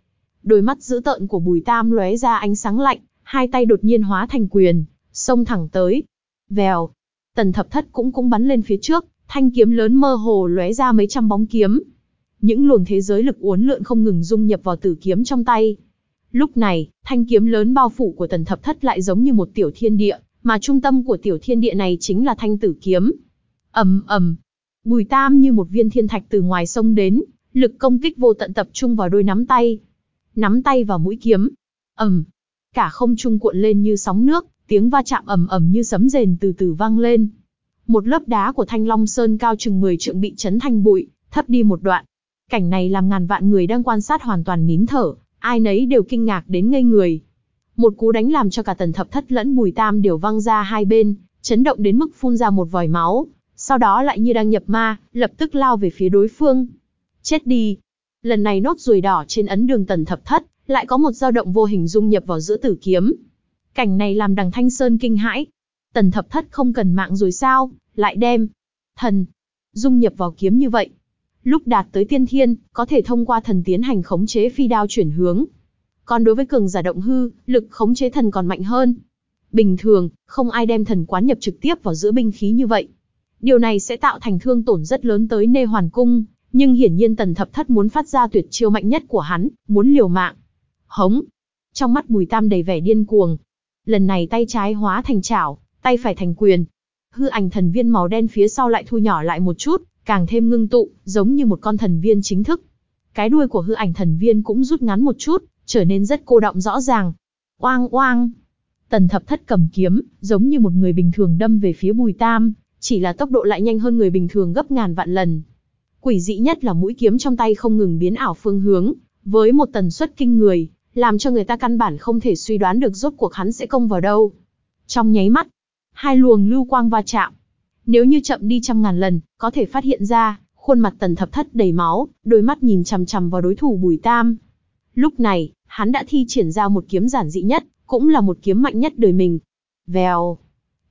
Đôi mắt dữ tợn của Bùi Tam lóe ra ánh sáng lạnh, hai tay đột nhiên hóa thành quyền, xông thẳng tới. Vèo, tần thập thất cũng cũng bắn lên phía trước, thanh kiếm lớn mơ hồ lóe ra mấy trăm bóng kiếm. Những luồng thế giới lực uốn lượn không ngừng dung nhập vào tử kiếm trong tay. Lúc này, thanh kiếm lớn bao phủ của tần thập thất lại giống như một tiểu thiên địa, mà trung tâm của tiểu thiên địa này chính là thanh tử kiếm. ầm ầm, Bùi Tam như một viên thiên thạch từ ngoài sông đến, lực công kích vô tận tập trung vào đôi nắm tay. Nắm tay vào mũi kiếm. ầm, cả không trung cuộn lên như sóng nước, tiếng va chạm ầm ầm như sấm rền từ từ vang lên. Một lớp đá của Thanh Long Sơn cao chừng 10 trượng bị chấn thành bụi, thấp đi một đoạn. Cảnh này làm ngàn vạn người đang quan sát hoàn toàn nín thở, ai nấy đều kinh ngạc đến ngây người. Một cú đánh làm cho cả tần thập thất lẫn bùi tam đều văng ra hai bên, chấn động đến mức phun ra một vòi máu, sau đó lại như đang nhập ma, lập tức lao về phía đối phương. Chết đi! Lần này nốt ruồi đỏ trên ấn đường tần thập thất, lại có một dao động vô hình dung nhập vào giữa tử kiếm. Cảnh này làm đằng Thanh Sơn kinh hãi. Tần thập thất không cần mạng rồi sao, lại đem thần dung nhập vào kiếm như vậy. Lúc đạt tới tiên thiên, có thể thông qua thần tiến hành khống chế phi đao chuyển hướng. Còn đối với cường giả động hư, lực khống chế thần còn mạnh hơn. Bình thường, không ai đem thần quán nhập trực tiếp vào giữa binh khí như vậy. Điều này sẽ tạo thành thương tổn rất lớn tới nê hoàn cung, nhưng hiển nhiên tần thập thất muốn phát ra tuyệt chiêu mạnh nhất của hắn, muốn liều mạng. Hống! Trong mắt bùi tam đầy vẻ điên cuồng. Lần này tay trái hóa thành chảo, tay phải thành quyền. Hư ảnh thần viên màu đen phía sau lại thu nhỏ lại một chút, càng thêm ngưng tụ, giống như một con thần viên chính thức. Cái đuôi của hư ảnh thần viên cũng rút ngắn một chút, trở nên rất cô động rõ ràng. Oang oang! Tần thập thất cầm kiếm, giống như một người bình thường đâm về phía bùi tam, chỉ là tốc độ lại nhanh hơn người bình thường gấp ngàn vạn lần. Quỷ dị nhất là mũi kiếm trong tay không ngừng biến ảo phương hướng, với một tần suất kinh người, làm cho người ta căn bản không thể suy đoán được rốt cuộc hắn sẽ công vào đâu. Trong nháy mắt, hai luồng lưu quang va chạm. Nếu như chậm đi trăm ngàn lần, có thể phát hiện ra, khuôn mặt tần thập thất đầy máu, đôi mắt nhìn chằm chằm vào đối thủ Bùi Tam. Lúc này, hắn đã thi triển ra một kiếm giản dị nhất, cũng là một kiếm mạnh nhất đời mình. Vèo.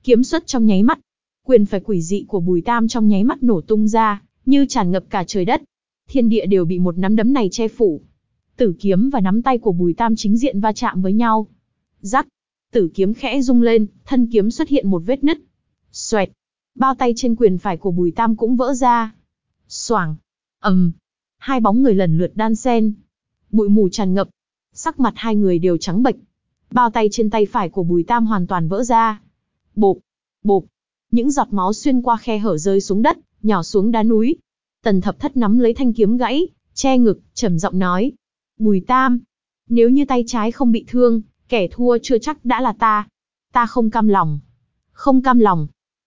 Kiếm xuất trong nháy mắt, Quyền phải quỷ dị của Bùi Tam trong nháy mắt nổ tung ra, như tràn ngập cả trời đất. Thiên địa đều bị một nắm đấm này che phủ. Tử kiếm và nắm tay của Bùi Tam chính diện va chạm với nhau. Rắc, tử kiếm khẽ rung lên, thân kiếm xuất hiện một vết nứt. Xoẹt, bao tay trên quyền phải của Bùi Tam cũng vỡ ra. Xoảng, ầm, hai bóng người lần lượt đan xen Bụi mù tràn ngập, sắc mặt hai người đều trắng bệch. Bao tay trên tay phải của Bùi Tam hoàn toàn vỡ ra. Bộp, bộp, những giọt máu xuyên qua khe hở rơi xuống đất, nhỏ xuống đá núi. Tần thập thất nắm lấy thanh kiếm gãy, che ngực, trầm giọng nói. Bùi tam, nếu như tay trái không bị thương, kẻ thua chưa chắc đã là ta. Ta không cam lòng. Không cam lòng.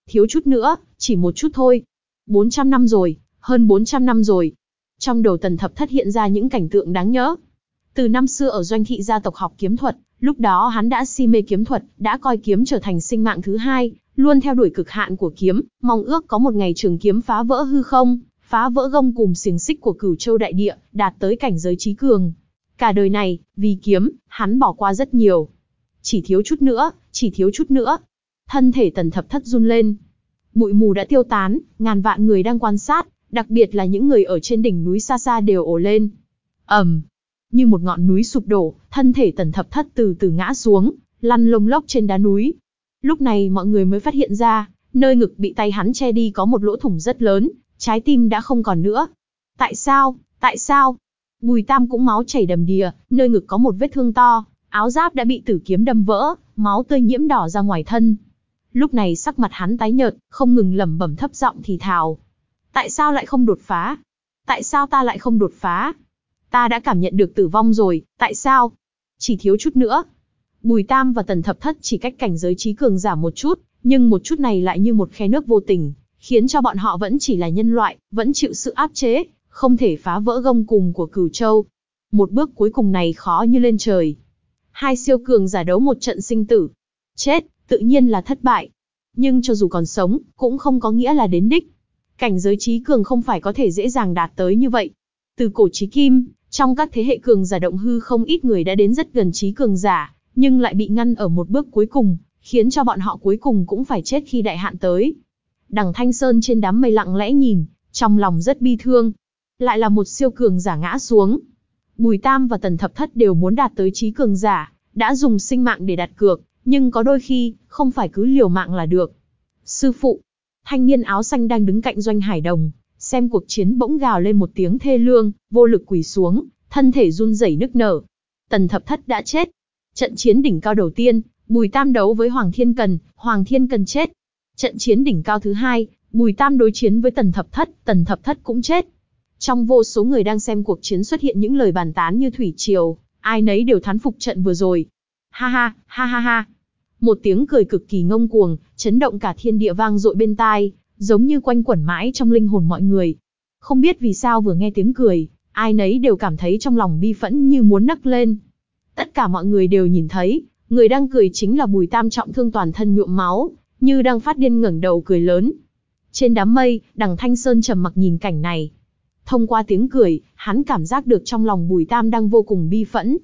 Thiếu chút nữa, chỉ một chút thôi. 400 năm rồi, hơn 400 năm rồi. Trong đầu tần thập thất hiện ra những cảnh tượng đáng nhớ. Từ năm xưa ở doanh thị gia tộc học kiếm thuật, lúc đó hắn đã si mê kiếm thuật, đã coi kiếm trở thành sinh mạng thứ hai, luôn theo đuổi cực hạn của kiếm, mong ước có một ngày trường kiếm phá vỡ hư không, phá vỡ gông cùng xiềng xích của cửu châu đại địa, đạt tới cảnh giới trí cường. Cả đời này, vì kiếm, hắn bỏ qua rất nhiều. Chỉ thiếu chút nữa, chỉ thiếu chút nữa. Thân thể tần thập thất run lên. Bụi mù đã tiêu tán, ngàn vạn người đang quan sát, đặc biệt là những người ở trên đỉnh núi xa xa đều ồ lên. ầm, như một ngọn núi sụp đổ, thân thể tần thập thất từ từ ngã xuống, lăn lông lốc trên đá núi, Lúc này mọi người mới phát hiện ra, nơi ngực bị tay hắn che đi có một lỗ thủng rất lớn, Trái tim đã không còn nữa. Tại sao, tại sao? Bùi Tam cũng máu chảy đầm đìa, nơi ngực có một vết thương to, áo giáp đã bị tử kiếm đâm vỡ, máu tươi nhiễm đỏ ra ngoài thân. Lúc này sắc mặt hắn tái nhợt, không ngừng lẩm bẩm thấp giọng thì thào. Tại sao lại không đột phá? Tại sao ta lại không đột phá? Ta đã cảm nhận được tử vong rồi, tại sao? Chỉ thiếu chút nữa. Bùi Tam và Tần Thập Thất chỉ cách cảnh giới trí cường giả một chút, nhưng một chút này lại như một khe nước vô tình, khiến cho bọn họ vẫn chỉ là nhân loại, vẫn chịu sự áp chế, không thể phá vỡ gông cùng của cửu châu. Một bước cuối cùng này khó như lên trời. Hai siêu cường giả đấu một trận sinh tử. Chết, tự nhiên là thất bại. Nhưng cho dù còn sống, cũng không có nghĩa là đến đích. Cảnh giới trí cường không phải có thể dễ dàng đạt tới như vậy. Từ cổ trí kim, trong các thế hệ cường giả động hư không ít người đã đến rất gần trí cường giả, nhưng lại bị ngăn ở một bước cuối cùng, khiến cho bọn họ cuối cùng cũng phải chết khi đại hạn tới. Đằng Thanh Sơn trên đám mây lặng lẽ nhìn, trong lòng rất bi thương. Lại là một siêu cường giả ngã xuống. Bùi Tam và Tần Thập Thất đều muốn đạt tới trí cường giả, đã dùng sinh mạng để đặt cược, nhưng có đôi khi, không phải cứ liều mạng là được. Sư phụ, thanh niên áo xanh đang đứng cạnh doanh hải đồng, xem cuộc chiến bỗng gào lên một tiếng thê lương, vô lực quỳ xuống, thân thể run rẩy nức nở. Tần Thập Thất đã chết. Trận chiến đỉnh cao đầu tiên, Bùi Tam đấu với Hoàng Thiên Cần, Hoàng Thiên Cần chết. Trận chiến đỉnh cao thứ hai, Bùi Tam đối chiến với Tần Thập Thất, Tần Thập Thất cũng chết. Trong vô số người đang xem cuộc chiến xuất hiện những lời bàn tán như thủy triều, ai nấy đều thán phục trận vừa rồi. Ha ha, ha ha ha. Một tiếng cười cực kỳ ngông cuồng, chấn động cả thiên địa vang dội bên tai, giống như quanh quẩn mãi trong linh hồn mọi người. Không biết vì sao vừa nghe tiếng cười, ai nấy đều cảm thấy trong lòng bi phẫn như muốn nấc lên. Tất cả mọi người đều nhìn thấy, người đang cười chính là Bùi Tam trọng thương toàn thân nhuộm máu, như đang phát điên ngẩng đầu cười lớn. Trên đám mây, đằng Thanh Sơn trầm mặc nhìn cảnh này. Thông qua tiếng cười, hắn cảm giác được trong lòng Bùi Tam đang vô cùng bi phẫn.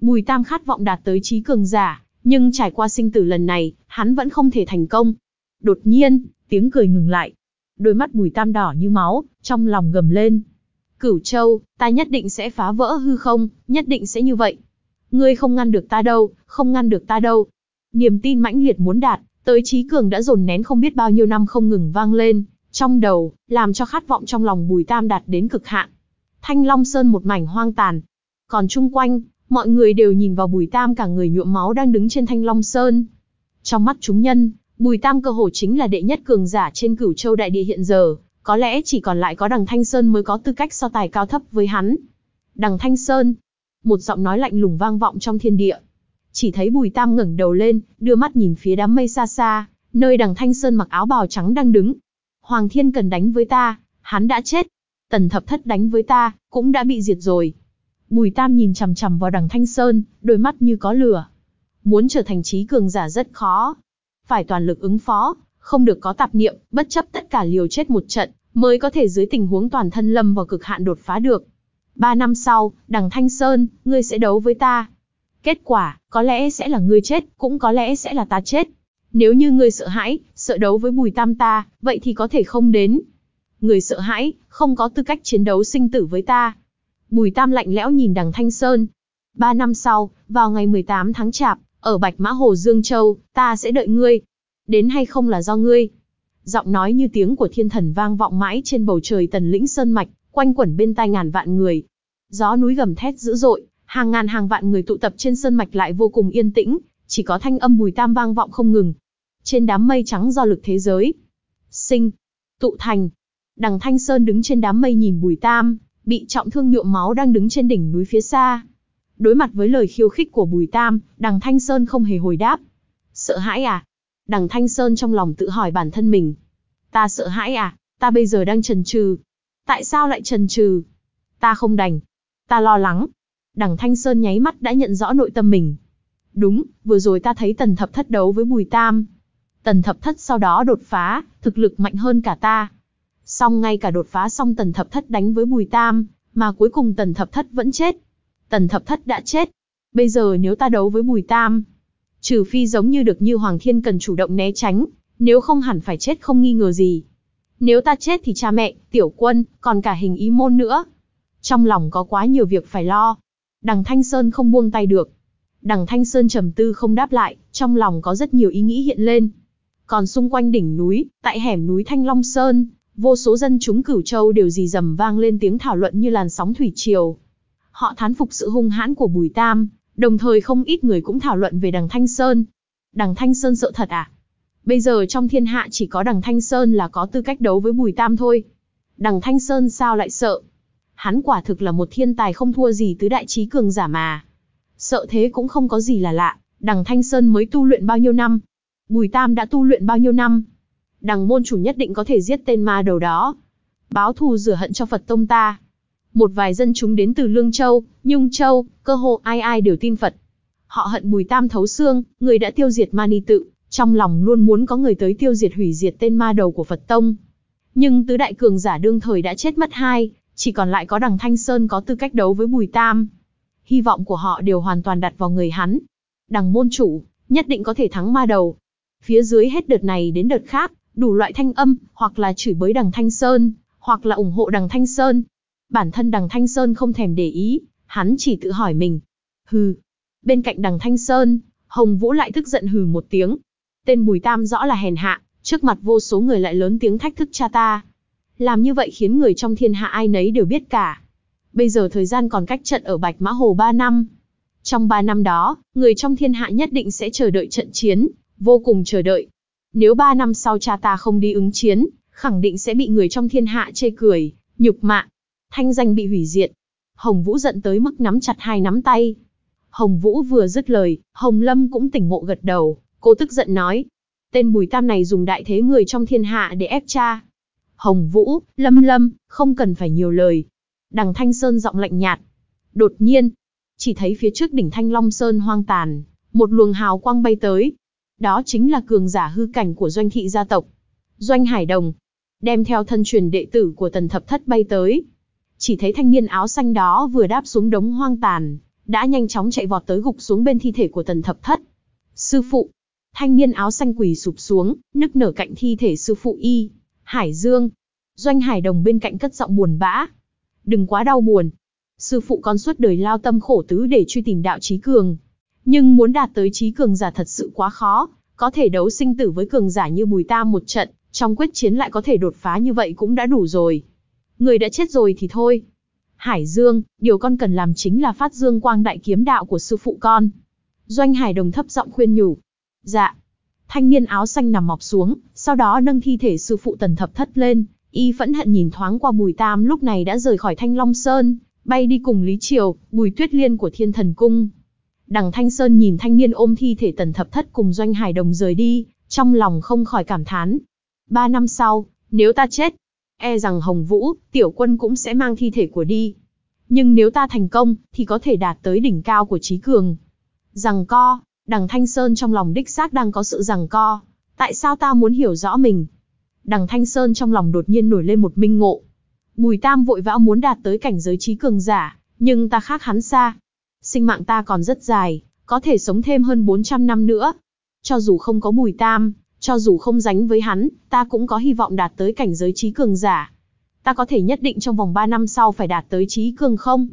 Bùi Tam khát vọng đạt tới trí cường giả, nhưng trải qua sinh tử lần này, hắn vẫn không thể thành công. Đột nhiên, tiếng cười ngừng lại. Đôi mắt Bùi Tam đỏ như máu, trong lòng gầm lên. Cửu Châu, ta nhất định sẽ phá vỡ hư không, nhất định sẽ như vậy. Ngươi không ngăn được ta đâu, không ngăn được ta đâu. Niềm tin mãnh liệt muốn đạt, tới trí cường đã dồn nén không biết bao nhiêu năm không ngừng vang lên, trong đầu, làm cho khát vọng trong lòng Bùi Tam đạt đến cực hạn. Thanh Long Sơn một mảnh hoang tàn. Còn chung quanh, mọi người đều nhìn vào Bùi Tam cả người nhuộm máu đang đứng trên Thanh Long Sơn. Trong mắt chúng nhân, Bùi Tam cơ hồ chính là đệ nhất cường giả trên cửu châu đại địa hiện giờ, có lẽ chỉ còn lại có đằng Thanh Sơn mới có tư cách so tài cao thấp với hắn. Đằng Thanh Sơn, một giọng nói lạnh lùng vang vọng trong thiên địa. Chỉ thấy Bùi Tam ngẩng đầu lên, đưa mắt nhìn phía đám mây xa xa, nơi đằng Thanh Sơn mặc áo bào trắng đang đứng. Hoàng Thiên cần đánh với ta, hắn đã chết. Tần Thập Thất đánh với ta, cũng đã bị diệt rồi. Bùi Tam nhìn chằm chằm vào đằng Thanh Sơn, đôi mắt như có lửa. Muốn trở thành trí cường giả rất khó. Phải toàn lực ứng phó, không được có tạp niệm, bất chấp tất cả liều chết một trận, mới có thể dưới tình huống toàn thân lâm vào cực hạn đột phá được. Ba năm sau, đằng Thanh Sơn, ngươi sẽ đấu với ta. Kết quả, có lẽ sẽ là ngươi chết, cũng có lẽ sẽ là ta chết. Nếu như ngươi sợ hãi, sợ đấu với bùi tam ta, vậy thì có thể không đến. Người sợ hãi, không có tư cách chiến đấu sinh tử với ta. Bùi tam lạnh lẽo nhìn đằng Thanh Sơn. Ba năm sau, vào ngày 18 tháng Chạp, ở Bạch Mã Hồ Dương Châu, ta sẽ đợi ngươi. Đến hay không là do ngươi. Giọng nói như tiếng của thiên thần vang vọng mãi trên bầu trời tần lĩnh Sơn Mạch, quanh quẩn bên tai ngàn vạn người. Gió núi gầm thét dữ dội, hàng ngàn hàng vạn người tụ tập trên sơn mạch lại vô cùng yên tĩnh, chỉ có thanh âm bùi tam vang vọng không ngừng. Trên đám mây trắng do lực thế giới, sinh, tụ thành. Đằng Thanh Sơn đứng trên đám mây nhìn bùi tam, bị trọng thương nhuộm máu đang đứng trên đỉnh núi phía xa. Đối mặt với lời khiêu khích của bùi tam, đằng Thanh Sơn không hề hồi đáp. Sợ hãi à? Đằng Thanh Sơn trong lòng tự hỏi bản thân mình. Ta sợ hãi à? Ta bây giờ đang trần trừ, Tại sao lại trần trừ? Ta không đành. Ta lo lắng. Đằng Thanh Sơn nháy mắt đã nhận rõ nội tâm mình. Đúng, vừa rồi ta thấy tần thập thất đấu với Bùi Tam. Tần thập thất sau đó đột phá, thực lực mạnh hơn cả ta. Xong ngay cả đột phá xong tần thập thất đánh với Bùi Tam, mà cuối cùng tần thập thất vẫn chết. Tần thập thất đã chết. Bây giờ nếu ta đấu với Bùi Tam, trừ phi giống như được như Hoàng Thiên cần chủ động né tránh, nếu không hẳn phải chết không nghi ngờ gì. Nếu ta chết thì cha mẹ, tiểu quân, còn cả hình ý môn nữa. Trong lòng có quá nhiều việc phải lo. Đằng Thanh Sơn không buông tay được. Đằng Thanh Sơn trầm tư không đáp lại, trong lòng có rất nhiều ý nghĩ hiện lên. Còn xung quanh đỉnh núi, tại hẻm núi Thanh Long Sơn, Vô số dân chúng cửu châu đều dì dầm vang lên tiếng thảo luận như làn sóng thủy triều. Họ thán phục sự hung hãn của Bùi Tam, đồng thời không ít người cũng thảo luận về đằng Thanh Sơn. Đằng Thanh Sơn sợ thật à? Bây giờ trong thiên hạ chỉ có đằng Thanh Sơn là có tư cách đấu với Bùi Tam thôi. Đằng Thanh Sơn sao lại sợ? Hắn quả thực là một thiên tài không thua gì tứ đại trí cường giả mà. Sợ thế cũng không có gì là lạ, đằng Thanh Sơn mới tu luyện bao nhiêu năm? Bùi Tam đã tu luyện bao nhiêu năm? Đằng môn chủ nhất định có thể giết tên ma đầu đó. Báo thù rửa hận cho Phật tông ta. Một vài dân chúng đến từ Lương Châu, Nhung Châu, cơ hồ ai ai đều tin Phật. Họ hận Bùi Tam thấu xương, người đã tiêu diệt Mani tự, trong lòng luôn muốn có người tới tiêu diệt hủy diệt tên ma đầu của Phật tông. Nhưng tứ đại cường giả đương thời đã chết mất hai, chỉ còn lại có đằng Thanh Sơn có tư cách đấu với Bùi Tam. Hy vọng của họ đều hoàn toàn đặt vào người hắn. Đằng môn chủ, nhất định có thể thắng ma đầu. Phía dưới hết đợt này đến đợt khác, đủ loại thanh âm, hoặc là chửi bới đằng Thanh Sơn, hoặc là ủng hộ đằng Thanh Sơn. Bản thân đằng Thanh Sơn không thèm để ý, hắn chỉ tự hỏi mình. Hừ. Bên cạnh đằng Thanh Sơn, Hồng Vũ lại tức giận hừ một tiếng. Tên Bùi Tam rõ là hèn hạ, trước mặt vô số người lại lớn tiếng thách thức cha ta. Làm như vậy khiến người trong thiên hạ ai nấy đều biết cả. Bây giờ thời gian còn cách trận ở Bạch Mã Hồ 3 năm. Trong 3 năm đó, người trong thiên hạ nhất định sẽ chờ đợi trận chiến, vô cùng chờ đợi. Nếu 3 năm sau cha ta không đi ứng chiến, khẳng định sẽ bị người trong thiên hạ chê cười, nhục mạ. Thanh danh bị hủy diệt. Hồng Vũ giận tới mức nắm chặt hai nắm tay. Hồng Vũ vừa dứt lời, Hồng Lâm cũng tỉnh ngộ gật đầu, cô tức giận nói. Tên Bùi Tam này dùng đại thế người trong thiên hạ để ép cha. Hồng Vũ, Lâm Lâm, không cần phải nhiều lời. Đằng Thanh Sơn giọng lạnh nhạt. Đột nhiên, chỉ thấy phía trước đỉnh Thanh Long Sơn hoang tàn, một luồng hào quang bay tới. Đó chính là cường giả hư cảnh của doanh thị gia tộc. Doanh Hải Đồng, đem theo thân truyền đệ tử của tần thập thất bay tới. Chỉ thấy thanh niên áo xanh đó vừa đáp xuống đống hoang tàn, đã nhanh chóng chạy vọt tới gục xuống bên thi thể của tần thập thất. Sư phụ, thanh niên áo xanh quỳ sụp xuống, nức nở cạnh thi thể sư phụ y. Hải Dương. Doanh Hải Đồng bên cạnh cất giọng buồn bã. Đừng quá đau buồn. Sư phụ con suốt đời lao tâm khổ tứ để truy tìm đạo trí cường. Nhưng muốn đạt tới trí cường giả thật sự quá khó, có thể đấu sinh tử với cường giả như Bùi Tam một trận, trong quyết chiến lại có thể đột phá như vậy cũng đã đủ rồi. Người đã chết rồi thì thôi. Hải Dương, điều con cần làm chính là phát dương quang đại kiếm đạo của sư phụ con. Doanh Hải Đồng thấp giọng khuyên nhủ. Dạ. Thanh niên áo xanh nằm mọc xuống, sau đó nâng thi thể sư phụ tần thập thất lên, y phẫn hận nhìn thoáng qua Bùi Tam lúc này đã rời khỏi Thanh Long Sơn, bay đi cùng Lý Triều, Bùi Tuyết Liên của Thiên Thần Cung. Đằng Thanh Sơn nhìn thanh niên ôm thi thể tần thập thất cùng Doanh Hải Đồng rời đi, trong lòng không khỏi cảm thán. Ba năm sau, nếu ta chết, e rằng Hồng Vũ, tiểu quân cũng sẽ mang thi thể của đi. Nhưng nếu ta thành công, thì có thể đạt tới đỉnh cao của trí cường. Rằng co, đằng Thanh Sơn trong lòng đích xác đang có sự rằng co. Tại sao ta muốn hiểu rõ mình? Đằng Thanh Sơn trong lòng đột nhiên nổi lên một minh ngộ. Bùi Tam vội vã muốn đạt tới cảnh giới trí cường giả, nhưng ta khác hắn xa. Sinh mạng ta còn rất dài, có thể sống thêm hơn 400 năm nữa. Cho dù không có Bùi Tam, cho dù không dánh với hắn, ta cũng có hy vọng đạt tới cảnh giới trí cường giả. Ta có thể nhất định trong vòng 3 năm sau phải đạt tới trí cường không?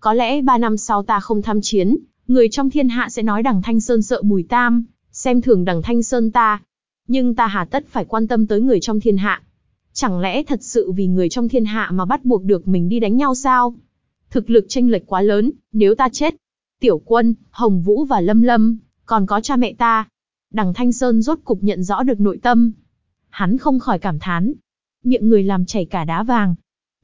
Có lẽ 3 năm sau ta không tham chiến, người trong thiên hạ sẽ nói đằng Thanh Sơn sợ Bùi Tam, xem thường đằng Thanh Sơn ta. Nhưng ta hà tất phải quan tâm tới người trong thiên hạ. Chẳng lẽ thật sự vì người trong thiên hạ mà bắt buộc được mình đi đánh nhau sao? Thực lực tranh lệch quá lớn, nếu ta chết, Tiểu Quân, Hồng Vũ và Lâm Lâm, còn có cha mẹ ta. Đằng Thanh Sơn rốt cục nhận rõ được nội tâm. Hắn không khỏi cảm thán. Miệng người làm chảy cả đá vàng.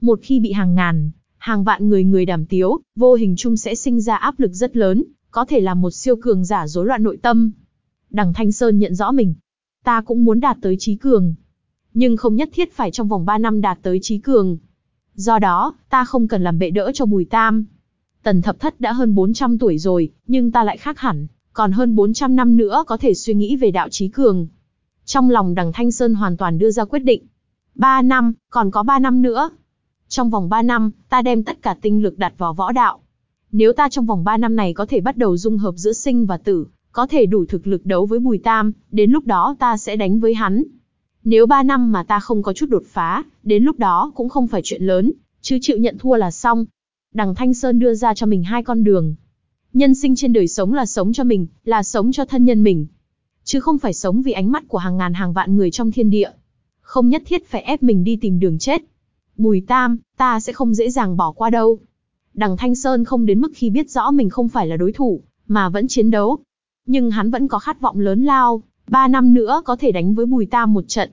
Một khi bị hàng ngàn, hàng vạn người người đàm tiếu, vô hình chung sẽ sinh ra áp lực rất lớn, có thể là một siêu cường giả rối loạn nội tâm. Đằng Thanh Sơn nhận rõ mình. Ta cũng muốn đạt tới trí cường. Nhưng không nhất thiết phải trong vòng 3 năm đạt tới trí cường. Do đó, ta không cần làm bệ đỡ cho Bùi Tam. Tần Thập Thất đã hơn 400 tuổi rồi, nhưng ta lại khác hẳn, còn hơn 400 năm nữa có thể suy nghĩ về đạo trí cường. Trong lòng đằng Thanh Sơn hoàn toàn đưa ra quyết định. 3 năm, còn có 3 năm nữa. Trong vòng 3 năm, ta đem tất cả tinh lực đặt vào võ đạo. Nếu ta trong vòng 3 năm này có thể bắt đầu dung hợp giữa sinh và tử, có thể đủ thực lực đấu với Bùi Tam, đến lúc đó ta sẽ đánh với hắn. Nếu 3 năm mà ta không có chút đột phá, đến lúc đó cũng không phải chuyện lớn, chứ chịu nhận thua là xong. Đằng Thanh Sơn đưa ra cho mình hai con đường. Nhân sinh trên đời sống là sống cho mình, là sống cho thân nhân mình. Chứ không phải sống vì ánh mắt của hàng ngàn hàng vạn người trong thiên địa. không nhất thiết phải ép mình đi tìm đường chết. Bùi Tam, ta sẽ không dễ dàng bỏ qua đâu. Đằng Thanh Sơn không đến mức khi biết rõ mình không phải là đối thủ, mà vẫn chiến đấu. Nhưng hắn vẫn có khát vọng lớn lao, ba năm nữa có thể đánh với Bùi Tam một trận.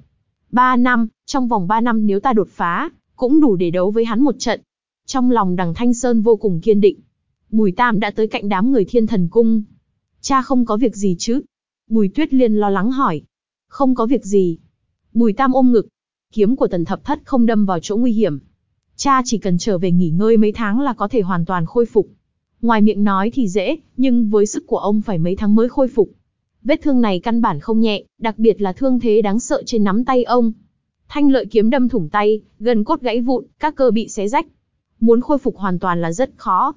Ba năm, trong vòng ba năm nếu ta đột phá, cũng đủ để đấu với hắn một trận. Trong lòng đằng Thanh Sơn vô cùng kiên định. Bùi Tam đã tới cạnh đám người thiên thần cung. Cha không có việc gì chứ? Bùi Tuyết Liên lo lắng hỏi. Không có việc gì. Bùi Tam ôm ngực. Kiếm của tần thập thất không đâm vào chỗ nguy hiểm. Cha chỉ cần trở về nghỉ ngơi mấy tháng là có thể hoàn toàn khôi phục. Ngoài miệng nói thì dễ, nhưng với sức của ông phải mấy tháng mới khôi phục. Vết thương này căn bản không nhẹ, đặc biệt là thương thế đáng sợ trên nắm tay ông. Thanh lợi kiếm đâm thủng tay, gần cốt gãy vụn, các cơ bị xé rách. Muốn khôi phục hoàn toàn là rất khó.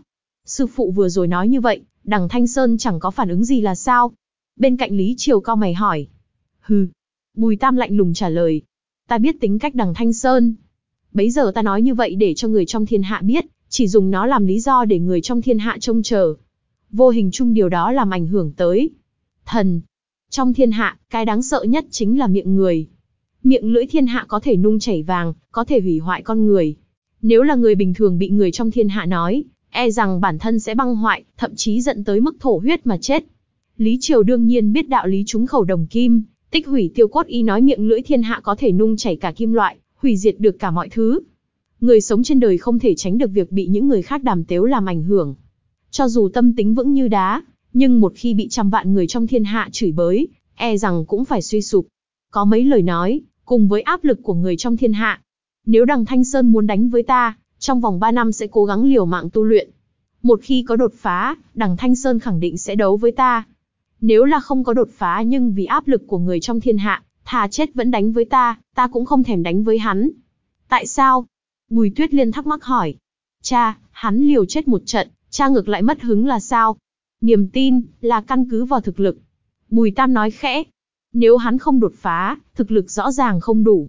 Sư phụ vừa rồi nói như vậy, đằng Thanh Sơn chẳng có phản ứng gì là sao? Bên cạnh Lý Triều cao mày hỏi. Hừ. Bùi Tam lạnh lùng trả lời. Ta biết tính cách đằng Thanh Sơn. Bấy giờ ta nói như vậy để cho người trong thiên hạ biết, chỉ dùng nó làm lý do để người trong thiên hạ trông chờ. Vô hình chung điều đó làm ảnh hưởng tới. Thần. Trong thiên hạ, cái đáng sợ nhất chính là miệng người. Miệng lưỡi thiên hạ có thể nung chảy vàng, có thể hủy hoại con người. Nếu là người bình thường bị người trong thiên hạ nói, e rằng bản thân sẽ băng hoại, thậm chí dẫn tới mức thổ huyết mà chết. Lý Triều đương nhiên biết đạo lý chúng khẩu đồng kim, tích hủy tiêu cốt y nói miệng lưỡi thiên hạ có thể nung chảy cả kim loại, hủy diệt được cả mọi thứ. Người sống trên đời không thể tránh được việc bị những người khác đàm tếu làm ảnh hưởng. Cho dù tâm tính vững như đá, nhưng một khi bị trăm vạn người trong thiên hạ chửi bới, e rằng cũng phải suy sụp. Có mấy lời nói, cùng với áp lực của người trong thiên hạ. Nếu đằng Thanh Sơn muốn đánh với ta, trong vòng 3 năm sẽ cố gắng liều mạng tu luyện. Một khi có đột phá, đằng Thanh Sơn khẳng định sẽ đấu với ta. Nếu là không có đột phá nhưng vì áp lực của người trong thiên hạ, thà chết vẫn đánh với ta, ta cũng không thèm đánh với hắn. Tại sao? Bùi Tuyết Liên thắc mắc hỏi. Cha, hắn liều chết một trận, cha ngược lại mất hứng là sao? Niềm tin, là căn cứ vào thực lực. Bùi Tam nói khẽ. Nếu hắn không đột phá, thực lực rõ ràng không đủ.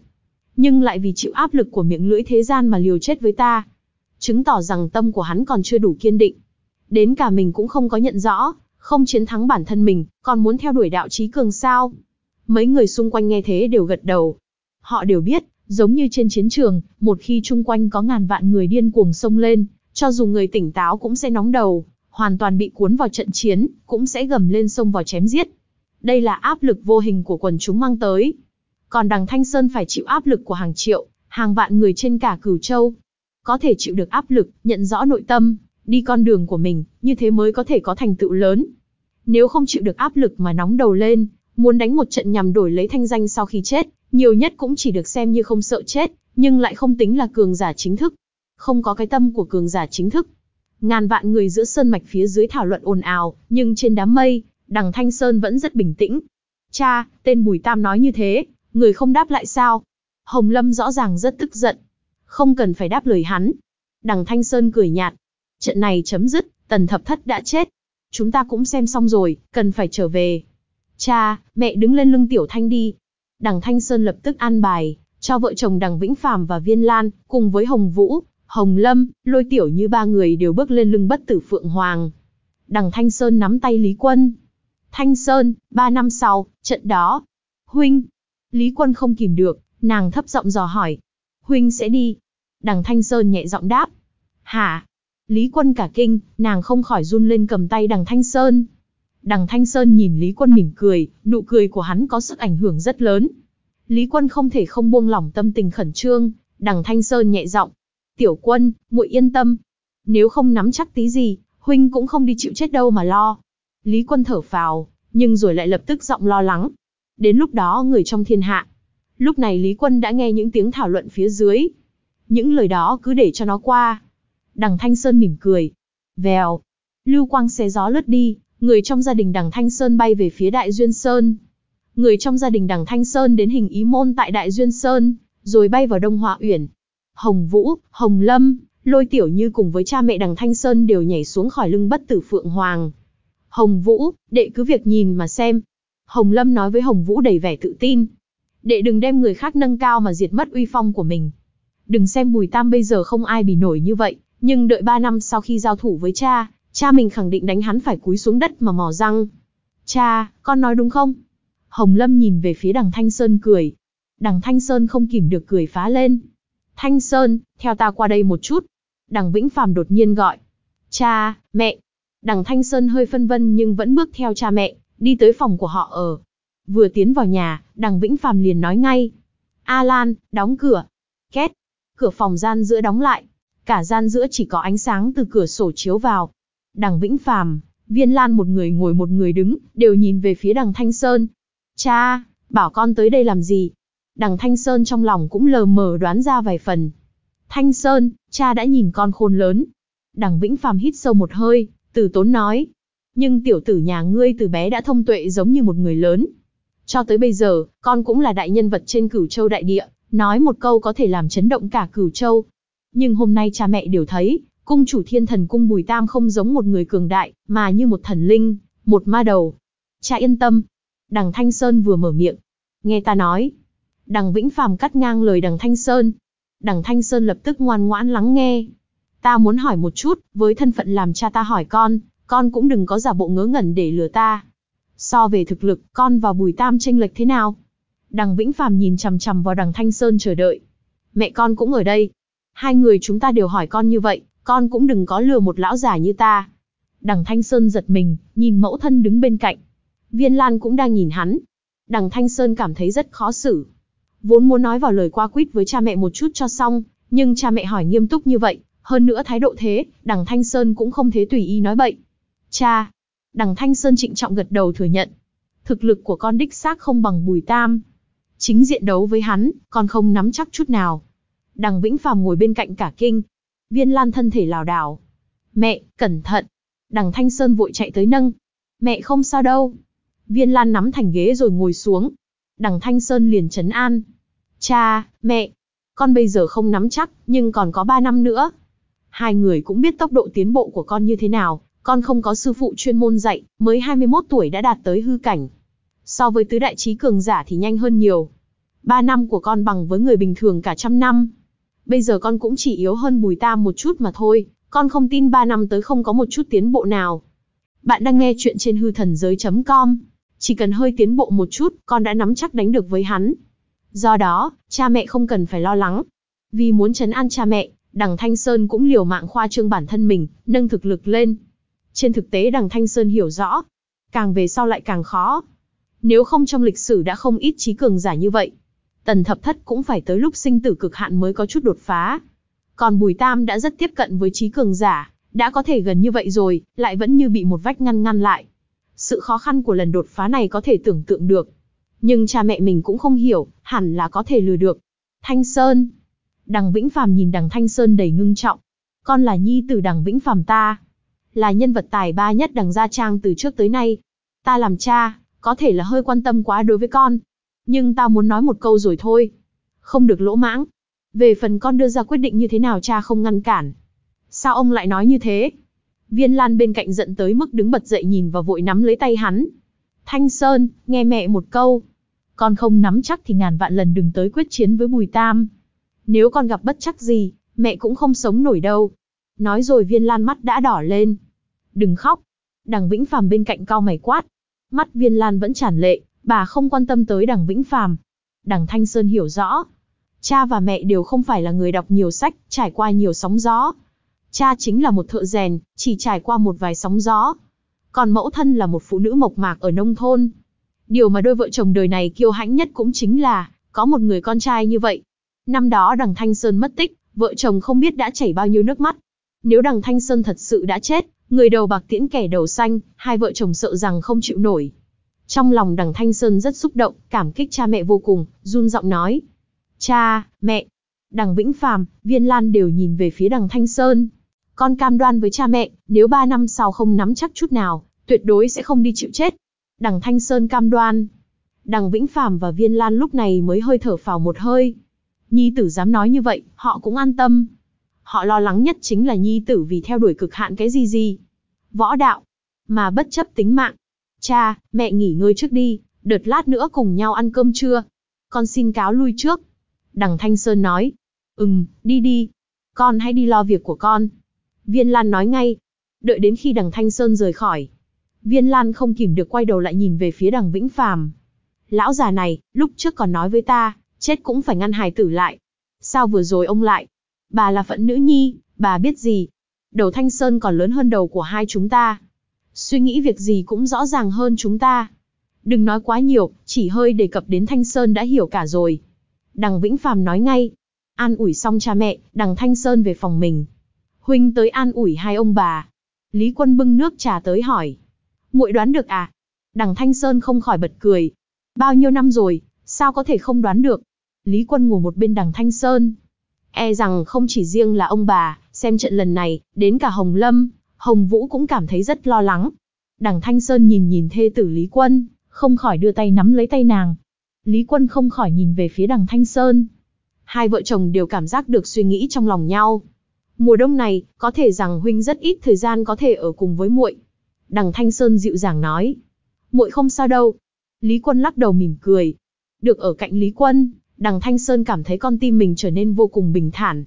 Nhưng lại vì chịu áp lực của miệng lưỡi thế gian mà liều chết với ta. Chứng tỏ rằng tâm của hắn còn chưa đủ kiên định. Đến cả mình cũng không có nhận rõ, không chiến thắng bản thân mình, còn muốn theo đuổi đạo trí cường sao. Mấy người xung quanh nghe thế đều gật đầu. Họ đều biết, giống như trên chiến trường, một khi chung quanh có ngàn vạn người điên cuồng xông lên, cho dù người tỉnh táo cũng sẽ nóng đầu, hoàn toàn bị cuốn vào trận chiến, cũng sẽ gầm lên xông vào chém giết. Đây là áp lực vô hình của quần chúng mang tới. Còn đằng Thanh Sơn phải chịu áp lực của hàng triệu, hàng vạn người trên cả cửu châu. Có thể chịu được áp lực, nhận rõ nội tâm, đi con đường của mình, như thế mới có thể có thành tựu lớn. Nếu không chịu được áp lực mà nóng đầu lên, muốn đánh một trận nhằm đổi lấy thanh danh sau khi chết, nhiều nhất cũng chỉ được xem như không sợ chết, nhưng lại không tính là cường giả chính thức. Không có cái tâm của cường giả chính thức. Ngàn vạn người giữa sơn mạch phía dưới thảo luận ồn ào, nhưng trên đám mây, đằng Thanh Sơn vẫn rất bình tĩnh. Cha, tên Bùi Tam nói như thế, người không đáp lại sao? Hồng Lâm rõ ràng rất tức giận. Không cần phải đáp lời hắn. Đằng Thanh Sơn cười nhạt. Trận này chấm dứt, tần thập thất đã chết. Chúng ta cũng xem xong rồi, cần phải trở về. Cha, mẹ đứng lên lưng Tiểu Thanh đi. Đằng Thanh Sơn lập tức an bài, cho vợ chồng đằng Vĩnh Phàm và Viên Lan, cùng với Hồng Vũ, Hồng Lâm, Lôi Tiểu như ba người đều bước lên lưng bất tử Phượng Hoàng. Đằng Thanh Sơn nắm tay Lý Quân. Thanh Sơn, ba năm sau, trận đó. Huynh. Lý Quân không kìm được, nàng thấp giọng dò hỏi. Huynh sẽ đi. Đằng Thanh Sơn nhẹ giọng đáp. Hả? Lý Quân cả kinh, nàng không khỏi run lên cầm tay đằng Thanh Sơn. Đằng Thanh Sơn nhìn Lý Quân mỉm cười, nụ cười của hắn có sức ảnh hưởng rất lớn. Lý Quân không thể không buông lỏng tâm tình khẩn trương, đằng Thanh Sơn nhẹ giọng. Tiểu quân, muội yên tâm. Nếu không nắm chắc tí gì, huynh cũng không đi chịu chết đâu mà lo. Lý Quân thở phào, nhưng rồi lại lập tức giọng lo lắng. Đến lúc đó người trong thiên hạ. Lúc này Lý Quân đã nghe những tiếng thảo luận phía dưới. Những lời đó cứ để cho nó qua. Đằng Thanh Sơn mỉm cười. Vèo. Lưu quang xé gió lướt đi, người trong gia đình đằng Thanh Sơn bay về phía Đại Duyên Sơn. Người trong gia đình đằng Thanh Sơn đến hình ý môn tại Đại Duyên Sơn, rồi bay vào Đông Họa Uyển. Hồng Vũ, Hồng Lâm, Lôi Tiểu Như cùng với cha mẹ đằng Thanh Sơn đều nhảy xuống khỏi lưng bất tử Phượng Hoàng. Hồng Vũ, đệ cứ việc nhìn mà xem. Hồng Lâm nói với Hồng Vũ đầy vẻ tự tin. Đệ đừng đem người khác nâng cao mà diệt mất uy phong của mình. Đừng xem Bùi Tam bây giờ không ai bì nổi như vậy, nhưng đợi 3 năm sau khi giao thủ với cha, cha mình khẳng định đánh hắn phải cúi xuống đất mà mò răng. Cha, con nói đúng không? Hồng Lâm nhìn về phía đằng Thanh Sơn cười. Đằng Thanh Sơn không kìm được cười phá lên. Thanh Sơn, theo ta qua đây một chút. Đằng Vĩnh Phàm đột nhiên gọi. Cha, mẹ. Đằng Thanh Sơn hơi phân vân nhưng vẫn bước theo cha mẹ, đi tới phòng của họ ở. Vừa tiến vào nhà, đằng Vĩnh Phàm liền nói ngay. A Lan, đóng cửa. Két. Cửa phòng gian giữa đóng lại. Cả gian giữa chỉ có ánh sáng từ cửa sổ chiếu vào. Đằng Vĩnh Phàm, Viên Lan một người ngồi một người đứng, đều nhìn về phía đằng Thanh Sơn. Cha, bảo con tới đây làm gì? Đằng Thanh Sơn trong lòng cũng lờ mờ đoán ra vài phần. Thanh Sơn, cha đã nhìn con khôn lớn. Đằng Vĩnh Phàm hít sâu một hơi, từ tốn nói. Nhưng tiểu tử nhà ngươi từ bé đã thông tuệ giống như một người lớn. Cho tới bây giờ, con cũng là đại nhân vật trên cửu châu đại địa, nói một câu có thể làm chấn động cả cửu châu. Nhưng hôm nay cha mẹ đều thấy, cung chủ thiên thần cung Bùi Tam không giống một người cường đại, mà như một thần linh, một ma đầu. Cha yên tâm. Đằng Thanh Sơn vừa mở miệng. Nghe ta nói. Đằng Vĩnh Phàm cắt ngang lời đằng Thanh Sơn. Đằng Thanh Sơn lập tức ngoan ngoãn lắng nghe. Ta muốn hỏi một chút, với thân phận làm cha ta hỏi con, con cũng đừng có giả bộ ngớ ngẩn để lừa ta. So về thực lực, con và Bùi Tam tranh lệch thế nào? Đằng Vĩnh Phàm nhìn chằm chằm vào đằng Thanh Sơn chờ đợi. Mẹ con cũng ở đây. Hai người chúng ta đều hỏi con như vậy, con cũng đừng có lừa một lão già như ta. Đằng Thanh Sơn giật mình, nhìn mẫu thân đứng bên cạnh. Viên Lan cũng đang nhìn hắn. Đằng Thanh Sơn cảm thấy rất khó xử. Vốn muốn nói vào lời qua quýt với cha mẹ một chút cho xong, nhưng cha mẹ hỏi nghiêm túc như vậy, hơn nữa thái độ thế, đằng Thanh Sơn cũng không thế tùy ý nói bậy. Cha! Đằng Thanh Sơn trịnh trọng gật đầu thừa nhận. Thực lực của con đích xác không bằng Bùi Tam. Chính diện đấu với hắn, con không nắm chắc chút nào. Đằng Vĩnh Phàm ngồi bên cạnh cả kinh. Viên Lan thân thể lảo đảo. Mẹ, cẩn thận. Đằng Thanh Sơn vội chạy tới nâng. Mẹ không sao đâu. Viên Lan nắm thành ghế rồi ngồi xuống. Đằng Thanh Sơn liền chấn an. Cha, mẹ, con bây giờ không nắm chắc, nhưng còn có 3 năm nữa. Hai người cũng biết tốc độ tiến bộ của con như thế nào, con không có sư phụ chuyên môn dạy, mới 21 tuổi đã đạt tới hư cảnh. So với tứ đại trí cường giả thì nhanh hơn nhiều. 3 năm của con bằng với người bình thường cả trăm năm. Bây giờ con cũng chỉ yếu hơn Bùi Tam một chút mà thôi, con không tin 3 năm tới không có một chút tiến bộ nào. Bạn đang nghe chuyện trên hư thần giới.com. Chỉ cần hơi tiến bộ một chút, con đã nắm chắc đánh được với hắn. Do đó, cha mẹ không cần phải lo lắng. Vì muốn chấn an cha mẹ, đằng Thanh Sơn cũng liều mạng khoa trương bản thân mình, nâng thực lực lên. Trên thực tế đằng Thanh Sơn hiểu rõ, càng về sau lại càng khó. Nếu không trong lịch sử đã không ít trí cường giả như vậy. Tần thập thất cũng phải tới lúc sinh tử cực hạn mới có chút đột phá. Còn Bùi Tam đã rất tiếp cận với trí cường giả, đã có thể gần như vậy rồi, lại vẫn như bị một vách ngăn ngăn lại. Sự khó khăn của lần đột phá này có thể tưởng tượng được. Nhưng cha mẹ mình cũng không hiểu, hẳn là có thể lừa được. Thanh Sơn. Đằng Vĩnh Phàm nhìn đằng Thanh Sơn đầy ngưng trọng. Con là nhi tử đằng Vĩnh Phàm ta. Là nhân vật tài ba nhất đằng Gia Trang từ trước tới nay. Ta làm cha, có thể là hơi quan tâm quá đối với con. Nhưng ta muốn nói một câu rồi thôi. Không được lỗ mãng. Về phần con đưa ra quyết định như thế nào cha không ngăn cản. Sao ông lại nói như thế? Viên Lan bên cạnh giận tới mức đứng bật dậy nhìn và vội nắm lấy tay hắn. Thanh Sơn, nghe mẹ một câu. Con không nắm chắc thì ngàn vạn lần đừng tới quyết chiến với Bùi Tam. Nếu con gặp bất chắc gì, mẹ cũng không sống nổi đâu. Nói rồi viên lan mắt đã đỏ lên. Đừng khóc. Đằng Vĩnh Phàm bên cạnh cao mày quát. Mắt viên lan vẫn tràn lệ, bà không quan tâm tới đằng Vĩnh Phàm. Đằng Thanh Sơn hiểu rõ. Cha và mẹ đều không phải là người đọc nhiều sách, trải qua nhiều sóng gió. Cha chính là một thợ rèn, chỉ trải qua một vài sóng gió. Còn mẫu thân là một phụ nữ mộc mạc ở nông thôn. Điều mà đôi vợ chồng đời này kiêu hãnh nhất cũng chính là, có một người con trai như vậy. Năm đó đằng Thanh Sơn mất tích, vợ chồng không biết đã chảy bao nhiêu nước mắt. Nếu đằng Thanh Sơn thật sự đã chết, người đầu bạc tiễn kẻ đầu xanh, hai vợ chồng sợ rằng không chịu nổi. Trong lòng đằng Thanh Sơn rất xúc động, cảm kích cha mẹ vô cùng, run giọng nói. Cha, mẹ, đằng Vĩnh Phàm, Viên Lan đều nhìn về phía đằng Thanh Sơn. Con cam đoan với cha mẹ, nếu ba năm sau không nắm chắc chút nào, tuyệt đối sẽ không đi chịu chết. Đằng Thanh Sơn cam đoan. Đằng Vĩnh Phàm và Viên Lan lúc này mới hơi thở phào một hơi. Nhi tử dám nói như vậy, họ cũng an tâm. Họ lo lắng nhất chính là Nhi tử vì theo đuổi cực hạn cái gì gì. Võ đạo. Mà bất chấp tính mạng. Cha, mẹ nghỉ ngơi trước đi, đợt lát nữa cùng nhau ăn cơm trưa. Con xin cáo lui trước. Đằng Thanh Sơn nói. Ừm, đi đi. Con hãy đi lo việc của con. Viên Lan nói ngay. Đợi đến khi đằng Thanh Sơn rời khỏi, Viên Lan không kìm được quay đầu lại nhìn về phía đằng Vĩnh Phàm. Lão già này, lúc trước còn nói với ta, chết cũng phải ngăn hài tử lại. Sao vừa rồi ông lại? Bà là phận nữ nhi, bà biết gì? Đầu Thanh Sơn còn lớn hơn đầu của hai chúng ta. Suy nghĩ việc gì cũng rõ ràng hơn chúng ta. Đừng nói quá nhiều, chỉ hơi đề cập đến Thanh Sơn đã hiểu cả rồi. Đằng Vĩnh Phàm nói ngay. An ủi xong cha mẹ, đằng Thanh Sơn về phòng mình. Huynh tới an ủi hai ông bà. Lý Quân bưng nước trà tới hỏi. muội đoán được à? Đằng Thanh Sơn không khỏi bật cười. Bao nhiêu năm rồi, sao có thể không đoán được? Lý Quân ngồi một bên đằng Thanh Sơn. E rằng không chỉ riêng là ông bà, xem trận lần này, đến cả Hồng Lâm, Hồng Vũ cũng cảm thấy rất lo lắng. Đằng Thanh Sơn nhìn nhìn thê tử Lý Quân, không khỏi đưa tay nắm lấy tay nàng. Lý Quân không khỏi nhìn về phía đằng Thanh Sơn. Hai vợ chồng đều cảm giác được suy nghĩ trong lòng nhau. Mùa đông này, có thể rằng huynh rất ít thời gian có thể ở cùng với muội. Đằng Thanh Sơn dịu dàng nói. Muội không sao đâu. Lý Quân lắc đầu mỉm cười. Được ở cạnh Lý Quân, đằng Thanh Sơn cảm thấy con tim mình trở nên vô cùng bình thản.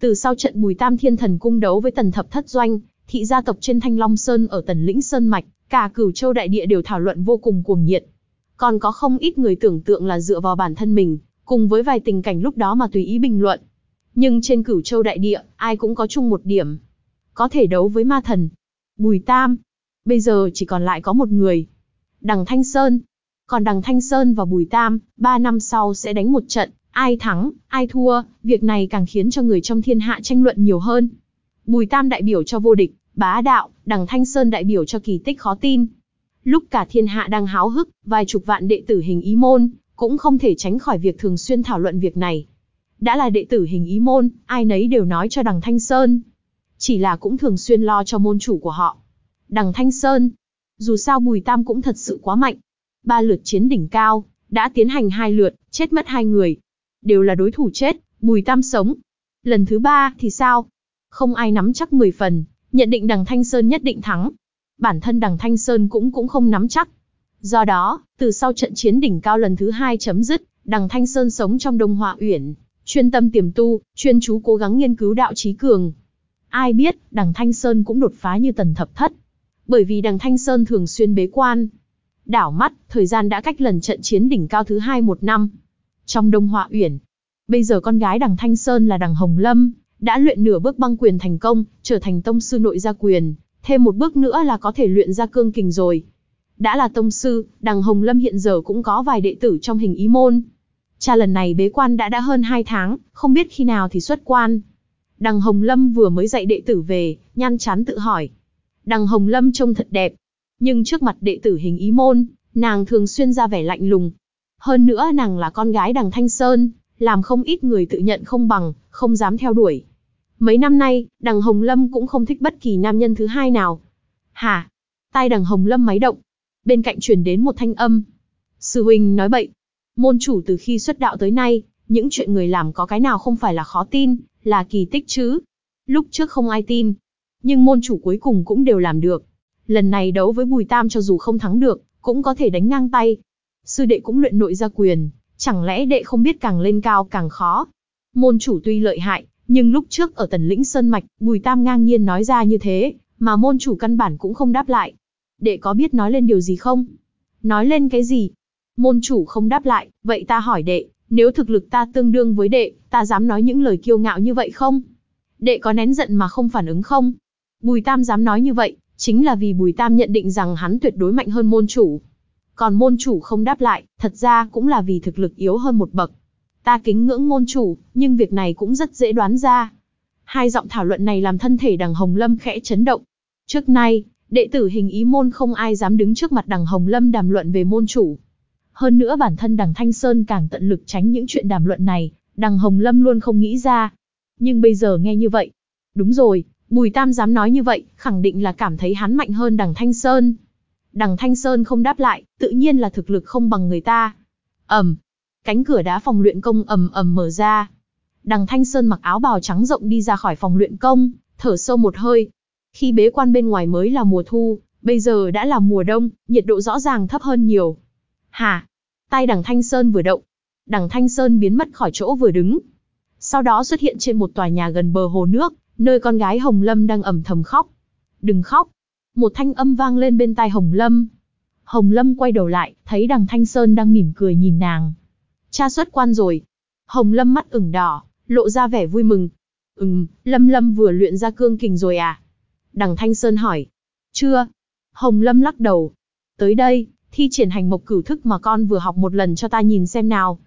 Từ sau trận Bùi Tam Thiên Thần cung đấu với Tần Thập Thất Doanh, thị gia tộc trên Thanh Long Sơn ở Tần Lĩnh Sơn Mạch, cả cửu châu đại địa đều thảo luận vô cùng cuồng nhiệt. Còn có không ít người tưởng tượng là dựa vào bản thân mình, cùng với vài tình cảnh lúc đó mà tùy ý bình luận. Nhưng trên cửu châu đại địa, ai cũng có chung một điểm. Có thể đấu với ma thần. Bùi Tam. Bây giờ chỉ còn lại có một người. Đằng Thanh Sơn. Còn đằng Thanh Sơn và Bùi Tam, ba năm sau sẽ đánh một trận, ai thắng, ai thua, việc này càng khiến cho người trong thiên hạ tranh luận nhiều hơn. Bùi Tam đại biểu cho vô địch, bá đạo, đằng Thanh Sơn đại biểu cho kỳ tích khó tin. Lúc cả thiên hạ đang háo hức, vài chục vạn đệ tử hình ý môn, cũng không thể tránh khỏi việc thường xuyên thảo luận việc này. Đã là đệ tử hình ý môn, ai nấy đều nói cho đằng Thanh Sơn. Chỉ là cũng thường xuyên lo cho môn chủ của họ. Đằng Thanh Sơn. Dù sao Bùi Tam cũng thật sự quá mạnh. Ba lượt chiến đỉnh cao, đã tiến hành hai lượt, chết mất hai người. Đều là đối thủ chết, Bùi Tam sống. Lần thứ ba thì sao? Không ai nắm chắc 10 phần, nhận định đằng Thanh Sơn nhất định thắng. Bản thân đằng Thanh Sơn cũng cũng không nắm chắc. Do đó, từ sau trận chiến đỉnh cao lần thứ hai chấm dứt, đằng Thanh Sơn sống trong Đông Họa Uyển, chuyên tâm tiềm tu, chuyên chú cố gắng nghiên cứu đạo trí cường. Ai biết, đằng Thanh Sơn cũng đột phá như tần thập thất. Bởi vì đằng Thanh Sơn thường xuyên bế quan. Đảo mắt, thời gian đã cách lần trận chiến đỉnh cao thứ hai một năm. Trong Đông Họa Uyển, bây giờ con gái đằng Thanh Sơn là đằng Hồng Lâm, đã luyện nửa bước băng quyền thành công, trở thành tông sư nội gia quyền, thêm một bước nữa là có thể luyện ra cương kình rồi. Đã là tông sư, đằng Hồng Lâm hiện giờ cũng có vài đệ tử trong hình ý môn. Cha lần này bế quan đã đã hơn 2 tháng, không biết khi nào thì xuất quan. Đằng Hồng Lâm vừa mới dạy đệ tử về, nhăn chán tự hỏi. Đằng Hồng Lâm trông thật đẹp, nhưng trước mặt đệ tử hình ý môn, nàng thường xuyên ra vẻ lạnh lùng. Hơn nữa nàng là con gái đằng Thanh Sơn, làm không ít người tự nhận không bằng, không dám theo đuổi. Mấy năm nay, đằng Hồng Lâm cũng không thích bất kỳ nam nhân thứ hai nào. Hả? Tai đằng Hồng Lâm máy động. Bên cạnh truyền đến một thanh âm. Sư huynh nói bậy. Môn chủ từ khi xuất đạo tới nay, những chuyện người làm có cái nào không phải là khó tin, là kỳ tích chứ. Lúc trước không ai tin. Nhưng môn chủ cuối cùng cũng đều làm được. Lần này đấu với Bùi Tam cho dù không thắng được, cũng có thể đánh ngang tay. Sư đệ cũng luyện nội gia quyền, chẳng lẽ đệ không biết càng lên cao càng khó. Môn chủ tuy lợi hại, nhưng lúc trước ở tần lĩnh Sơn Mạch, Bùi Tam ngang nhiên nói ra như thế, mà môn chủ căn bản cũng không đáp lại. Đệ có biết nói lên điều gì không? Nói lên cái gì? Môn chủ không đáp lại, vậy ta hỏi đệ, nếu thực lực ta tương đương với đệ, ta dám nói những lời kiêu ngạo như vậy không? Đệ có nén giận mà không phản ứng không? Bùi Tam dám nói như vậy, chính là vì Bùi Tam nhận định rằng hắn tuyệt đối mạnh hơn môn chủ. Còn môn chủ không đáp lại, thật ra cũng là vì thực lực yếu hơn một bậc. Ta kính ngưỡng môn chủ, nhưng việc này cũng rất dễ đoán ra. Hai giọng thảo luận này làm thân thể đằng Hồng Lâm khẽ chấn động. Trước nay, đệ tử hình ý môn không ai dám đứng trước mặt đằng Hồng Lâm đàm luận về môn chủ. Hơn nữa bản thân đằng Thanh Sơn càng tận lực tránh những chuyện đàm luận này, đằng Hồng Lâm luôn không nghĩ ra. Nhưng bây giờ nghe như vậy. Đúng rồi, Bùi Tam dám nói như vậy, khẳng định là cảm thấy hắn mạnh hơn đằng Thanh Sơn. Đằng Thanh Sơn không đáp lại, tự nhiên là thực lực không bằng người ta. ầm, cánh cửa đá phòng luyện công ầm ầm mở ra. Đằng Thanh Sơn mặc áo bào trắng rộng đi ra khỏi phòng luyện công, thở sâu một hơi. Khi bế quan bên ngoài mới là mùa thu, bây giờ đã là mùa đông, nhiệt độ rõ ràng thấp hơn nhiều. Hả? Tay đằng Thanh Sơn vừa động. Đằng Thanh Sơn biến mất khỏi chỗ vừa đứng. Sau đó xuất hiện trên một tòa nhà gần bờ hồ nước, nơi con gái Hồng Lâm đang ẩm thầm khóc. Đừng khóc. Một thanh âm vang lên bên tai Hồng Lâm. Hồng Lâm quay đầu lại, thấy đằng Thanh Sơn đang mỉm cười nhìn nàng. Cha xuất quan rồi. Hồng Lâm mắt ửng đỏ, lộ ra vẻ vui mừng. Ừm, Lâm Lâm vừa luyện ra cương kình rồi à? Đằng Thanh Sơn hỏi. Chưa. Hồng Lâm lắc đầu. Tới đây, thi triển hành mộc cửu thức mà con vừa học một lần cho ta nhìn xem nào.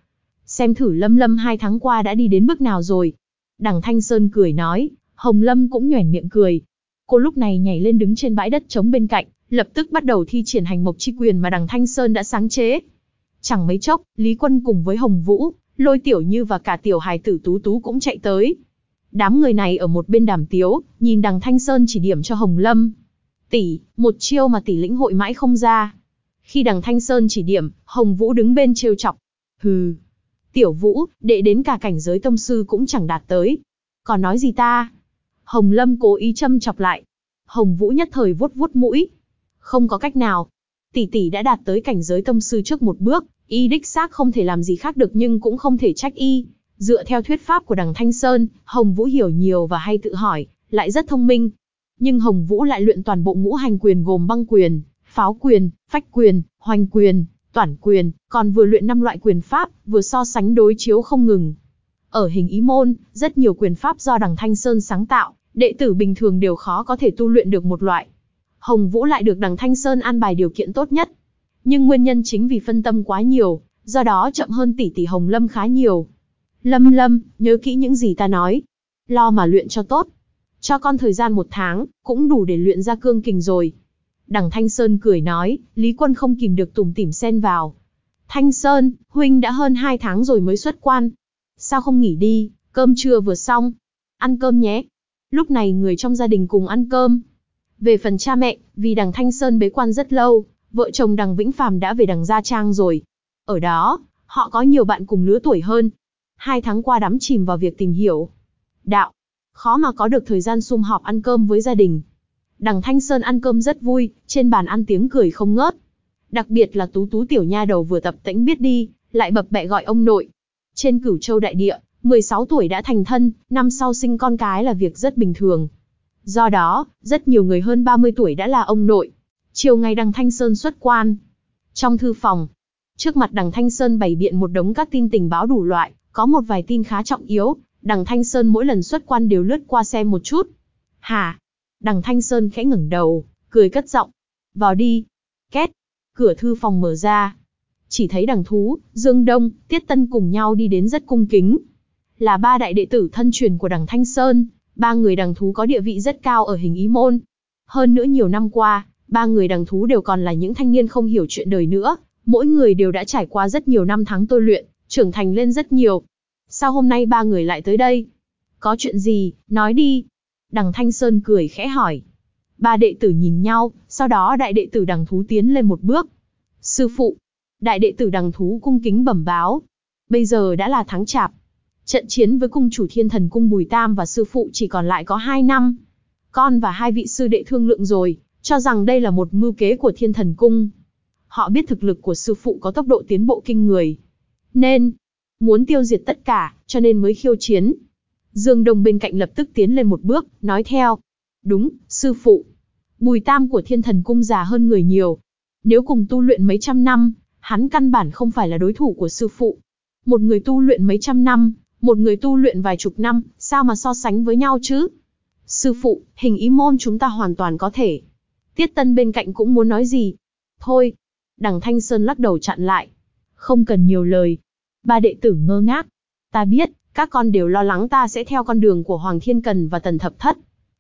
Xem thử Lâm Lâm hai tháng qua đã đi đến bước nào rồi. Đằng Thanh Sơn cười nói, Hồng Lâm cũng nhoẻn miệng cười. Cô lúc này nhảy lên đứng trên bãi đất trống bên cạnh, lập tức bắt đầu thi triển hành mộc chi quyền mà đằng Thanh Sơn đã sáng chế. Chẳng mấy chốc, Lý Quân cùng với Hồng Vũ, Lôi Tiểu Như và cả tiểu hài tử Tú Tú cũng chạy tới. Đám người này ở một bên đàm tiếu, nhìn đằng Thanh Sơn chỉ điểm cho Hồng Lâm. Tỷ, một chiêu mà tỷ lĩnh hội mãi không ra. Khi đằng Thanh Sơn chỉ điểm, Hồng Vũ đứng bên trêu chọc. Hừ. Tiểu Vũ, đệ đến cả cảnh giới tông sư cũng chẳng đạt tới. Còn nói gì ta? Hồng Lâm cố ý châm chọc lại. Hồng Vũ nhất thời vuốt vuốt mũi. Không có cách nào. Tỷ tỷ đã đạt tới cảnh giới tâm sư trước một bước, y đích xác không thể làm gì khác được nhưng cũng không thể trách y. Dựa theo thuyết pháp của đằng Thanh Sơn, Hồng Vũ hiểu nhiều và hay tự hỏi, lại rất thông minh. Nhưng Hồng Vũ lại luyện toàn bộ ngũ hành quyền gồm băng quyền, pháo quyền, phách quyền, hoành quyền, toản quyền, còn vừa luyện năm loại quyền pháp, vừa so sánh đối chiếu không ngừng. Ở hình ý môn, rất nhiều quyền pháp do đằng Thanh Sơn sáng tạo, đệ tử bình thường đều khó có thể tu luyện được một loại. Hồng Vũ lại được đằng Thanh Sơn an bài điều kiện tốt nhất. Nhưng nguyên nhân chính vì phân tâm quá nhiều, do đó chậm hơn tỷ tỷ Hồng Lâm khá nhiều. Lâm Lâm, nhớ kỹ những gì ta nói. Lo mà luyện cho tốt. Cho con thời gian một tháng, cũng đủ để luyện ra cương kình rồi. Đằng Thanh Sơn cười nói, Lý Quân không kìm được tủm tỉm xen vào. Thanh Sơn, huynh đã hơn hai tháng rồi mới xuất quan. Sao không nghỉ đi, cơm trưa vừa xong. Ăn cơm nhé. Lúc này người trong gia đình cùng ăn cơm. Về phần cha mẹ, vì đằng Thanh Sơn bế quan rất lâu, vợ chồng đằng Vĩnh Phàm đã về đằng Gia Trang rồi. Ở đó, họ có nhiều bạn cùng lứa tuổi hơn. Hai tháng qua đắm chìm vào việc tìm hiểu. Đạo, khó mà có được thời gian sum họp ăn cơm với gia đình. Đằng Thanh Sơn ăn cơm rất vui, trên bàn ăn tiếng cười không ngớt. Đặc biệt là tú tú tiểu nha đầu vừa tập tĩnh biết đi, lại bập bẹ gọi ông nội. Trên cửu châu đại địa, 16 tuổi đã thành thân, năm sau sinh con cái là việc rất bình thường. Do đó, rất nhiều người hơn 30 tuổi đã là ông nội. Chiều ngày đằng Thanh Sơn xuất quan. Trong thư phòng, trước mặt đằng Thanh Sơn bày biện một đống các tin tình báo đủ loại, có một vài tin khá trọng yếu, đằng Thanh Sơn mỗi lần xuất quan đều lướt qua xem một chút. Hả? Đằng Thanh Sơn khẽ ngẩng đầu, cười cất giọng. Vào đi. Két. Cửa thư phòng mở ra. Chỉ thấy đằng thú, Dương Đông, Tiết Tân cùng nhau đi đến rất cung kính. Là ba đại đệ tử thân truyền của đằng Thanh Sơn, ba người đằng thú có địa vị rất cao ở hình ý môn. Hơn nữa nhiều năm qua, ba người đằng thú đều còn là những thanh niên không hiểu chuyện đời nữa, mỗi người đều đã trải qua rất nhiều năm tháng tôi luyện, trưởng thành lên rất nhiều. Sao hôm nay ba người lại tới đây? Có chuyện gì, nói đi. Đằng Thanh Sơn cười khẽ hỏi. Ba đệ tử nhìn nhau, sau đó đại đệ tử đằng thú tiến lên một bước. Sư phụ. Đại đệ tử đằng thú cung kính bẩm báo. Bây giờ đã là tháng chạp. Trận chiến với cung chủ thiên thần cung Bùi Tam và sư phụ chỉ còn lại có hai năm. Con và hai vị sư đệ thương lượng rồi, cho rằng đây là một mưu kế của thiên thần cung. Họ biết thực lực của sư phụ có tốc độ tiến bộ kinh người. Nên, muốn tiêu diệt tất cả, cho nên mới khiêu chiến. Dương Đông bên cạnh lập tức tiến lên một bước, nói theo. Đúng, sư phụ. Bùi tam của thiên thần cung già hơn người nhiều. Nếu cùng tu luyện mấy trăm năm, hắn căn bản không phải là đối thủ của sư phụ. Một người tu luyện mấy trăm năm, một người tu luyện vài chục năm, sao mà so sánh với nhau chứ? Sư phụ, hình ý môn chúng ta hoàn toàn có thể. Tiết Tân bên cạnh cũng muốn nói gì. Thôi. Đằng Thanh Sơn lắc đầu chặn lại. Không cần nhiều lời. Ba đệ tử ngơ ngác. Ta biết, các con đều lo lắng ta sẽ theo con đường của Hoàng Thiên Cần và Tần Thập Thất.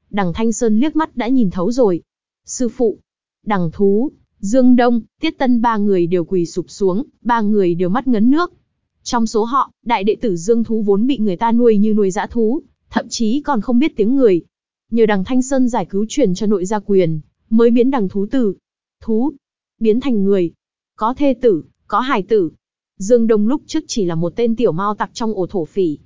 Đằng Thanh Sơn liếc mắt đã nhìn thấu rồi. Sư phụ, đằng thú, Dương Đông, Tiết Tân ba người đều quỳ sụp xuống, ba người đều mắt ngấn nước. Trong số họ, đại đệ tử Dương Thú vốn bị người ta nuôi như nuôi dã thú, thậm chí còn không biết tiếng người. Nhờ đằng Thanh Sơn giải cứu truyền cho nội gia quyền, mới biến đằng thú tử, thú, biến thành người. Có thê tử, có hài tử. Dương Đông lúc trước chỉ là một tên tiểu mao tặc trong ổ thổ phỉ.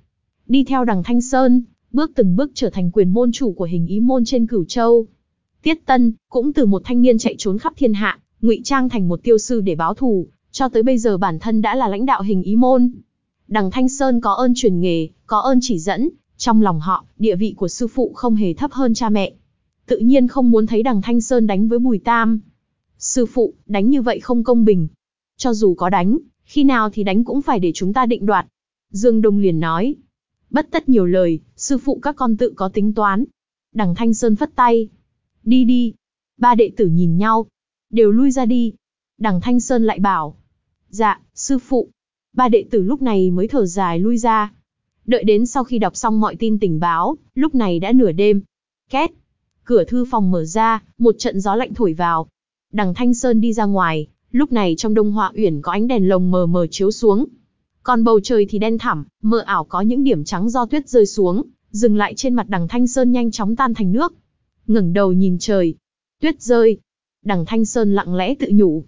Đi theo đằng Thanh Sơn, bước từng bước trở thành quyền môn chủ của hình ý môn trên cửu châu. Tiết Tân, cũng từ một thanh niên chạy trốn khắp thiên hạ, ngụy trang thành một tiêu sư để báo thù, cho tới bây giờ bản thân đã là lãnh đạo hình ý môn. Đằng Thanh Sơn có ơn truyền nghề, có ơn chỉ dẫn, trong lòng họ, địa vị của sư phụ không hề thấp hơn cha mẹ. Tự nhiên không muốn thấy đằng Thanh Sơn đánh với Bùi Tam. Sư phụ, đánh như vậy không công bình. Cho dù có đánh, Khi nào thì đánh cũng phải để chúng ta định đoạt. Dương Đông liền nói. Bất tất nhiều lời, sư phụ các con tự có tính toán. Đằng Thanh Sơn phất tay. Đi đi. Ba đệ tử nhìn nhau. Đều lui ra đi. Đằng Thanh Sơn lại bảo. Dạ, sư phụ. Ba đệ tử lúc này mới thở dài lui ra. Đợi đến sau khi đọc xong mọi tin tình báo, lúc này đã nửa đêm. Két. Cửa thư phòng mở ra, một trận gió lạnh thổi vào. Đằng Thanh Sơn đi ra ngoài, lúc này trong đông họa uyển có ánh đèn lồng mờ mờ chiếu xuống. Còn bầu trời thì đen thẳm, mờ ảo có những điểm trắng do tuyết rơi xuống, dừng lại trên mặt đằng Thanh Sơn nhanh chóng tan thành nước. ngẩng đầu nhìn trời. Tuyết rơi. Đằng Thanh Sơn lặng lẽ tự nhủ.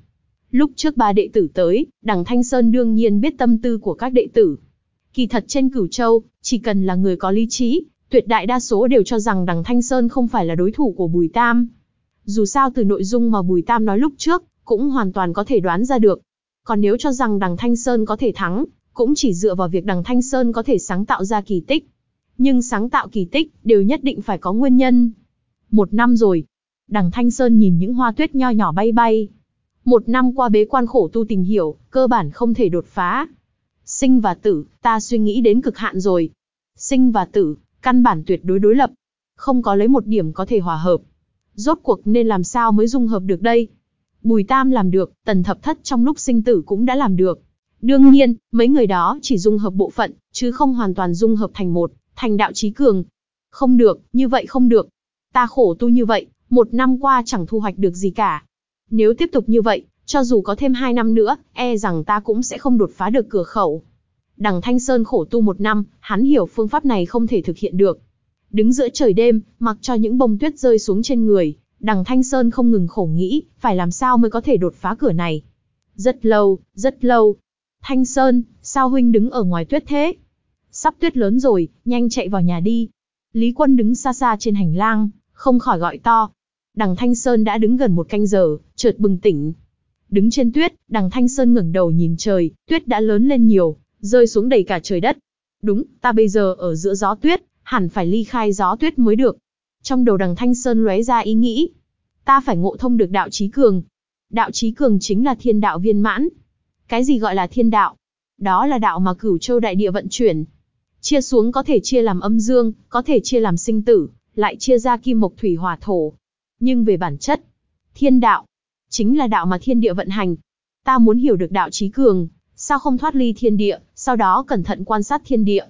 Lúc trước ba đệ tử tới, đằng Thanh Sơn đương nhiên biết tâm tư của các đệ tử. Kỳ thật trên cửu châu, chỉ cần là người có lý trí, tuyệt đại đa số đều cho rằng đằng Thanh Sơn không phải là đối thủ của Bùi Tam. Dù sao từ nội dung mà Bùi Tam nói lúc trước, cũng hoàn toàn có thể đoán ra được. Còn nếu cho rằng đằng Thanh Sơn có thể thắng, cũng chỉ dựa vào việc đằng Thanh Sơn có thể sáng tạo ra kỳ tích. Nhưng sáng tạo kỳ tích, đều nhất định phải có nguyên nhân. Một năm rồi, đằng Thanh Sơn nhìn những hoa tuyết nho nhỏ bay bay. Một năm qua bế quan khổ tu tìm hiểu, cơ bản không thể đột phá. Sinh và tử, ta suy nghĩ đến cực hạn rồi. Sinh và tử, căn bản tuyệt đối đối lập. Không có lấy một điểm có thể hòa hợp. Rốt cuộc nên làm sao mới dung hợp được đây? Bùi Tam làm được, tần thập thất trong lúc sinh tử cũng đã làm được. Đương nhiên, mấy người đó chỉ dung hợp bộ phận, chứ không hoàn toàn dung hợp thành một, thành đạo trí cường. Không được, như vậy không được. Ta khổ tu như vậy, một năm qua chẳng thu hoạch được gì cả. Nếu tiếp tục như vậy, cho dù có thêm hai năm nữa, e rằng ta cũng sẽ không đột phá được cửa khẩu. Đằng Thanh Sơn khổ tu một năm, hắn hiểu phương pháp này không thể thực hiện được. Đứng giữa trời đêm, mặc cho những bông tuyết rơi xuống trên người, đằng Thanh Sơn không ngừng khổ nghĩ, phải làm sao mới có thể đột phá cửa này. Rất lâu, rất lâu. Thanh Sơn, sao huynh đứng ở ngoài tuyết thế? Sắp tuyết lớn rồi, nhanh chạy vào nhà đi. Lý Quân đứng xa xa trên hành lang, không khỏi gọi to. Đằng Thanh Sơn đã đứng gần một canh giờ, chợt bừng tỉnh. Đứng trên tuyết, đằng Thanh Sơn ngẩng đầu nhìn trời, tuyết đã lớn lên nhiều, rơi xuống đầy cả trời đất. Đúng, ta bây giờ ở giữa gió tuyết, hẳn phải ly khai gió tuyết mới được. Trong đầu đằng Thanh Sơn lóe ra ý nghĩ. Ta phải ngộ thông được đạo trí cường. Đạo trí cường chính là thiên đạo viên mãn. Cái gì gọi là thiên đạo? Đó là đạo mà cửu châu đại địa vận chuyển. Chia xuống có thể chia làm âm dương, có thể chia làm sinh tử, lại chia ra kim mộc thủy hỏa thổ. Nhưng về bản chất, thiên đạo, chính là đạo mà thiên địa vận hành. Ta muốn hiểu được đạo trí cường, sao không thoát ly thiên địa, sau đó cẩn thận quan sát thiên địa.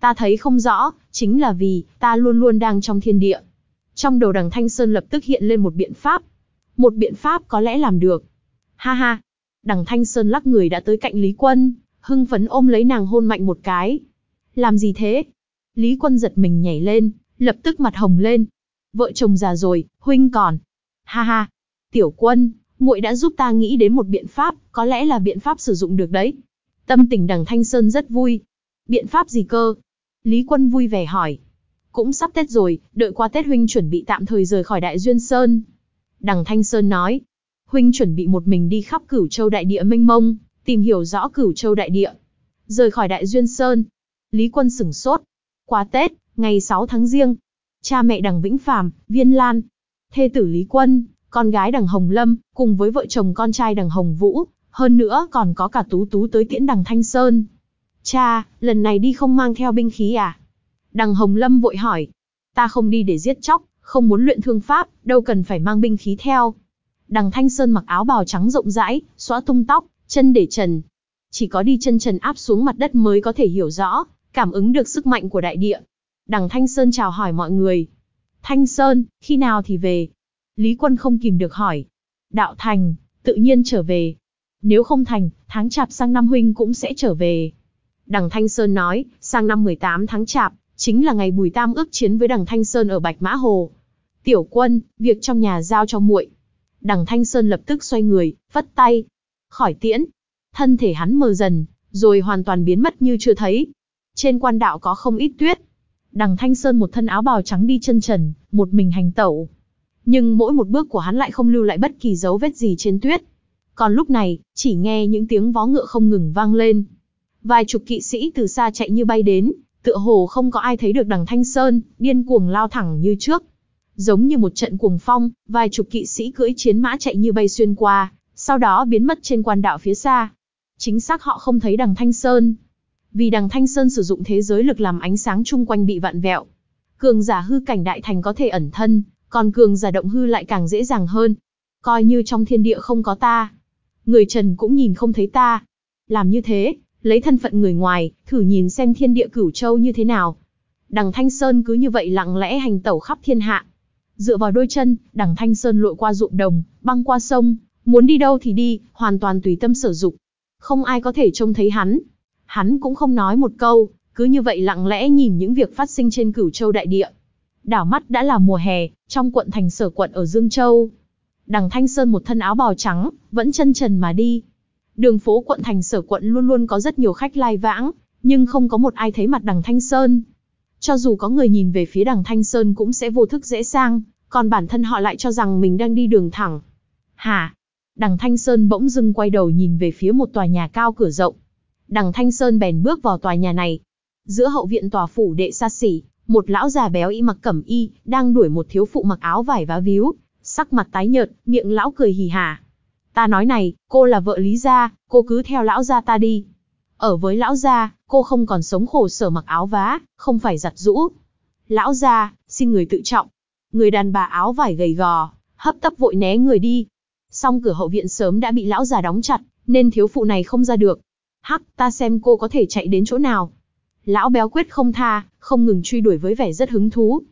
Ta thấy không rõ, chính là vì, ta luôn luôn đang trong thiên địa. Trong đầu đằng Thanh Sơn lập tức hiện lên một biện pháp. Một biện pháp có lẽ làm được. Ha ha. Đằng Thanh Sơn lắc người đã tới cạnh Lý Quân, hưng phấn ôm lấy nàng hôn mạnh một cái. Làm gì thế? Lý Quân giật mình nhảy lên, lập tức mặt hồng lên. Vợ chồng già rồi, huynh còn. Ha ha. Tiểu quân, muội đã giúp ta nghĩ đến một biện pháp, có lẽ là biện pháp sử dụng được đấy. Tâm tình đằng Thanh Sơn rất vui. Biện pháp gì cơ? Lý Quân vui vẻ hỏi. Cũng sắp Tết rồi, đợi qua Tết huynh chuẩn bị tạm thời rời khỏi Đại Duyên Sơn. Đằng Thanh Sơn nói. Huynh chuẩn bị một mình đi khắp cửu châu đại địa mênh mông, tìm hiểu rõ cửu châu đại địa. Rời khỏi Đại Duyên Sơn. Lý Quân sửng sốt. Qua Tết, ngày 6 tháng riêng. Cha mẹ đằng Vĩnh Phàm, Viên Lan. Thê tử Lý Quân, con gái đằng Hồng Lâm, cùng với vợ chồng con trai đằng Hồng Vũ, hơn nữa còn có cả Tú Tú tới tiễn đằng Thanh Sơn. Cha, lần này đi không mang theo binh khí à? Đằng Hồng Lâm vội hỏi. Ta không đi để giết chóc, không muốn luyện thương pháp, đâu cần phải mang binh khí theo. Đằng Thanh Sơn mặc áo bào trắng rộng rãi, xóa tung tóc, chân để trần. Chỉ có đi chân trần áp xuống mặt đất mới có thể hiểu rõ, cảm ứng được sức mạnh của đại địa. Đằng Thanh Sơn chào hỏi mọi người. Thanh Sơn, khi nào thì về? Lý Quân không kìm được hỏi. Đạo thành, tự nhiên trở về. Nếu không thành, tháng chạp sang năm huynh cũng sẽ trở về. Đằng Thanh Sơn nói, sang năm 18 tháng chạp, chính là ngày Bùi Tam ước chiến với đằng Thanh Sơn ở Bạch Mã Hồ. Tiểu quân, việc trong nhà giao cho muội. Đằng Thanh Sơn lập tức xoay người, vất tay. Khỏi tiễn. Thân thể hắn mờ dần, rồi hoàn toàn biến mất như chưa thấy. Trên quan đạo có không ít tuyết. Đằng Thanh Sơn một thân áo bào trắng đi chân trần, một mình hành tẩu. Nhưng mỗi một bước của hắn lại không lưu lại bất kỳ dấu vết gì trên tuyết. Còn lúc này, chỉ nghe những tiếng vó ngựa không ngừng vang lên. Vài chục kỵ sĩ từ xa chạy như bay đến, tựa hồ không có ai thấy được đằng Thanh Sơn, điên cuồng lao thẳng như trước. Giống như một trận cuồng phong, vài chục kỵ sĩ cưỡi chiến mã chạy như bay xuyên qua, sau đó biến mất trên quan đạo phía xa. Chính xác họ không thấy đằng Thanh Sơn. Vì đằng Thanh Sơn sử dụng thế giới lực làm ánh sáng chung quanh bị vặn vẹo. Cường giả hư cảnh đại thành có thể ẩn thân, còn cường giả động hư lại càng dễ dàng hơn. Coi như trong thiên địa không có ta. Người trần cũng nhìn không thấy ta. Làm như thế, lấy thân phận người ngoài, thử nhìn xem thiên địa cửu châu như thế nào. Đằng Thanh Sơn cứ như vậy lặng lẽ hành tẩu khắp thiên hạ. Dựa vào đôi chân, đằng Thanh Sơn lội qua ruộng đồng, băng qua sông, muốn đi đâu thì đi, hoàn toàn tùy tâm sở dụng. Không ai có thể trông thấy hắn. Hắn cũng không nói một câu, cứ như vậy lặng lẽ nhìn những việc phát sinh trên cửu châu đại địa. Đảo mắt đã là mùa hè, trong quận thành sở quận ở Dương Châu. Đằng Thanh Sơn một thân áo bào trắng, vẫn chân trần mà đi. Đường phố quận thành sở quận luôn luôn có rất nhiều khách lai vãng, nhưng không có một ai thấy mặt đằng Thanh Sơn. Cho dù có người nhìn về phía đằng Thanh Sơn cũng sẽ vô thức dễ sang, còn bản thân họ lại cho rằng mình đang đi đường thẳng. Hả? Đằng Thanh Sơn bỗng dưng quay đầu nhìn về phía một tòa nhà cao cửa rộng. Đằng Thanh Sơn bèn bước vào tòa nhà này. Giữa hậu viện tòa phủ đệ xa xỉ, một lão già béo y mặc cẩm y, đang đuổi một thiếu phụ mặc áo vải vá víu, sắc mặt tái nhợt, miệng lão cười hì hả. Ta nói này, cô là vợ Lý Gia, cô cứ theo lão gia ta đi. Ở với lão gia, cô không còn sống khổ sở mặc áo vá, không phải giặt rũ. Lão gia, xin người tự trọng. Người đàn bà áo vải gầy gò, hấp tấp vội né người đi. Song cửa hậu viện sớm đã bị lão già đóng chặt, nên thiếu phụ này không ra được. Hắc, ta xem cô có thể chạy đến chỗ nào. Lão béo quyết không tha, không ngừng truy đuổi với vẻ rất hứng thú.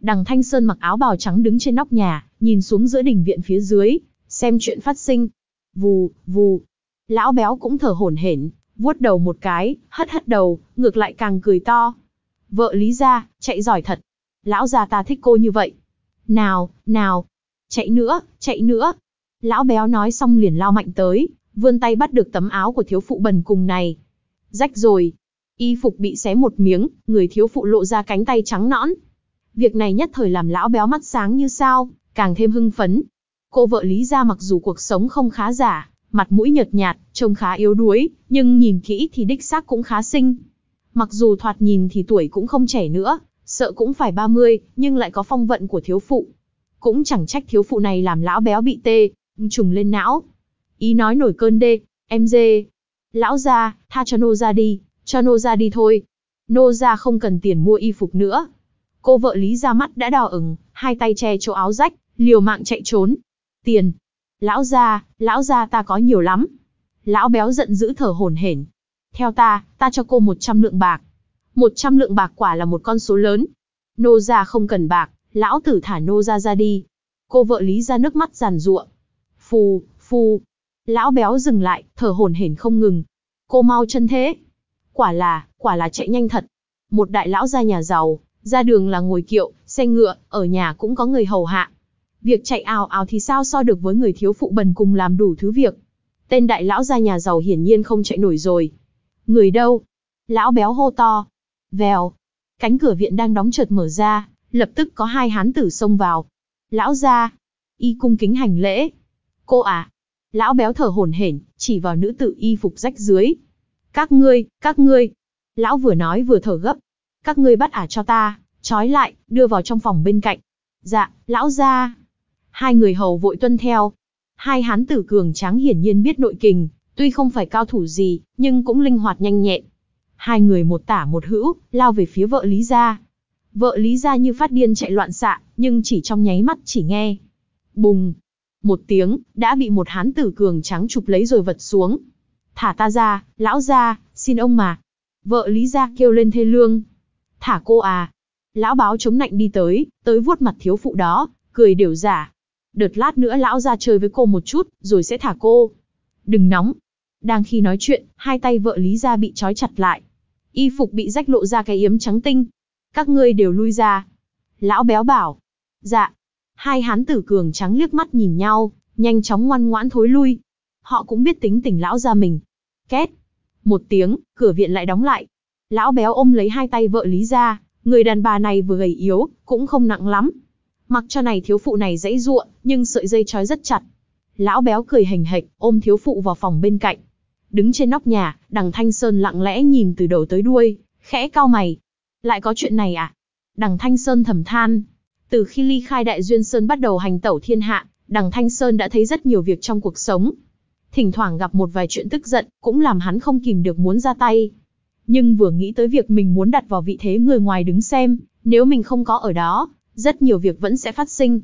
Đằng Thanh Sơn mặc áo bào trắng đứng trên nóc nhà, nhìn xuống giữa đình viện phía dưới, xem chuyện phát sinh. Vù, vù. Lão béo cũng thở hổn hển, vuốt đầu một cái, hất hất đầu, ngược lại càng cười to. Vợ Lý gia, chạy giỏi thật. Lão già ta thích cô như vậy. Nào, nào. Chạy nữa, chạy nữa. Lão béo nói xong liền lao mạnh tới, vươn tay bắt được tấm áo của thiếu phụ bần cùng này. Rách rồi. Y phục bị xé một miếng, người thiếu phụ lộ ra cánh tay trắng nõn. Việc này nhất thời làm lão béo mắt sáng như sao, càng thêm hưng phấn. Cô vợ Lý gia mặc dù cuộc sống không khá giả, mặt mũi nhợt nhạt, trông khá yếu đuối, nhưng nhìn kỹ thì đích xác cũng khá xinh. Mặc dù thoạt nhìn thì tuổi cũng không trẻ nữa, sợ cũng phải 30, nhưng lại có phong vận của thiếu phụ. Cũng chẳng trách thiếu phụ này làm lão béo bị tê, trùng lên não. Ý nói nổi cơn đê, em dê. Lão gia, tha cho nô gia đi, cho nô gia đi thôi. Nô gia không cần tiền mua y phục nữa. Cô vợ Lý ra mắt đã đỏ ửng, hai tay che chỗ áo rách, liều mạng chạy trốn. Tiền. Lão gia, lão gia ta có nhiều lắm. Lão béo giận dữ thở hổn hển. Theo ta, ta cho cô 100 lượng bạc. 100 lượng bạc quả là một con số lớn. Nô gia không cần bạc, lão tử thả nô gia ra đi. Cô vợ Lý ra nước mắt giàn giụa. Phù, phù. Lão béo dừng lại, thở hổn hển không ngừng. Cô mau chân thế. Quả là, quả là chạy nhanh thật. Một đại lão gia nhà giàu, ra đường là ngồi kiệu, xe ngựa, ở nhà cũng có người hầu hạ. Việc chạy ào ào thì sao so được với người thiếu phụ bần cùng làm đủ thứ việc. Tên đại lão gia nhà giàu hiển nhiên không chạy nổi rồi. Người đâu? Lão béo hô to. Vèo. Cánh cửa viện đang đóng chợt mở ra, lập tức có hai hán tử xông vào. Lão gia. Y cung kính hành lễ. Cô à. Lão béo thở hổn hển, chỉ vào nữ tử y phục rách dưới. Các ngươi, các ngươi. Lão vừa nói vừa thở gấp. Các ngươi bắt ả cho ta, trói lại, đưa vào trong phòng bên cạnh. Dạ, lão gia. Hai người hầu vội tuân theo. Hai hán tử cường tráng hiển nhiên biết nội kình, tuy không phải cao thủ gì, nhưng cũng linh hoạt nhanh nhẹn. Hai người một tả một hữu, lao về phía vợ Lý Gia. Vợ Lý Gia như phát điên chạy loạn xạ, nhưng chỉ trong nháy mắt chỉ nghe. Bùng! Một tiếng, đã bị một hán tử cường trắng chụp lấy rồi vật xuống. Thả ta ra, lão ra, xin ông mà. Vợ Lý Gia kêu lên thê lương. Thả cô à. Lão báo chống nạnh đi tới, tới vuốt mặt thiếu phụ đó, cười đều giả. Đợt lát nữa lão ra chơi với cô một chút, rồi sẽ thả cô. Đừng nóng. Đang khi nói chuyện, hai tay vợ Lý Gia bị trói chặt lại. Y phục bị rách lộ ra cái yếm trắng tinh. Các ngươi đều lui ra. Lão béo bảo. Dạ. Hai hán tử cường trắng liếc mắt nhìn nhau, nhanh chóng ngoan ngoãn thối lui. Họ cũng biết tính tình lão ra mình. Két. Một tiếng, cửa viện lại đóng lại. Lão béo ôm lấy hai tay vợ Lý ra người đàn bà này vừa gầy yếu, cũng không nặng lắm. Mặc cho này thiếu phụ này dãy ruộng, nhưng sợi dây trói rất chặt. Lão béo cười hành hệch, ôm thiếu phụ vào phòng bên cạnh. Đứng trên nóc nhà, đằng Thanh Sơn lặng lẽ nhìn từ đầu tới đuôi, khẽ cao mày. Lại có chuyện này à? Đằng Thanh Sơn thầm than. Từ khi ly khai đại duyên Sơn bắt đầu hành tẩu thiên hạ, đằng Thanh Sơn đã thấy rất nhiều việc trong cuộc sống. thỉnh thoảng gặp một vài chuyện tức giận, cũng làm hắn không kìm được muốn ra tay. Nhưng vừa nghĩ tới việc mình muốn đặt vào vị thế người ngoài đứng xem, nếu mình không có ở đó, rất nhiều việc vẫn sẽ phát sinh.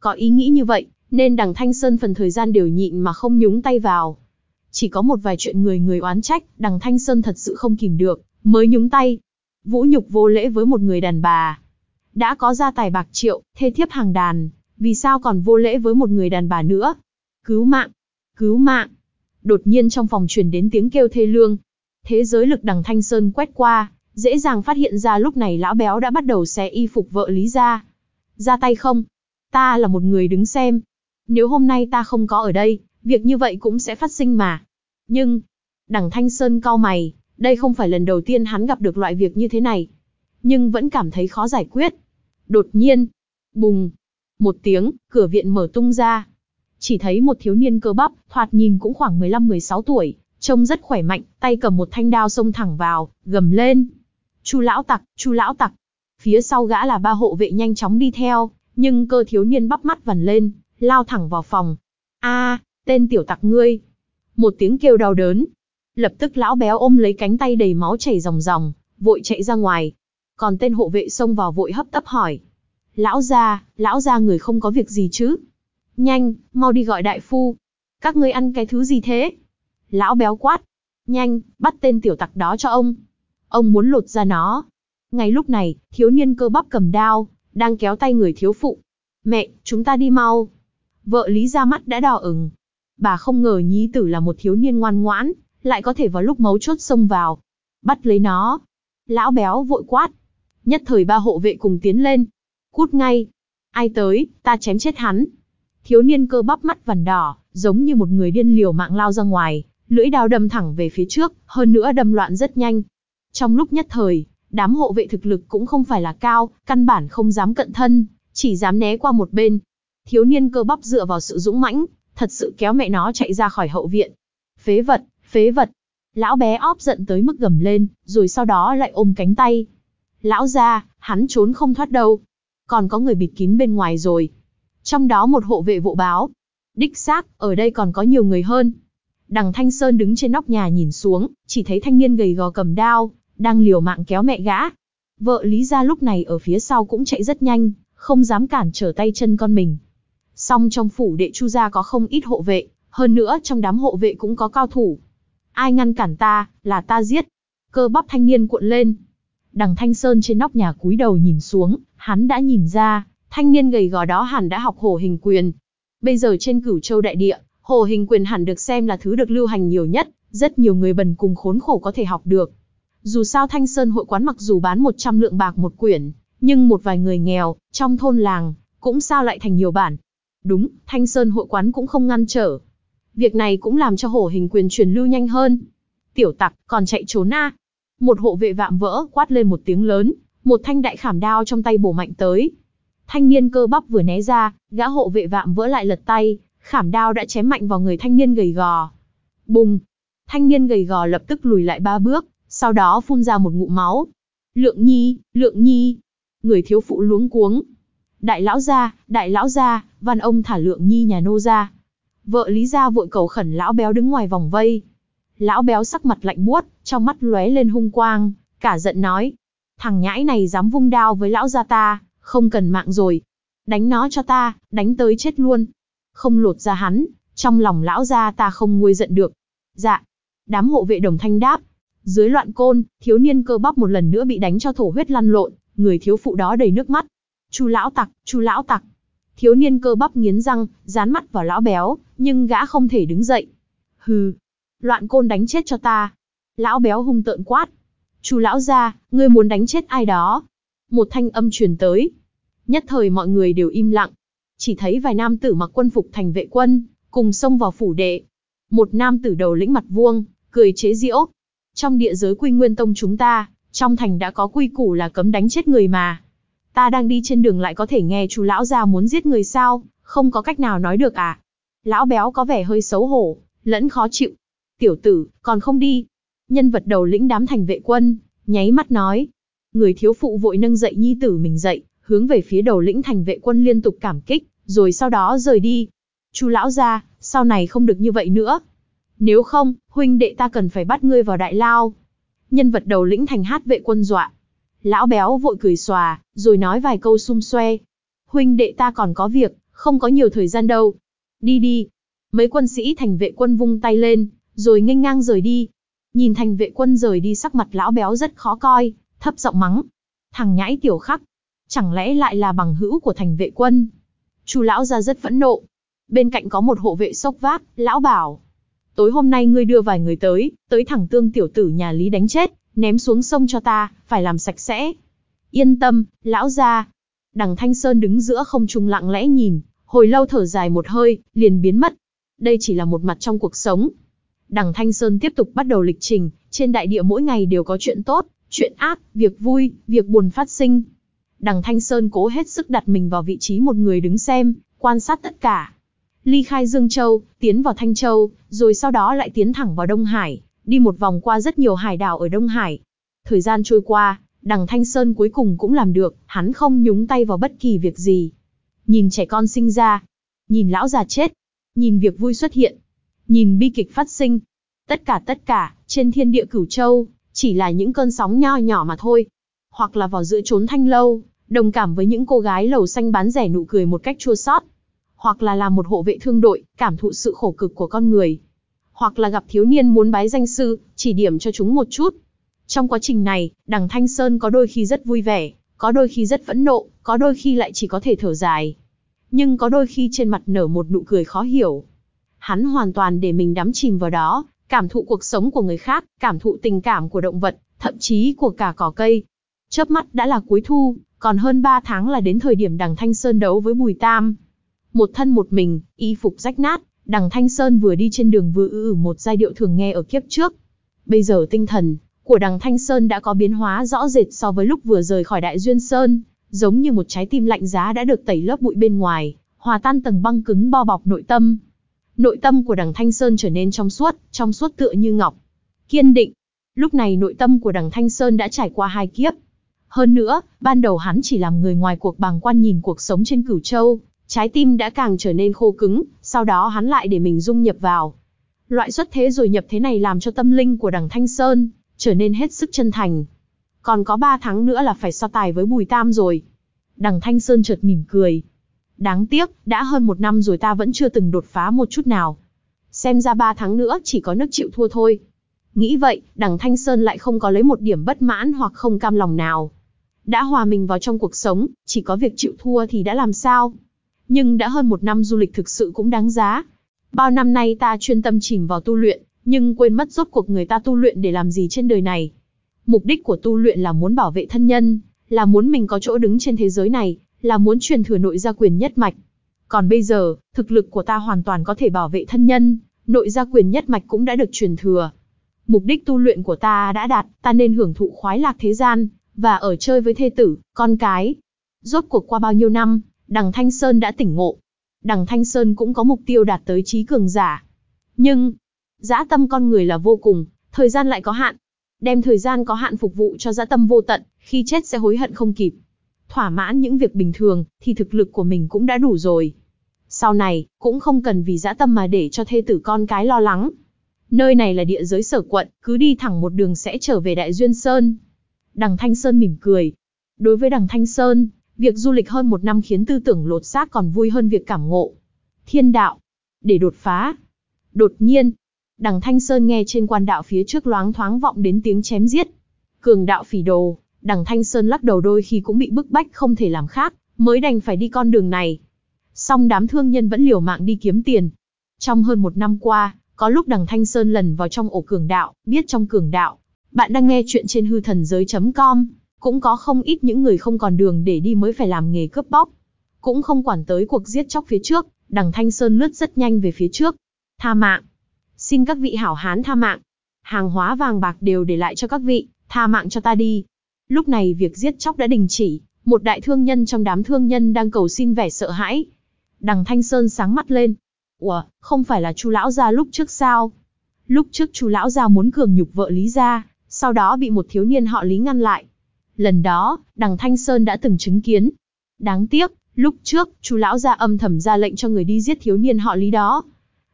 Có ý nghĩ như vậy, nên đằng Thanh Sơn phần thời gian đều nhịn mà không nhúng tay vào. Chỉ có một vài chuyện người người oán trách, đằng Thanh Sơn thật sự không kìm được, mới nhúng tay. Vũ nhục vô lễ với một người đàn bà. Đã có gia tài bạc triệu, thê thiếp hàng đàn, vì sao còn vô lễ với một người đàn bà nữa? Cứu mạng! Cứu mạng! Đột nhiên trong phòng truyền đến tiếng kêu thê lương. Thế giới lực đằng Thanh Sơn quét qua, dễ dàng phát hiện ra lúc này lão béo đã bắt đầu xé y phục vợ Lý ra. Ra tay không? Ta là một người đứng xem. Nếu hôm nay ta không có ở đây, việc như vậy cũng sẽ phát sinh mà. Nhưng, đằng Thanh Sơn cau mày, đây không phải lần đầu tiên hắn gặp được loại việc như thế này. Nhưng vẫn cảm thấy khó giải quyết. Đột nhiên, bùng, một tiếng, cửa viện mở tung ra. Chỉ thấy một thiếu niên cơ bắp, thoạt nhìn cũng khoảng 15-16 tuổi, trông rất khỏe mạnh, tay cầm một thanh đao xông thẳng vào, gầm lên. Chu lão tặc, chu lão tặc. Phía sau gã là ba hộ vệ nhanh chóng đi theo, nhưng cơ thiếu niên bắp mắt vằn lên, lao thẳng vào phòng. A, tên tiểu tặc ngươi. Một tiếng kêu đau đớn. Lập tức lão béo ôm lấy cánh tay đầy máu chảy ròng ròng, vội chạy ra ngoài. Còn tên hộ vệ xông vào vội hấp tấp hỏi. Lão gia, lão gia người không có việc gì chứ? Nhanh, mau đi gọi đại phu. Các ngươi ăn cái thứ gì thế? Lão béo quát. Nhanh, bắt tên tiểu tặc đó cho ông. Ông muốn lột ra nó. Ngay lúc này, thiếu niên cơ bắp cầm đao, đang kéo tay người thiếu phụ. Mẹ, chúng ta đi mau. Vợ Lý ra mắt đã đỏ ửng. Bà không ngờ nhí tử là một thiếu niên ngoan ngoãn, lại có thể vào lúc mấu chốt xông vào. Bắt lấy nó. Lão béo vội quát. Nhất thời ba hộ vệ cùng tiến lên. Cút ngay. Ai tới, ta chém chết hắn. Thiếu niên cơ bắp mắt vằn đỏ, giống như một người điên liều mạng lao ra ngoài, lưỡi đao đâm thẳng về phía trước, hơn nữa đâm loạn rất nhanh. Trong lúc nhất thời, đám hộ vệ thực lực cũng không phải là cao, căn bản không dám cận thân, chỉ dám né qua một bên. Thiếu niên cơ bắp dựa vào sự dũng mãnh, thật sự kéo mẹ nó chạy ra khỏi hậu viện. Phế vật, phế vật. Lão bé óp giận tới mức gầm lên, rồi sau đó lại ôm cánh tay. Lão ra, hắn trốn không thoát đâu. Còn có người bịt kín bên ngoài rồi. Trong đó một hộ vệ vụ báo. Đích xác, ở đây còn có nhiều người hơn. Đằng Thanh Sơn đứng trên nóc nhà nhìn xuống, chỉ thấy thanh niên gầy gò cầm đao, đang liều mạng kéo mẹ gã. Vợ Lý Gia lúc này ở phía sau cũng chạy rất nhanh, không dám cản trở tay chân con mình. Song trong phủ đệ Chu gia có không ít hộ vệ, hơn nữa trong đám hộ vệ cũng có cao thủ. Ai ngăn cản ta, là ta giết. Cơ bắp thanh niên cuộn lên. Đằng Thanh Sơn trên nóc nhà cúi đầu nhìn xuống, hắn đã nhìn ra, thanh niên gầy gò đó hẳn đã học hồ hình quyền. Bây giờ trên cửu châu đại địa, hồ hình quyền hẳn được xem là thứ được lưu hành nhiều nhất, rất nhiều người bần cùng khốn khổ có thể học được. Dù sao Thanh Sơn hội quán mặc dù bán 100 lượng bạc một quyển, nhưng một vài người nghèo, trong thôn làng, cũng sao lại thành nhiều bản. Đúng, Thanh Sơn hội quán cũng không ngăn trở. Việc này cũng làm cho hổ hình quyền truyền lưu nhanh hơn. Tiểu tặc, còn chạy trốn a một hộ vệ vạm vỡ quát lên một tiếng lớn, một thanh đại khảm đao trong tay bổ mạnh tới. Thanh niên cơ bắp vừa né ra, gã hộ vệ vạm vỡ lại lật tay, khảm đao đã chém mạnh vào người thanh niên gầy gò. Bùng! Thanh niên gầy gò lập tức lùi lại ba bước, sau đó phun ra một ngụm máu. Lượng nhi, lượng nhi. Người thiếu phụ luống cuống. Đại lão gia, đại lão gia, văn ông thả lượng nhi nhà nô ra. Vợ Lý Gia vội cầu khẩn lão béo đứng ngoài vòng vây. Lão béo sắc mặt lạnh buốt, trong mắt lóe lên hung quang, cả giận nói. Thằng nhãi này dám vung đao với lão gia ta, không cần mạng rồi. Đánh nó cho ta, đánh tới chết luôn. Không lột ra hắn, trong lòng lão gia ta không nguôi giận được. Dạ. Đám hộ vệ đồng thanh đáp, dưới loạn côn, thiếu niên cơ bắp một lần nữa bị đánh cho thổ huyết lăn lộn, người thiếu phụ đó đầy nước mắt. Chu lão tặc, chu lão tặc. Thiếu niên cơ bắp nghiến răng, dán mắt vào lão béo, nhưng gã không thể đứng dậy. Hừ, loạn côn đánh chết cho ta. Lão béo hung tợn quát. chú lão gia, ngươi muốn đánh chết ai đó? Một thanh âm truyền tới. Nhất thời mọi người đều im lặng. Chỉ thấy vài nam tử mặc quân phục thành vệ quân, cùng xông vào phủ đệ. Một nam tử đầu lĩnh mặt vuông, cười chế giễu, trong địa giới quy nguyên tông chúng ta, trong thành đã có quy củ là cấm đánh chết người mà. Ta đang đi trên đường lại có thể nghe chú lão ra muốn giết người sao, không có cách nào nói được à. Lão béo có vẻ hơi xấu hổ, lẫn khó chịu. Tiểu tử, còn không đi. Nhân vật đầu lĩnh đám thành vệ quân, nháy mắt nói. Người thiếu phụ vội nâng dậy nhi tử mình dậy, hướng về phía đầu lĩnh thành vệ quân liên tục cảm kích, rồi sau đó rời đi. Chú lão ra, sau này không được như vậy nữa. Nếu không, huynh đệ ta cần phải bắt ngươi vào đại lao. Nhân vật đầu lĩnh thành hát vệ quân dọa. Lão béo vội cười xòa, rồi nói vài câu xung xoe. Huynh đệ ta còn có việc, không có nhiều thời gian đâu. Đi đi. Mấy quân sĩ thành vệ quân vung tay lên, rồi nghênh ngang rời đi. Nhìn thành vệ quân rời đi sắc mặt lão béo rất khó coi, thấp giọng mắng. Thằng nhãi tiểu khắc. Chẳng lẽ lại là bằng hữu của thành vệ quân? Chu lão ra rất phẫn nộ. Bên cạnh có một hộ vệ sốc vác, lão bảo. Tối hôm nay ngươi đưa vài người tới, tới thẳng tương tiểu tử nhà Lý đánh chết, ném xuống sông cho ta, phải làm sạch sẽ. Yên tâm, lão gia. Đằng Thanh Sơn đứng giữa không trung lặng lẽ nhìn, hồi lâu thở dài một hơi, liền biến mất. Đây chỉ là một mặt trong cuộc sống. Đằng Thanh Sơn tiếp tục bắt đầu lịch trình, trên đại địa mỗi ngày đều có chuyện tốt, chuyện ác, việc vui, việc buồn phát sinh. Đằng Thanh Sơn cố hết sức đặt mình vào vị trí một người đứng xem, quan sát tất cả. Ly khai Dương Châu, tiến vào Thanh Châu, rồi sau đó lại tiến thẳng vào Đông Hải, đi một vòng qua rất nhiều hải đảo ở Đông Hải. Thời gian trôi qua, đằng Thanh Sơn cuối cùng cũng làm được, hắn không nhúng tay vào bất kỳ việc gì. Nhìn trẻ con sinh ra, nhìn lão già chết, nhìn việc vui xuất hiện, nhìn bi kịch phát sinh. Tất cả tất cả, trên thiên địa cửu châu, chỉ là những cơn sóng nho nhỏ mà thôi. Hoặc là vào giữa trốn thanh lâu, đồng cảm với những cô gái lầu xanh bán rẻ nụ cười một cách chua xót. Hoặc là làm một hộ vệ thương đội, cảm thụ sự khổ cực của con người. Hoặc là gặp thiếu niên muốn bái danh sư, chỉ điểm cho chúng một chút. Trong quá trình này, đằng Thanh Sơn có đôi khi rất vui vẻ, có đôi khi rất phẫn nộ, có đôi khi lại chỉ có thể thở dài. Nhưng có đôi khi trên mặt nở một nụ cười khó hiểu. Hắn hoàn toàn để mình đắm chìm vào đó, cảm thụ cuộc sống của người khác, cảm thụ tình cảm của động vật, thậm chí của cả cỏ cây. Chớp mắt đã là cuối thu, còn hơn 3 tháng là đến thời điểm đằng Thanh Sơn đấu với Bùi Tam. Một thân một mình, y phục rách nát, đằng Thanh Sơn vừa đi trên đường vừa ư một giai điệu thường nghe ở kiếp trước. Bây giờ tinh thần của đằng Thanh Sơn đã có biến hóa rõ rệt so với lúc vừa rời khỏi Đại Duyên Sơn, giống như một trái tim lạnh giá đã được tẩy lớp bụi bên ngoài, hòa tan tầng băng cứng bao bọc nội tâm. Nội tâm của đằng Thanh Sơn trở nên trong suốt, trong suốt tựa như ngọc. Kiên định. Lúc này nội tâm của đằng Thanh Sơn đã trải qua hai kiếp. Hơn nữa, ban đầu hắn chỉ làm người ngoài cuộc bàng quan nhìn cuộc sống trên cửu châu, trái tim đã càng trở nên khô cứng, sau đó hắn lại để mình dung nhập vào. Loại xuất thế rồi nhập thế này làm cho tâm linh của đằng Thanh Sơn trở nên hết sức chân thành. Còn có 3 tháng nữa là phải so tài với Bùi Tam rồi. Đằng Thanh Sơn chợt mỉm cười. Đáng tiếc, đã hơn một năm rồi ta vẫn chưa từng đột phá một chút nào. Xem ra ba tháng nữa chỉ có nước chịu thua thôi. Nghĩ vậy, đằng Thanh Sơn lại không có lấy một điểm bất mãn hoặc không cam lòng nào. Đã hòa mình vào trong cuộc sống, chỉ có việc chịu thua thì đã làm sao. Nhưng đã hơn một năm du lịch thực sự cũng đáng giá. Bao năm nay ta chuyên tâm chìm vào tu luyện, nhưng quên mất rốt cuộc người ta tu luyện để làm gì trên đời này. Mục đích của tu luyện là muốn bảo vệ thân nhân, là muốn mình có chỗ đứng trên thế giới này, là muốn truyền thừa nội gia quyền nhất mạch. Còn bây giờ, thực lực của ta hoàn toàn có thể bảo vệ thân nhân, nội gia quyền nhất mạch cũng đã được truyền thừa. Mục đích tu luyện của ta đã đạt, ta nên hưởng thụ khoái lạc thế gian, và ở chơi với thê tử, con cái. Rốt cuộc qua bao nhiêu năm, đằng Thanh Sơn đã tỉnh ngộ. Đằng Thanh Sơn cũng có mục tiêu đạt tới trí cường giả. Nhưng, dã tâm con người là vô cùng, thời gian lại có hạn. Đem thời gian có hạn phục vụ cho dã tâm vô tận, khi chết sẽ hối hận không kịp. Thỏa mãn những việc bình thường, thì thực lực của mình cũng đã đủ rồi. Sau này, cũng không cần vì dã tâm mà để cho thê tử con cái lo lắng. Nơi này là địa giới sở quận, cứ đi thẳng một đường sẽ trở về Đại Duyên Sơn. Đằng Thanh Sơn mỉm cười. Đối với đằng Thanh Sơn, việc du lịch hơn một năm khiến tư tưởng lột xác còn vui hơn việc cảm ngộ. Thiên đạo. Để đột phá. Đột nhiên, đằng Thanh Sơn nghe trên quan đạo phía trước loáng thoáng vọng đến tiếng chém giết. Cường đạo phỉ đồ, đằng Thanh Sơn lắc đầu đôi khi cũng bị bức bách không thể làm khác, mới đành phải đi con đường này. Song đám thương nhân vẫn liều mạng đi kiếm tiền. Trong hơn một năm qua, có lúc đằng Thanh Sơn lần vào trong ổ cường đạo, biết trong cường đạo. Bạn đang nghe chuyện trên hư thần giới.com. Cũng có không ít những người không còn đường để đi mới phải làm nghề cướp bóc. Cũng không quản tới cuộc giết chóc phía trước, đằng Thanh Sơn lướt rất nhanh về phía trước. Tha mạng. Xin các vị hảo hán tha mạng. Hàng hóa vàng bạc đều để lại cho các vị, tha mạng cho ta đi. Lúc này việc giết chóc đã đình chỉ, một đại thương nhân trong đám thương nhân đang cầu xin vẻ sợ hãi. Đằng Thanh Sơn sáng mắt lên. Ủa, không phải là chu lão gia lúc trước sao? Lúc trước chu lão gia muốn cường nhục vợ Lý gia, sau đó bị một thiếu niên họ Lý ngăn lại. Lần đó, đằng Thanh Sơn đã từng chứng kiến. Đáng tiếc, lúc trước, chu lão gia âm thầm ra lệnh cho người đi giết thiếu niên họ Lý đó.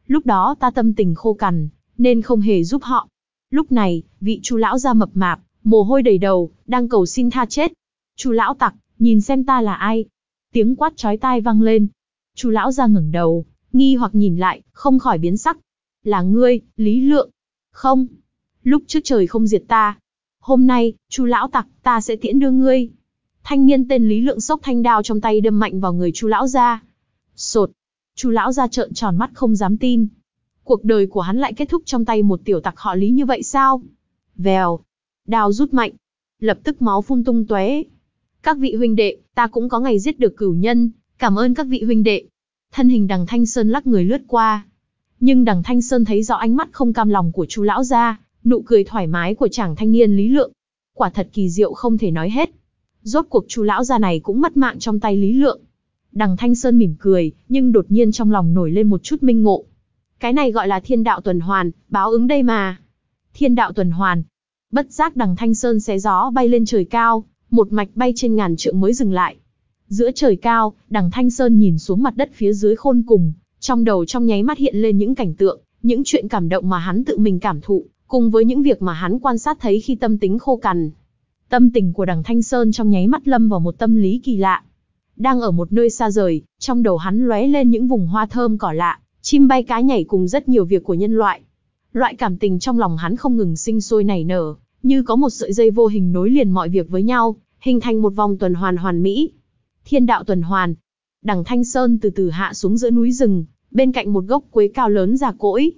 Lúc đó ta tâm tình khô cằn, nên không hề giúp họ. Lúc này, vị Chu lão gia mập mạp, mồ hôi đầy đầu, đang cầu xin tha chết. Chu lão tặc, nhìn xem ta là ai? Tiếng quát chói tai vang lên. Chu lão gia ngẩng đầu, nghi hoặc nhìn lại, không khỏi biến sắc. Là ngươi, Lý Lượng. Không. Lúc trước trời không diệt ta. Hôm nay, Chu lão tặc, ta sẽ tiễn đưa ngươi. Thanh niên tên Lý Lượng sốc thanh đao trong tay đâm mạnh vào người Chu lão gia. Sột. Chu lão gia trợn tròn mắt không dám tin. Cuộc đời của hắn lại kết thúc trong tay một tiểu tặc họ Lý như vậy sao? Vèo. Đao rút mạnh. Lập tức máu phun tung tóe. Các vị huynh đệ, ta cũng có ngày giết được cửu nhân, cảm ơn các vị huynh đệ. Thân hình đằng Thanh Sơn lắc người lướt qua. Nhưng đằng Thanh Sơn thấy rõ ánh mắt không cam lòng của chu lão gia, nụ cười thoải mái của chàng thanh niên Lý Lượng. Quả thật kỳ diệu không thể nói hết. Rốt cuộc chu lão gia này cũng mất mạng trong tay Lý Lượng. Đằng Thanh Sơn mỉm cười, nhưng đột nhiên trong lòng nổi lên một chút minh ngộ. Cái này gọi là thiên đạo tuần hoàn, báo ứng đây mà. Thiên đạo tuần hoàn. Bất giác đằng Thanh Sơn xé gió bay lên trời cao, một mạch bay trên ngàn trượng mới dừng lại. Giữa trời cao, đằng Thanh Sơn nhìn xuống mặt đất phía dưới khôn cùng, trong đầu trong nháy mắt hiện lên những cảnh tượng, những chuyện cảm động mà hắn tự mình cảm thụ, cùng với những việc mà hắn quan sát thấy khi tâm tính khô cằn. Tâm tình của đằng Thanh Sơn trong nháy mắt lâm vào một tâm lý kỳ lạ. Đang ở một nơi xa rời, trong đầu hắn lóe lên những vùng hoa thơm cỏ lạ, chim bay cá nhảy cùng rất nhiều việc của nhân loại. Loại cảm tình trong lòng hắn không ngừng sinh sôi nảy nở, như có một sợi dây vô hình nối liền mọi việc với nhau, hình thành một vòng tuần hoàn hoàn mỹ. Thiên đạo tuần hoàn. Đằng Thanh Sơn từ từ hạ xuống giữa núi rừng, bên cạnh một gốc quế cao lớn già cỗi.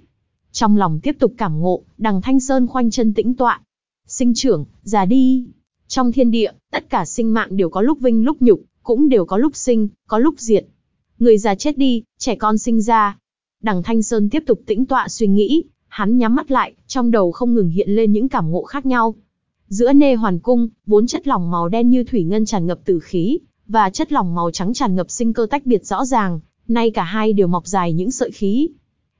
Trong lòng tiếp tục cảm ngộ, đằng Thanh Sơn khoanh chân tĩnh tọa. Sinh trưởng, già đi. Trong thiên địa, tất cả sinh mạng đều có lúc vinh lúc nhục, cũng đều có lúc sinh, có lúc diệt. Người già chết đi, trẻ con sinh ra. Đằng Thanh Sơn tiếp tục tĩnh tọa suy nghĩ, hắn nhắm mắt lại, trong đầu không ngừng hiện lên những cảm ngộ khác nhau. Giữa nê hoàn cung, vốn chất lỏng màu đen như thủy ngân tràn ngập tử khí, và chất lỏng màu trắng tràn ngập sinh cơ tách biệt rõ ràng, nay cả hai đều mọc dài những sợi khí.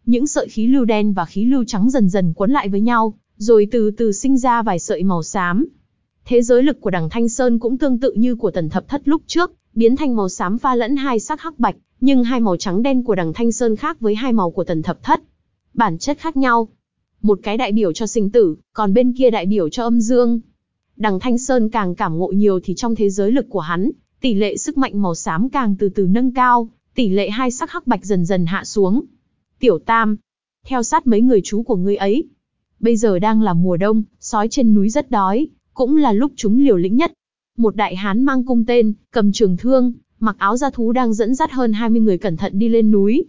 Những sợi khí lưu đen và khí lưu trắng dần dần cuốn lại với nhau, rồi từ từ sinh ra vài sợi màu xám. Thế giới lực của đằng Thanh Sơn cũng tương tự như của tần thập thất lúc trước, biến thành màu xám pha lẫn hai sắc hắc bạch, nhưng hai màu trắng đen của đằng Thanh Sơn khác với hai màu của tần thập thất. Bản chất khác nhau. Một cái đại biểu cho sinh tử, còn bên kia đại biểu cho âm dương. Đằng Thanh Sơn càng cảm ngộ nhiều thì trong thế giới lực của hắn, tỷ lệ sức mạnh màu xám càng từ từ nâng cao, tỷ lệ hai sắc hắc bạch dần dần hạ xuống. Tiểu Tam, theo sát mấy người chú của ngươi ấy. Bây giờ đang là mùa đông, sói trên núi rất đói, cũng là lúc chúng liều lĩnh nhất. Một đại hán mang cung tên, cầm trường thương, mặc áo da thú đang dẫn dắt hơn 20 người cẩn thận đi lên núi.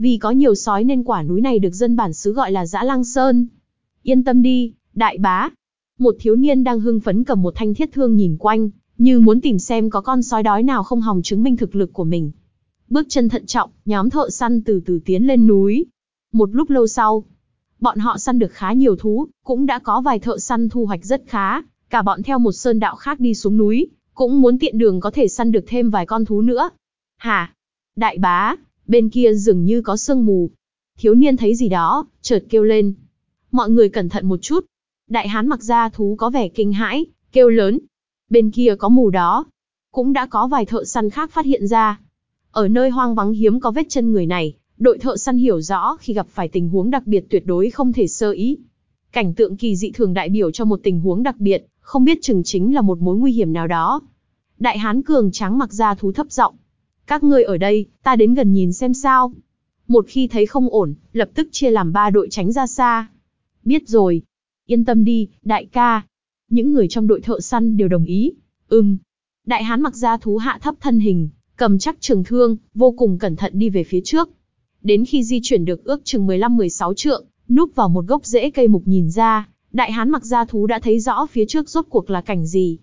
Vì có nhiều sói nên quả núi này được dân bản xứ gọi là Dã Lang Sơn. Yên tâm đi, đại bá. Một thiếu niên đang hưng phấn cầm một thanh thiết thương nhìn quanh, như muốn tìm xem có con sói đói nào không hòng chứng minh thực lực của mình. Bước chân thận trọng, nhóm thợ săn từ từ tiến lên núi. Một lúc lâu sau, bọn họ săn được khá nhiều thú, cũng đã có vài thợ săn thu hoạch rất khá, cả bọn theo một sơn đạo khác đi xuống núi, cũng muốn tiện đường có thể săn được thêm vài con thú nữa. Hả? Đại bá, bên kia dường như có sương mù. Thiếu niên thấy gì đó, chợt kêu lên. Mọi người cẩn thận một chút. Đại hán mặc da thú có vẻ kinh hãi, kêu lớn. Bên kia có mù đó. Cũng đã có vài thợ săn khác phát hiện ra. Ở nơi hoang vắng hiếm có vết chân người này, đội thợ săn hiểu rõ khi gặp phải tình huống đặc biệt tuyệt đối không thể sơ ý. Cảnh tượng kỳ dị thường đại biểu cho một tình huống đặc biệt, không biết chừng chính là một mối nguy hiểm nào đó. Đại hán cường tráng mặc ra thú thấp giọng. Các ngươi ở đây, ta đến gần nhìn xem sao. Một khi thấy không ổn, lập tức chia làm ba đội tránh ra xa. Biết rồi. Yên tâm đi, đại ca. Những người trong đội thợ săn đều đồng ý. Ừm. Đại hán mặc ra thú hạ thấp thân hình, cầm chắc trường thương, vô cùng cẩn thận đi về phía trước. Đến khi di chuyển được ước chừng 15-16 trượng, núp vào một gốc rễ cây mục nhìn ra, đại hán mặc da thú đã thấy rõ phía trước rốt cuộc là cảnh gì.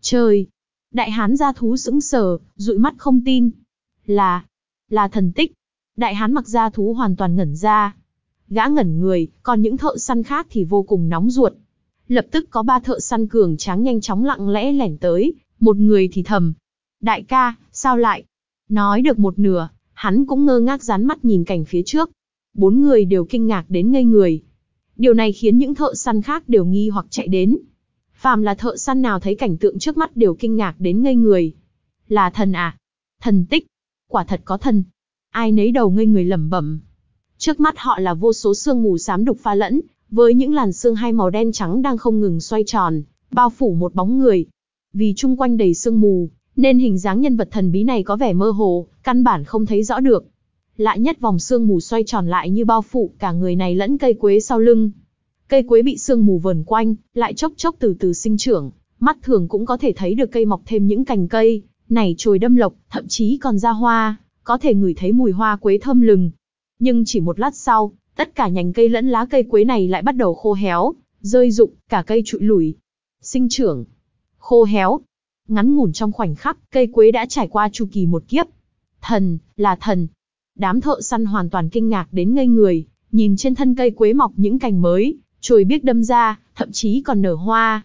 Trời! Đại hán da thú sững sờ, dụi mắt không tin. Là, là thần tích. Đại hán mặc da thú hoàn toàn ngẩn ra. Gã ngẩn người, còn những thợ săn khác thì vô cùng nóng ruột. Lập tức có ba thợ săn cường tráng nhanh chóng lặng lẽ lẻn tới, một người thì thầm. Đại ca, sao lại? Nói được một nửa, hắn cũng ngơ ngác dán mắt nhìn cảnh phía trước. Bốn người đều kinh ngạc đến ngây người. Điều này khiến những thợ săn khác đều nghi hoặc chạy đến. Phàm là thợ săn nào thấy cảnh tượng trước mắt đều kinh ngạc đến ngây người. Là thần à? Thần tích. Quả thật có thần. Ai nấy đầu ngây người lẩm bẩm. Trước mắt họ là vô số sương mù xám đục pha lẫn, với những làn sương hai màu đen trắng đang không ngừng xoay tròn, bao phủ một bóng người. Vì chung quanh đầy sương mù, nên hình dáng nhân vật thần bí này có vẻ mơ hồ, căn bản không thấy rõ được. Lại nhất vòng sương mù xoay tròn lại như bao phủ cả người này lẫn cây quế sau lưng. Cây quế bị sương mù vờn quanh, lại chốc chốc từ từ sinh trưởng, mắt thường cũng có thể thấy được cây mọc thêm những cành cây, nảy chồi đâm lộc, thậm chí còn ra hoa, có thể ngửi thấy mùi hoa quế thơm lừng. Nhưng chỉ một lát sau, tất cả nhành cây lẫn lá cây quế này lại bắt đầu khô héo, rơi rụng, cả cây trụi lủi. Sinh trưởng, khô héo. Ngắn ngủn trong khoảnh khắc, cây quế đã trải qua chu kỳ một kiếp. Thần, là thần. Đám thợ săn hoàn toàn kinh ngạc đến ngây người, nhìn trên thân cây quế mọc những cành mới, chồi biếc đâm ra, thậm chí còn nở hoa.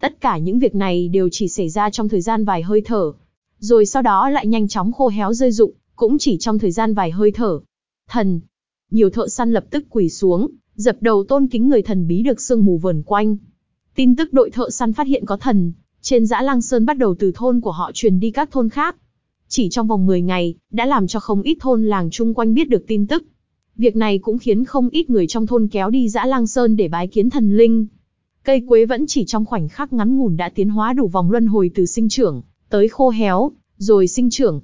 Tất cả những việc này đều chỉ xảy ra trong thời gian vài hơi thở, rồi sau đó lại nhanh chóng khô héo rơi rụng, cũng chỉ trong thời gian vài hơi thở. Thần, nhiều thợ săn lập tức quỳ xuống, dập đầu tôn kính người thần bí được sương mù vờn quanh. Tin tức đội thợ săn phát hiện có thần, trên dã Lang Sơn bắt đầu từ thôn của họ truyền đi các thôn khác. Chỉ trong vòng 10 ngày, đã làm cho không ít thôn làng chung quanh biết được tin tức. Việc này cũng khiến không ít người trong thôn kéo đi dã Lang Sơn để bái kiến thần linh. Cây quế vẫn chỉ trong khoảnh khắc ngắn ngủn đã tiến hóa đủ vòng luân hồi từ sinh trưởng, tới khô héo, rồi sinh trưởng.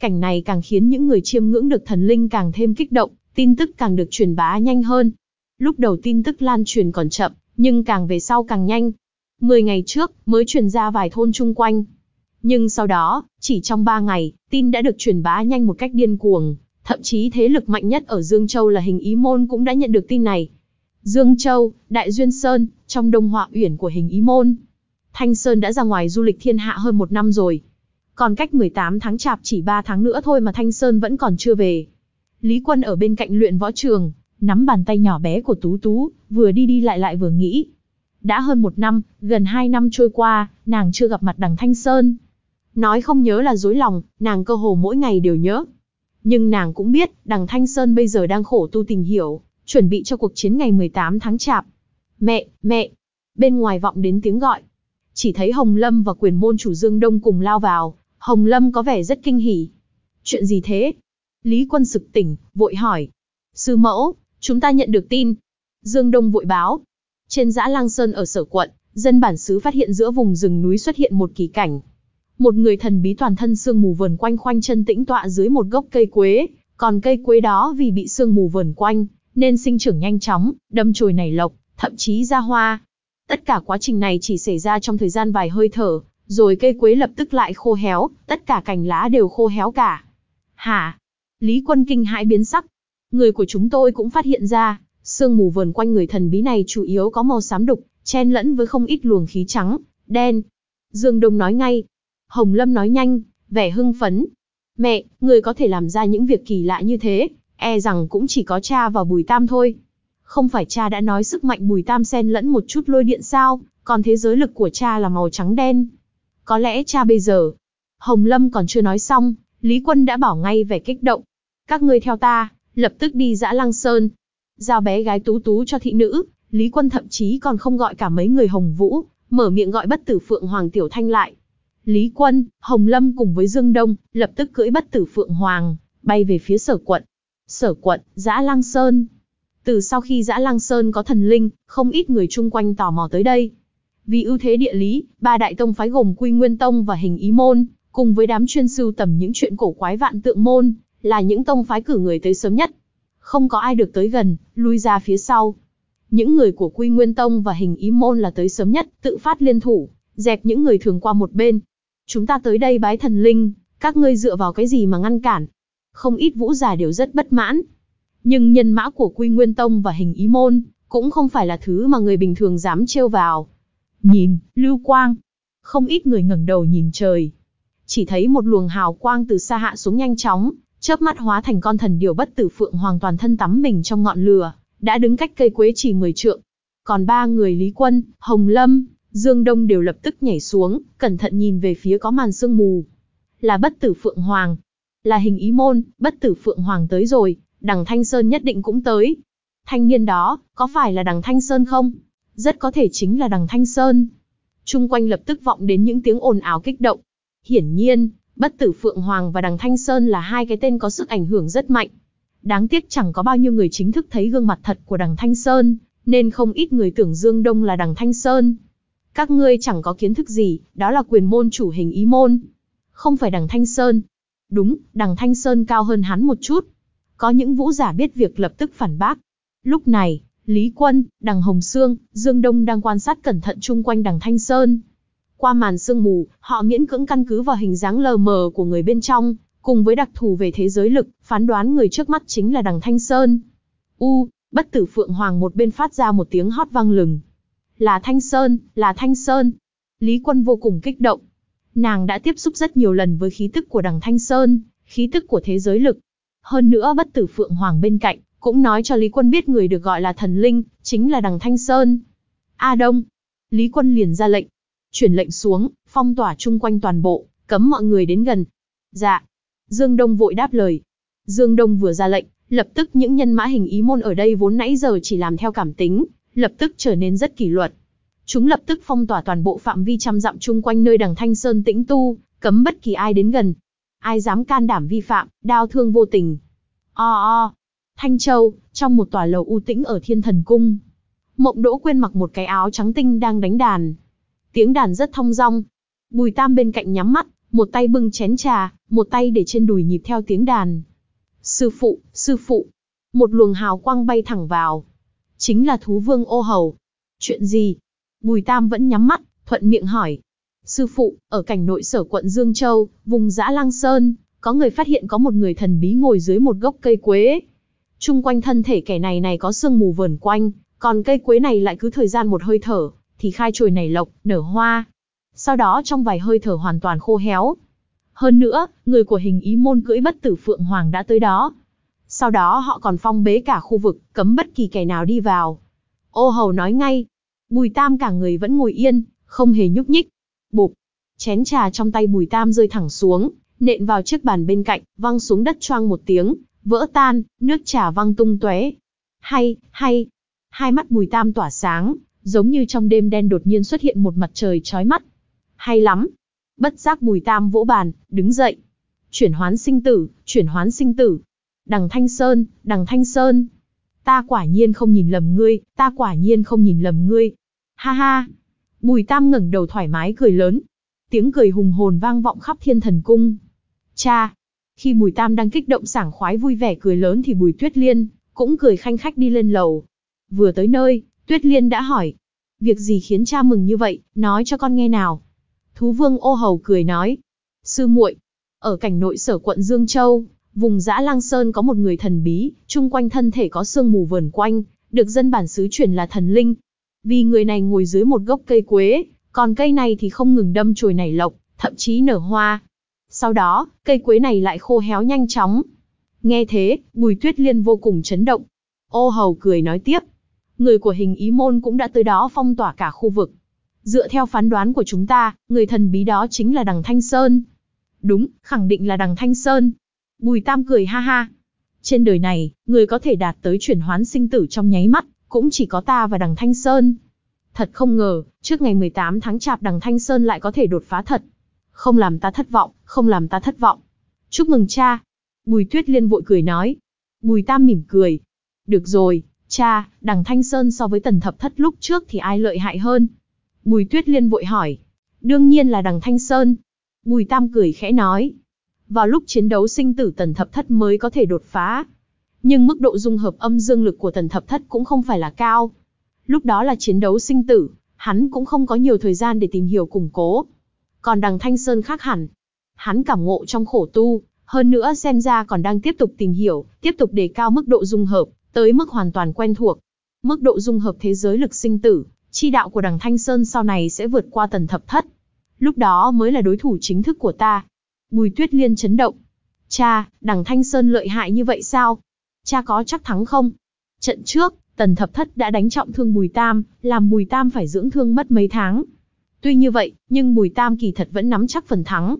Cảnh này càng khiến những người chiêm ngưỡng được thần linh càng thêm kích động, tin tức càng được truyền bá nhanh hơn. Lúc đầu tin tức lan truyền còn chậm, nhưng càng về sau càng nhanh. Mười ngày trước, mới truyền ra vài thôn chung quanh. Nhưng sau đó, chỉ trong ba ngày, tin đã được truyền bá nhanh một cách điên cuồng. Thậm chí thế lực mạnh nhất ở Dương Châu là hình ý môn cũng đã nhận được tin này. Dương Châu, Đại Duyên Sơn, trong đông họa uyển của hình ý môn. Thanh Sơn đã ra ngoài du lịch thiên hạ hơn một năm rồi. Còn cách 18 tháng chạp chỉ 3 tháng nữa thôi mà Thanh Sơn vẫn còn chưa về. Lý Quân ở bên cạnh luyện võ trường, nắm bàn tay nhỏ bé của Tú Tú, vừa đi đi lại lại vừa nghĩ. Đã hơn một năm, gần hai năm trôi qua, nàng chưa gặp mặt đằng Thanh Sơn. Nói không nhớ là dối lòng, nàng cơ hồ mỗi ngày đều nhớ. Nhưng nàng cũng biết, đằng Thanh Sơn bây giờ đang khổ tu tìm hiểu, chuẩn bị cho cuộc chiến ngày 18 tháng chạp. Mẹ, mẹ! Bên ngoài vọng đến tiếng gọi. Chỉ thấy Hồng Lâm và quyền môn chủ Dương Đông cùng lao vào, Hồng Lâm có vẻ rất kinh hỉ. Chuyện gì thế? Lý Quân sực tỉnh, vội hỏi. Sư mẫu, chúng ta nhận được tin. Dương Đông vội báo. Trên dã Lang Sơn ở sở quận, dân bản xứ phát hiện giữa vùng rừng núi xuất hiện một kỳ cảnh. Một người thần bí toàn thân sương mù vờn quanh khoanh chân tĩnh tọa dưới một gốc cây quế, còn cây quế đó vì bị sương mù vờn quanh, nên sinh trưởng nhanh chóng, đâm chồi nảy lộc, thậm chí ra hoa. Tất cả quá trình này chỉ xảy ra trong thời gian vài hơi thở, rồi cây quế lập tức lại khô héo, tất cả cành lá đều khô héo cả. Hả? Lý Quân kinh hãi biến sắc. Người của chúng tôi cũng phát hiện ra, sương mù vờn quanh người thần bí này chủ yếu có màu xám đục, chen lẫn với không ít luồng khí trắng, đen. Dương Đông nói ngay. Hồng Lâm nói nhanh, vẻ hưng phấn. Mẹ, người có thể làm ra những việc kỳ lạ như thế, e rằng cũng chỉ có cha và Bùi Tam thôi. Không phải cha đã nói sức mạnh Bùi Tam Sen lẫn một chút lôi điện sao, còn thế giới lực của cha là màu trắng đen. Có lẽ cha bây giờ. Hồng Lâm còn chưa nói xong, Lý Quân đã bảo ngay vẻ kích động. Các ngươi theo ta, lập tức đi dã lăng sơn. Giao bé gái tú tú cho thị nữ, Lý Quân thậm chí còn không gọi cả mấy người Hồng Vũ, mở miệng gọi bất tử Phượng Hoàng Tiểu Thanh lại. Lý Quân, Hồng Lâm cùng với Dương Đông, lập tức cưỡi bất tử Phượng Hoàng, bay về phía sở quận. Sở quận, dã lăng sơn. Từ sau khi dã lăng sơn có thần linh, không ít người chung quanh tò mò tới đây. Vì ưu thế địa lý, ba đại tông phái gồm Quy Nguyên Tông và Hình Ý Môn, cùng với đám chuyên sưu tầm những chuyện cổ quái vạn tượng môn, là những tông phái cử người tới sớm nhất. Không có ai được tới gần, lui ra phía sau. Những người của Quy Nguyên Tông và Hình Ý Môn là tới sớm nhất, tự phát liên thủ, dẹp những người thường qua một bên. Chúng ta tới đây bái thần linh, các ngươi dựa vào cái gì mà ngăn cản? Không ít vũ giả đều rất bất mãn. Nhưng nhân mã của Quy Nguyên Tông và Hình Ý Môn, cũng không phải là thứ mà người bình thường dám trêu vào. Nhìn, lưu quang. Không ít người ngẩng đầu nhìn trời. Chỉ thấy một luồng hào quang từ xa hạ xuống nhanh chóng, chớp mắt hóa thành con thần điều bất tử phượng hoàng toàn thân tắm mình trong ngọn lửa, đã đứng cách cây quế chỉ 10 trượng. Còn ba người Lý Quân, Hồng Lâm, Dương Đông đều lập tức nhảy xuống, cẩn thận nhìn về phía có màn sương mù. Là bất tử phượng hoàng. Là hình ý môn, bất tử phượng hoàng tới rồi, đằng Thanh Sơn nhất định cũng tới. Thanh niên đó, có phải là đằng Thanh Sơn không? rất có thể chính là đằng Thanh Sơn. Trung quanh lập tức vọng đến những tiếng ồn ào kích động. Hiển nhiên, bất tử Phượng Hoàng và đằng Thanh Sơn là hai cái tên có sức ảnh hưởng rất mạnh. Đáng tiếc chẳng có bao nhiêu người chính thức thấy gương mặt thật của đằng Thanh Sơn, nên không ít người tưởng Dương Đông là đằng Thanh Sơn. Các ngươi chẳng có kiến thức gì, đó là quyền môn chủ hình ý môn. Không phải đằng Thanh Sơn. Đúng, đằng Thanh Sơn cao hơn hắn một chút. Có những vũ giả biết việc lập tức phản bác. Lúc này, Lý Quân, đằng Hồng Sương, Dương Đông đang quan sát cẩn thận chung quanh đằng Thanh Sơn. Qua màn sương mù, họ miễn cưỡng căn cứ vào hình dáng lờ mờ của người bên trong, cùng với đặc thù về thế giới lực, phán đoán người trước mắt chính là đằng Thanh Sơn. U, bất tử Phượng Hoàng một bên phát ra một tiếng hót vang lừng. Là Thanh Sơn, là Thanh Sơn. Lý Quân vô cùng kích động. Nàng đã tiếp xúc rất nhiều lần với khí tức của đằng Thanh Sơn, khí tức của thế giới lực. Hơn nữa bất tử Phượng Hoàng bên cạnh, cũng nói cho Lý Quân biết người được gọi là thần linh, chính là đằng Thanh Sơn. A Đông. Lý Quân liền ra lệnh. Chuyển lệnh xuống, phong tỏa chung quanh toàn bộ, cấm mọi người đến gần. Dạ. Dương Đông vội đáp lời. Dương Đông vừa ra lệnh, lập tức những nhân mã hình ý môn ở đây vốn nãy giờ chỉ làm theo cảm tính, lập tức trở nên rất kỷ luật. Chúng lập tức phong tỏa toàn bộ phạm vi trăm dặm chung quanh nơi đằng Thanh Sơn tĩnh tu, cấm bất kỳ ai đến gần. Ai dám can đảm vi phạm, đao thương vô tình. O o. Thanh Châu, trong một tòa lầu u tĩnh ở Thiên Thần Cung. Mộng Đỗ Quyên mặc một cái áo trắng tinh đang đánh đàn. Tiếng đàn rất thông dong. Bùi Tam bên cạnh nhắm mắt, một tay bưng chén trà, một tay để trên đùi nhịp theo tiếng đàn. Sư phụ, sư phụ. Một luồng hào quang bay thẳng vào. Chính là thú vương ô hầu. Chuyện gì? Bùi Tam vẫn nhắm mắt, thuận miệng hỏi. Sư phụ, ở cảnh nội sở quận Dương Châu, vùng dã Lang Sơn, có người phát hiện có một người thần bí ngồi dưới một gốc cây quế. Trung quanh thân thể kẻ này này có sương mù vờn quanh, còn cây quế này lại cứ thời gian một hơi thở, thì khai trồi nảy lộc, nở hoa. Sau đó trong vài hơi thở hoàn toàn khô héo. Hơn nữa, người của hình ý môn cưỡi bất tử Phượng Hoàng đã tới đó. Sau đó họ còn phong bế cả khu vực, cấm bất kỳ kẻ nào đi vào. Ô hầu nói ngay. Bùi tam cả người vẫn ngồi yên, không hề nhúc nhích. Bụp. Chén trà trong tay bùi tam rơi thẳng xuống, nện vào chiếc bàn bên cạnh, văng xuống đất choang một tiếng, vỡ tan, nước trà văng tung tóe. Hay, hay. Hai mắt bùi tam tỏa sáng, giống như trong đêm đen đột nhiên xuất hiện một mặt trời chói mắt. Hay lắm. Bất giác bùi tam vỗ bàn, đứng dậy. Chuyển hoán sinh tử, chuyển hoán sinh tử. Đằng Thanh Sơn, đằng Thanh Sơn. Ta quả nhiên không nhìn lầm ngươi, ta quả nhiên không nhìn lầm ngươi. Ha ha. Bùi tam ngẩng đầu thoải mái cười lớn. Tiếng cười hùng hồn vang vọng khắp thiên thần cung. Cha, khi Bùi Tam đang kích động sảng khoái vui vẻ cười lớn thì Bùi Tuyết Liên cũng cười khanh khách đi lên lầu. Vừa tới nơi, Tuyết Liên đã hỏi, việc gì khiến cha mừng như vậy, nói cho con nghe nào. Thú Vương Ô Hầu cười nói, sư muội, ở cảnh nội sở quận Dương Châu, vùng dã Lang Sơn có một người thần bí, chung quanh thân thể có sương mù vờn quanh, được dân bản xứ truyền là thần linh. Vì người này ngồi dưới một gốc cây quế, còn cây này thì không ngừng đâm chồi nảy lộc, thậm chí nở hoa, sau đó, cây quế này lại khô héo nhanh chóng. Nghe thế, Bùi Tuyết Liên vô cùng chấn động. Ô hầu cười nói tiếp. Người của hình ý môn cũng đã tới đó phong tỏa cả khu vực. Dựa theo phán đoán của chúng ta, người thần bí đó chính là đằng Thanh Sơn. Đúng, khẳng định là đằng Thanh Sơn. Bùi Tam cười ha ha. Trên đời này, người có thể đạt tới chuyển hoán sinh tử trong nháy mắt, cũng chỉ có ta và đằng Thanh Sơn. Thật không ngờ, trước ngày 18 tháng chạp đằng Thanh Sơn lại có thể đột phá thật. Không làm ta thất vọng, không làm ta thất vọng. Chúc mừng cha. Bùi Tuyết Liên vội cười nói. Bùi Tam mỉm cười. Được rồi, cha, đằng Thanh Sơn so với tần thập thất lúc trước thì ai lợi hại hơn? Bùi Tuyết Liên vội hỏi. Đương nhiên là đằng Thanh Sơn. Bùi Tam cười khẽ nói. Vào lúc chiến đấu sinh tử tần thập thất mới có thể đột phá. Nhưng mức độ dung hợp âm dương lực của tần thập thất cũng không phải là cao. Lúc đó là chiến đấu sinh tử, hắn cũng không có nhiều thời gian để tìm hiểu củng cố. Còn đằng Thanh Sơn khác hẳn. Hắn cảm ngộ trong khổ tu, hơn nữa xem ra còn đang tiếp tục tìm hiểu, tiếp tục đề cao mức độ dung hợp, tới mức hoàn toàn quen thuộc. Mức độ dung hợp thế giới lực sinh tử, chi đạo của đằng Thanh Sơn sau này sẽ vượt qua tần thập thất. Lúc đó mới là đối thủ chính thức của ta. Bùi Tuyết Liên chấn động. Cha, đằng Thanh Sơn lợi hại như vậy sao? Cha có chắc thắng không? Trận trước, tần thập thất đã đánh trọng thương Bùi Tam, làm Bùi Tam phải dưỡng thương mất mấy tháng. Tuy như vậy, nhưng Bùi Tam kỳ thật vẫn nắm chắc phần thắng.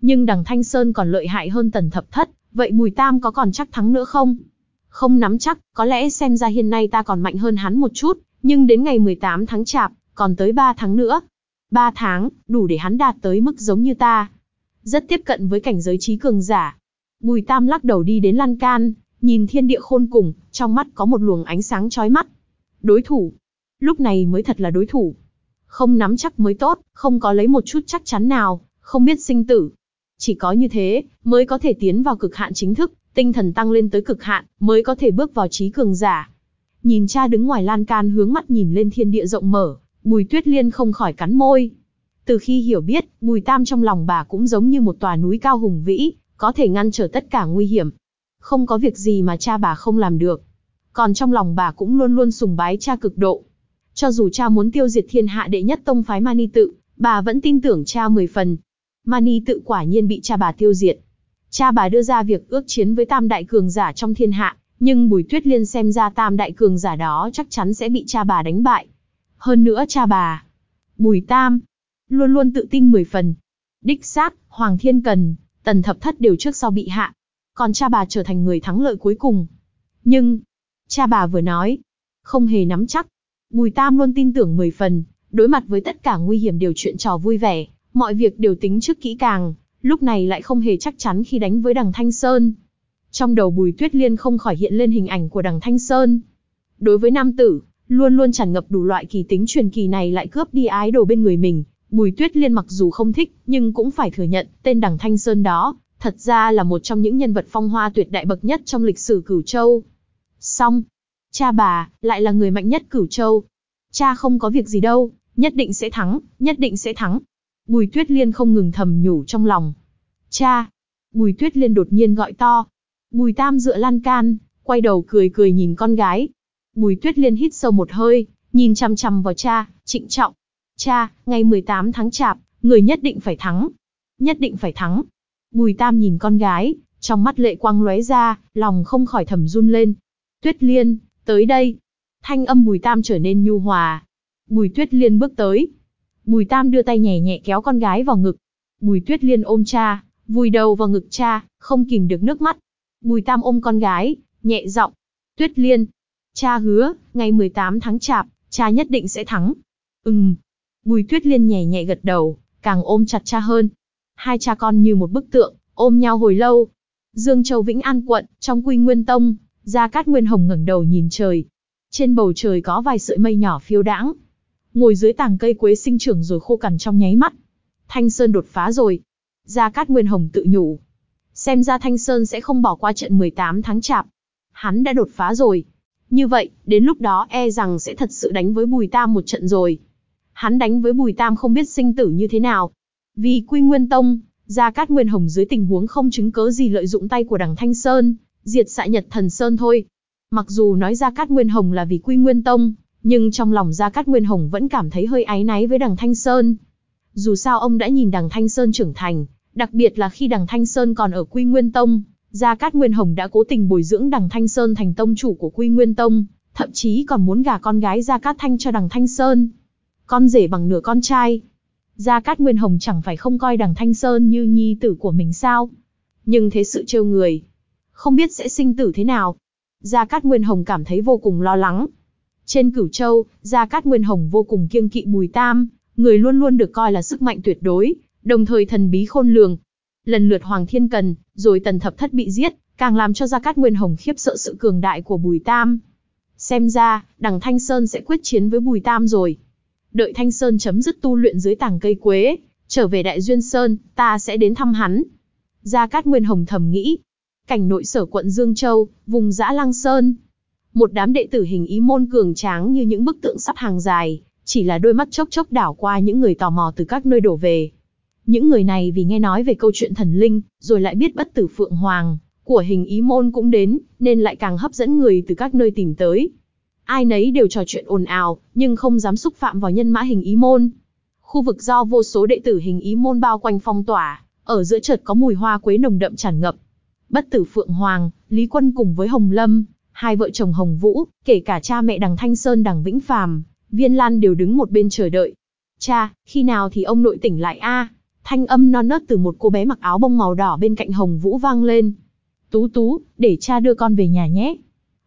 Nhưng đằng Thanh Sơn còn lợi hại hơn tần thập thất, vậy Bùi Tam có còn chắc thắng nữa không? Không nắm chắc, có lẽ xem ra hiện nay ta còn mạnh hơn hắn một chút, nhưng đến ngày 18 tháng chạp, còn tới 3 tháng nữa. 3 tháng, đủ để hắn đạt tới mức giống như ta. Rất tiếp cận với cảnh giới trí cường giả. Bùi Tam lắc đầu đi đến lan can, nhìn thiên địa khôn cùng, trong mắt có một luồng ánh sáng chói mắt. Đối thủ. Lúc này mới thật là đối thủ. Không nắm chắc mới tốt, không có lấy một chút chắc chắn nào, không biết sinh tử. Chỉ có như thế, mới có thể tiến vào cực hạn chính thức, tinh thần tăng lên tới cực hạn, mới có thể bước vào trí cường giả. Nhìn cha đứng ngoài lan can hướng mắt nhìn lên thiên địa rộng mở, Bùi Tuyết Liên không khỏi cắn môi. Từ khi hiểu biết, Bùi Tam trong lòng bà cũng giống như một tòa núi cao hùng vĩ, có thể ngăn trở tất cả nguy hiểm. Không có việc gì mà cha bà không làm được. Còn trong lòng bà cũng luôn luôn sùng bái cha cực độ. Cho dù cha muốn tiêu diệt thiên hạ đệ nhất tông phái Mani tự, bà vẫn tin tưởng cha mười phần. Mani tự quả nhiên bị cha bà tiêu diệt. Cha bà đưa ra việc ước chiến với tam đại cường giả trong thiên hạ, nhưng Bùi Tuyết Liên xem ra tam đại cường giả đó chắc chắn sẽ bị cha bà đánh bại. Hơn nữa cha bà, Bùi Tam, luôn luôn tự tin mười phần. Đích xác, Hoàng Thiên Cần, Tần Thập Thất đều trước sau bị hạ. Còn cha bà trở thành người thắng lợi cuối cùng. Nhưng, cha bà vừa nói, không hề nắm chắc. Bùi Tam luôn tin tưởng mười phần, đối mặt với tất cả nguy hiểm đều chuyện trò vui vẻ, mọi việc đều tính trước kỹ càng, lúc này lại không hề chắc chắn khi đánh với đằng Thanh Sơn. Trong đầu Bùi Tuyết Liên không khỏi hiện lên hình ảnh của đằng Thanh Sơn. Đối với nam tử, luôn luôn tràn ngập đủ loại kỳ tính truyền kỳ này lại cướp đi ái đồ bên người mình. Bùi Tuyết Liên mặc dù không thích, nhưng cũng phải thừa nhận, tên đằng Thanh Sơn đó, thật ra là một trong những nhân vật phong hoa tuyệt đại bậc nhất trong lịch sử Cửu Châu. Xong, cha bà, lại là người mạnh nhất Cửu Châu. Cha không có việc gì đâu, nhất định sẽ thắng, nhất định sẽ thắng. Bùi Tuyết Liên không ngừng thầm nhủ trong lòng. Cha! Bùi Tuyết Liên đột nhiên gọi to. Bùi Tam dựa lan can, quay đầu cười cười nhìn con gái. Bùi Tuyết Liên hít sâu một hơi, nhìn chằm chằm vào cha, trịnh trọng. Cha, ngày 18 tháng chạp, người nhất định phải thắng. Nhất định phải thắng. Bùi Tam nhìn con gái, trong mắt lệ quang lóe ra, lòng không khỏi thầm run lên. Tuyết Liên, tới đây. Thanh âm Bùi Tam trở nên nhu hòa. Bùi Tuyết Liên bước tới. Bùi Tam đưa tay nhẹ nhẹ kéo con gái vào ngực. Bùi Tuyết Liên ôm cha, vùi đầu vào ngực cha, không kìm được nước mắt. Bùi Tam ôm con gái, nhẹ giọng. Tuyết Liên, cha hứa, ngày 18 tháng chạp, cha nhất định sẽ thắng. Ừm. Bùi Tuyết Liên nhẹ nhẹ gật đầu, càng ôm chặt cha hơn. Hai cha con như một bức tượng, ôm nhau hồi lâu. Dương Châu Vĩnh An quận, trong Quy Nguyên Tông, Gia Cát Nguyên Hồng ngẩng đầu nhìn trời. Trên bầu trời có vài sợi mây nhỏ phiêu đãng. Ngồi dưới tàng cây quế sinh trưởng rồi khô cằn trong nháy mắt. Thanh Sơn đột phá rồi. Gia Cát Nguyên Hồng tự nhủ. Xem ra Thanh Sơn sẽ không bỏ qua trận 18 tháng chạp. Hắn đã đột phá rồi. Như vậy, đến lúc đó e rằng sẽ thật sự đánh với Bùi Tam một trận rồi. Hắn đánh với Bùi Tam không biết sinh tử như thế nào. Vì Quy Nguyên Tông, Gia Cát Nguyên Hồng dưới tình huống không chứng cớ gì lợi dụng tay của đằng Thanh Sơn, diệt xạ Nhật Thần Sơn thôi. Mặc dù nói Gia Cát Nguyên Hồng là vì Quy Nguyên Tông, nhưng trong lòng Gia Cát Nguyên Hồng vẫn cảm thấy hơi áy náy với đằng Thanh Sơn. Dù sao ông đã nhìn đằng Thanh Sơn trưởng thành, đặc biệt là khi đằng Thanh Sơn còn ở Quy Nguyên Tông, Gia Cát Nguyên Hồng đã cố tình bồi dưỡng đằng Thanh Sơn thành tông chủ của Quy Nguyên Tông, thậm chí còn muốn gả con gái Gia Cát Thanh cho đằng Thanh Sơn. Con rể bằng nửa con trai. Gia Cát Nguyên Hồng chẳng phải không coi đằng Thanh Sơn như nhi tử của mình sao. Nhưng thế sự trêu người. Không biết sẽ sinh tử thế nào. Gia Cát Nguyên Hồng cảm thấy vô cùng lo lắng. Trên Cửu Châu, Gia Cát Nguyên Hồng vô cùng kiêng kỵ Bùi Tam, người luôn luôn được coi là sức mạnh tuyệt đối, đồng thời thần bí khôn lường. Lần lượt Hoàng Thiên Cần, rồi Tần Thập Thất bị giết, càng làm cho Gia Cát Nguyên Hồng khiếp sợ sự cường đại của Bùi Tam. Xem ra, đằng Thanh Sơn sẽ quyết chiến với Bùi Tam rồi. Đợi Thanh Sơn chấm dứt tu luyện dưới tàng cây quế, trở về Đại Duyên Sơn, ta sẽ đến thăm hắn. Gia Cát Nguyên Hồng thầm nghĩ. Cảnh nội sở quận Dương Châu, vùng dã Lăng Sơn. Một đám đệ tử hình ý môn cường tráng như những bức tượng sắp hàng dài, chỉ là đôi mắt chốc chốc đảo qua những người tò mò từ các nơi đổ về. Những người này vì nghe nói về câu chuyện thần linh, rồi lại biết bất tử Phượng Hoàng, của hình ý môn cũng đến, nên lại càng hấp dẫn người từ các nơi tìm tới. Ai nấy đều trò chuyện ồn ào, nhưng không dám xúc phạm vào nhân mã hình ý môn. Khu vực do vô số đệ tử hình ý môn bao quanh phong tỏa, ở giữa chợt có mùi hoa quế nồng đậm tràn ngập. Bất tử Phượng Hoàng, Lý Quân cùng với Hồng Lâm, hai vợ chồng Hồng Vũ, kể cả cha mẹ đằng Thanh Sơn đằng Vĩnh Phàm, Viên Lan đều đứng một bên chờ đợi. Cha, khi nào thì ông nội tỉnh lại a? Thanh âm non nớt từ một cô bé mặc áo bông màu đỏ bên cạnh Hồng Vũ vang lên. Tú tú, để cha đưa con về nhà nhé.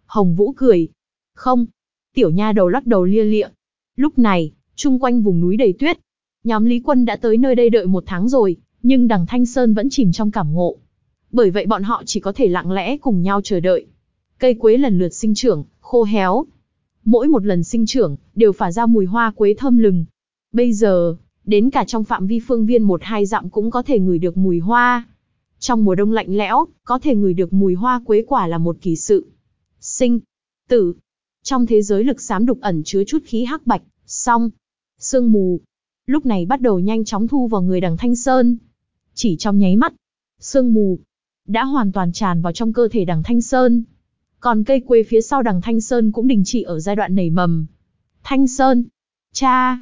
Hồng Vũ cười. Không. Tiểu nha đầu lắc đầu lia lịa. Lúc này, chung quanh vùng núi đầy tuyết. Nhóm Lý Quân đã tới nơi đây đợi một tháng rồi, nhưng đằng Thanh Sơn vẫn chìm trong cảm ngộ. Bởi vậy bọn họ chỉ có thể lặng lẽ cùng nhau chờ đợi. Cây quế lần lượt sinh trưởng, khô héo. Mỗi một lần sinh trưởng, đều phả ra mùi hoa quế thơm lừng. Bây giờ, đến cả trong phạm vi phương viên một hai dặm cũng có thể ngửi được mùi hoa. Trong mùa đông lạnh lẽo, có thể ngửi được mùi hoa quế quả là một kỳ sự. Sinh, tử. Trong thế giới lực xám đục ẩn chứa chút khí hắc bạch, song, sương mù. Lúc này bắt đầu nhanh chóng thu vào người đằng Thanh Sơn. Chỉ trong nháy mắt, sương mù đã hoàn toàn tràn vào trong cơ thể đằng Thanh Sơn. Còn cây quế phía sau đằng Thanh Sơn cũng đình chỉ ở giai đoạn nảy mầm. Thanh Sơn, cha,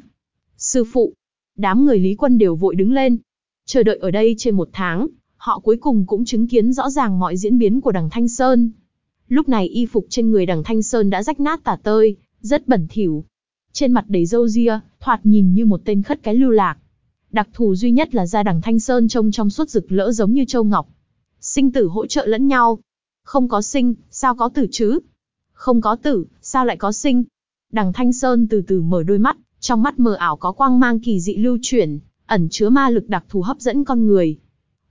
sư phụ, đám người Lý Quân đều vội đứng lên. Chờ đợi ở đây trên một tháng, họ cuối cùng cũng chứng kiến rõ ràng mọi diễn biến của đằng Thanh Sơn. Lúc này y phục trên người đằng Thanh Sơn đã rách nát tả tơi, rất bẩn thỉu. Trên mặt đầy râu ria, thoạt nhìn như một tên khất cái lưu lạc. Đặc thù duy nhất là da đằng Thanh Sơn trông trong suốt rực lỡ giống như châu ngọc. Sinh tử hỗ trợ lẫn nhau. Không có sinh, sao có tử chứ? Không có tử, sao lại có sinh? Đằng Thanh Sơn từ từ mở đôi mắt, trong mắt mờ ảo có quang mang kỳ dị lưu chuyển, ẩn chứa ma lực đặc thù hấp dẫn con người.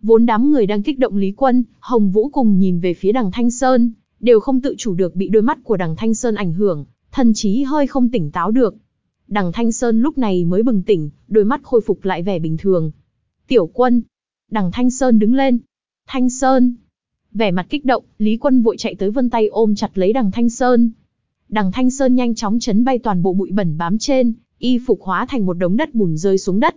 Vốn đám người đang kích động Lý Quân, Hồng Vũ cùng nhìn về phía đằng Thanh Sơn, đều không tự chủ được bị đôi mắt của đằng Thanh Sơn ảnh hưởng, thần chí hơi không tỉnh táo được. Đằng Thanh Sơn lúc này mới bừng tỉnh, đôi mắt khôi phục lại vẻ bình thường. Tiểu quân. Đằng Thanh Sơn đứng lên. Thanh Sơn. Vẻ mặt kích động, Lý Quân vội chạy tới vân tay ôm chặt lấy đằng Thanh Sơn. Đằng Thanh Sơn nhanh chóng chấn bay toàn bộ bụi bẩn bám trên, y phục hóa thành một đống đất bùn rơi xuống đất.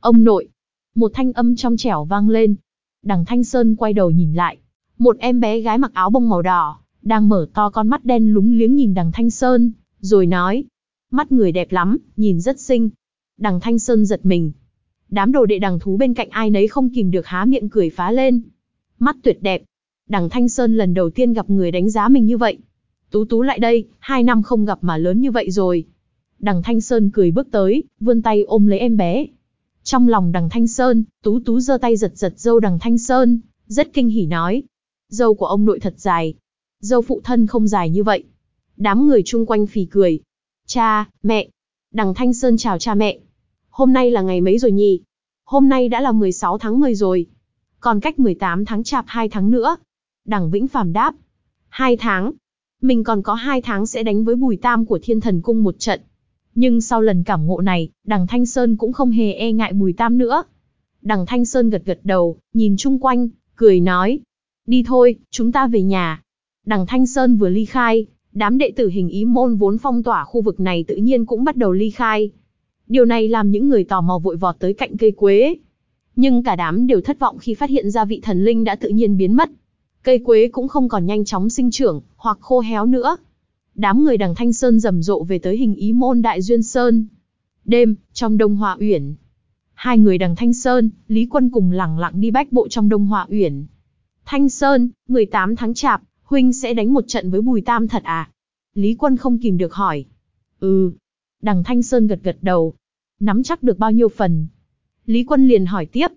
Ông nội. Một thanh âm trong trẻo vang lên. Đằng Thanh Sơn quay đầu nhìn lại. Một em bé gái mặc áo bông màu đỏ, đang mở to con mắt đen lúng liếng nhìn đằng Thanh Sơn, rồi nói. Mắt người đẹp lắm, nhìn rất xinh. Đằng Thanh Sơn giật mình. Đám đồ đệ đằng thú bên cạnh ai nấy không kìm được há miệng cười phá lên. Mắt tuyệt đẹp. Đằng Thanh Sơn lần đầu tiên gặp người đánh giá mình như vậy. Tú tú lại đây, hai năm không gặp mà lớn như vậy rồi. Đằng Thanh Sơn cười bước tới, vươn tay ôm lấy em bé. Trong lòng đằng Thanh Sơn, tú tú giơ tay giật giật dâu đằng Thanh Sơn, rất kinh hỉ nói. Dâu của ông nội thật dài. Dâu phụ thân không dài như vậy. Đám người chung quanh phì cười. Cha, mẹ. Đằng Thanh Sơn chào cha mẹ. Hôm nay là ngày mấy rồi nhỉ? Hôm nay đã là 16 tháng 10 rồi. Còn cách 18 tháng chạp 2 tháng nữa. Đằng Vĩnh Phàm đáp. 2 tháng. Mình còn có 2 tháng sẽ đánh với Bùi Tam của Thiên Thần Cung một trận. Nhưng sau lần cảm ngộ này, đằng Thanh Sơn cũng không hề e ngại Bùi Tam nữa. Đằng Thanh Sơn gật gật đầu, nhìn chung quanh, cười nói. Đi thôi, chúng ta về nhà. Đằng Thanh Sơn vừa ly khai, đám đệ tử hình ý môn vốn phong tỏa khu vực này tự nhiên cũng bắt đầu ly khai. Điều này làm những người tò mò vội vọt tới cạnh cây quế. Nhưng cả đám đều thất vọng khi phát hiện ra vị thần linh đã tự nhiên biến mất. Cây quế cũng không còn nhanh chóng sinh trưởng, hoặc khô héo nữa. Đám người đằng Thanh Sơn rầm rộ về tới hình ý môn Đại Duyên Sơn. Đêm, trong Đông Hòa Uyển. Hai người đằng Thanh Sơn, Lý Quân cùng lẳng lặng đi bách bộ trong Đông Hòa Uyển. Thanh Sơn, 18 tháng chạp, huynh sẽ đánh một trận với Bùi Tam thật à? Lý Quân không kìm được hỏi. Ừ. Đằng Thanh Sơn gật gật đầu. Nắm chắc được bao nhiêu phần? Lý Quân liền hỏi tiếp.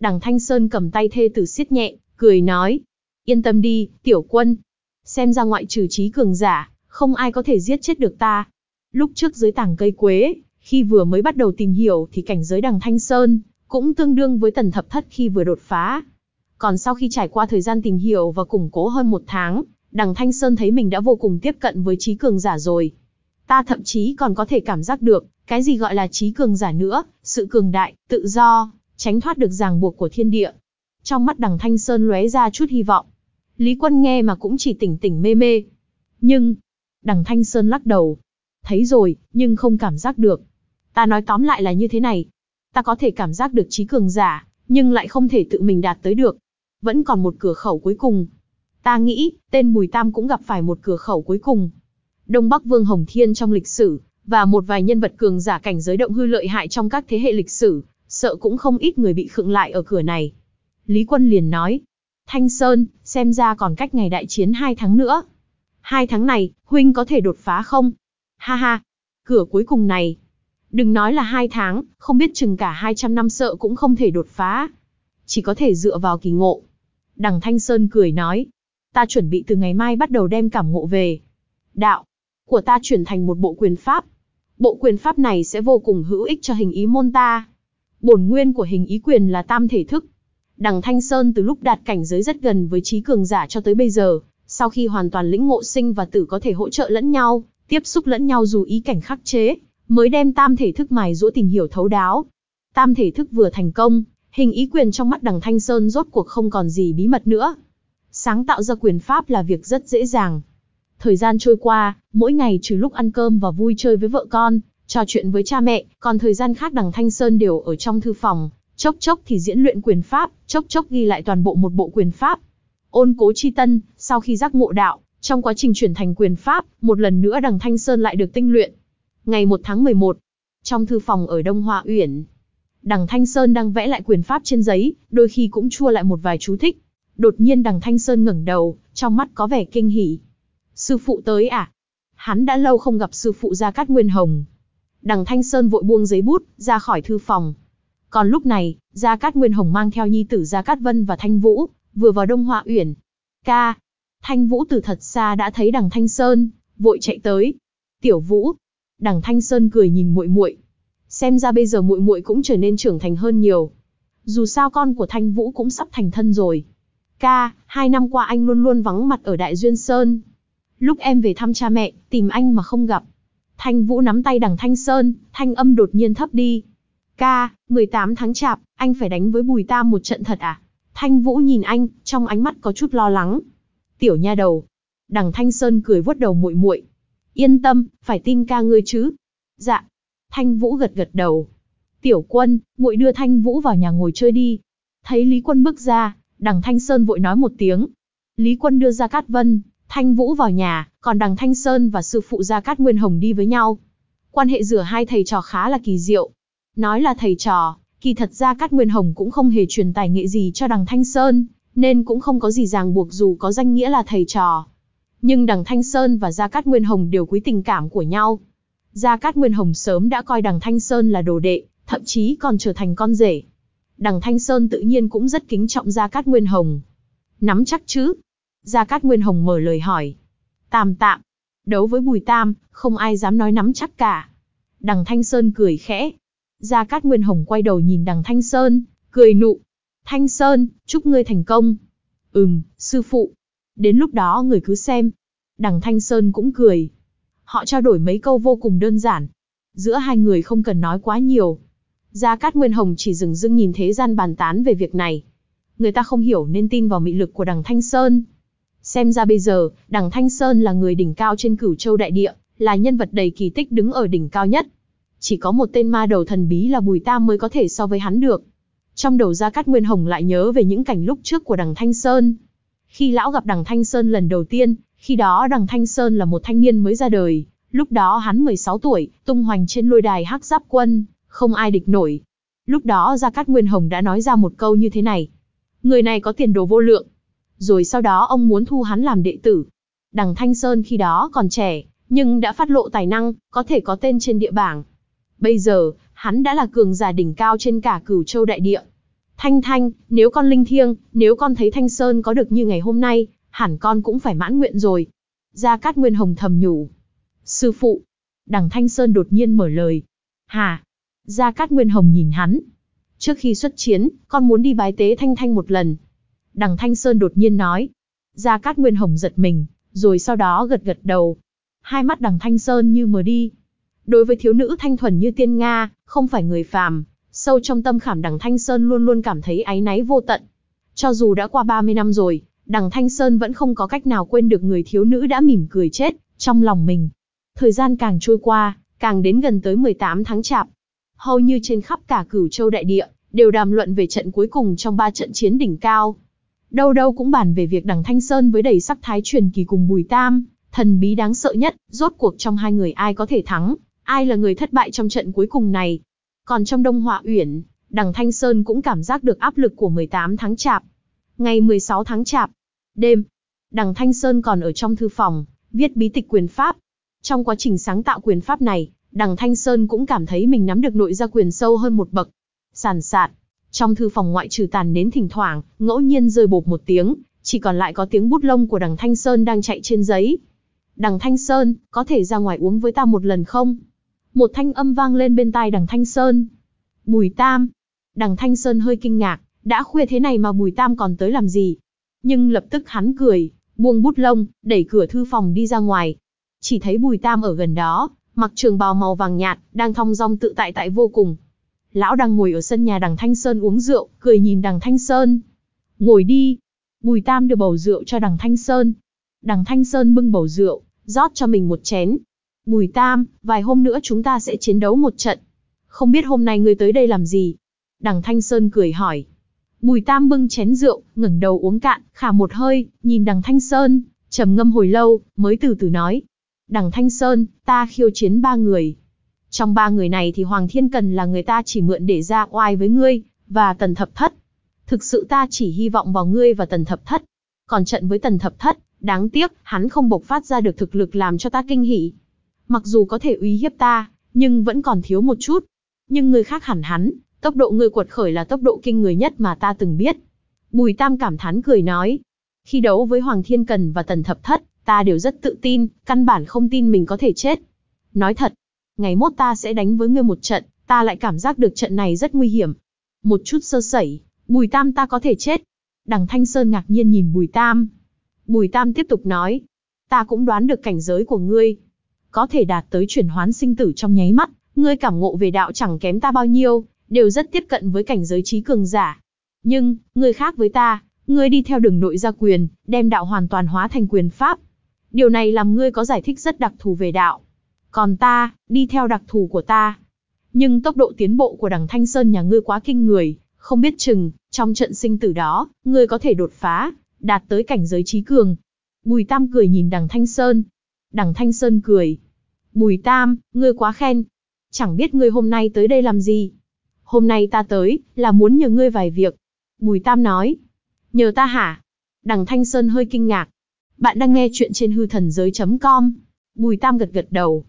Đằng Thanh Sơn cầm tay thê tử siết nhẹ, cười nói. Yên tâm đi, tiểu quân. Xem ra ngoại trừ trí cường giả, không ai có thể giết chết được ta. Lúc trước dưới tảng cây quế, khi vừa mới bắt đầu tìm hiểu thì cảnh giới đằng Thanh Sơn, cũng tương đương với tần thập thất khi vừa đột phá. Còn sau khi trải qua thời gian tìm hiểu và củng cố hơn một tháng, đằng Thanh Sơn thấy mình đã vô cùng tiếp cận với trí cường giả rồi. Ta thậm chí còn có thể cảm giác được, cái gì gọi là trí cường giả nữa, sự cường đại, tự do, tránh thoát được ràng buộc của thiên địa. Trong mắt đằng Thanh Sơn lóe ra chút hy vọng. Lý Quân nghe mà cũng chỉ tỉnh tỉnh mê mê. Nhưng, đằng Thanh Sơn lắc đầu. Thấy rồi, nhưng không cảm giác được. Ta nói tóm lại là như thế này. Ta có thể cảm giác được trí cường giả, nhưng lại không thể tự mình đạt tới được. Vẫn còn một cửa khẩu cuối cùng. Ta nghĩ, tên Bùi Tam cũng gặp phải một cửa khẩu cuối cùng. Đông Bắc Vương Hồng Thiên trong lịch sử, và một vài nhân vật cường giả cảnh giới động hư lợi hại trong các thế hệ lịch sử, sợ cũng không ít người bị khựng lại ở cửa này. Lý Quân liền nói, Thanh Sơn, xem ra còn cách ngày đại chiến hai tháng nữa. Hai tháng này, huynh có thể đột phá không? Ha ha, cửa cuối cùng này. Đừng nói là hai tháng, không biết chừng cả 200 năm sợ cũng không thể đột phá. Chỉ có thể dựa vào kỳ ngộ. Đằng Thanh Sơn cười nói, ta chuẩn bị từ ngày mai bắt đầu đem cảm ngộ về. Đạo của ta chuyển thành một bộ quyền pháp. Bộ quyền pháp này sẽ vô cùng hữu ích cho hình ý môn ta. Bổn nguyên của hình ý quyền là tam thể thức. Đằng Thanh Sơn từ lúc đạt cảnh giới rất gần với trí cường giả cho tới bây giờ, Sau khi hoàn toàn lĩnh ngộ sinh và tử có thể hỗ trợ lẫn nhau, tiếp xúc lẫn nhau dù ý cảnh khắc chế, mới đem tam thể thức mài dũa tìm hiểu thấu đáo. Tam thể thức vừa thành công, hình ý quyền trong mắt đằng Thanh Sơn rốt cuộc không còn gì bí mật nữa. Sáng tạo ra quyền pháp là việc rất dễ dàng. Thời gian trôi qua, mỗi ngày trừ lúc ăn cơm và vui chơi với vợ con, trò chuyện với cha mẹ, còn thời gian khác đằng Thanh Sơn đều ở trong thư phòng, chốc chốc thì diễn luyện quyền pháp, chốc chốc ghi lại toàn bộ một bộ quyền pháp. Ôn cố chi tân, sau khi giác ngộ đạo, trong quá trình chuyển thành quyền pháp, một lần nữa đằng Thanh Sơn lại được tinh luyện. Ngày 1 tháng 11, trong thư phòng ở Đông Hoa Uyển, đằng Thanh Sơn đang vẽ lại quyền pháp trên giấy, đôi khi cũng chua lại một vài chú thích. Đột nhiên đằng Thanh Sơn ngẩng đầu, trong mắt có vẻ kinh hỉ. Sư phụ tới à? Hắn đã lâu không gặp sư phụ Gia Cát Nguyên Hồng. Đằng Thanh Sơn vội buông giấy bút, ra khỏi thư phòng. Còn lúc này, Gia Cát Nguyên Hồng mang theo nhi tử Gia Cát Vân và Thanh Vũ, vừa vào Đông Họa Uyển. Ca, Thanh Vũ từ thật xa đã thấy đằng Thanh Sơn, vội chạy tới. Tiểu Vũ, đằng Thanh Sơn cười nhìn muội muội, xem ra bây giờ muội muội cũng trở nên trưởng thành hơn nhiều. Dù sao con của Thanh Vũ cũng sắp thành thân rồi. Ca, hai năm qua anh luôn luôn vắng mặt ở Đại Duyên Sơn. Lúc em về thăm cha mẹ, tìm anh mà không gặp. Thanh Vũ nắm tay đằng Thanh Sơn, thanh âm đột nhiên thấp đi. Ca, 18 tháng chạp, anh phải đánh với Bùi Tam một trận thật à? Thanh Vũ nhìn anh, trong ánh mắt có chút lo lắng. Tiểu nha đầu. Đằng Thanh Sơn cười vuốt đầu muội muội. Yên tâm, phải tin ca ngươi chứ. Dạ. Thanh Vũ gật gật đầu. Tiểu quân, muội đưa Thanh Vũ vào nhà ngồi chơi đi. Thấy Lý Quân bước ra, đằng Thanh Sơn vội nói một tiếng. Lý Quân đưa ra Cát Vân, Thanh Vũ vào nhà, còn đằng Thanh Sơn và sư phụ Gia Cát Nguyên Hồng đi với nhau. Quan hệ giữa hai thầy trò khá là kỳ diệu. Nói là thầy trò, kỳ thật Gia Cát Nguyên Hồng cũng không hề truyền tài nghệ gì cho đằng Thanh Sơn, nên cũng không có gì ràng buộc dù có danh nghĩa là thầy trò. Nhưng đằng Thanh Sơn và Gia Cát Nguyên Hồng đều quý tình cảm của nhau. Gia Cát Nguyên Hồng sớm đã coi đằng Thanh Sơn là đồ đệ, thậm chí còn trở thành con rể. Đằng Thanh Sơn tự nhiên cũng rất kính trọng Gia Cát Nguyên Hồng. Nắm chắc chứ? Gia Cát Nguyên Hồng mở lời hỏi. Tam tạm. Đấu với Bùi Tam, không ai dám nói nắm chắc cả. Đằng Thanh Sơn cười khẽ. Gia Cát Nguyên Hồng quay đầu nhìn đằng Thanh Sơn, cười nụ. Thanh Sơn, chúc ngươi thành công. Ừm, sư phụ. Đến lúc đó người cứ xem. Đằng Thanh Sơn cũng cười. Họ trao đổi mấy câu vô cùng đơn giản. Giữa hai người không cần nói quá nhiều. Gia Cát Nguyên Hồng chỉ dừng dưng nhìn thế gian bàn tán về việc này. Người ta không hiểu nên tin vào mị lực của đằng Thanh Sơn. Xem ra bây giờ, đằng Thanh Sơn là người đỉnh cao trên cửu châu đại địa, là nhân vật đầy kỳ tích đứng ở đỉnh cao nhất. Chỉ có một tên ma đầu thần bí là Bùi Tam mới có thể so với hắn được. Trong đầu Gia Cát Nguyên Hồng lại nhớ về những cảnh lúc trước của đằng Thanh Sơn. Khi lão gặp đằng Thanh Sơn lần đầu tiên, khi đó đằng Thanh Sơn là một thanh niên mới ra đời, lúc đó hắn 16 tuổi, tung hoành trên lôi đài hắc giáp quân, không ai địch nổi. Lúc đó Gia Cát Nguyên Hồng đã nói ra một câu như thế này. Người này có tiền đồ vô lượng. Rồi sau đó ông muốn thu hắn làm đệ tử. Đằng Thanh Sơn khi đó còn trẻ, nhưng đã phát lộ tài năng, có thể có tên trên địa bảng. Bây giờ, hắn đã là cường giả đỉnh cao trên cả cửu châu đại địa. Thanh Thanh, nếu con linh thiêng, nếu con thấy Thanh Sơn có được như ngày hôm nay, hẳn con cũng phải mãn nguyện rồi. Gia Cát Nguyên Hồng thầm nhủ. Sư phụ. Đằng Thanh Sơn đột nhiên mở lời. Hà. Gia Cát Nguyên Hồng nhìn hắn. Trước khi xuất chiến, con muốn đi bái tế Thanh Thanh một lần. Đằng Thanh Sơn đột nhiên nói. Gia Cát Nguyên Hồng giật mình, rồi sau đó gật gật đầu. Hai mắt đằng Thanh Sơn như mờ đi. Đối với thiếu nữ thanh thuần như tiên Nga, không phải người phàm, sâu trong tâm khảm đằng Thanh Sơn luôn luôn cảm thấy áy náy vô tận. Cho dù đã qua 30 năm rồi, đằng Thanh Sơn vẫn không có cách nào quên được người thiếu nữ đã mỉm cười chết, trong lòng mình. Thời gian càng trôi qua, càng đến gần tới 18 tháng chạp. Hầu như trên khắp cả cửu châu đại địa, đều đàm luận về trận cuối cùng trong ba trận chiến đỉnh cao. Đâu đâu cũng bàn về việc đằng Thanh Sơn với đầy sắc thái truyền kỳ cùng Bùi Tam, thần bí đáng sợ nhất, rốt cuộc trong hai người ai có thể thắng, ai là người thất bại trong trận cuối cùng này. Còn trong Đông Họa Uyển, đằng Thanh Sơn cũng cảm giác được áp lực của 18 tháng chạp. Ngày 16 tháng chạp, đêm, đằng Thanh Sơn còn ở trong thư phòng, viết bí tịch quyền pháp. Trong quá trình sáng tạo quyền pháp này, đằng Thanh Sơn cũng cảm thấy mình nắm được nội gia quyền sâu hơn một bậc. Sàn sạt, trong thư phòng ngoại trừ tàn nến thỉnh thoảng, ngẫu nhiên rơi bột một tiếng, chỉ còn lại có tiếng bút lông của đằng Thanh Sơn đang chạy trên giấy. Đằng Thanh Sơn, có thể ra ngoài uống với ta một lần không? Một thanh âm vang lên bên tai đằng Thanh Sơn. Bùi Tam. Đằng Thanh Sơn hơi kinh ngạc, đã khuya thế này mà Bùi Tam còn tới làm gì? Nhưng lập tức hắn cười, buông bút lông, đẩy cửa thư phòng đi ra ngoài. Chỉ thấy Bùi Tam ở gần đó, mặc trường bào màu vàng nhạt, đang thong dong tự tại tại vô cùng. Lão đang ngồi ở sân nhà đằng Thanh Sơn uống rượu, cười nhìn đằng Thanh Sơn. Ngồi đi. Bùi Tam đưa bầu rượu cho đằng Thanh Sơn. Đằng Thanh Sơn bưng bầu rượu, rót cho mình một chén. Bùi Tam, vài hôm nữa chúng ta sẽ chiến đấu một trận. Không biết hôm nay ngươi tới đây làm gì? Đằng Thanh Sơn cười hỏi. Bùi Tam bưng chén rượu, ngẩng đầu uống cạn, khả một hơi, nhìn đằng Thanh Sơn, trầm ngâm hồi lâu, mới từ từ nói. Đằng Thanh Sơn, ta khiêu chiến ba người. Trong ba người này thì Hoàng Thiên Cần là người ta chỉ mượn để ra oai với ngươi, và Tần Thập Thất. Thực sự ta chỉ hy vọng vào ngươi và Tần Thập Thất. Còn trận với Tần Thập Thất, đáng tiếc, hắn không bộc phát ra được thực lực làm cho ta kinh hỉ. Mặc dù có thể uy hiếp ta, nhưng vẫn còn thiếu một chút. Nhưng người khác hẳn hắn, tốc độ ngươi quật khởi là tốc độ kinh người nhất mà ta từng biết. Bùi Tam cảm thán cười nói. Khi đấu với Hoàng Thiên Cần và Tần Thập Thất, ta đều rất tự tin, căn bản không tin mình có thể chết. Nói thật, ngày mốt ta sẽ đánh với ngươi một trận, ta lại cảm giác được trận này rất nguy hiểm. Một chút sơ sẩy, Bùi Tam ta có thể chết. Đằng Thanh Sơn ngạc nhiên nhìn Bùi Tam. Bùi Tam tiếp tục nói, ta cũng đoán được cảnh giới của ngươi. Có thể đạt tới chuyển hoán sinh tử trong nháy mắt, ngươi cảm ngộ về đạo chẳng kém ta bao nhiêu, đều rất tiếp cận với cảnh giới trí cường giả. Nhưng, người khác với ta, ngươi đi theo đường nội gia quyền, đem đạo hoàn toàn hóa thành quyền pháp. Điều này làm ngươi có giải thích rất đặc thù về đạo. Còn ta, đi theo đặc thù của ta. Nhưng tốc độ tiến bộ của đằng Thanh Sơn nhà ngươi quá kinh người, không biết chừng, trong trận sinh tử đó, ngươi có thể đột phá, đạt tới cảnh giới trí cường. Bùi Tam cười nhìn đằng Thanh Sơn. Đằng Thanh Sơn cười. Bùi Tam, ngươi quá khen. Chẳng biết ngươi hôm nay tới đây làm gì. Hôm nay ta tới, là muốn nhờ ngươi vài việc. Bùi Tam nói. Nhờ ta hả? Đằng Thanh Sơn hơi kinh ngạc. Bạn đang nghe chuyện trên hư thần giới.com. Bùi Tam gật gật đầu.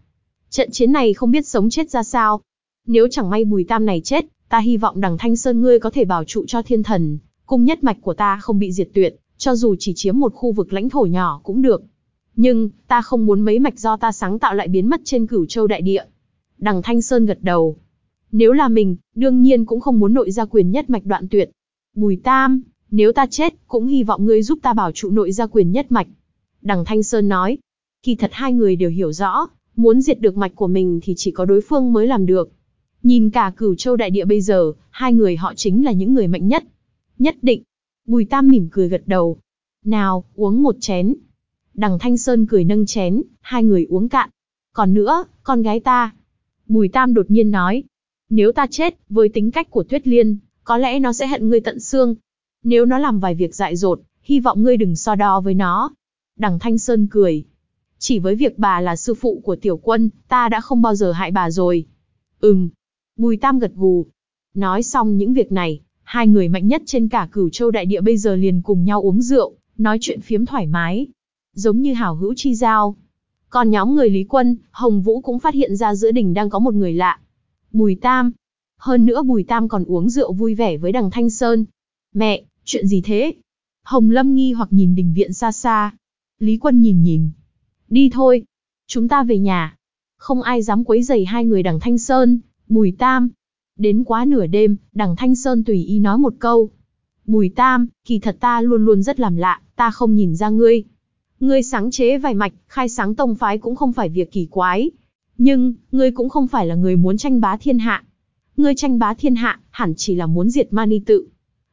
Trận chiến này không biết sống chết ra sao. Nếu chẳng may Bùi Tam này chết, ta hy vọng đằng Thanh Sơn ngươi có thể bảo trụ cho thiên thần, cung nhất mạch của ta không bị diệt tuyệt, cho dù chỉ chiếm một khu vực lãnh thổ nhỏ cũng được. Nhưng, ta không muốn mấy mạch do ta sáng tạo lại biến mất trên cửu châu đại địa. Đằng Thanh Sơn gật đầu. Nếu là mình, đương nhiên cũng không muốn nội gia quyền nhất mạch đoạn tuyệt. Bùi Tam, nếu ta chết, cũng hy vọng ngươi giúp ta bảo trụ nội gia quyền nhất mạch. Đằng Thanh Sơn nói. Kỳ thật hai người đều hiểu rõ, muốn diệt được mạch của mình thì chỉ có đối phương mới làm được. Nhìn cả cửu châu đại địa bây giờ, hai người họ chính là những người mạnh nhất. Nhất định. Bùi Tam mỉm cười gật đầu. Nào, uống một chén. Đằng Thanh Sơn cười nâng chén, hai người uống cạn. Còn nữa, con gái ta. Bùi Tam đột nhiên nói. Nếu ta chết, với tính cách của Tuyết Liên, có lẽ nó sẽ hận ngươi tận xương. Nếu nó làm vài việc dại dột, hy vọng ngươi đừng so đo với nó. Đằng Thanh Sơn cười. Chỉ với việc bà là sư phụ của tiểu quân, ta đã không bao giờ hại bà rồi. Ừm. Bùi Tam gật gù. Nói xong những việc này, hai người mạnh nhất trên cả cửu châu đại địa bây giờ liền cùng nhau uống rượu, nói chuyện phiếm thoải mái. Giống như hảo hữu chi giao. Còn nhóm người Lý Quân, Hồng Vũ cũng phát hiện ra giữa đình đang có một người lạ. Bùi Tam. Hơn nữa Bùi Tam còn uống rượu vui vẻ với đằng Thanh Sơn. Mẹ, chuyện gì thế? Hồng Lâm nghi hoặc nhìn đình viện xa xa. Lý Quân nhìn nhìn. Đi thôi. Chúng ta về nhà. Không ai dám quấy rầy hai người đằng Thanh Sơn, Bùi Tam. Đến quá nửa đêm, đằng Thanh Sơn tùy ý nói một câu. Bùi Tam, kỳ thật ta luôn luôn rất làm lạ, ta không nhìn ra ngươi. Ngươi sáng chế vài mạch, khai sáng tông phái cũng không phải việc kỳ quái. Nhưng, ngươi cũng không phải là người muốn tranh bá thiên hạ. Ngươi tranh bá thiên hạ, hẳn chỉ là muốn diệt Mani tự.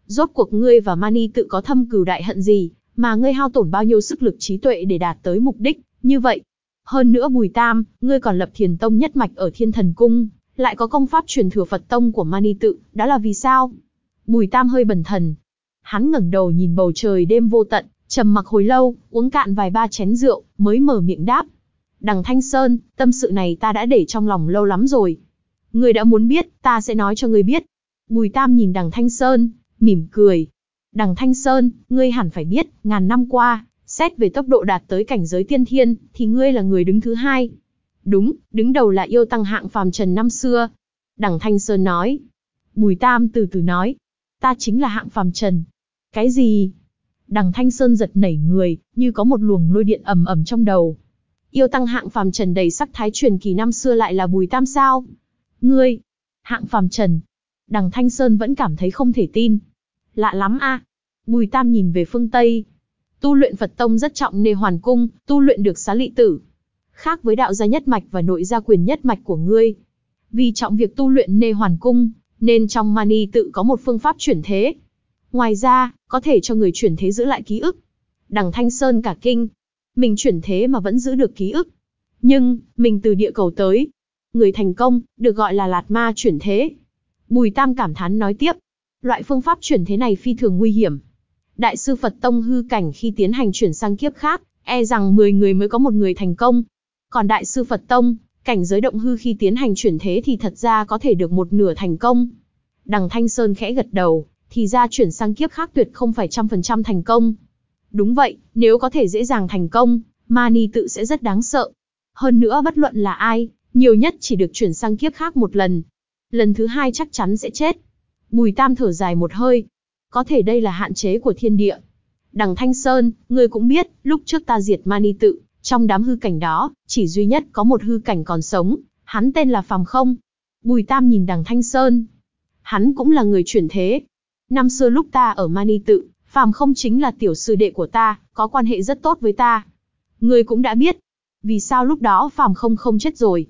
Rốt cuộc ngươi và Mani tự có thâm cừu đại hận gì, mà ngươi hao tổn bao nhiêu sức lực trí tuệ để đạt tới mục đích, như vậy. Hơn nữa Bùi Tam, ngươi còn lập thiền tông nhất mạch ở thiên thần cung, lại có công pháp truyền thừa Phật tông của Mani tự, đó là vì sao? Bùi Tam hơi bần thần. Hắn ngẩng đầu nhìn bầu trời đêm vô tận, trầm mặc hồi lâu, uống cạn vài ba chén rượu, mới mở miệng đáp. Đằng Thanh Sơn, tâm sự này ta đã để trong lòng lâu lắm rồi. Ngươi đã muốn biết, ta sẽ nói cho ngươi biết. Bùi Tam nhìn đằng Thanh Sơn, mỉm cười. Đằng Thanh Sơn, ngươi hẳn phải biết, ngàn năm qua, xét về tốc độ đạt tới cảnh giới tiên thiên, thì ngươi là người đứng thứ hai. Đúng, đứng đầu là yêu tăng hạng phàm trần năm xưa. Đằng Thanh Sơn nói. Bùi Tam từ từ nói. Ta chính là hạng phàm trần. Cái gì? Đằng Thanh Sơn giật nảy người, như có một luồng lôi điện ầm ầm trong đầu. Yêu tăng hạng phàm trần đầy sắc thái truyền kỳ năm xưa lại là Bùi Tam sao? Ngươi, hạng phàm trần. Đằng Thanh Sơn vẫn cảm thấy không thể tin. Lạ lắm a. Bùi Tam nhìn về phương Tây. Tu luyện Phật tông rất trọng nê hoàn cung, tu luyện được xá lị tử. Khác với đạo gia nhất mạch và nội gia quyền nhất mạch của ngươi. Vì trọng việc tu luyện nê hoàn cung, nên trong mani tự có một phương pháp chuyển thế. Ngoài ra, có thể cho người chuyển thế giữ lại ký ức. Đằng Thanh Sơn cả kinh. Mình chuyển thế mà vẫn giữ được ký ức. Nhưng, mình từ địa cầu tới. Người thành công, được gọi là lạt ma chuyển thế. Bùi Tam cảm thán nói tiếp. Loại phương pháp chuyển thế này phi thường nguy hiểm. Đại sư Phật Tông hư cảnh khi tiến hành chuyển sang kiếp khác, e rằng 10 người mới có một người thành công. Còn Đại sư Phật Tông, cảnh giới động hư khi tiến hành chuyển thế thì thật ra có thể được một nửa thành công. Đằng Thanh Sơn khẽ gật đầu, thì ra chuyển sang kiếp khác tuyệt không phải trăm phần trăm thành công. Đúng vậy, nếu có thể dễ dàng thành công, Mani tự sẽ rất đáng sợ. Hơn nữa bất luận là ai, nhiều nhất chỉ được chuyển sang kiếp khác một lần. Lần thứ hai chắc chắn sẽ chết. Bùi Tam thở dài một hơi. Có thể đây là hạn chế của thiên địa. Đằng Thanh Sơn, ngươi cũng biết, lúc trước ta diệt Mani tự, trong đám hư cảnh đó, chỉ duy nhất có một hư cảnh còn sống, hắn tên là Phàm Không. Bùi Tam nhìn đằng Thanh Sơn. Hắn cũng là người chuyển thế. Năm xưa lúc ta ở Mani tự, Phàm Không chính là tiểu sư đệ của ta, có quan hệ rất tốt với ta. Ngươi cũng đã biết. Vì sao lúc đó Phàm Không không chết rồi?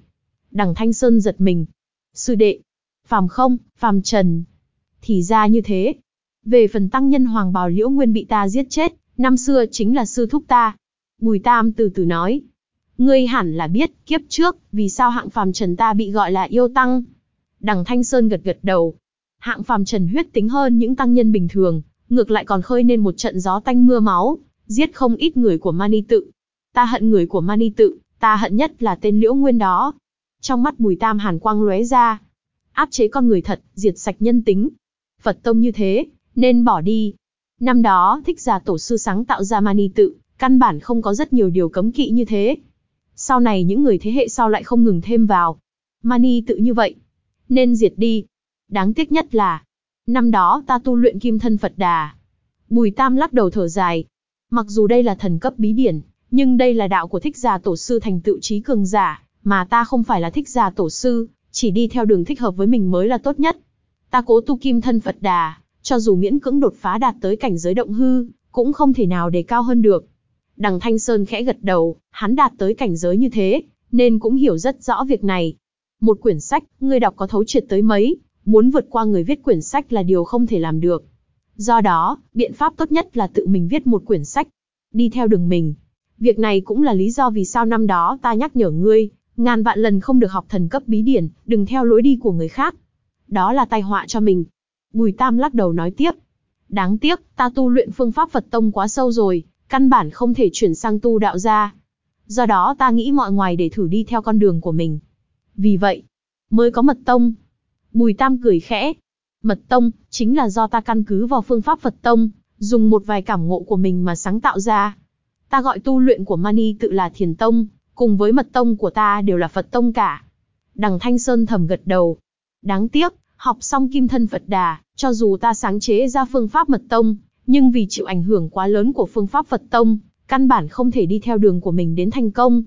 Đằng Thanh Sơn giật mình. Sư đệ. Phàm Không, Phàm Trần. Thì ra như thế. Về phần tăng nhân Hoàng Bào Liễu Nguyên bị ta giết chết, năm xưa chính là sư thúc ta. Bùi Tam từ từ nói. Ngươi hẳn là biết, kiếp trước, vì sao hạng phàm trần ta bị gọi là yêu tăng. Đằng Thanh Sơn gật gật đầu. Hạng phàm trần huyết tính hơn những tăng nhân bình thường, ngược lại còn khơi nên một trận gió tanh mưa máu, giết không ít người của Mani tự. Ta hận người của Mani tự, ta hận nhất là tên Liễu Nguyên đó. Trong mắt Bùi Tam hàn quang lóe ra. Áp chế con người thật, diệt sạch nhân tính. Phật tông như thế, nên bỏ đi. Năm đó, thích giả tổ sư sáng tạo ra Mani tự, căn bản không có rất nhiều điều cấm kỵ như thế. Sau này những người thế hệ sau lại không ngừng thêm vào. Mani tự như vậy. Nên diệt đi. Đáng tiếc nhất là, năm đó ta tu luyện kim thân Phật Đà. Bùi Tam lắc đầu thở dài. Mặc dù đây là thần cấp bí điển, nhưng đây là đạo của thích giả tổ sư thành tựu trí cường giả, mà ta không phải là thích giả tổ sư, chỉ đi theo đường thích hợp với mình mới là tốt nhất. Ta cố tu kim thân Phật Đà, cho dù miễn cưỡng đột phá đạt tới cảnh giới động hư, cũng không thể nào để cao hơn được. Đằng Thanh Sơn khẽ gật đầu, hắn đạt tới cảnh giới như thế, nên cũng hiểu rất rõ việc này. Một quyển sách, người đọc có thấu triệt tới mấy, muốn vượt qua người viết quyển sách là điều không thể làm được. Do đó, biện pháp tốt nhất là tự mình viết một quyển sách, đi theo đường mình. Việc này cũng là lý do vì sao năm đó ta nhắc nhở ngươi, ngàn vạn lần không được học thần cấp bí điển, đừng theo lối đi của người khác. Đó là tai họa cho mình. Bùi Tam lắc đầu nói tiếp. Đáng tiếc, ta tu luyện phương pháp Phật Tông quá sâu rồi, căn bản không thể chuyển sang tu đạo gia. Do đó ta nghĩ mọi ngoài để thử đi theo con đường của mình. Vì vậy, mới có mật tông. Bùi Tam cười khẽ. Mật tông, chính là do ta căn cứ vào phương pháp Phật tông, dùng một vài cảm ngộ của mình mà sáng tạo ra. Ta gọi tu luyện của Mani tự là thiền tông, cùng với mật tông của ta đều là Phật tông cả. Đằng Thanh Sơn thầm gật đầu. Đáng tiếc, học xong kim thân Phật đà, cho dù ta sáng chế ra phương pháp mật tông, nhưng vì chịu ảnh hưởng quá lớn của phương pháp Phật tông, căn bản không thể đi theo đường của mình đến thành công.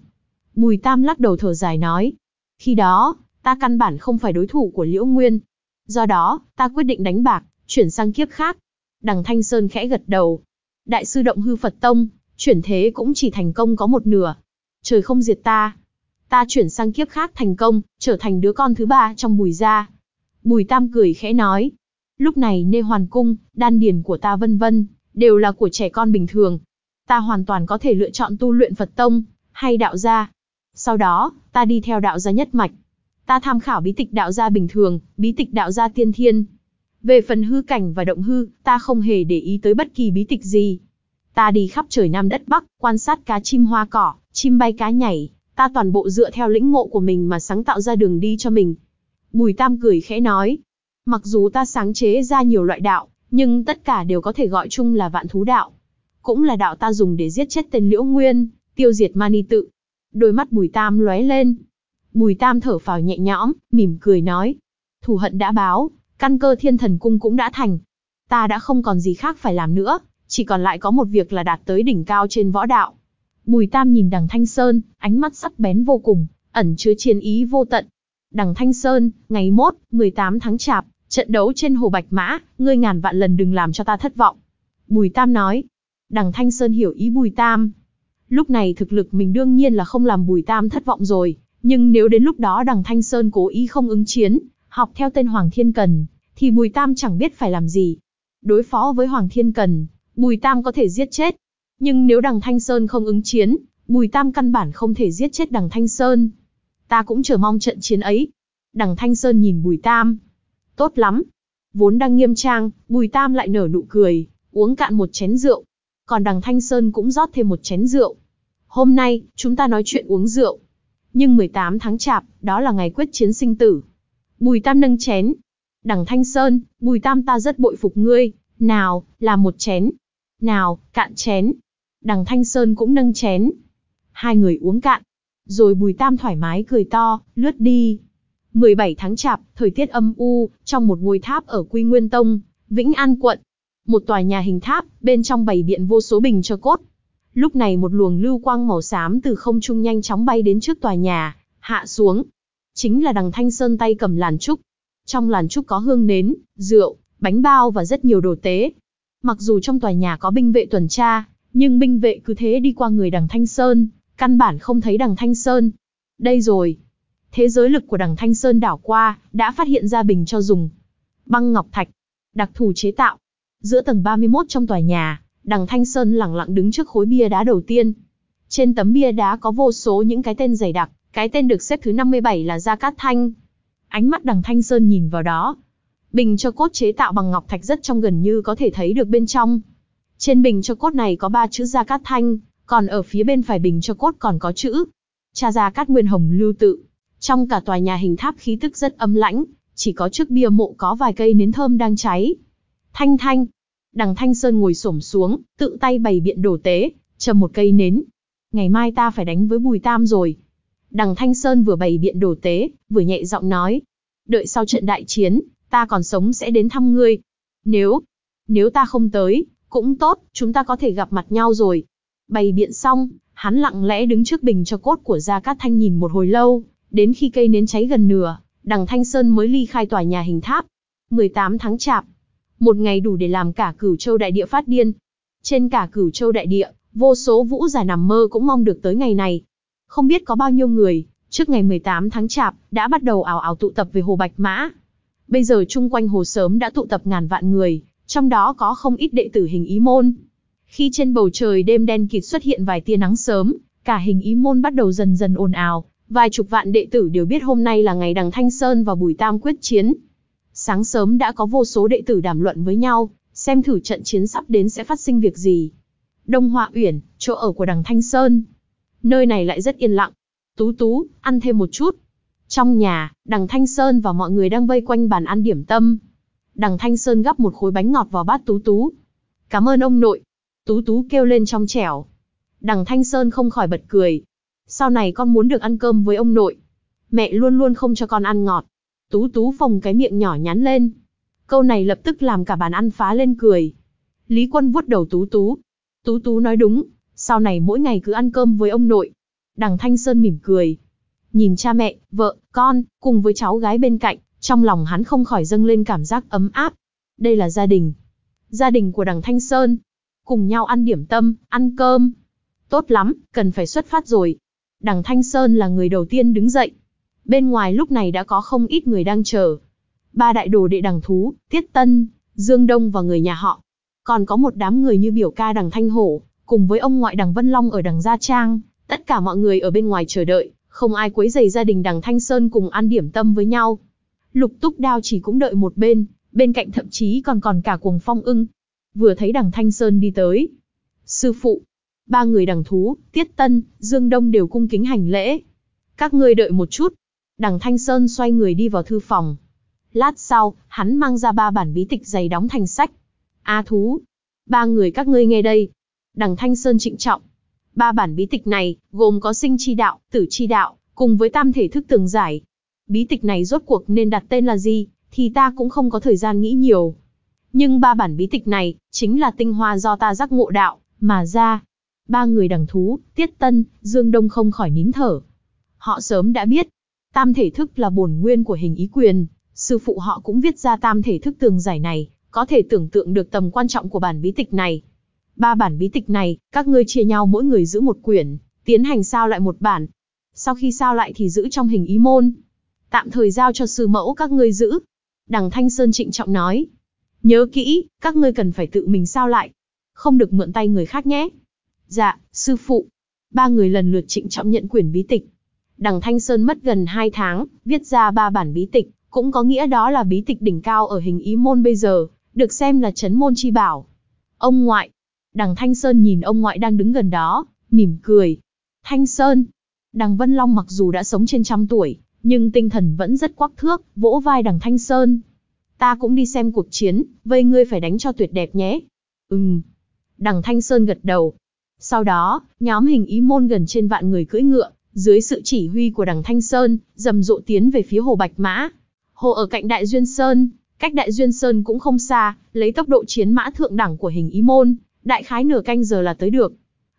Bùi Tam lắc đầu thở dài nói. Khi đó, ta căn bản không phải đối thủ của Liễu Nguyên. Do đó, ta quyết định đánh bạc, chuyển sang kiếp khác. Đằng Thanh Sơn khẽ gật đầu. Đại sư Động Hư Phật Tông, chuyển thế cũng chỉ thành công có một nửa. Trời không diệt ta. Ta chuyển sang kiếp khác thành công, trở thành đứa con thứ ba trong bùi gia. Bùi Tam cười khẽ nói. Lúc này nê hoàn cung, đan điền của ta vân vân, đều là của trẻ con bình thường. Ta hoàn toàn có thể lựa chọn tu luyện Phật Tông, hay đạo gia. Sau đó, ta đi theo đạo gia nhất mạch. Ta tham khảo bí tịch đạo gia bình thường, bí tịch đạo gia tiên thiên. Về phần hư cảnh và động hư, ta không hề để ý tới bất kỳ bí tịch gì. Ta đi khắp trời Nam đất Bắc, quan sát cá chim hoa cỏ, chim bay cá nhảy, ta toàn bộ dựa theo lĩnh ngộ của mình mà sáng tạo ra đường đi cho mình. Bùi Tam cười khẽ nói, mặc dù ta sáng chế ra nhiều loại đạo, nhưng tất cả đều có thể gọi chung là vạn thú đạo. Cũng là đạo ta dùng để giết chết tên Liễu Nguyên, tiêu diệt Mani tự. Đôi mắt Bùi Tam lóe lên. Bùi Tam thở phào nhẹ nhõm, mỉm cười nói. Thù hận đã báo, căn cơ thiên thần cung cũng đã thành. Ta đã không còn gì khác phải làm nữa, chỉ còn lại có một việc là đạt tới đỉnh cao trên võ đạo. Bùi Tam nhìn đằng Thanh Sơn, ánh mắt sắc bén vô cùng, ẩn chứa chiến ý vô tận. Đằng Thanh Sơn, ngày mốt, 18 tháng chạp, trận đấu trên hồ Bạch Mã, ngươi ngàn vạn lần đừng làm cho ta thất vọng. Bùi Tam nói. Đằng Thanh Sơn hiểu ý Bùi Tam. Lúc này thực lực mình đương nhiên là không làm Bùi Tam thất vọng rồi, nhưng nếu đến lúc đó đằng Thanh Sơn cố ý không ứng chiến, học theo tên Hoàng Thiên Cần, thì Bùi Tam chẳng biết phải làm gì. Đối phó với Hoàng Thiên Cần, Bùi Tam có thể giết chết. Nhưng nếu đằng Thanh Sơn không ứng chiến, Bùi Tam căn bản không thể giết chết đằng Thanh Sơn. Ta cũng chờ mong trận chiến ấy. Đằng Thanh Sơn nhìn Bùi Tam. Tốt lắm. Vốn đang nghiêm trang, Bùi Tam lại nở nụ cười, uống cạn một chén rượu. Còn đằng Thanh Sơn cũng rót thêm một chén rượu. Hôm nay, chúng ta nói chuyện uống rượu. Nhưng 18 tháng chạp, đó là ngày quyết chiến sinh tử. Bùi Tam nâng chén. Đằng Thanh Sơn, Bùi Tam ta rất bội phục ngươi. Nào, làm một chén. Nào, cạn chén. Đằng Thanh Sơn cũng nâng chén. Hai người uống cạn. Rồi Bùi Tam thoải mái cười to, lướt đi. 17 tháng chạp, thời tiết âm u, trong một ngôi tháp ở Quy Nguyên Tông, Vĩnh An quận. Một tòa nhà hình tháp, bên trong bày biện vô số bình cho cốt. Lúc này một luồng lưu quang màu xám từ không trung nhanh chóng bay đến trước tòa nhà, hạ xuống. Chính là đằng Thanh Sơn tay cầm làn trúc. Trong làn trúc có hương nến, rượu, bánh bao và rất nhiều đồ tế. Mặc dù trong tòa nhà có binh vệ tuần tra, nhưng binh vệ cứ thế đi qua người đằng Thanh Sơn, căn bản không thấy đằng Thanh Sơn. Đây rồi. Thế giới lực của đằng Thanh Sơn đảo qua, đã phát hiện ra bình cho dùng. Băng ngọc thạch, đặc thù chế tạo. Giữa tầng 31 trong tòa nhà, đằng Thanh Sơn lặng lặng đứng trước khối bia đá đầu tiên. Trên tấm bia đá có vô số những cái tên dày đặc, cái tên được xếp thứ 57 là Gia Cát Thanh. Ánh mắt đằng Thanh Sơn nhìn vào đó. Bình cho cốt chế tạo bằng ngọc thạch rất trong gần như có thể thấy được bên trong. Trên bình cho cốt này có ba chữ Gia Cát Thanh, còn ở phía bên phải bình cho cốt còn có chữ Cha Gia Cát Nguyên Hồng lưu tự. Trong cả tòa nhà hình tháp khí tức rất âm lãnh, chỉ có trước bia mộ có vài cây nến thơm đang cháy. Thanh thanh. Đằng Thanh Sơn ngồi xổm xuống, tự tay bày biện đồ tế, châm một cây nến. Ngày mai ta phải đánh với Bùi Tam rồi. Đằng Thanh Sơn vừa bày biện đồ tế, vừa nhẹ giọng nói. Đợi sau trận đại chiến, ta còn sống sẽ đến thăm ngươi. Nếu, nếu ta không tới, cũng tốt, chúng ta có thể gặp mặt nhau rồi. Bày biện xong, hắn lặng lẽ đứng trước bình cho cốt của Gia Cát Thanh nhìn một hồi lâu, đến khi cây nến cháy gần nửa, đằng Thanh Sơn mới ly khai tòa nhà hình tháp. 18 tháng chạp, một ngày đủ để làm cả cửu châu đại địa phát điên. Trên cả cửu châu đại địa, vô số vũ giả nằm mơ cũng mong được tới ngày này. Không biết có bao nhiêu người, trước ngày 18 tháng chạp, đã bắt đầu ảo ảo tụ tập về Hồ Bạch Mã. Bây giờ chung quanh hồ sớm đã tụ tập ngàn vạn người, trong đó có không ít đệ tử hình ý môn. Khi trên bầu trời đêm đen kịt xuất hiện vài tia nắng sớm, cả hình ý môn bắt đầu dần dần ồn ào, vài chục vạn đệ tử đều biết hôm nay là ngày đằng Thanh Sơn và Bùi Tam quyết chiến. Sáng sớm đã có vô số đệ tử đàm luận với nhau, xem thử trận chiến sắp đến sẽ phát sinh việc gì. Đông Hoa Uyển, chỗ ở của đằng Thanh Sơn. Nơi này lại rất yên lặng. Tú tú, ăn thêm một chút. Trong nhà, đằng Thanh Sơn và mọi người đang vây quanh bàn ăn điểm tâm. Đằng Thanh Sơn gắp một khối bánh ngọt vào bát tú tú. Cảm ơn ông nội. Tú tú kêu lên trong trẻo. Đằng Thanh Sơn không khỏi bật cười. Sau này con muốn được ăn cơm với ông nội. Mẹ luôn luôn không cho con ăn ngọt. Tú tú phồng cái miệng nhỏ nhắn lên. Câu này lập tức làm cả bàn ăn phá lên cười. Lý quân vuốt đầu tú tú. Tú tú nói đúng, sau này mỗi ngày cứ ăn cơm với ông nội. Đằng Thanh Sơn mỉm cười. Nhìn cha mẹ, vợ, con, cùng với cháu gái bên cạnh, trong lòng hắn không khỏi dâng lên cảm giác ấm áp. Đây là gia đình. Gia đình của đằng Thanh Sơn. Cùng nhau ăn điểm tâm, ăn cơm. Tốt lắm, cần phải xuất phát rồi. Đằng Thanh Sơn là người đầu tiên đứng dậy. Bên ngoài lúc này đã có không ít người đang chờ. Ba đại đồ đệ đằng thú, Tiết Tân, Dương Đông và người nhà họ. Còn có một đám người như biểu ca đằng Thanh Hổ, cùng với ông ngoại đằng Vân Long ở đằng Gia Trang. Tất cả mọi người ở bên ngoài chờ đợi, không ai quấy rầy gia đình đằng Thanh Sơn cùng ăn điểm tâm với nhau. Lục túc đao chỉ cũng đợi một bên, bên cạnh thậm chí còn còn cả cuồng phong ưng. Vừa thấy đằng Thanh Sơn đi tới. Sư phụ, ba người đằng thú, Tiết Tân, Dương Đông đều cung kính hành lễ. Các ngươi đợi một chút, Đằng Thanh Sơn xoay người đi vào thư phòng. Lát sau, hắn mang ra ba bản bí tịch dày đóng thành sách. A thú, ba người các ngươi nghe đây. Đằng Thanh Sơn trịnh trọng. Ba bản bí tịch này, gồm có sinh chi đạo, tử chi đạo, cùng với tam thể thức tường giải. Bí tịch này rốt cuộc nên đặt tên là gì, thì ta cũng không có thời gian nghĩ nhiều. Nhưng ba bản bí tịch này, chính là tinh hoa do ta giác ngộ đạo, mà ra. Ba người đằng thú, Tiết Tân, Dương Đông không khỏi nín thở. Họ sớm đã biết, Tam thể thức là bổn nguyên của hình ý quyền, sư phụ họ cũng viết ra tam thể thức tường giải này, có thể tưởng tượng được tầm quan trọng của bản bí tịch này. Ba bản bí tịch này, các ngươi chia nhau mỗi người giữ một quyển, tiến hành sao lại một bản. Sau khi sao lại thì giữ trong hình ý môn. Tạm thời giao cho sư mẫu các ngươi giữ. Đằng Thanh Sơn trịnh trọng nói. Nhớ kỹ, các ngươi cần phải tự mình sao lại. Không được mượn tay người khác nhé. Dạ, sư phụ. Ba người lần lượt trịnh trọng nhận quyển bí tịch. Đằng Thanh Sơn mất gần 2 tháng, viết ra ba bản bí tịch, cũng có nghĩa đó là bí tịch đỉnh cao ở hình ý môn bây giờ, được xem là chấn môn chi bảo. Ông ngoại. Đằng Thanh Sơn nhìn ông ngoại đang đứng gần đó, mỉm cười. Thanh Sơn. Đằng Vân Long mặc dù đã sống trên trăm tuổi, nhưng tinh thần vẫn rất quắc thước, vỗ vai đằng Thanh Sơn. Ta cũng đi xem cuộc chiến, vây ngươi phải đánh cho tuyệt đẹp nhé. Ừm. Đằng Thanh Sơn gật đầu. Sau đó, nhóm hình ý môn gần trên vạn người cưỡi ngựa, dưới sự chỉ huy của đằng Thanh Sơn, rầm rộ tiến về phía hồ Bạch Mã. Hồ ở cạnh Đại Duyên Sơn, cách Đại Duyên Sơn cũng không xa, lấy tốc độ chiến mã thượng đẳng của hình ý môn, đại khái nửa canh giờ là tới được.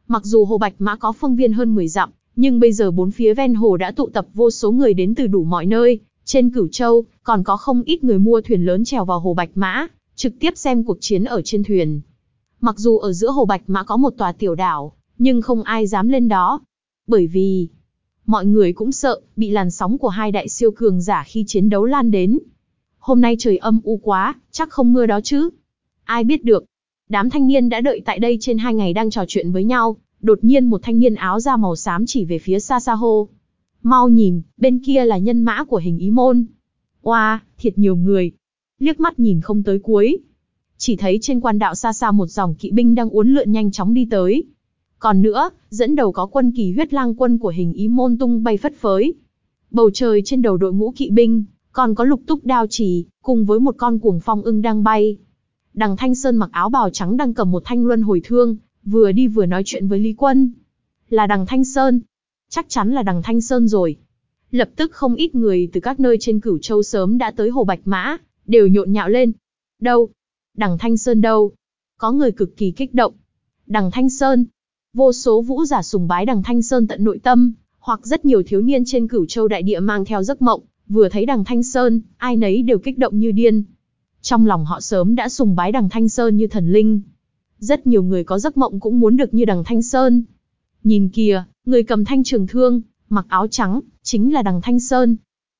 Mặc dù hồ Bạch Mã có phương viên hơn 10 dặm, nhưng bây giờ bốn phía ven hồ đã tụ tập vô số người đến từ đủ mọi nơi, trên Cửu Châu, còn có không ít người mua thuyền lớn trèo vào hồ Bạch Mã, trực tiếp xem cuộc chiến ở trên thuyền. Mặc dù ở giữa hồ Bạch Mã có một tòa tiểu đảo, nhưng không ai dám lên đó. Bởi vì, mọi người cũng sợ, bị làn sóng của hai đại siêu cường giả khi chiến đấu lan đến. Hôm nay trời âm u quá, chắc không mưa đó chứ. Ai biết được. Đám thanh niên đã đợi tại đây trên hai ngày đang trò chuyện với nhau, đột nhiên một thanh niên áo da màu xám chỉ về phía xa xa hô. Mau nhìn, bên kia là nhân mã của hình ý môn. Oa, wow, thiệt nhiều người. Liếc mắt nhìn không tới cuối. Chỉ thấy trên quan đạo xa xa một dòng kỵ binh đang uốn lượn nhanh chóng đi tới. Còn nữa, dẫn đầu có quân kỳ huyết lang quân của hình ý môn tung bay phất phới. Bầu trời trên đầu đội ngũ kỵ binh, còn có lục túc đao chỉ, cùng với một con cuồng phong ưng đang bay. Đằng Thanh Sơn mặc áo bào trắng đang cầm một thanh luân hồi thương, vừa đi vừa nói chuyện với Lý Quân. Là đằng Thanh Sơn. Chắc chắn là đằng Thanh Sơn rồi. Lập tức không ít người từ các nơi trên cửu châu sớm đã tới Hồ Bạch Mã, đều nhộn nhạo lên. Đâu? Đằng Thanh Sơn đâu? Có người cực kỳ kích động. Đằng Thanh Sơn. Vô số vũ giả sùng bái đằng Thanh Sơn tận nội tâm, hoặc rất nhiều thiếu niên trên cửu châu đại địa mang theo giấc mộng, vừa thấy đằng Thanh Sơn, ai nấy đều kích động như điên. Trong lòng họ sớm đã sùng bái đằng Thanh Sơn như thần linh. Rất nhiều người có giấc mộng cũng muốn được như đằng Thanh Sơn. Nhìn kìa, người cầm thanh trường thương, mặc áo trắng, chính là đằng Thanh Sơn.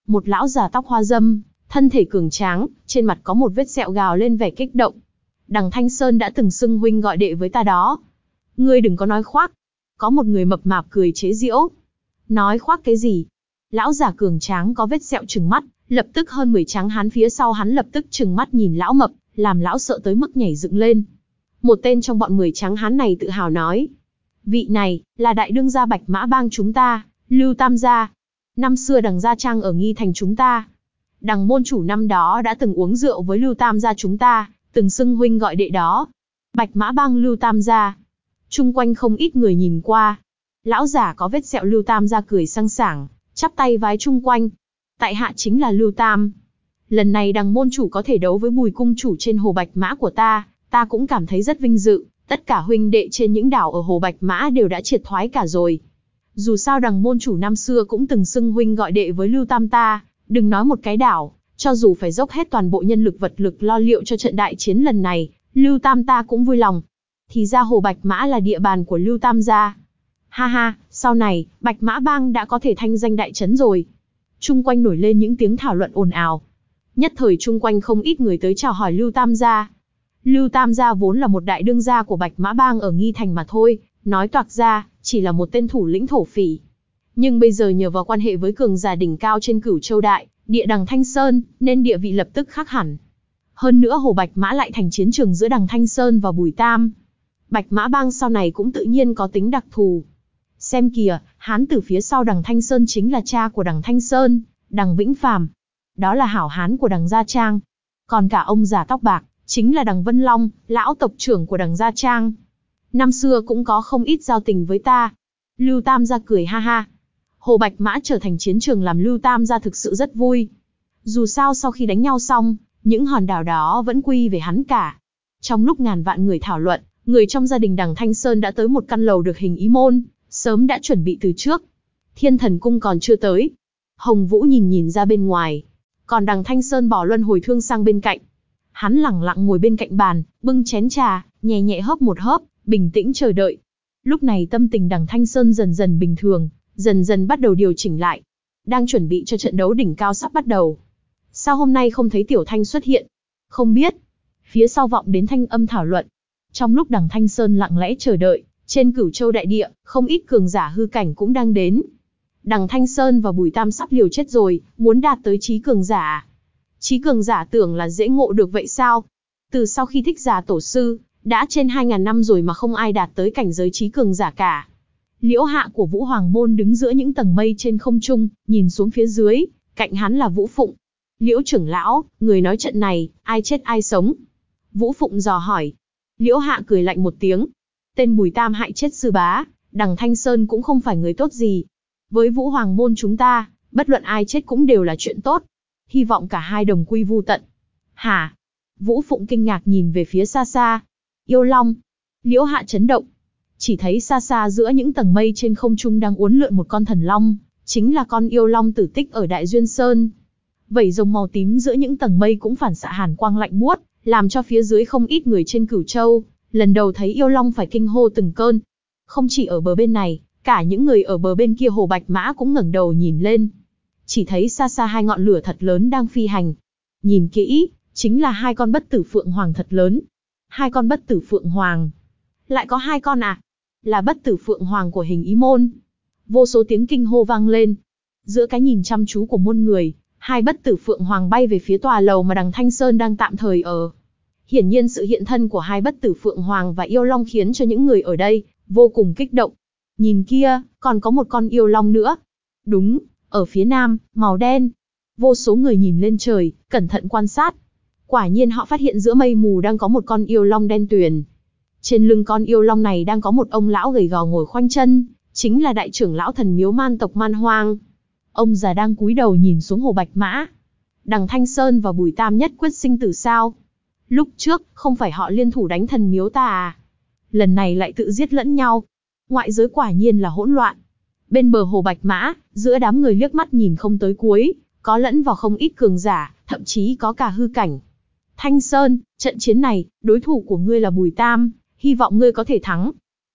Một lão già tóc hoa dâm, thân thể cường tráng, trên mặt có một vết sẹo gào lên vẻ kích động. Đằng Thanh Sơn đã từng xưng huynh gọi đệ với ta đó. Ngươi đừng có nói khoác. Có một người mập mạp cười chế giễu. Nói khoác cái gì? Lão già cường tráng có vết sẹo trừng mắt, lập tức hơn 10 tráng hán phía sau hắn lập tức trừng mắt nhìn lão mập, làm lão sợ tới mức nhảy dựng lên. Một tên trong bọn 10 tráng hán này tự hào nói. Vị này, là đại đương gia bạch mã bang chúng ta, Lưu Tam gia. Năm xưa đằng gia trang ở nghi thành chúng ta. Đằng môn chủ năm đó đã từng uống rượu với Lưu Tam gia chúng ta, từng xưng huynh gọi đệ đó. Bạch mã bang Lưu Tam gia. Trung quanh không ít người nhìn qua. Lão giả có vết sẹo Lưu Tam ra cười sang sảng, chắp tay vái chung quanh. Tại hạ chính là Lưu Tam. Lần này đằng môn chủ có thể đấu với bùi cung chủ trên hồ bạch mã của ta, ta cũng cảm thấy rất vinh dự, tất cả huynh đệ trên những đảo ở hồ bạch mã đều đã triệt thoái cả rồi. Dù sao đằng môn chủ năm xưa cũng từng xưng huynh gọi đệ với Lưu Tam ta, đừng nói một cái đảo, cho dù phải dốc hết toàn bộ nhân lực vật lực lo liệu cho trận đại chiến lần này, Lưu Tam ta cũng vui lòng. Thì ra hồ Bạch Mã là địa bàn của Lưu Tam gia. Ha ha, sau này, Bạch Mã Bang đã có thể thanh danh đại chấn rồi. Trung quanh nổi lên những tiếng thảo luận ồn ào. Nhất thời trung quanh không ít người tới chào hỏi Lưu Tam gia. Lưu Tam gia vốn là một đại đương gia của Bạch Mã Bang ở Nghi Thành mà thôi, nói toạc ra, chỉ là một tên thủ lĩnh thổ phỉ. Nhưng bây giờ nhờ vào quan hệ với cường giả đỉnh cao trên cửu châu đại, địa đằng Thanh Sơn, nên địa vị lập tức khác hẳn. Hơn nữa Hồ Bạch Mã lại thành chiến trường giữa đằng Thanh Sơn và Bùi Tam. Bạch Mã Bang sau này cũng tự nhiên có tính đặc thù. Xem kìa, hán tử phía sau đằng Thanh Sơn chính là cha của đằng Thanh Sơn, đằng Vĩnh Phàm. Đó là hảo hán của đằng Gia Trang. Còn cả ông già tóc bạc, chính là đằng Vân Long, lão tộc trưởng của đằng Gia Trang. Năm xưa cũng có không ít giao tình với ta. Lưu Tam ra cười ha ha. Hồ Bạch Mã trở thành chiến trường làm Lưu Tam ra thực sự rất vui. Dù sao sau khi đánh nhau xong, những hòn đảo đó vẫn quy về hắn cả. Trong lúc ngàn vạn người thảo luận, người trong gia đình đằng Thanh Sơn đã tới một căn lầu được hình ý môn, sớm đã chuẩn bị từ trước. Thiên thần cung còn chưa tới. Hồng Vũ nhìn nhìn ra bên ngoài. Còn đằng Thanh Sơn bỏ luân hồi thương sang bên cạnh. Hắn lẳng lặng ngồi bên cạnh bàn, bưng chén trà, nhẹ nhẹ hớp một hớp, bình tĩnh chờ đợi. Lúc này tâm tình đằng Thanh Sơn dần dần bình thường, dần dần bắt đầu điều chỉnh lại. Đang chuẩn bị cho trận đấu đỉnh cao sắp bắt đầu. Sao hôm nay không thấy Tiểu Thanh xuất hiện? Không biết. Phía sau vọng đến thanh âm thảo luận. Trong lúc đằng Thanh Sơn lặng lẽ chờ đợi, trên cửu châu đại địa, không ít cường giả hư cảnh cũng đang đến. Đằng Thanh Sơn và Bùi Tam sắp liều chết rồi, muốn đạt tới trí cường giả. Trí cường giả tưởng là dễ ngộ được vậy sao? Từ sau khi thích giả tổ sư, đã trên 2.000 năm rồi mà không ai đạt tới cảnh giới trí cường giả cả. Liễu hạ của Vũ Hoàng Môn đứng giữa những tầng mây trên không trung, nhìn xuống phía dưới, cạnh hắn là Vũ Phụng. Liễu trưởng lão, người nói trận này, ai chết ai sống? Vũ Phụng dò hỏi. Liễu hạ cười lạnh một tiếng. Tên Bùi Tam hại chết sư bá, đằng Thanh Sơn cũng không phải người tốt gì. Với Vũ Hoàng Môn chúng ta, bất luận ai chết cũng đều là chuyện tốt. Hy vọng cả hai đồng quy vu tận. Hả? Vũ Phụng kinh ngạc nhìn về phía xa xa. Yêu Long. Liễu hạ chấn động, chỉ thấy xa xa giữa những tầng mây trên không trung đang uốn lượn một con thần long, chính là con yêu long tử tích ở Đại Duyên Sơn. Vảy rồng màu tím giữa những tầng mây cũng phản xạ hàn quang lạnh buốt, làm cho phía dưới không ít người trên cửu châu, lần đầu thấy yêu long phải kinh hô từng cơn. Không chỉ ở bờ bên này, cả những người ở bờ bên kia hồ bạch mã cũng ngẩng đầu nhìn lên. Chỉ thấy xa xa hai ngọn lửa thật lớn đang phi hành. Nhìn kỹ, chính là hai con bất tử phượng hoàng thật lớn. Hai con bất tử phượng hoàng. Lại có hai con à? là bất tử phượng hoàng của hình ý môn. Vô số tiếng kinh hô vang lên. Giữa cái nhìn chăm chú của môn người, hai bất tử phượng hoàng bay về phía tòa lầu mà đằng Thanh Sơn đang tạm thời ở. Hiển nhiên sự hiện thân của hai bất tử phượng hoàng và yêu long khiến cho những người ở đây vô cùng kích động. Nhìn kia, còn có một con yêu long nữa. Đúng, ở phía nam, màu đen. Vô số người nhìn lên trời, cẩn thận quan sát. Quả nhiên họ phát hiện giữa mây mù đang có một con yêu long đen tuyền, trên lưng con yêu long này đang có một ông lão gầy gò ngồi khoanh chân, chính là đại trưởng lão thần miếu man tộc man hoang. Ông già đang cúi đầu nhìn xuống hồ bạch mã. Đằng Thanh Sơn và Bùi Tam nhất quyết sinh tử sao? Lúc trước, không phải họ liên thủ đánh thần miếu ta à? Lần này lại tự giết lẫn nhau. Ngoại giới quả nhiên là hỗn loạn. Bên bờ hồ bạch mã, giữa đám người liếc mắt nhìn không tới cuối, có lẫn vào không ít cường giả, thậm chí có cả hư cảnh. Thanh Sơn, trận chiến này, đối thủ của ngươi là Bùi Tam, hy vọng ngươi có thể thắng.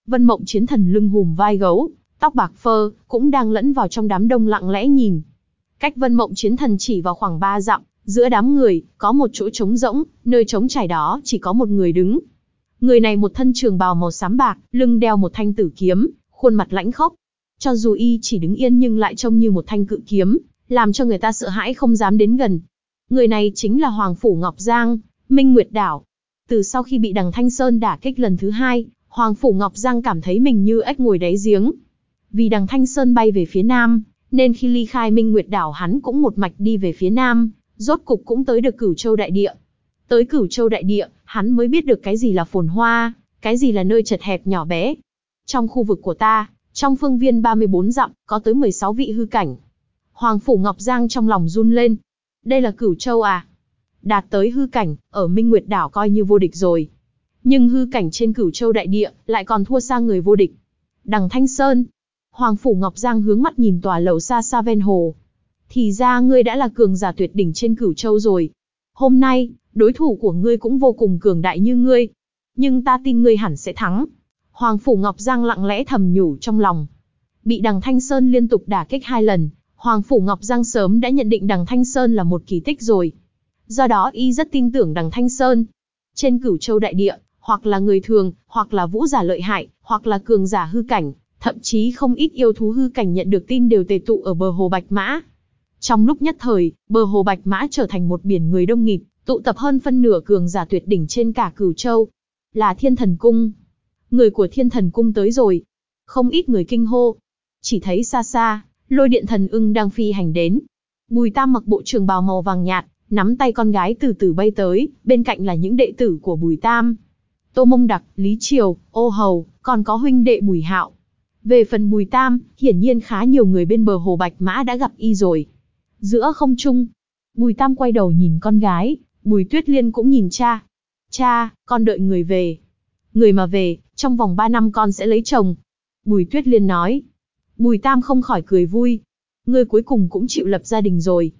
Vân Mộng chiến thần lưng hùm vai gấu, tóc bạc phơ, cũng đang lẫn vào trong đám đông lặng lẽ nhìn. Cách Vân Mộng chiến thần chỉ vào khoảng ba dặm, giữa đám người, có một chỗ trống rỗng, nơi trống trải đó chỉ có một người đứng. Người này một thân trường bào màu xám bạc, lưng đeo một thanh tử kiếm, khuôn mặt lãnh khốc. Cho dù y chỉ đứng yên nhưng lại trông như một thanh cự kiếm, làm cho người ta sợ hãi không dám đến gần. Người này chính là Hoàng Phủ Ngọc Giang, Minh Nguyệt Đảo, từ sau khi bị đằng Thanh Sơn đả kích lần thứ hai, Hoàng Phủ Ngọc Giang cảm thấy mình như ếch ngồi đáy giếng. Vì đằng Thanh Sơn bay về phía nam, nên khi ly khai Minh Nguyệt đảo hắn cũng một mạch đi về phía nam, rốt cục cũng tới được Cửu Châu đại địa. Tới Cửu Châu đại địa, hắn mới biết được cái gì là phồn hoa, cái gì là nơi chật hẹp nhỏ bé. Trong khu vực của ta, trong phương viên 34 dặm, có tới 16 vị hư cảnh. Hoàng Phủ Ngọc Giang trong lòng run lên. Đây là Cửu Châu à? đạt tới hư cảnh, ở Minh Nguyệt đảo coi như vô địch rồi. Nhưng hư cảnh trên cửu châu đại địa, lại còn thua xa người vô địch. Đằng Thanh Sơn, Hoàng Phủ Ngọc Giang hướng mắt nhìn tòa lầu xa xa ven hồ. Thì ra ngươi đã là cường giả tuyệt đỉnh trên cửu châu rồi. Hôm nay, đối thủ của ngươi cũng vô cùng cường đại như ngươi. Nhưng ta tin ngươi hẳn sẽ thắng. Hoàng Phủ Ngọc Giang lặng lẽ thầm nhủ trong lòng. Bị đằng Thanh Sơn liên tục đả kích hai lần, Hoàng Phủ Ngọc Giang sớm đã nhận định đằng Thanh Sơn là một kỳ tích rồi. Do đó y rất tin tưởng đằng Thanh Sơn. Trên cửu châu đại địa, hoặc là người thường, hoặc là vũ giả lợi hại, hoặc là cường giả hư cảnh, thậm chí không ít yêu thú hư cảnh nhận được tin đều tề tụ ở bờ hồ Bạch Mã. Trong lúc nhất thời, bờ hồ Bạch Mã trở thành một biển người đông nghịt, tụ tập hơn phân nửa cường giả tuyệt đỉnh trên cả cửu châu. Là thiên thần cung. Người của thiên thần cung tới rồi. Không ít người kinh hô. Chỉ thấy xa xa, lôi điện thần ưng đang phi hành đến. Bùi tam mặc bộ trường bào màu vàng nhạt, nắm tay con gái từ từ bay tới, bên cạnh là những đệ tử của Bùi Tam. Tô Mông Đặc, Lý Triều, Ô Hầu, còn có huynh đệ Bùi Hạo. Về phần Bùi Tam, hiển nhiên khá nhiều người bên bờ hồ Bạch Mã đã gặp y rồi. Giữa không trung, Bùi Tam quay đầu nhìn con gái, Bùi Tuyết Liên cũng nhìn cha. Cha, con đợi người về. Người mà về, trong vòng 3 năm con sẽ lấy chồng. Bùi Tuyết Liên nói. Bùi Tam không khỏi cười vui. Ngươi cuối cùng cũng chịu lập gia đình rồi.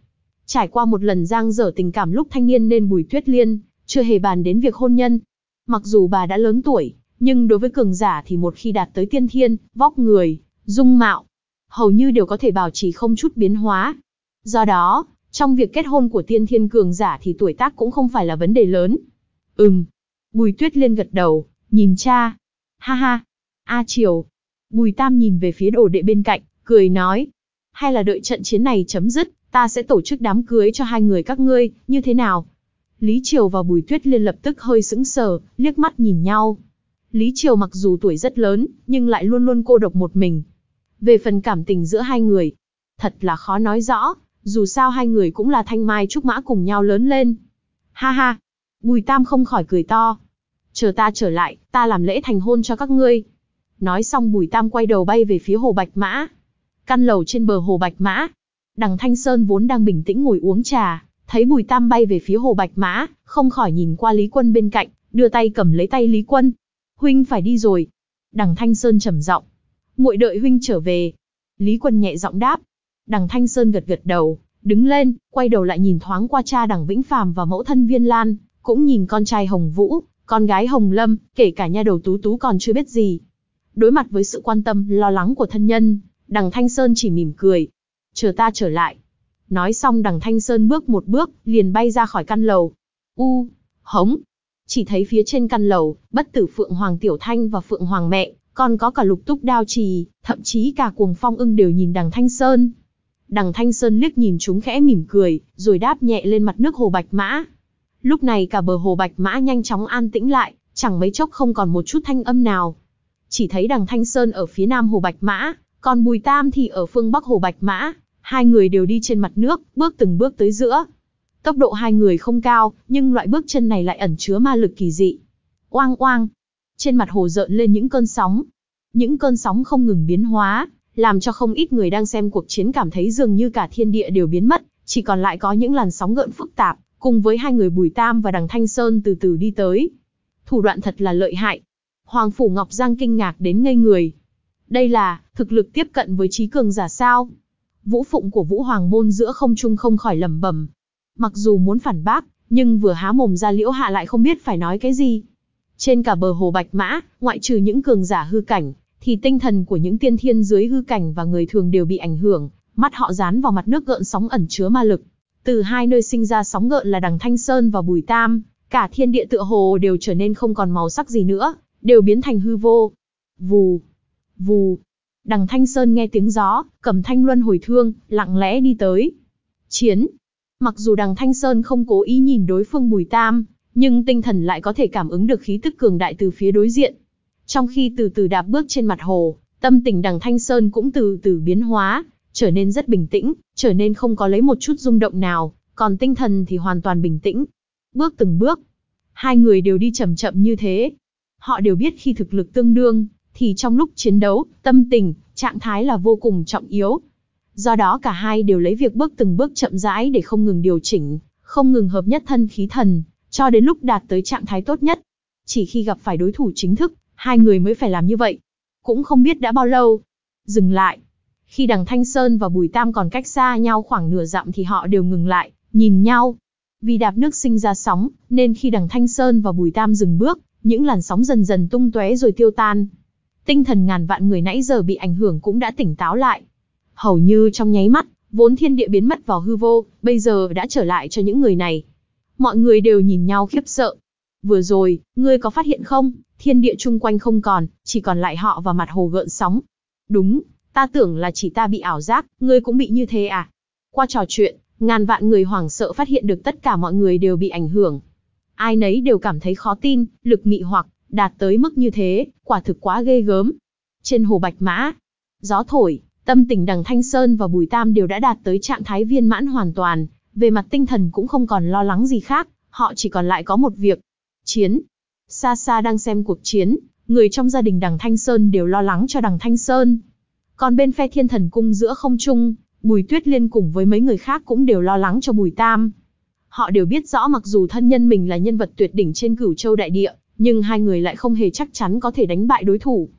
Trải qua một lần giang dở tình cảm lúc thanh niên nên Bùi Tuyết Liên, chưa hề bàn đến việc hôn nhân. Mặc dù bà đã lớn tuổi, nhưng đối với cường giả thì một khi đạt tới tiên thiên, vóc người, dung mạo, hầu như đều có thể bảo trì không chút biến hóa. Do đó, trong việc kết hôn của tiên thiên cường giả thì tuổi tác cũng không phải là vấn đề lớn. Ừm. Bùi tuyết liên gật đầu, nhìn cha. Ha ha. A Triều. Bùi Tam nhìn về phía đồ đệ bên cạnh, cười nói. Hay là đợi trận chiến này chấm dứt, ta sẽ tổ chức đám cưới cho hai người các ngươi, như thế nào? Lý Triều và Bùi Tuyết Liên lập tức hơi sững sờ, liếc mắt nhìn nhau. Lý Triều mặc dù tuổi rất lớn, nhưng lại luôn luôn cô độc một mình. Về phần cảm tình giữa hai người, thật là khó nói rõ, dù sao hai người cũng là thanh mai trúc mã cùng nhau lớn lên. Ha ha, Bùi Tam không khỏi cười to. Chờ ta trở lại, ta làm lễ thành hôn cho các ngươi. Nói xong Bùi Tam quay đầu bay về phía hồ Bạch Mã. Căn lầu trên bờ hồ Bạch Mã. Đằng Thanh Sơn vốn đang bình tĩnh ngồi uống trà, thấy Bùi Tam bay về phía hồ Bạch Mã, không khỏi nhìn qua Lý Quân bên cạnh, đưa tay cầm lấy tay Lý Quân. Huynh phải đi rồi. Đằng Thanh Sơn trầm giọng. muội đợi huynh trở về. Lý Quân nhẹ giọng đáp. Đằng Thanh Sơn gật gật đầu, đứng lên, quay đầu lại nhìn thoáng qua cha đằng Vĩnh Phàm và mẫu thân Viên Lan, cũng nhìn con trai Hồng Vũ, con gái Hồng Lâm, kể cả nha đầu Tú Tú còn chưa biết gì. Đối mặt với sự quan tâm, lo lắng của thân nhân, đằng Thanh Sơn chỉ mỉm cười. Chờ ta trở lại. Nói xong đằng Thanh Sơn bước một bước, liền bay ra khỏi căn lầu. U, hống. Chỉ thấy phía trên căn lầu, bất tử Phượng Hoàng Tiểu Thanh và Phượng Hoàng mẹ, còn có cả lục túc đao trì, thậm chí cả cuồng phong ưng đều nhìn đằng Thanh Sơn. Đằng Thanh Sơn liếc nhìn chúng khẽ mỉm cười, rồi đáp nhẹ lên mặt nước hồ Bạch Mã. Lúc này cả bờ hồ Bạch Mã nhanh chóng an tĩnh lại, chẳng mấy chốc không còn một chút thanh âm nào. Chỉ thấy đằng Thanh Sơn ở phía nam hồ Bạch Mã, còn Bùi Tam thì ở phương bắc hồ Bạch Mã, hai người đều đi trên mặt nước, bước từng bước tới giữa. Tốc độ hai người không cao, nhưng loại bước chân này lại ẩn chứa ma lực kỳ dị. Oang oang, trên mặt hồ rợn lên những cơn sóng. Những cơn sóng không ngừng biến hóa, làm cho không ít người đang xem cuộc chiến cảm thấy dường như cả thiên địa đều biến mất, chỉ còn lại có những làn sóng gợn phức tạp, cùng với hai người Bùi Tam và Đằng Thanh Sơn từ từ đi tới. Thủ đoạn thật là lợi hại. Hoàng Phủ Ngọc Giang kinh ngạc đến ngây người. Đây là, thực lực tiếp cận với trí cường giả sao? Vũ phụng của Vũ Hoàng Môn giữa không trung không khỏi lẩm bẩm. Mặc dù muốn phản bác, nhưng vừa há mồm ra liễu hạ lại không biết phải nói cái gì. Trên cả bờ hồ Bạch Mã, ngoại trừ những cường giả hư cảnh, thì tinh thần của những tiên thiên dưới hư cảnh và người thường đều bị ảnh hưởng, mắt họ dán vào mặt nước gợn sóng ẩn chứa ma lực. Từ hai nơi sinh ra sóng gợn là đằng Thanh Sơn và Bùi Tam, cả thiên địa tựa hồ đều trở nên không còn màu sắc gì nữa, đều biến thành hư vô. Vù, vù. Đằng Thanh Sơn nghe tiếng gió, cầm thanh luân hồi thương, lặng lẽ đi tới. Chiến. Mặc dù đằng Thanh Sơn không cố ý nhìn đối phương Bùi Tam, nhưng tinh thần lại có thể cảm ứng được khí tức cường đại từ phía đối diện. Trong khi từ từ đạp bước trên mặt hồ, tâm tình đằng Thanh Sơn cũng từ từ biến hóa, trở nên rất bình tĩnh, trở nên không có lấy một chút rung động nào, còn tinh thần thì hoàn toàn bình tĩnh. Bước từng bước, hai người đều đi chậm chậm như thế. Họ đều biết khi thực lực tương đương, thì trong lúc chiến đấu, tâm tình, trạng thái là vô cùng trọng yếu. Do đó cả hai đều lấy việc bước từng bước chậm rãi để không ngừng điều chỉnh, không ngừng hợp nhất thân khí thần, cho đến lúc đạt tới trạng thái tốt nhất. Chỉ khi gặp phải đối thủ chính thức, hai người mới phải làm như vậy. Cũng không biết đã bao lâu. Dừng lại. Khi đằng Thanh Sơn và Bùi Tam còn cách xa nhau khoảng nửa dặm thì họ đều ngừng lại, nhìn nhau. Vì đạp nước sinh ra sóng, nên khi đằng Thanh Sơn và Bùi Tam dừng bước, những làn sóng dần dần tung tóe rồi tiêu tan. Tinh thần ngàn vạn người nãy giờ bị ảnh hưởng cũng đã tỉnh táo lại. Hầu như trong nháy mắt, vốn thiên địa biến mất vào hư vô, bây giờ đã trở lại cho những người này. Mọi người đều nhìn nhau khiếp sợ. Vừa rồi, ngươi có phát hiện không, thiên địa chung quanh không còn, chỉ còn lại họ và mặt hồ gợn sóng. Đúng, ta tưởng là chỉ ta bị ảo giác, ngươi cũng bị như thế à? Qua trò chuyện, ngàn vạn người hoảng sợ phát hiện được tất cả mọi người đều bị ảnh hưởng. Ai nấy đều cảm thấy khó tin, lực mị hoặc, đạt tới mức như thế, quả thực quá ghê gớm. Trên hồ Bạch Mã, gió thổi, tâm tình đằng Thanh Sơn và Bùi Tam đều đã đạt tới trạng thái viên mãn hoàn toàn, về mặt tinh thần cũng không còn lo lắng gì khác, họ chỉ còn lại có một việc. Chiến. Xa xa đang xem cuộc chiến, người trong gia đình đằng Thanh Sơn đều lo lắng cho đằng Thanh Sơn. Còn bên phe thiên thần cung giữa không trung, Bùi Tuyết Liên cùng với mấy người khác cũng đều lo lắng cho Bùi Tam. Họ đều biết rõ mặc dù thân nhân mình là nhân vật tuyệt đỉnh trên cửu châu đại địa, nhưng hai người lại không hề chắc chắn có thể đánh bại đối thủ.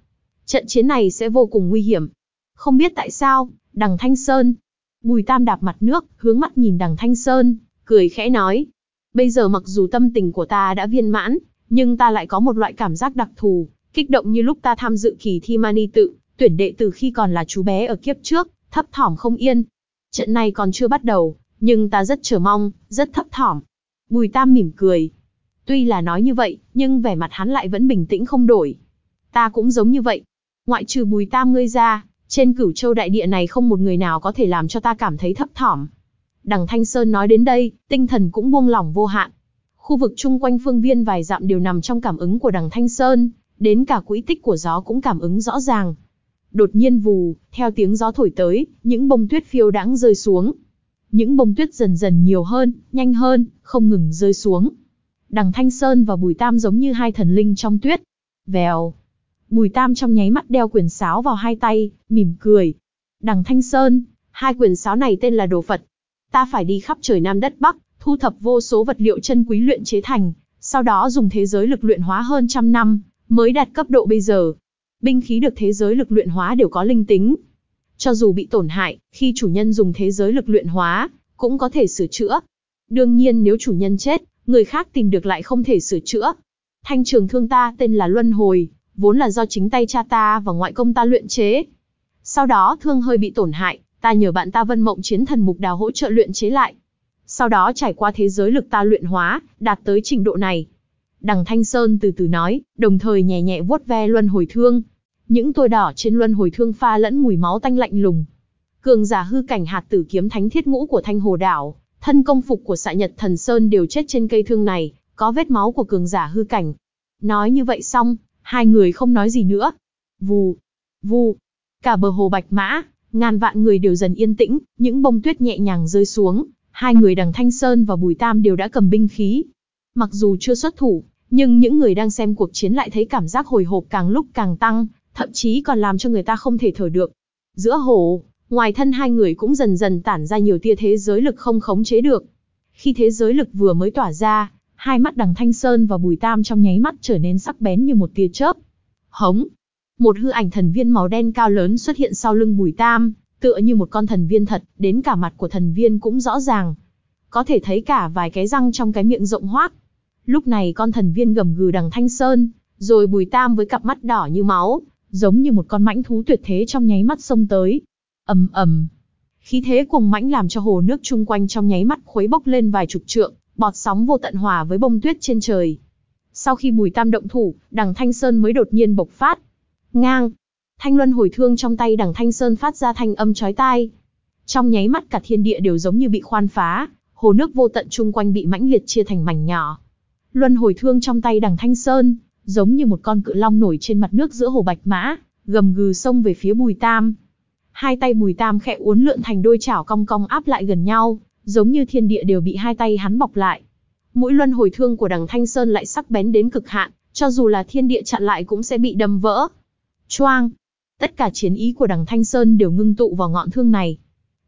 Trận chiến này sẽ vô cùng nguy hiểm. Không biết tại sao, đằng Thanh Sơn. Bùi Tam đạp mặt nước, hướng mắt nhìn đằng Thanh Sơn, cười khẽ nói. Bây giờ mặc dù tâm tình của ta đã viên mãn, nhưng ta lại có một loại cảm giác đặc thù, Kích động như lúc ta tham dự kỳ thi mani tự, tuyển đệ từ khi còn là chú bé ở kiếp trước, thấp thỏm không yên. Trận này còn chưa bắt đầu, nhưng ta rất chờ mong, rất thấp thỏm. Bùi Tam mỉm cười. Tuy là nói như vậy, nhưng vẻ mặt hắn lại vẫn bình tĩnh không đổi. Ta cũng giống như vậy. Ngoại trừ Bùi Tam ngươi ra, trên cửu châu đại địa này không một người nào có thể làm cho ta cảm thấy thấp thỏm. Đằng Thanh Sơn nói đến đây, tinh thần cũng buông lỏng vô hạn. Khu vực chung quanh phương viên vài dặm đều nằm trong cảm ứng của đằng Thanh Sơn, đến cả quỹ tích của gió cũng cảm ứng rõ ràng. Đột nhiên vù, theo tiếng gió thổi tới, những bông tuyết phiêu đãng rơi xuống. Những bông tuyết dần dần nhiều hơn, nhanh hơn, không ngừng rơi xuống. Đằng Thanh Sơn và Bùi Tam giống như hai thần linh trong tuyết. Vèo. Bùi Tam trong nháy mắt đeo quyền sáo vào hai tay, mỉm cười. Đằng Thanh Sơn, hai quyền sáo này tên là Đồ Phật. Ta phải đi khắp trời Nam đất Bắc, thu thập vô số vật liệu chân quý luyện chế thành, sau đó dùng thế giới lực luyện hóa hơn trăm năm, mới đạt cấp độ bây giờ. Binh khí được thế giới lực luyện hóa đều có linh tính. Cho dù bị tổn hại, khi chủ nhân dùng thế giới lực luyện hóa, cũng có thể sửa chữa. Đương nhiên nếu chủ nhân chết, người khác tìm được lại không thể sửa chữa. Thanh trường thương ta tên là Luân Hồi, vốn là do chính tay cha ta và ngoại công ta luyện chế. Sau đó thương hơi bị tổn hại, ta nhờ bạn ta Vân Mộng Chiến Thần Mục Đào hỗ trợ luyện chế lại. Sau đó trải qua thế giới lực ta luyện hóa, đạt tới trình độ này. Đằng Thanh Sơn từ từ nói, đồng thời nhẹ nhẹ vuốt ve luân hồi thương. Những tua đỏ trên luân hồi thương pha lẫn mùi máu tanh lạnh lùng. Cường giả hư cảnh hạt tử kiếm thánh thiết ngũ của Thanh Hồ Đảo, thân công phục của xạ nhật thần Sơn đều chết trên cây thương này, có vết máu của cường giả hư cảnh. Nói như vậy xong, hai người không nói gì nữa. Vù, vù, cả bờ hồ bạch mã, ngàn vạn người đều dần yên tĩnh, những bông tuyết nhẹ nhàng rơi xuống, hai người đằng Thanh Sơn và Bùi Tam đều đã cầm binh khí. Mặc dù chưa xuất thủ, nhưng những người đang xem cuộc chiến lại thấy cảm giác hồi hộp càng lúc càng tăng, thậm chí còn làm cho người ta không thể thở được. Giữa hồ, ngoài thân hai người cũng dần dần tản ra nhiều tia thế giới lực không khống chế được. Khi thế giới lực vừa mới tỏa ra, hai mắt đằng Thanh Sơn và Bùi Tam trong nháy mắt trở nên sắc bén như một tia chớp. Hống! Một hư ảnh thần viên màu đen cao lớn xuất hiện sau lưng Bùi Tam, tựa như một con thần viên thật, đến cả mặt của thần viên cũng rõ ràng. Có thể thấy cả vài cái răng trong cái miệng rộng hoác. Lúc này con thần viên gầm gừ đằng Thanh Sơn, rồi Bùi Tam với cặp mắt đỏ như máu, giống như một con mãnh thú tuyệt thế trong nháy mắt xông tới. ầm ầm, khí thế cuồng mãnh làm cho hồ nước chung quanh trong nháy mắt khuấy bốc lên vài chục trượng, bọt sóng vô tận hòa với bông tuyết trên trời. Sau khi Bùi Tam động thủ, đằng Thanh Sơn mới đột nhiên bộc phát. Ngang, thanh luân hồi thương trong tay đằng Thanh Sơn phát ra thanh âm chói tai. Trong nháy mắt cả thiên địa đều giống như bị khoan phá, hồ nước vô tận chung quanh bị mãnh liệt chia thành mảnh nhỏ. Luân hồi thương trong tay đằng Thanh Sơn, giống như một con cự long nổi trên mặt nước giữa hồ Bạch Mã, gầm gừ xông về phía Bùi Tam. Hai tay Bùi Tam khẽ uốn lượn thành đôi chảo cong cong áp lại gần nhau, giống như thiên địa đều bị hai tay hắn bọc lại. Mũi luân hồi thương của đằng Thanh Sơn lại sắc bén đến cực hạn, cho dù là thiên địa chặn lại cũng sẽ bị đâm vỡ. Choang! Tất cả chiến ý của đằng Thanh Sơn đều ngưng tụ vào ngọn thương này.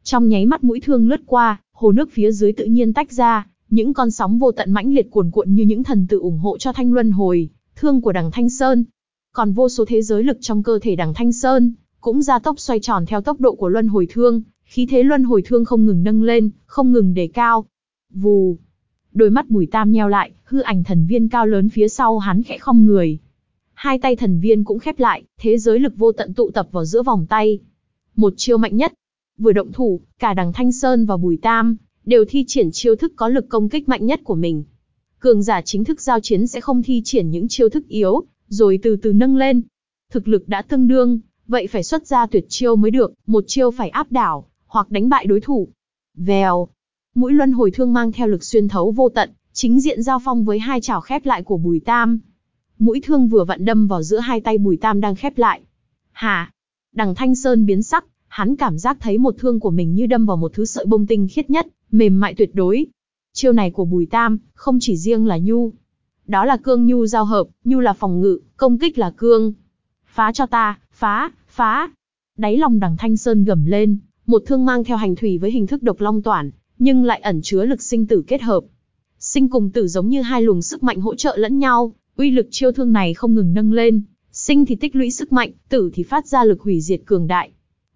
Trong nháy mắt mũi thương lướt qua, hồ nước phía dưới tự nhiên tách ra, những con sóng vô tận mãnh liệt cuồn cuộn như những thần tự ủng hộ cho thanh luân hồi, thương của đằng Thanh Sơn. Còn vô số thế giới lực trong cơ thể đằng Thanh Sơn, cũng ra tốc xoay tròn theo tốc độ của luân hồi thương, khí thế luân hồi thương không ngừng nâng lên, không ngừng đề cao. Vù. Đôi mắt Bùi Tam nheo lại, hư ảnh thần viên cao lớn phía sau hắn khẽ không người. Hai tay thần viên cũng khép lại, thế giới lực vô tận tụ tập vào giữa vòng tay. Một chiêu mạnh nhất. Vừa động thủ, cả đằng Thanh Sơn và Bùi Tam, đều thi triển chiêu thức có lực công kích mạnh nhất của mình. Cường giả chính thức giao chiến sẽ không thi triển những chiêu thức yếu, rồi từ từ nâng lên. Thực lực đã tương đương, vậy phải xuất ra tuyệt chiêu mới được, một chiêu phải áp đảo, hoặc đánh bại đối thủ. Vèo, mũi luân hồi thương mang theo lực xuyên thấu vô tận, chính diện giao phong với hai chảo khép lại của Bùi Tam. Mũi thương vừa vặn đâm vào giữa hai tay Bùi Tam đang khép lại. Hà, đằng Thanh Sơn biến sắc, hắn cảm giác thấy một thương của mình như đâm vào một thứ sợi bông tinh khiết nhất, mềm mại tuyệt đối. Chiêu này của Bùi Tam, không chỉ riêng là nhu. Đó là cương nhu giao hợp, nhu là phòng ngự, công kích là cương. Phá cho ta, phá, phá. Đáy lòng đằng Thanh Sơn gầm lên, một thương mang theo hành thủy với hình thức độc long toàn, nhưng lại ẩn chứa lực sinh tử kết hợp. Sinh cùng tử giống như hai luồng sức mạnh hỗ trợ lẫn nhau, uy lực chiêu thương này không ngừng nâng lên, sinh thì tích lũy sức mạnh, tử thì phát ra lực hủy diệt cường đại.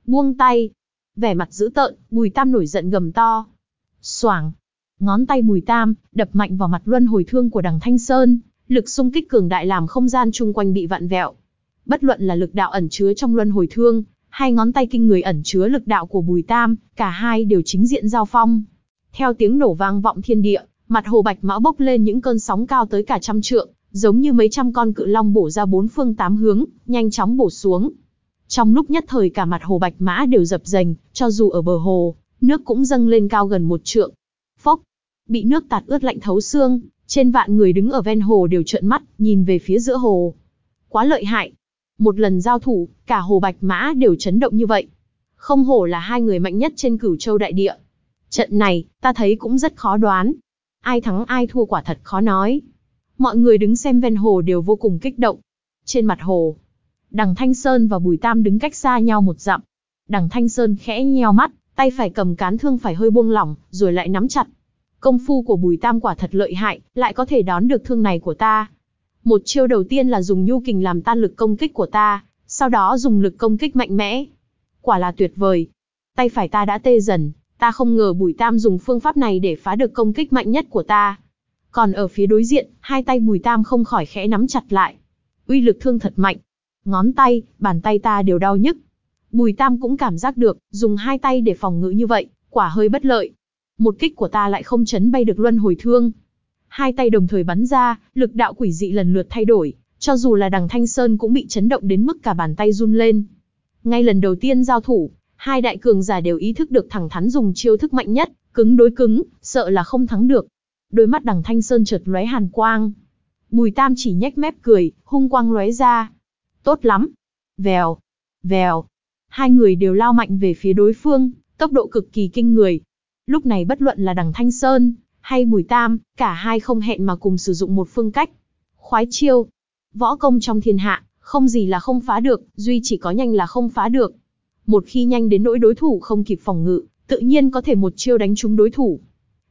Buông tay, vẻ mặt dữ tợn, Bùi Tam nổi giận gầm to. Soảng, ngón tay Bùi Tam đập mạnh vào mặt luân hồi thương của đằng Thanh Sơn, lực xung kích cường đại làm không gian chung quanh bị vặn vẹo. Bất luận là lực đạo ẩn chứa trong luân hồi thương, hay ngón tay kinh người ẩn chứa lực đạo của Bùi Tam, cả hai đều chính diện giao phong. Theo tiếng nổ vang vọng thiên địa, mặt hồ bạch mã bốc lên những cơn sóng cao tới cả trăm trượng, giống như mấy trăm con cự long bổ ra bốn phương tám hướng, nhanh chóng bổ xuống. Trong lúc nhất thời cả mặt hồ bạch mã đều dập dềnh, cho dù ở bờ hồ, nước cũng dâng lên cao gần một trượng. Phốc, bị nước tạt ướt lạnh thấu xương, trên vạn người đứng ở ven hồ đều trợn mắt, nhìn về phía giữa hồ. Quá lợi hại. Một lần giao thủ, cả hồ bạch mã đều chấn động như vậy. Không hổ là hai người mạnh nhất trên cửu châu đại địa. Trận này, ta thấy cũng rất khó đoán. Ai thắng ai thua quả thật khó nói. Mọi người đứng xem ven hồ đều vô cùng kích động. Trên mặt hồ, Đằng Thanh Sơn và Bùi Tam đứng cách xa nhau một dặm. Đằng Thanh Sơn khẽ nheo mắt, tay phải cầm cán thương phải hơi buông lỏng, rồi lại nắm chặt. Công phu của Bùi Tam quả thật lợi hại, lại có thể đón được thương này của ta. Một chiêu đầu tiên là dùng nhu kình làm tan lực công kích của ta, sau đó dùng lực công kích mạnh mẽ. Quả là tuyệt vời. Tay phải ta đã tê dần, ta không ngờ Bùi Tam dùng phương pháp này để phá được công kích mạnh nhất của ta. Còn ở phía đối diện, hai tay Bùi Tam không khỏi khẽ nắm chặt lại. Uy lực thương thật mạnh. Ngón tay, bàn tay ta đều đau nhức. Bùi Tam cũng cảm giác được, dùng hai tay để phòng ngự như vậy, quả hơi bất lợi. Một kích của ta lại không chấn bay được luân hồi thương. Hai tay đồng thời bắn ra, lực đạo quỷ dị lần lượt thay đổi, cho dù là đằng Thanh Sơn cũng bị chấn động đến mức cả bàn tay run lên. Ngay lần đầu tiên giao thủ, hai đại cường giả đều ý thức được thẳng thắn dùng chiêu thức mạnh nhất, cứng đối cứng, sợ là không thắng được. Đôi mắt đằng Thanh Sơn chợt lóe hàn quang. Bùi Tam chỉ nhếch mép cười, hung quang lóe ra. Tốt lắm. Vèo, vèo. Hai người đều lao mạnh về phía đối phương, tốc độ cực kỳ kinh người. Lúc này bất luận là đằng Thanh Sơn, hay Bùi Tam, cả hai không hẹn mà cùng sử dụng một phương cách. Khoái chiêu. Võ công trong thiên hạ, không gì là không phá được, duy chỉ có nhanh là không phá được. Một khi nhanh đến nỗi đối thủ không kịp phòng ngự, tự nhiên có thể một chiêu đánh trúng đối thủ.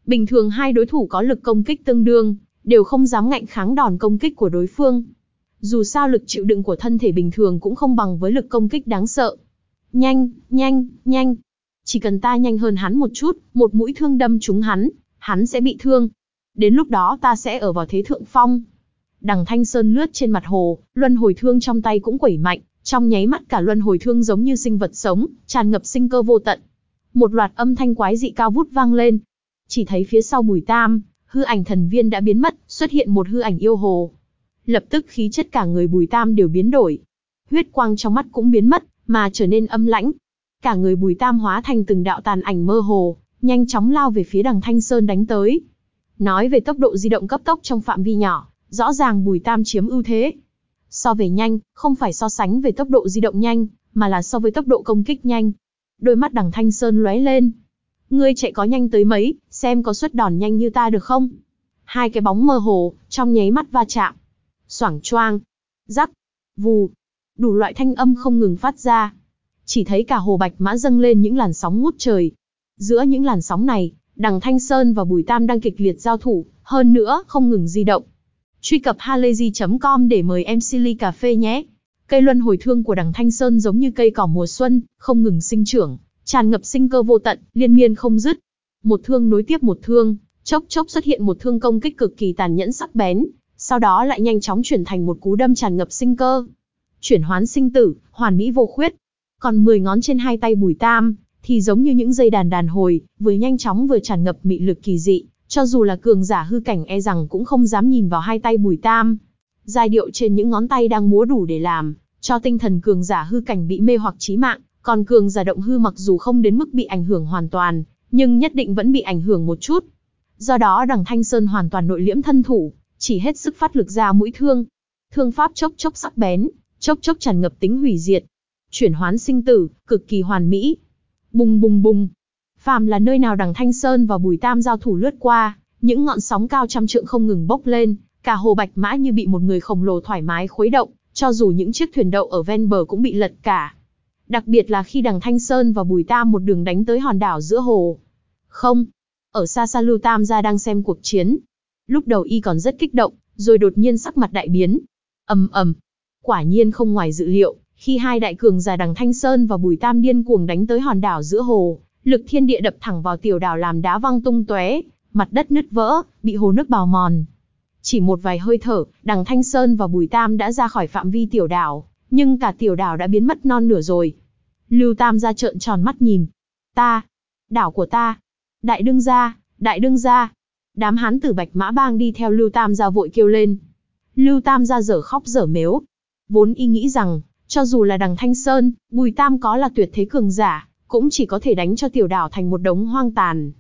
Bình thường hai đối thủ có lực công kích tương đương, đều không dám ngạnh kháng đòn công kích của đối phương. Dù sao lực chịu đựng của thân thể bình thường cũng không bằng với lực công kích đáng sợ. Nhanh, nhanh, nhanh. Chỉ cần ta nhanh hơn hắn một chút, một mũi thương đâm trúng hắn, hắn sẽ bị thương. Đến lúc đó ta sẽ ở vào thế thượng phong. Đằng Thanh Sơn lướt trên mặt hồ, luân hồi thương trong tay cũng quẩy mạnh, trong nháy mắt cả luân hồi thương giống như sinh vật sống, tràn ngập sinh cơ vô tận. Một loạt âm thanh quái dị cao vút vang lên. Chỉ thấy phía sau Bùi Tam, hư ảnh thần viên đã biến mất, xuất hiện một hư ảnh yêu hồ. Lập tức khí chất cả người Bùi Tam đều biến đổi. Huyết quang trong mắt cũng biến mất, mà trở nên âm lãnh. Cả người Bùi Tam hóa thành từng đạo tàn ảnh mơ hồ, nhanh chóng lao về phía đằng Thanh Sơn đánh tới. Nói về tốc độ di động cấp tốc trong phạm vi nhỏ, rõ ràng Bùi Tam chiếm ưu thế. So về nhanh, không phải so sánh về tốc độ di động nhanh, mà là so với tốc độ công kích nhanh. Đôi mắt đằng Thanh Sơn lóe lên. Ngươi chạy có nhanh tới mấy, xem có xuất đòn nhanh như ta được không? Hai cái bóng mơ hồ, trong nháy mắt va chạm. Xoảng choang, rắc, vù, đủ loại thanh âm không ngừng phát ra. Chỉ thấy cả hồ bạch mã dâng lên những làn sóng ngút trời. Giữa những làn sóng này, đằng Thanh Sơn và Bùi Tam đang kịch liệt giao thủ, hơn nữa không ngừng di động. Truy cập halayzi.com để mời em Silly Cà Phê nhé. Cây luân hồi thương của đằng Thanh Sơn giống như cây cỏ mùa xuân, không ngừng sinh trưởng, tràn ngập sinh cơ vô tận, liên miên không dứt. Một thương nối tiếp một thương, chốc chốc xuất hiện một thương công kích cực kỳ tàn nhẫn sắc bén, sau đó lại nhanh chóng chuyển thành một cú đâm tràn ngập sinh cơ. Chuyển hoán sinh tử, hoàn mỹ vô khuyết. Còn 10 ngón trên hai tay Bùi Tam, thì giống như những dây đàn đàn hồi, vừa nhanh chóng vừa tràn ngập mị lực kỳ dị, cho dù là cường giả hư cảnh e rằng cũng không dám nhìn vào hai tay Bùi Tam. Giai điệu trên những ngón tay đang múa đủ để làm, cho tinh thần cường giả hư cảnh bị mê hoặc chí mạng, còn cường giả động hư mặc dù không đến mức bị ảnh hưởng hoàn toàn, nhưng nhất định vẫn bị ảnh hưởng một chút. Do đó đằng Thanh Sơn hoàn toàn nội liễm thân thủ, chỉ hết sức phát lực ra mũi thương. Thương pháp chốc chốc sắc bén, chốc chốc tràn ngập tính hủy diệt. Chuyển hoán sinh tử, cực kỳ hoàn mỹ. Bùng bùng bùng. Phàm là nơi nào đằng Thanh Sơn và Bùi Tam giao thủ lướt qua, những ngọn sóng cao trăm trượng không ngừng bốc lên, cả hồ bạch mã như bị một người khổng lồ thoải mái khuấy động, cho dù những chiếc thuyền đậu ở ven bờ cũng bị lật cả. Đặc biệt là khi đằng Thanh Sơn và Bùi Tam một đường đánh tới hòn đảo giữa hồ. Không, ở xa xa Lưu Tam gia đang xem cuộc chiến. Lúc đầu y còn rất kích động, rồi đột nhiên sắc mặt đại biến. ầm ầm, quả nhiên không ngoài dự liệu, khi hai đại cường giả đằng Thanh Sơn và Bùi Tam điên cuồng đánh tới hòn đảo giữa hồ, lực thiên địa đập thẳng vào tiểu đảo làm đá văng tung tóe, mặt đất nứt vỡ, bị hồ nước bào mòn. Chỉ một vài hơi thở, đằng Thanh Sơn và Bùi Tam đã ra khỏi phạm vi tiểu đảo, nhưng cả tiểu đảo đã biến mất non nửa rồi. Lưu Tam gia trợn tròn mắt nhìn. Ta, đảo của ta, đại đương gia, đại đương gia. Đám hán tử bạch mã bang đi theo Lưu Tam gia vội kêu lên. Lưu Tam gia dở khóc dở mếu. Vốn y nghĩ rằng, cho dù là đằng Thanh Sơn, Bùi Tam có là tuyệt thế cường giả, cũng chỉ có thể đánh cho tiểu đảo thành một đống hoang tàn.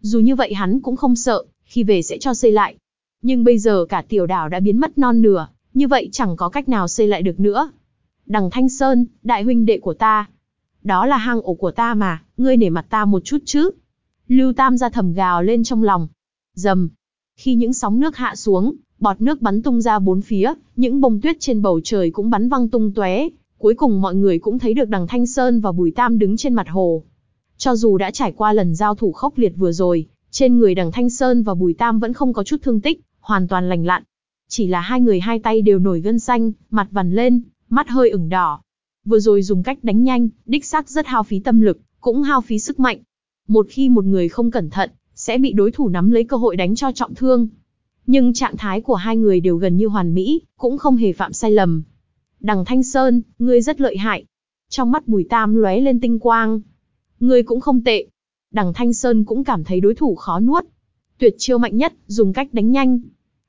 Dù như vậy hắn cũng không sợ, khi về sẽ cho xây lại. Nhưng bây giờ cả tiểu đảo đã biến mất non nửa, như vậy chẳng có cách nào xây lại được nữa. Đằng Thanh Sơn, đại huynh đệ của ta. Đó là hang ổ của ta mà, ngươi nể mặt ta một chút chứ. Lưu Tam ra thầm gào lên trong lòng. Dầm. Khi những sóng nước hạ xuống, bọt nước bắn tung ra bốn phía, những bông tuyết trên bầu trời cũng bắn văng tung tóe. Cuối cùng mọi người cũng thấy được đằng Thanh Sơn và Bùi Tam đứng trên mặt hồ. Cho dù đã trải qua lần giao thủ khốc liệt vừa rồi, trên người đằng Thanh Sơn và Bùi Tam vẫn không có chút thương tích, hoàn toàn lành lặn. Chỉ là hai người hai tay đều nổi gân xanh, mặt vằn lên, mắt hơi ửng đỏ. Vừa rồi dùng cách đánh nhanh, đích xác rất hao phí tâm lực, cũng hao phí sức mạnh. Một khi một người không cẩn thận, sẽ bị đối thủ nắm lấy cơ hội đánh cho trọng thương. Nhưng trạng thái của hai người đều gần như hoàn mỹ, cũng không hề phạm sai lầm. Đằng Thanh Sơn, ngươi rất lợi hại. Trong mắt Bùi Tam lóe lên tinh quang. Ngươi cũng không tệ. Đằng Thanh Sơn cũng cảm thấy đối thủ khó nuốt. Tuyệt chiêu mạnh nhất, dùng cách đánh nhanh.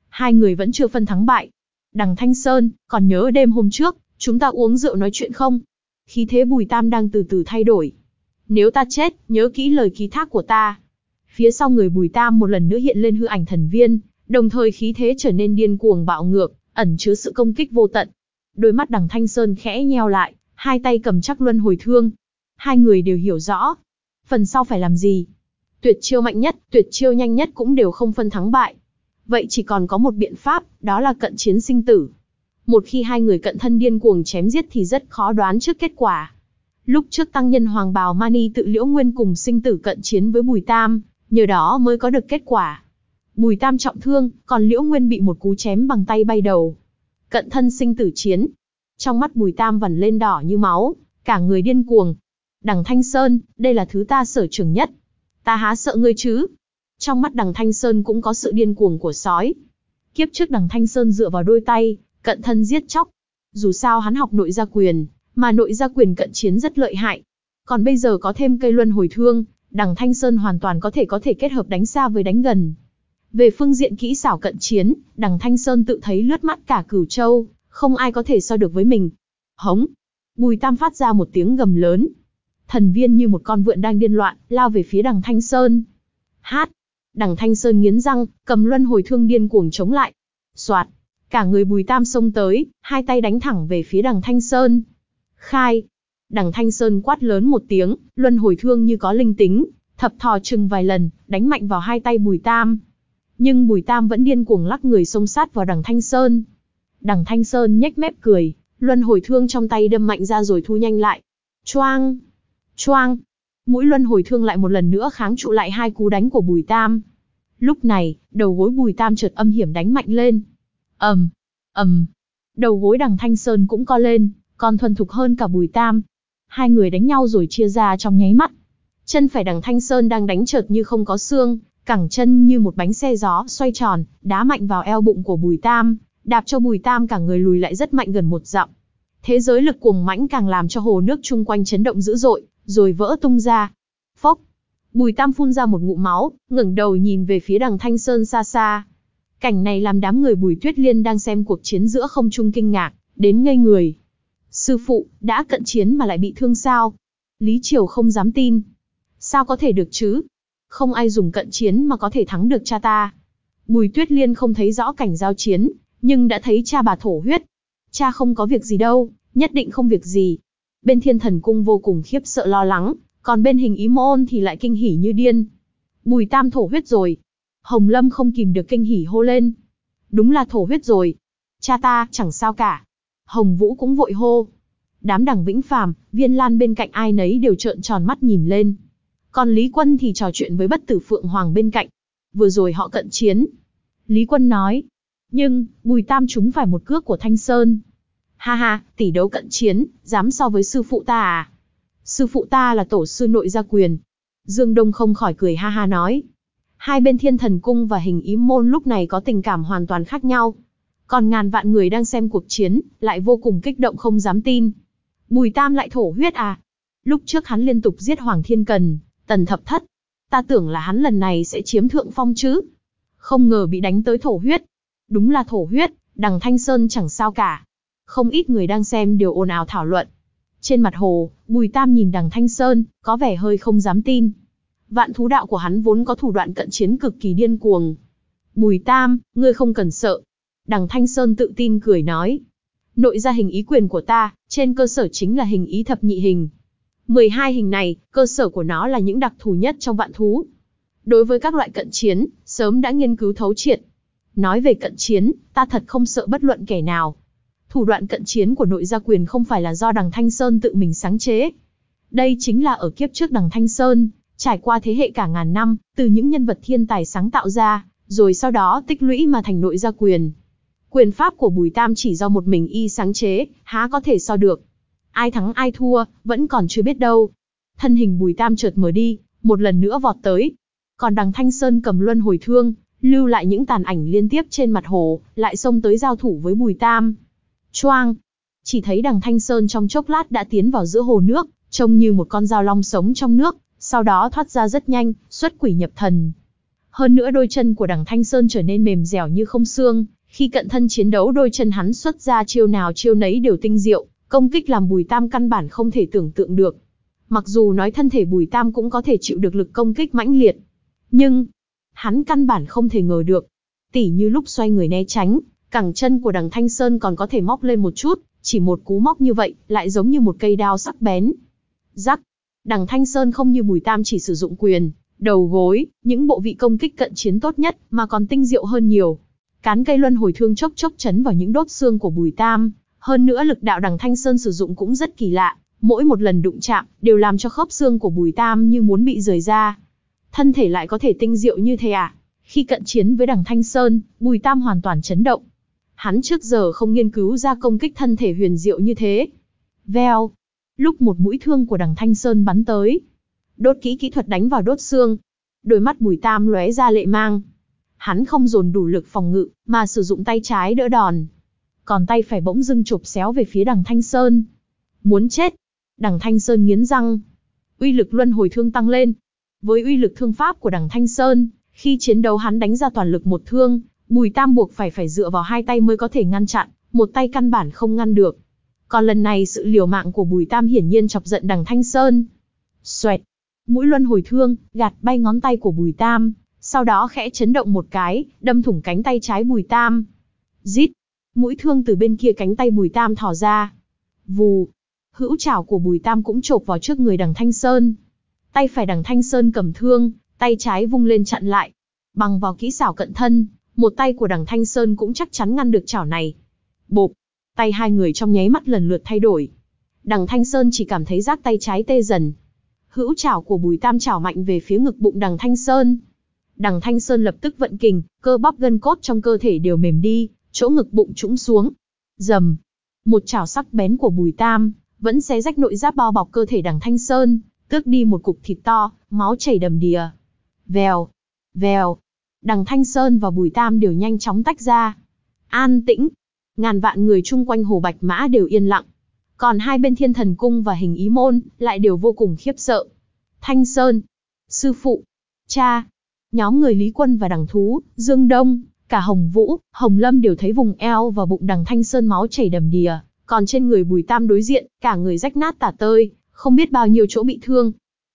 Hai người vẫn chưa phân thắng bại. Đằng Thanh Sơn, còn nhớ đêm hôm trước, chúng ta uống rượu nói chuyện không? Khí thế Bùi Tam đang từ từ thay đổi. Nếu ta chết, nhớ kỹ lời ký thác của ta. Phía sau người Bùi Tam một lần nữa hiện lên hư ảnh thần viên, đồng thời khí thế trở nên điên cuồng bạo ngược, ẩn chứa sự công kích vô tận. Đôi mắt đằng Thanh Sơn khẽ nheo lại, hai tay cầm chắc luân hồi thương. Hai người đều hiểu rõ. Phần sau phải làm gì? Tuyệt chiêu mạnh nhất, tuyệt chiêu nhanh nhất cũng đều không phân thắng bại. Vậy chỉ còn có một biện pháp, đó là cận chiến sinh tử. Một khi hai người cận thân điên cuồng chém giết thì rất khó đoán trước kết quả. Lúc trước tăng nhân Hoàng Bào Mani tự liễu nguyên cùng sinh tử cận chiến với Bùi Tam, nhờ đó mới có được kết quả. Bùi Tam trọng thương, còn liễu nguyên bị một cú chém bằng tay bay đầu. Cận thân sinh tử chiến. Trong mắt Bùi Tam vằn lên đỏ như máu, cả người điên cuồng. Đằng Thanh Sơn, đây là thứ ta sở trường nhất. Ta há sợ ngươi chứ? Trong mắt đằng Thanh Sơn cũng có sự điên cuồng của sói. Kiếp trước đằng Thanh Sơn dựa vào đôi tay, cận thân giết chóc. Dù sao hắn học nội gia quyền, mà nội gia quyền cận chiến rất lợi hại. Còn bây giờ có thêm cây luân hồi thương, đằng Thanh Sơn hoàn toàn có thể có thể kết hợp đánh xa với đánh gần. Về phương diện kỹ xảo cận chiến, đằng Thanh Sơn tự thấy lướt mắt cả cửu châu, không ai có thể so được với mình. Hống! Bùi Tam phát ra một tiếng gầm lớn. Thần viên như một con vượn đang điên loạn, lao về phía đằng Thanh Sơn. Hát! Đằng Thanh Sơn nghiến răng, cầm luân hồi thương điên cuồng chống lại. Soạt! Cả người Bùi Tam xông tới, hai tay đánh thẳng về phía đằng Thanh Sơn. Khai! Đằng Thanh Sơn quát lớn một tiếng, luân hồi thương như có linh tính, thập thò chừng vài lần, đánh mạnh vào hai tay Bùi Tam. Nhưng Bùi Tam vẫn điên cuồng lắc người xông sát vào đằng Thanh Sơn. Đằng Thanh Sơn nhếch mép cười, luân hồi thương trong tay đâm mạnh ra rồi thu nhanh lại. Choang! Choang! Mũi luân hồi thương lại một lần nữa kháng trụ lại hai cú đánh của Bùi Tam. Lúc này, đầu gối Bùi Tam chợt âm hiểm đánh mạnh lên ầm, ầm, đầu gối đằng Thanh Sơn cũng co lên, còn thuần thục hơn cả Bùi Tam. Hai người đánh nhau rồi chia ra trong nháy mắt. Chân phải đằng Thanh Sơn đang đánh chợt như không có xương, cẳng chân như một bánh xe gió xoay tròn, đá mạnh vào eo bụng của Bùi Tam, đạp cho Bùi Tam cả người lùi lại rất mạnh gần một dặm. Thế giới lực cuồng mãnh càng làm cho hồ nước chung quanh chấn động dữ dội, rồi vỡ tung ra. Phốc! Bùi Tam phun ra một ngụm máu, ngẩng đầu nhìn về phía đằng Thanh Sơn xa xa. Cảnh này làm đám người Bùi Tuyết Liên đang xem cuộc chiến giữa không trung kinh ngạc, đến ngây người. Sư phụ, đã cận chiến mà lại bị thương sao? Lý Triều không dám tin. Sao có thể được chứ? Không ai dùng cận chiến mà có thể thắng được cha ta. Bùi Tuyết Liên không thấy rõ cảnh giao chiến, nhưng đã thấy cha bà thổ huyết. Cha không có việc gì đâu, nhất định không việc gì. Bên thiên thần cung vô cùng khiếp sợ lo lắng, còn bên hình ý môn thì lại kinh hỉ như điên. Bùi tam thổ huyết rồi. Hồng Lâm không kìm được kinh hỉ hô lên. Đúng là thổ huyết rồi. Cha ta, chẳng sao cả. Hồng Vũ cũng vội hô. Đám đằng Vĩnh Phàm, Viên Lan bên cạnh ai nấy đều trợn tròn mắt nhìn lên. Còn Lý Quân thì trò chuyện với bất tử Phượng Hoàng bên cạnh. Vừa rồi họ cận chiến. Lý Quân nói. Nhưng, Bùi Tam chúng phải một cước của Thanh Sơn. Ha ha, tỷ đấu cận chiến, dám so với sư phụ ta à? Sư phụ ta là tổ sư nội gia quyền. Dương Đông không khỏi cười ha ha nói. Hai bên thiên thần cung và hình ý môn lúc này có tình cảm hoàn toàn khác nhau. Còn ngàn vạn người đang xem cuộc chiến, lại vô cùng kích động không dám tin. Bùi Tam lại thổ huyết à? Lúc trước hắn liên tục giết Hoàng Thiên Cần, Tần Thập Thất. Ta tưởng là hắn lần này sẽ chiếm thượng phong chứ. Không ngờ bị đánh tới thổ huyết. Đúng là thổ huyết, đằng Thanh Sơn chẳng sao cả. Không ít người đang xem đều ồn ào thảo luận. Trên mặt hồ, Bùi Tam nhìn đằng Thanh Sơn, có vẻ hơi không dám tin. Vạn thú đạo của hắn vốn có thủ đoạn cận chiến cực kỳ điên cuồng. Bùi Tam, ngươi không cần sợ. Đằng Thanh Sơn tự tin cười nói. Nội ra hình ý quyền của ta, trên cơ sở chính là hình ý thập nhị hình. 12 hình này, cơ sở của nó là những đặc thù nhất trong vạn thú. Đối với các loại cận chiến, sớm đã nghiên cứu thấu triệt. Nói về cận chiến, ta thật không sợ bất luận kẻ nào. Thủ đoạn cận chiến của nội gia quyền không phải là do đằng Thanh Sơn tự mình sáng chế. Đây chính là ở kiếp trước đằng Thanh Sơn, trải qua thế hệ cả ngàn năm, từ những nhân vật thiên tài sáng tạo ra, rồi sau đó tích lũy mà thành nội gia quyền. Quyền pháp của Bùi Tam chỉ do một mình y sáng chế, há có thể so được. Ai thắng ai thua, vẫn còn chưa biết đâu. Thân hình Bùi Tam chợt mở đi, một lần nữa vọt tới. Còn đằng Thanh Sơn cầm luân hồi thương, lưu lại những tàn ảnh liên tiếp trên mặt hồ, lại xông tới giao thủ với Bùi Tam. Choang! Chỉ thấy đằng Thanh Sơn trong chốc lát đã tiến vào giữa hồ nước, trông như một con dao long sống trong nước, sau đó thoát ra rất nhanh, xuất quỷ nhập thần. Hơn nữa đôi chân của đằng Thanh Sơn trở nên mềm dẻo như không xương, khi cận thân chiến đấu đôi chân hắn xuất ra chiêu nào chiêu nấy đều tinh diệu, công kích làm Bùi Tam căn bản không thể tưởng tượng được. Mặc dù nói thân thể Bùi Tam cũng có thể chịu được lực công kích mãnh liệt, nhưng hắn căn bản không thể ngờ được. Tỉ như lúc xoay người né tránh, cẳng chân của đằng Thanh Sơn còn có thể móc lên một chút, chỉ một cú móc như vậy, lại giống như một cây đao sắc bén. Rắc, đằng Thanh Sơn không như Bùi Tam chỉ sử dụng quyền, đầu gối, những bộ vị công kích cận chiến tốt nhất, mà còn tinh diệu hơn nhiều. Cán cây luân hồi thương chốc chốc chấn vào những đốt xương của Bùi Tam, hơn nữa lực đạo đằng Thanh Sơn sử dụng cũng rất kỳ lạ, mỗi một lần đụng chạm, đều làm cho khớp xương của Bùi Tam như muốn bị rời ra. Thân thể lại có thể tinh diệu như thế à? Khi cận chiến với đằng Thanh Sơn, Bùi Tam hoàn toàn chấn động. Hắn trước giờ không nghiên cứu ra công kích thân thể huyền diệu như thế. Veo. Lúc một mũi thương của đằng Thanh Sơn bắn tới. Đốt kỹ kỹ thuật đánh vào đốt xương. Đôi mắt Bùi Tam lóe ra lệ mang. Hắn không dồn đủ lực phòng ngự, mà sử dụng tay trái đỡ đòn. Còn tay phải bỗng dưng chụp xéo về phía đằng Thanh Sơn. Muốn chết. Đằng Thanh Sơn nghiến răng. Uy lực luân hồi thương tăng lên. Với uy lực thương pháp của đằng Thanh Sơn, khi chiến đấu hắn đánh ra toàn lực một thương, Bùi Tam buộc phải phải dựa vào hai tay mới có thể ngăn chặn, một tay căn bản không ngăn được. Còn lần này sự liều mạng của Bùi Tam hiển nhiên chọc giận đằng Thanh Sơn. Xoẹt, mũi luân hồi thương, gạt bay ngón tay của Bùi Tam, sau đó khẽ chấn động một cái, đâm thủng cánh tay trái Bùi Tam. Rít, mũi thương từ bên kia cánh tay Bùi Tam thò ra. Vù, hữu chảo của Bùi Tam cũng chộp vào trước người đằng Thanh Sơn. Tay phải đằng Thanh Sơn cầm thương, tay trái vung lên chặn lại. Bằng vào kỹ xảo cận thân, một tay của đằng Thanh Sơn cũng chắc chắn ngăn được chảo này. Bộp, tay hai người trong nháy mắt lần lượt thay đổi. Đằng Thanh Sơn chỉ cảm thấy rác tay trái tê dần. Hữu chảo của Bùi Tam chảo mạnh về phía ngực bụng đằng Thanh Sơn. Đằng Thanh Sơn lập tức vận kình, cơ bắp gân cốt trong cơ thể đều mềm đi, chỗ ngực bụng trũng xuống. Dầm, một chảo sắc bén của Bùi Tam, vẫn xé rách nội giáp bao bọc cơ thể đằng Thanh Sơn, tước đi một cục thịt to, máu chảy đầm đìa. Vèo, vèo, đằng Thanh Sơn và Bùi Tam đều nhanh chóng tách ra. An tĩnh, ngàn vạn người chung quanh hồ Bạch Mã đều yên lặng. Còn hai bên thiên thần cung và hình ý môn, lại đều vô cùng khiếp sợ. Thanh Sơn, sư phụ, cha, nhóm người Lý Quân và đằng thú, Dương Đông, cả Hồng Vũ, Hồng Lâm đều thấy vùng eo và bụng đằng Thanh Sơn máu chảy đầm đìa, còn trên người Bùi Tam đối diện, cả người rách nát tả tơi, không biết bao nhiêu chỗ bị thương.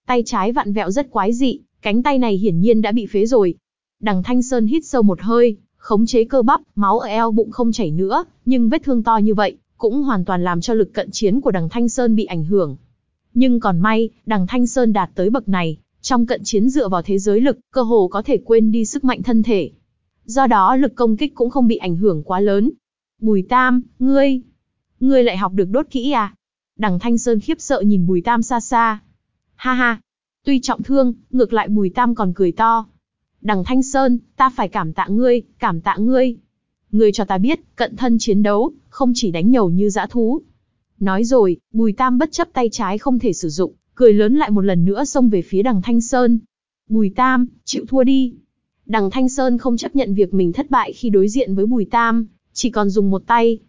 Tay trái vặn vẹo rất quái dị, cánh tay này hiển nhiên đã bị phế rồi. Đằng Thanh Sơn hít sâu một hơi, khống chế cơ bắp, máu ở eo bụng không chảy nữa, nhưng vết thương to như vậy, cũng hoàn toàn làm cho lực cận chiến của đằng Thanh Sơn bị ảnh hưởng. Nhưng còn may, đằng Thanh Sơn đạt tới bậc này, trong cận chiến dựa vào thế giới lực, cơ hồ có thể quên đi sức mạnh thân thể. Do đó lực công kích cũng không bị ảnh hưởng quá lớn. Bùi Tam, ngươi, ngươi lại học được đốt kỹ à? Đằng Thanh Sơn khiếp sợ nhìn Bùi Tam xa xa. Ha ha, tuy trọng thương, ngược lại Bùi Tam còn cười to. Đằng Thanh Sơn, ta phải cảm tạ ngươi, cảm tạ ngươi. Ngươi cho ta biết, cận thân chiến đấu, không chỉ đánh nhầu như dã thú. Nói rồi, Bùi Tam bất chấp tay trái không thể sử dụng, cười lớn lại một lần nữa xông về phía đằng Thanh Sơn. Bùi Tam, chịu thua đi. Đằng Thanh Sơn không chấp nhận việc mình thất bại khi đối diện với Bùi Tam, chỉ còn dùng một tay.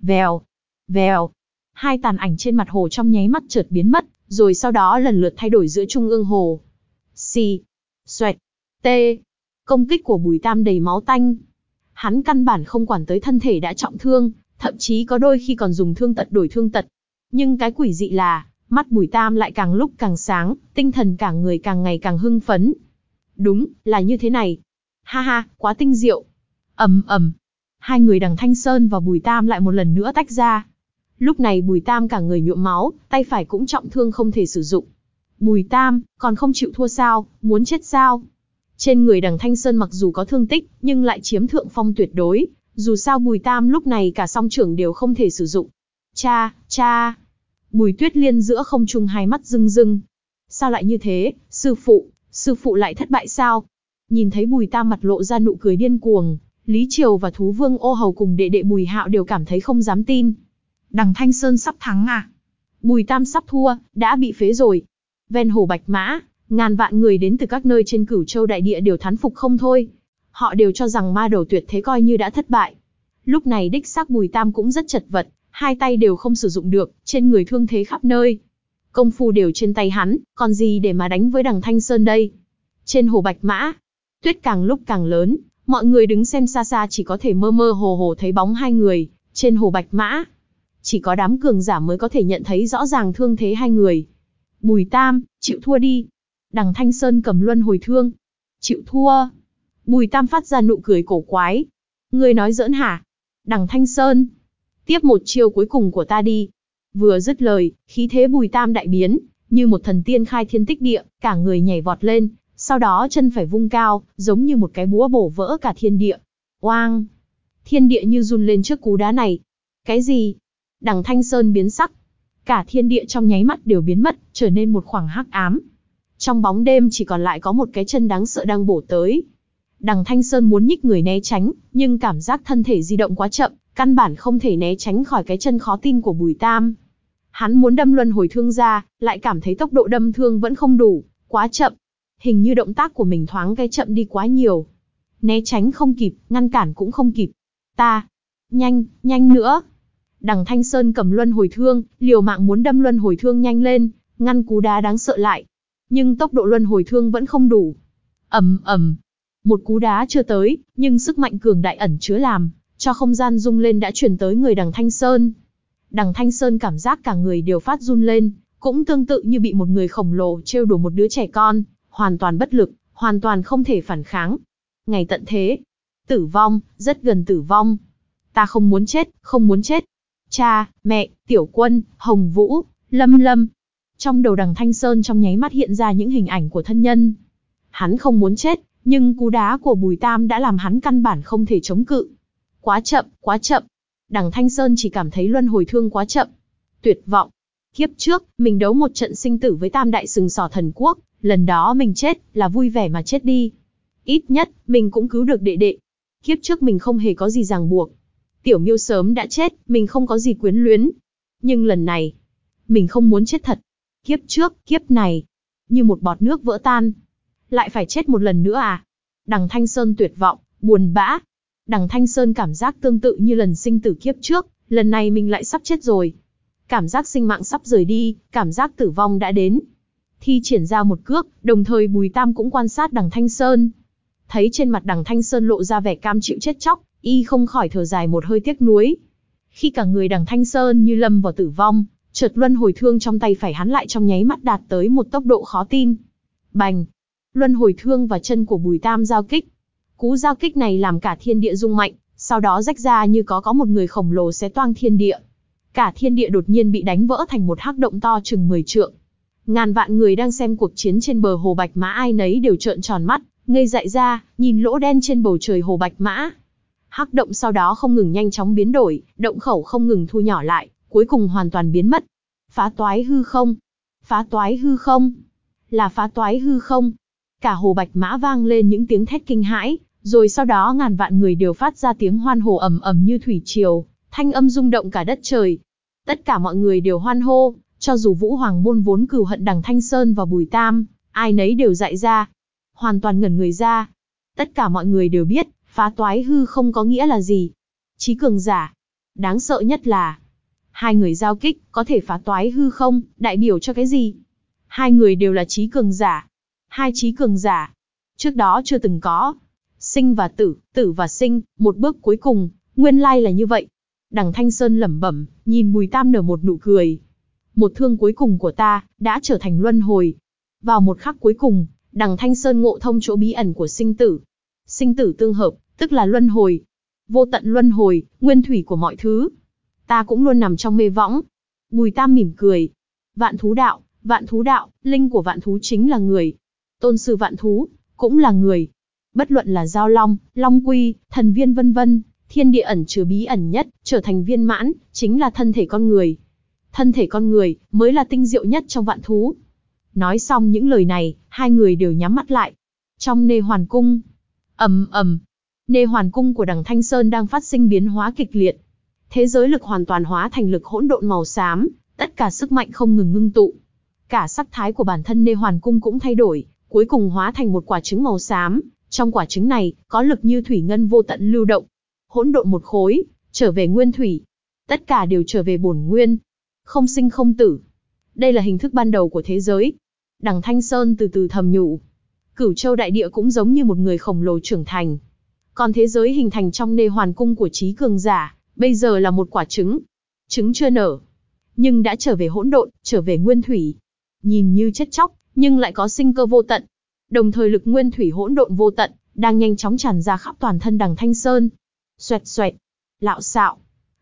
Vèo, vèo, hai tàn ảnh trên mặt hồ trong nháy mắt chợt biến mất, rồi sau đó lần lượt thay đổi giữa trung ương hồ. Xì, xoẹt, T, công kích của Bùi Tam đầy máu tanh. Hắn căn bản không quản tới thân thể đã trọng thương, thậm chí có đôi khi còn dùng thương tật đổi thương tật. Nhưng cái quỷ dị là, mắt Bùi Tam lại càng lúc càng sáng, tinh thần cả người càng ngày càng hưng phấn. Đúng, là như thế này. Ha ha, quá tinh diệu. ầm ầm, hai người đằng Thanh Sơn và Bùi Tam lại một lần nữa tách ra. Lúc này Bùi Tam cả người nhuộm máu, tay phải cũng trọng thương không thể sử dụng. Bùi Tam, còn không chịu thua sao, muốn chết sao? Trên người đằng Thanh Sơn mặc dù có thương tích, nhưng lại chiếm thượng phong tuyệt đối. Dù sao Bùi Tam lúc này cả song trưởng đều không thể sử dụng. Cha, cha. Bùi Tuyết Liên giữa không trung hai mắt rưng rưng. Sao lại như thế, sư phụ, sư phụ lại thất bại sao? Nhìn thấy Bùi Tam mặt lộ ra nụ cười điên cuồng, Lý Triều và Thú Vương ô hầu cùng đệ đệ Bùi Hạo đều cảm thấy không dám tin. Đằng Thanh Sơn sắp thắng à? Bùi Tam sắp thua, đã bị phế rồi. Ven hồ Bạch Mã, ngàn vạn người đến từ các nơi trên cửu châu đại địa đều thán phục không thôi. Họ đều cho rằng ma đầu tuyệt thế coi như đã thất bại. Lúc này đích xác Bùi Tam cũng rất chật vật, hai tay đều không sử dụng được, trên người thương thế khắp nơi. Công phu đều trên tay hắn, còn gì để mà đánh với đằng Thanh Sơn đây? Trên hồ Bạch Mã, tuyết càng lúc càng lớn, mọi người đứng xem xa xa chỉ có thể mơ mơ hồ hồ thấy bóng hai người, trên hồ Bạch Mã. Chỉ có đám cường giả mới có thể nhận thấy rõ ràng thương thế hai người. Bùi Tam, chịu thua đi. Đằng Thanh Sơn cầm luân hồi thương. Chịu thua. Bùi Tam phát ra nụ cười cổ quái. Người nói giỡn hả? Đằng Thanh Sơn. Tiếp một chiêu cuối cùng của ta đi. Vừa dứt lời, khí thế Bùi Tam đại biến, như một thần tiên khai thiên tích địa, cả người nhảy vọt lên, sau đó chân phải vung cao, giống như một cái búa bổ vỡ cả thiên địa. Oang! Thiên địa như run lên trước cú đá này. Cái gì? Đằng Thanh Sơn biến sắc. Cả thiên địa trong nháy mắt đều biến mất, trở nên một khoảng hắc ám. Trong bóng đêm chỉ còn lại có một cái chân đáng sợ đang bổ tới. Đằng Thanh Sơn muốn nhích người né tránh, nhưng cảm giác thân thể di động quá chậm, căn bản không thể né tránh khỏi cái chân khó tin của Bùi Tam. Hắn muốn đâm luân hồi thương ra, lại cảm thấy tốc độ đâm thương vẫn không đủ, quá chậm. Hình như động tác của mình thoáng cái chậm đi quá nhiều. Né tránh không kịp, ngăn cản cũng không kịp. Ta, nhanh, nhanh nữa. Đằng Thanh Sơn cầm luân hồi thương, liều mạng muốn đâm luân hồi thương nhanh lên, ngăn cú đá đáng sợ lại. Nhưng tốc độ luân hồi thương vẫn không đủ. ầm ầm, một cú đá chưa tới, nhưng sức mạnh cường đại ẩn chứa làm, cho không gian rung lên đã truyền tới người đằng Thanh Sơn. Đằng Thanh Sơn cảm giác cả người đều phát run lên, cũng tương tự như bị một người khổng lồ trêu đùa một đứa trẻ con, hoàn toàn bất lực, hoàn toàn không thể phản kháng. Ngày tận thế, tử vong, rất gần tử vong. Ta không muốn chết, không muốn chết. Cha, mẹ, tiểu quân, hồng vũ, lâm lâm. Trong đầu đằng Thanh Sơn trong nháy mắt hiện ra những hình ảnh của thân nhân. Hắn không muốn chết, nhưng cú đá của Bùi Tam đã làm hắn căn bản không thể chống cự. Quá chậm, quá chậm. Đằng Thanh Sơn chỉ cảm thấy luân hồi thương quá chậm. Tuyệt vọng. Kiếp trước, mình đấu một trận sinh tử với Tam Đại Sừng Sỏ Thần Quốc, lần đó mình chết, là vui vẻ mà chết đi. Ít nhất, mình cũng cứu được đệ đệ. Kiếp trước mình không hề có gì ràng buộc. Tiểu miêu sớm đã chết, mình không có gì quyến luyến. Nhưng lần này, mình không muốn chết thật. Kiếp trước, kiếp này, như một bọt nước vỡ tan. Lại phải chết một lần nữa à? Đằng Thanh Sơn tuyệt vọng, buồn bã, Đằng Thanh Sơn cảm giác tương tự như lần sinh tử kiếp trước, lần này mình lại sắp chết rồi. Cảm giác sinh mạng sắp rời đi, cảm giác tử vong đã đến. Thi triển ra một cước, đồng thời Bùi Tam cũng quan sát đằng Thanh Sơn. Thấy trên mặt đằng Thanh Sơn lộ ra vẻ cam chịu chết chóc, y không khỏi thở dài một hơi tiếc nuối. Khi cả người đằng Thanh Sơn như lâm vào tử vong, chợt luân hồi thương trong tay phải hắn lại trong nháy mắt đạt tới một tốc độ khó tin. Bành! Luân hồi thương và chân của Bùi Tam giao kích, Cú giao kích này làm cả thiên địa rung mạnh, sau đó rách ra như có có một người khổng lồ xé toang thiên địa. Cả thiên địa đột nhiên bị đánh vỡ thành một hắc động to chừng 10 trượng. Ngàn vạn người đang xem cuộc chiến trên bờ hồ Bạch Mã ai nấy đều trợn tròn mắt, ngây dại ra, nhìn lỗ đen trên bầu trời hồ Bạch Mã. Hắc động sau đó không ngừng nhanh chóng biến đổi, động khẩu không ngừng thu nhỏ lại, cuối cùng hoàn toàn biến mất. Phá toái hư không? Phá toái hư không? Là phá toái hư không? Cả hồ Bạch Mã vang lên những tiếng thét kinh hãi, rồi sau đó ngàn vạn người đều phát ra tiếng hoan hô ầm ầm như thủy triều, thanh âm rung động cả đất trời. Tất cả mọi người đều hoan hô, cho dù Vũ Hoàng môn vốn cừu hận đằng Thanh Sơn và Bùi Tam, ai nấy đều dại ra, hoàn toàn ngẩn người ra. Tất cả mọi người đều biết, phá toái hư không có nghĩa là gì. Trí cường giả. Đáng sợ nhất là, hai người giao kích, có thể phá toái hư không, đại biểu cho cái gì? Hai người đều là trí cường giả. Hai trí cường giả. Trước đó chưa từng có. Sinh và tử, tử và sinh, một bước cuối cùng, nguyên lai là như vậy. Đằng Thanh Sơn lẩm bẩm, nhìn Bùi Tam nở một nụ cười. Một thương cuối cùng của ta, đã trở thành luân hồi. Vào một khắc cuối cùng, đằng Thanh Sơn ngộ thông chỗ bí ẩn của sinh tử. Sinh tử tương hợp, tức là luân hồi. Vô tận luân hồi, nguyên thủy của mọi thứ. Ta cũng luôn nằm trong mê võng. Bùi Tam mỉm cười. Vạn thú đạo, vạn thú đạo, linh của vạn thú chính là người. Tôn sư vạn thú, cũng là người. Bất luận là giao long, long quy, thần viên vân vân, thiên địa ẩn chứa bí ẩn nhất, trở thành viên mãn, chính là thân thể con người. Thân thể con người, mới là tinh diệu nhất trong vạn thú. Nói xong những lời này, hai người đều nhắm mắt lại. Trong nê hoàn cung, ầm ầm, nê hoàn cung của đằng Thanh Sơn đang phát sinh biến hóa kịch liệt. Thế giới lực hoàn toàn hóa thành lực hỗn độn màu xám, tất cả sức mạnh không ngừng ngưng tụ. Cả sắc thái của bản thân nê hoàn cung cũng thay đổi, cuối cùng hóa thành một quả trứng màu xám. Trong quả trứng này, có lực như thủy ngân vô tận lưu động. Hỗn độn một khối, trở về nguyên thủy. Tất cả đều trở về bổn nguyên. Không sinh không tử. Đây là hình thức ban đầu của thế giới. Đằng Thanh Sơn từ từ thầm nhủ. Cửu châu đại địa cũng giống như một người khổng lồ trưởng thành. Còn thế giới hình thành trong nê hoàn cung của trí cường giả, bây giờ là một quả trứng. Trứng chưa nở, nhưng đã trở về hỗn độn, trở về nguyên thủy. Nhìn như chết chóc, nhưng lại có sinh cơ vô tận. Đồng thời lực nguyên thủy hỗn độn vô tận, đang nhanh chóng tràn ra khắp toàn thân đằng Thanh Sơn. Xoẹt xoẹt, lạo xạo.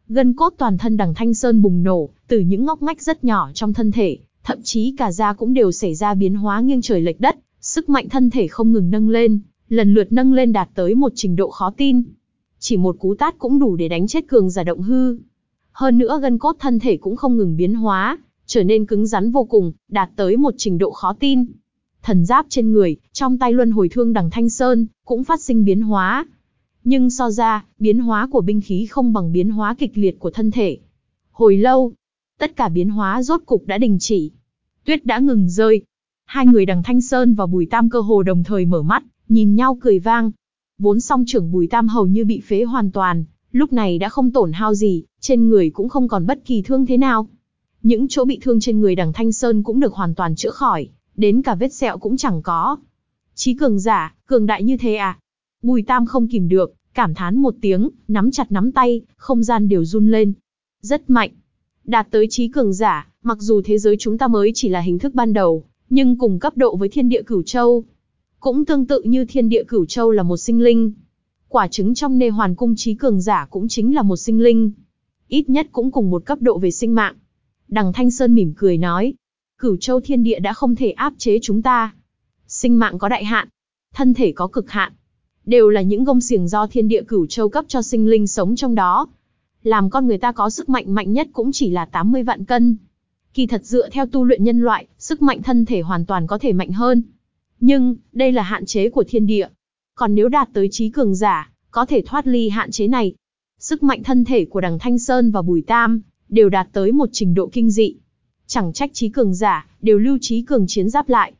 Gân cốt toàn thân đằng Thanh Sơn bùng nổ, từ những ngóc ngách rất nhỏ trong thân thể, thậm chí cả da cũng đều xảy ra biến hóa nghiêng trời lệch đất, sức mạnh thân thể không ngừng nâng lên, lần lượt nâng lên đạt tới một trình độ khó tin. Chỉ một cú tát cũng đủ để đánh chết cường giả động hư. Hơn nữa gân cốt thân thể cũng không ngừng biến hóa, trở nên cứng rắn vô cùng, đạt tới một trình độ khó tin. Thần giáp trên người, trong tay luân hồi thương đằng Thanh Sơn, cũng phát sinh biến hóa. Nhưng so ra, biến hóa của binh khí không bằng biến hóa kịch liệt của thân thể. Hồi lâu, tất cả biến hóa rốt cục đã đình chỉ. Tuyết đã ngừng rơi. Hai người đằng Thanh Sơn và Bùi Tam cơ hồ đồng thời mở mắt, nhìn nhau cười vang. Vốn song trưởng Bùi Tam hầu như bị phế hoàn toàn, lúc này đã không tổn hao gì, trên người cũng không còn bất kỳ thương thế nào. Những chỗ bị thương trên người đằng Thanh Sơn cũng được hoàn toàn chữa khỏi, đến cả vết sẹo cũng chẳng có. Chí cường giả, cường đại như thế à? Bùi Tam không kìm được, cảm thán một tiếng, nắm chặt nắm tay, không gian đều run lên. Rất mạnh. Đạt tới trí cường giả, mặc dù thế giới chúng ta mới chỉ là hình thức ban đầu, nhưng cùng cấp độ với thiên địa cửu châu. Cũng tương tự như thiên địa cửu châu là một sinh linh. Quả trứng trong nê hoàn cung trí cường giả cũng chính là một sinh linh. Ít nhất cũng cùng một cấp độ về sinh mạng. Đằng Thanh Sơn mỉm cười nói. Cửu châu thiên địa đã không thể áp chế chúng ta. Sinh mạng có đại hạn. Thân thể có cực hạn. Đều là những gông xiềng do thiên địa cửu châu cấp cho sinh linh sống trong đó. Làm con người ta có sức mạnh mạnh nhất cũng chỉ là 80 vạn cân. Kỳ thật dựa theo tu luyện nhân loại, sức mạnh thân thể hoàn toàn có thể mạnh hơn. Nhưng, đây là hạn chế của thiên địa. Còn nếu đạt tới trí cường giả, có thể thoát ly hạn chế này. Sức mạnh thân thể của đằng Thanh Sơn và Bùi Tam, đều đạt tới một trình độ kinh dị. Chẳng trách trí cường giả, đều lưu trí cường chiến giáp lại.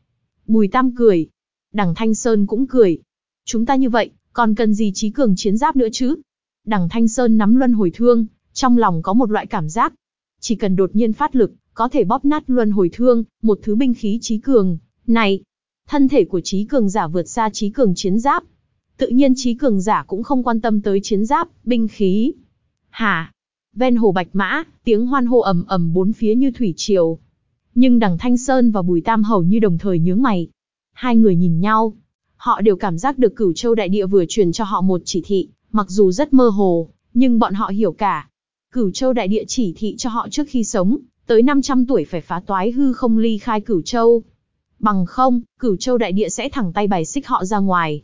Bùi Tam cười. Đằng Thanh Sơn cũng cười. Chúng ta như vậy, còn cần gì trí cường chiến giáp nữa chứ? Đằng Thanh Sơn nắm luân hồi thương, trong lòng có một loại cảm giác. Chỉ cần đột nhiên phát lực, có thể bóp nát luân hồi thương, một thứ binh khí trí cường. Này, thân thể của trí cường giả vượt xa trí cường chiến giáp. Tự nhiên trí cường giả cũng không quan tâm tới chiến giáp, binh khí. Hà, Ven hồ Bạch Mã, tiếng hoan hô ầm ầm bốn phía như thủy triều. Nhưng đằng Thanh Sơn và Bùi Tam hầu như đồng thời nhướng mày. Hai người nhìn nhau. Họ đều cảm giác được cửu châu đại địa vừa truyền cho họ một chỉ thị, mặc dù rất mơ hồ, nhưng bọn họ hiểu cả. Cửu châu đại địa chỉ thị cho họ trước khi sống, tới 500 tuổi phải phá toái hư không ly khai cửu châu. Bằng không, cửu châu đại địa sẽ thẳng tay bài xích họ ra ngoài.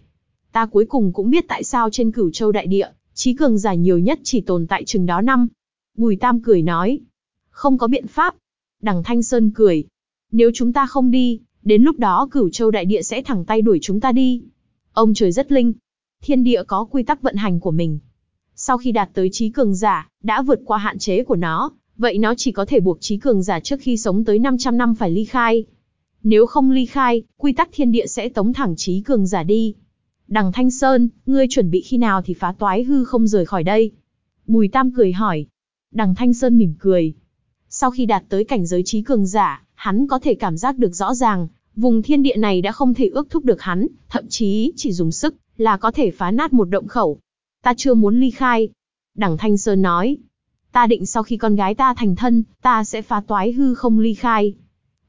Ta cuối cùng cũng biết tại sao trên cửu châu đại địa, trí cường giả nhiều nhất chỉ tồn tại chừng đó năm. Bùi Tam cười nói. Không có biện pháp. Đằng Thanh Sơn cười. Nếu chúng ta không đi, đến lúc đó cửu châu đại địa sẽ thẳng tay đuổi chúng ta đi. Ông trời rất linh. Thiên địa có quy tắc vận hành của mình. Sau khi đạt tới trí cường giả, đã vượt qua hạn chế của nó, vậy nó chỉ có thể buộc trí cường giả trước khi sống tới 500 năm phải ly khai. Nếu không ly khai, quy tắc thiên địa sẽ tống thẳng trí cường giả đi. Đằng Thanh Sơn, ngươi chuẩn bị khi nào thì phá toái hư không rời khỏi đây. Bùi Tam cười hỏi. Đằng Thanh Sơn mỉm cười. Sau khi đạt tới cảnh giới trí cường giả, hắn có thể cảm giác được rõ ràng, vùng thiên địa này đã không thể ước thúc được hắn, thậm chí chỉ dùng sức là có thể phá nát một động khẩu. Ta chưa muốn ly khai. Đằng Thanh Sơn nói. Ta định sau khi con gái ta thành thân, ta sẽ phá toái hư không ly khai.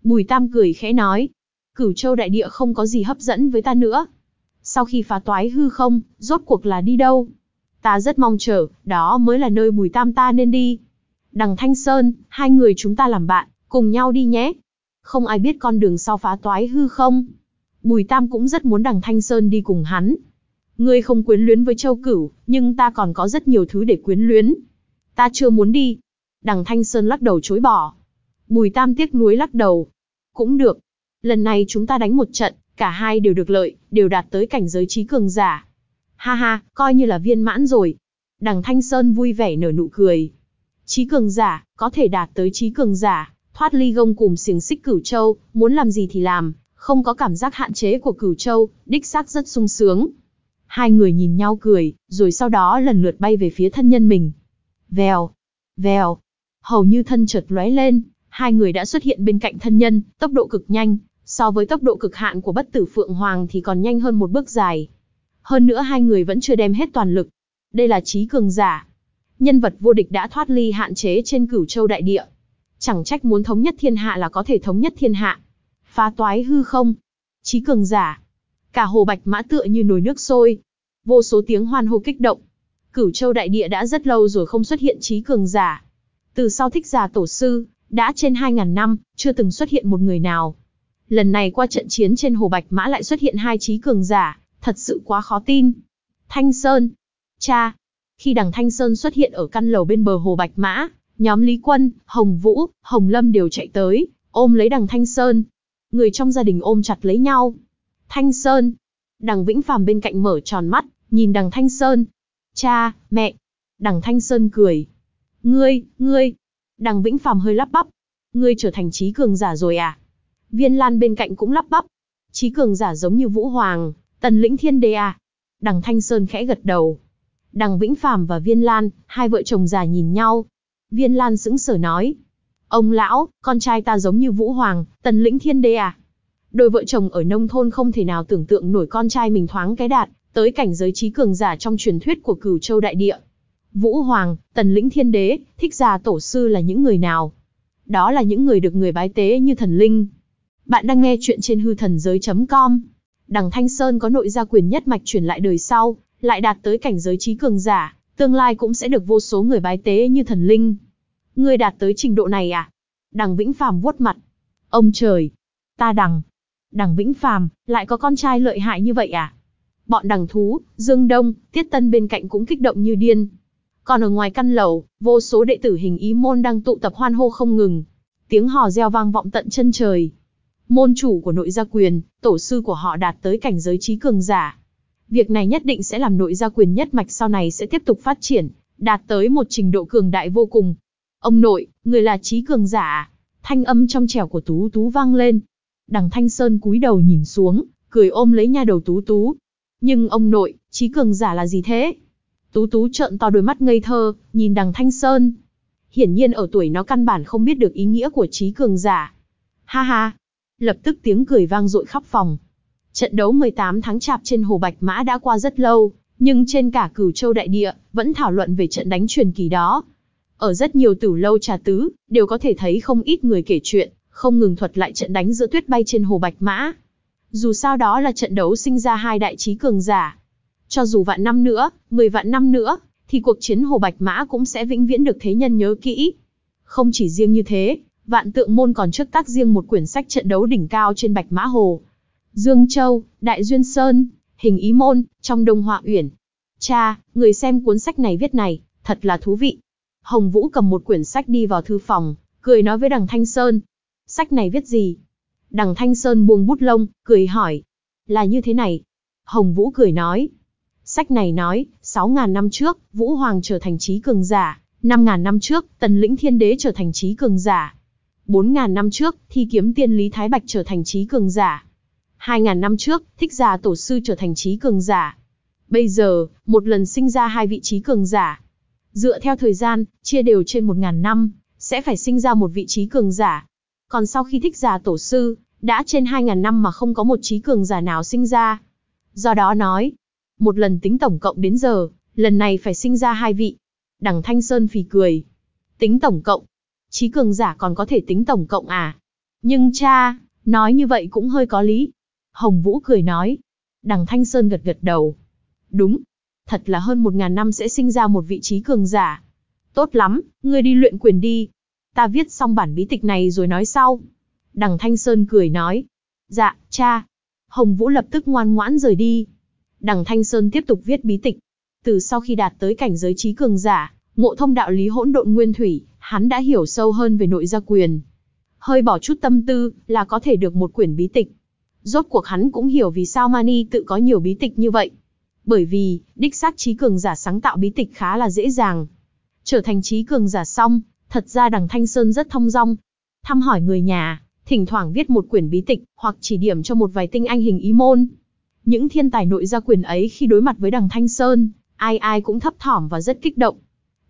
Bùi Tam cười khẽ nói. Cửu châu đại địa không có gì hấp dẫn với ta nữa. Sau khi phá toái hư không, rốt cuộc là đi đâu? Ta rất mong chờ, đó mới là nơi Bùi Tam ta nên đi. Đằng Thanh Sơn, hai người chúng ta làm bạn, cùng nhau đi nhé. Không ai biết con đường sau phá toái hư không. Bùi Tam cũng rất muốn đằng Thanh Sơn đi cùng hắn. Ngươi không quyến luyến với Châu Cửu, nhưng ta còn có rất nhiều thứ để quyến luyến. Ta chưa muốn đi. Đằng Thanh Sơn lắc đầu chối bỏ. Bùi Tam tiếc nuối lắc đầu. Cũng được. Lần này chúng ta đánh một trận, cả hai đều được lợi, đều đạt tới cảnh giới trí cường giả. Ha ha, coi như là viên mãn rồi. Đằng Thanh Sơn vui vẻ nở nụ cười. Trí cường giả, có thể đạt tới trí cường giả, thoát ly gông cùng xiềng xích cửu châu, muốn làm gì thì làm, không có cảm giác hạn chế của cửu châu, đích xác rất sung sướng. Hai người nhìn nhau cười, rồi sau đó lần lượt bay về phía thân nhân mình. Vèo, vèo, hầu như thân chợt lóe lên, hai người đã xuất hiện bên cạnh thân nhân, tốc độ cực nhanh, so với tốc độ cực hạn của bất tử Phượng Hoàng thì còn nhanh hơn một bước dài. Hơn nữa hai người vẫn chưa đem hết toàn lực. Đây là trí cường giả. Nhân vật vô địch đã thoát ly hạn chế trên cửu châu đại địa. Chẳng trách muốn thống nhất thiên hạ là có thể thống nhất thiên hạ. Phá toái hư không. Trí cường giả. Cả hồ bạch mã tựa như nồi nước sôi. Vô số tiếng hoan hô kích động. Cửu châu đại địa đã rất lâu rồi không xuất hiện trí cường giả. Từ sau thích giả tổ sư, đã trên 2.000 năm, chưa từng xuất hiện một người nào. Lần này qua trận chiến trên Hồ Bạch Mã lại xuất hiện hai trí cường giả, thật sự quá khó tin. Thanh Sơn. Cha. Khi đằng Thanh Sơn xuất hiện ở căn lầu bên bờ Hồ Bạch Mã, nhóm Lý Quân, Hồng Vũ, Hồng Lâm đều chạy tới, ôm lấy đằng Thanh Sơn. Người trong gia đình ôm chặt lấy nhau. Thanh Sơn. Đằng Vĩnh Phàm bên cạnh mở tròn mắt, nhìn đằng Thanh Sơn. Cha, mẹ. Đằng Thanh Sơn cười. Ngươi, ngươi. Đằng Vĩnh Phàm hơi lắp bắp. Ngươi trở thành trí cường giả rồi à? Viên Lan bên cạnh cũng lắp bắp. Trí cường giả giống như Vũ Hoàng, Tần Lĩnh Thiên Đế à? Đằng Thanh Sơn khẽ gật đầu. Đằng Vĩnh Phàm và Viên Lan, hai vợ chồng già nhìn nhau. Viên Lan sững sờ nói. Ông lão, con trai ta giống như Vũ Hoàng, Tần Lĩnh Thiên Đế à? Đôi vợ chồng ở nông thôn không thể nào tưởng tượng nổi con trai mình thoáng cái đạt, tới cảnh giới trí cường giả trong truyền thuyết của cửu châu đại địa. Vũ Hoàng, Tần Lĩnh Thiên Đế, thích gia tổ sư là những người nào? Đó là những người được người bái tế như thần linh, bạn đang nghe chuyện trên hư thần giới.com. Đằng Thanh Sơn có nội gia quyền nhất mạch truyền lại đời sau, lại đạt tới cảnh giới trí cường giả, tương lai cũng sẽ được vô số người bái tế như thần linh. Ngươi đạt tới trình độ này à? Đằng Vĩnh Phàm vuốt mặt. Ông trời! Ta đằng! Đằng Vĩnh Phàm, lại có con trai lợi hại như vậy à? Bọn đằng thú, Dương Đông, Tiết Tân bên cạnh cũng kích động như điên. Còn ở ngoài căn lầu, vô số đệ tử hình ý môn đang tụ tập hoan hô không ngừng. Tiếng hò reo vang vọng tận chân trời. Môn chủ của nội gia quyền, tổ sư của họ đạt tới cảnh giới trí cường giả. Việc này nhất định sẽ làm nội gia quyền nhất mạch sau này sẽ tiếp tục phát triển, đạt tới một trình độ cường đại vô cùng. Ông nội, người là trí cường giả. Thanh âm trong trẻo của Tú Tú vang lên. Đằng Thanh Sơn cúi đầu nhìn xuống, cười ôm lấy nha đầu Tú Tú. Nhưng ông nội, trí cường giả là gì thế? Tú Tú trợn to đôi mắt ngây thơ, nhìn đằng Thanh Sơn. Hiển nhiên ở tuổi nó căn bản không biết được ý nghĩa của trí cường giả. Ha ha, Lập tức tiếng cười vang dội khắp phòng. Trận đấu 18 tháng chạp trên Hồ Bạch Mã đã qua rất lâu, nhưng trên cả cửu châu đại địa, vẫn thảo luận về trận đánh truyền kỳ đó. Ở rất nhiều tử lâu trà tứ, đều có thể thấy không ít người kể chuyện, không ngừng thuật lại trận đánh giữa tuyết bay trên Hồ Bạch Mã. Dù sao đó là trận đấu sinh ra hai đại trí cường giả. Cho dù vạn năm nữa, mười vạn năm nữa, thì cuộc chiến Hồ Bạch Mã cũng sẽ vĩnh viễn được thế nhân nhớ kỹ. Không chỉ riêng như thế, Vạn tượng môn còn trước tác riêng một quyển sách trận đấu đỉnh cao trên Bạch Mã Hồ. Dương Châu, Đại Duyên Sơn, Hình Ý Môn, trong Đông Họa Uyển. Cha, người xem cuốn sách này viết này, thật là thú vị. Hồng Vũ cầm một quyển sách đi vào thư phòng, cười nói với đằng Thanh Sơn. Sách này viết gì? Đằng Thanh Sơn buông bút lông, cười hỏi. Là như thế này. Hồng Vũ cười nói. Sách này nói, 6.000 năm trước, Vũ Hoàng trở thành trí cường giả, 5.000 năm trước, Tần Lĩnh Thiên Đế trở thành trí cường giả, 4.000 năm trước, thi kiếm tiên Lý Thái Bạch trở thành trí cường giả. 2.000 năm trước, thích giả tổ sư trở thành trí cường giả. Bây giờ, một lần sinh ra hai vị trí cường giả. Dựa theo thời gian, chia đều trên 1.000 năm, sẽ phải sinh ra một vị trí cường giả. Còn sau khi thích giả tổ sư, đã trên 2.000 năm mà không có một trí cường giả nào sinh ra. Do đó nói, một lần tính tổng cộng đến giờ, lần này phải sinh ra hai vị. Đằng Thanh Sơn phì cười. Tính tổng cộng. Trí cường giả còn có thể tính tổng cộng à? Nhưng cha, nói như vậy cũng hơi có lý. Hồng Vũ cười nói. Đằng Thanh Sơn gật gật đầu. Đúng. Thật là hơn một ngàn năm sẽ sinh ra một vị trí cường giả. Tốt lắm, ngươi đi luyện quyền đi. Ta viết xong bản bí tịch này rồi nói sau. Đằng Thanh Sơn cười nói. Dạ, cha. Hồng Vũ lập tức ngoan ngoãn rời đi. Đằng Thanh Sơn tiếp tục viết bí tịch. Từ sau khi đạt tới cảnh giới trí cường giả, ngộ thông đạo lý hỗn độn nguyên thủy, hắn đã hiểu sâu hơn về nội gia quyền. Hơi bỏ chút tâm tư, là có thể được một quyển bí tịch. Rốt cuộc hắn cũng hiểu vì sao Mani tự có nhiều bí tịch như vậy. Bởi vì, đích xác trí cường giả sáng tạo bí tịch khá là dễ dàng. Trở thành trí cường giả xong, thật ra đằng Thanh Sơn rất thông dong. Thăm hỏi người nhà, thỉnh thoảng viết một quyển bí tịch, hoặc chỉ điểm cho một vài tinh anh hình ý môn. Những thiên tài nội gia quyền ấy khi đối mặt với đằng Thanh Sơn, ai ai cũng thấp thỏm và rất kích động.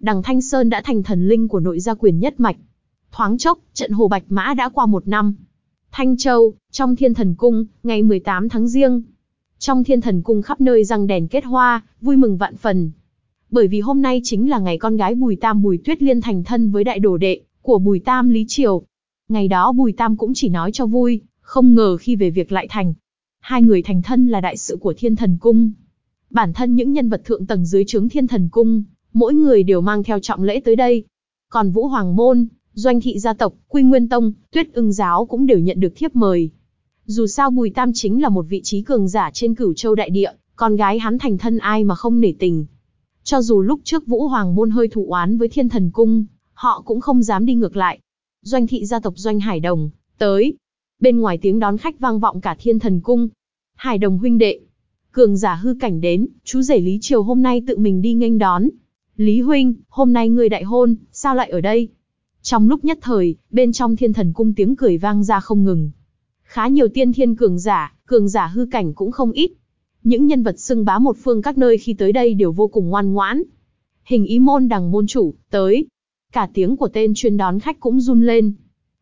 Đằng Thanh Sơn đã thành thần linh của nội gia quyền nhất mạch. Thoáng chốc, trận hồ Bạch Mã đã qua một năm. Thanh Châu, trong thiên thần cung, ngày 18 tháng riêng. Trong thiên thần cung khắp nơi răng đèn kết hoa, vui mừng vạn phần. Bởi vì hôm nay chính là ngày con gái Bùi Tam Bùi Tuyết Liên thành thân với đại đồ đệ của Bùi Tam Lý Triều. Ngày đó Bùi Tam cũng chỉ nói cho vui, không ngờ khi về việc lại thành. Hai người thành thân là đại sự của thiên thần cung. Bản thân những nhân vật thượng tầng dưới trướng thiên thần cung, mỗi người đều mang theo trọng lễ tới đây. Còn Vũ Hoàng Môn, Doanh Thị gia tộc, Quy Nguyên Tông, Tuyết ưng giáo cũng đều nhận được thiếp mời. Dù sao Bùi Tam chính là một vị trí cường giả trên cửu châu đại địa, con gái hắn thành thân ai mà không nể tình. Cho dù lúc trước Vũ Hoàng Môn hơi thụ oán với thiên thần cung, họ cũng không dám đi ngược lại. Doanh thị gia tộc Doanh Hải Đồng, tới. Bên ngoài tiếng đón khách vang vọng cả thiên thần cung. Hải Đồng huynh đệ. Cường giả hư cảnh đến, chú rể Lý Triều hôm nay tự mình đi nghênh đón. Lý huynh, hôm nay người đại hôn, sao lại ở đây? Trong lúc nhất thời, bên trong thiên thần cung tiếng cười vang ra không ngừng. Khá nhiều tiên thiên cường giả, cường giả hư cảnh cũng không ít. Những nhân vật xưng bá một phương các nơi khi tới đây đều vô cùng ngoan ngoãn. Hình ý môn đằng môn chủ, tới. Cả tiếng của tên chuyên đón khách cũng run lên.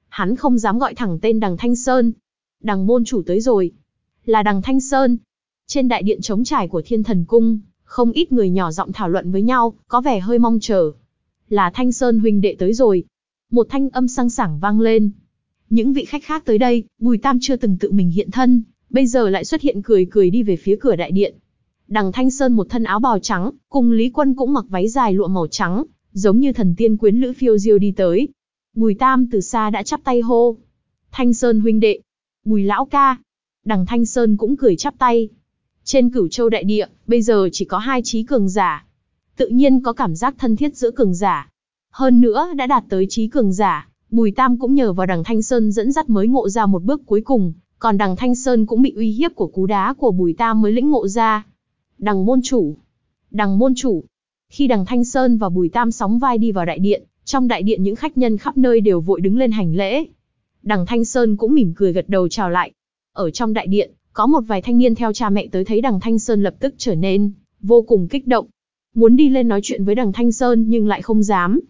Hắn không dám gọi thẳng tên đằng Thanh Sơn. Đằng môn chủ tới rồi. Là đằng Thanh Sơn. Trên đại điện trống trải của thiên thần cung, không ít người nhỏ giọng thảo luận với nhau, có vẻ hơi mong chờ. Là Thanh Sơn huynh đệ tới rồi. Một thanh âm sang sảng vang lên. Những vị khách khác tới đây, Bùi Tam chưa từng tự mình hiện thân, bây giờ lại xuất hiện cười cười đi về phía cửa đại điện. Đằng Thanh Sơn một thân áo bào trắng, cùng Lý Quân cũng mặc váy dài lụa màu trắng, giống như thần tiên quyến lữ phiêu diêu đi tới. Bùi Tam từ xa đã chắp tay hô. Thanh Sơn huynh đệ. Bùi lão ca. Đằng Thanh Sơn cũng cười chắp tay. Trên cửu châu đại địa, bây giờ chỉ có hai trí cường giả. Tự nhiên có cảm giác thân thiết giữa cường giả. Hơn nữa đã đạt tới trí cường giả, Bùi Tam cũng nhờ vào đằng Thanh Sơn dẫn dắt mới ngộ ra một bước cuối cùng, còn đằng Thanh Sơn cũng bị uy hiếp của cú đá của Bùi Tam mới lĩnh ngộ ra. Đằng môn chủ. Đằng môn chủ. Khi đằng Thanh Sơn và Bùi Tam sóng vai đi vào đại điện, trong đại điện những khách nhân khắp nơi đều vội đứng lên hành lễ. Đằng Thanh Sơn cũng mỉm cười gật đầu chào lại. Ở trong đại điện, có một vài thanh niên theo cha mẹ tới thấy đằng Thanh Sơn lập tức trở nên vô cùng kích động. Muốn đi lên nói chuyện với đằng Thanh Sơn nhưng lại không dám.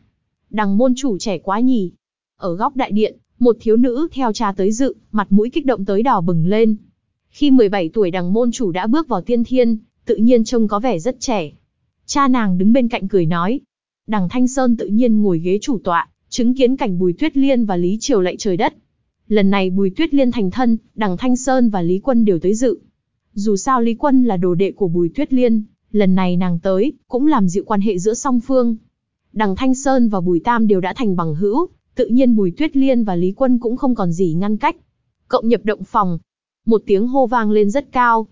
Đằng môn chủ trẻ quá nhỉ. Ở góc đại điện, một thiếu nữ theo cha tới dự, mặt mũi kích động tới đỏ bừng lên. Khi 17 tuổi đằng môn chủ đã bước vào tiên thiên, tự nhiên trông có vẻ rất trẻ. Cha nàng đứng bên cạnh cười nói. Đằng Thanh Sơn tự nhiên ngồi ghế chủ tọa, chứng kiến cảnh Bùi Tuyết Liên và Lý Triều lạy trời đất. Lần này Bùi Tuyết Liên thành thân, đằng Thanh Sơn và Lý Quân đều tới dự. Dù sao Lý Quân là đồ đệ của Bùi Tuyết Liên, lần này nàng tới, cũng làm dịu quan hệ giữa song phương. Đằng Thanh Sơn và Bùi Tam đều đã thành bằng hữu, tự nhiên Bùi Tuyết Liên và Lý Quân cũng không còn gì ngăn cách. Cộng nhập động phòng. Một tiếng hô vang lên rất cao.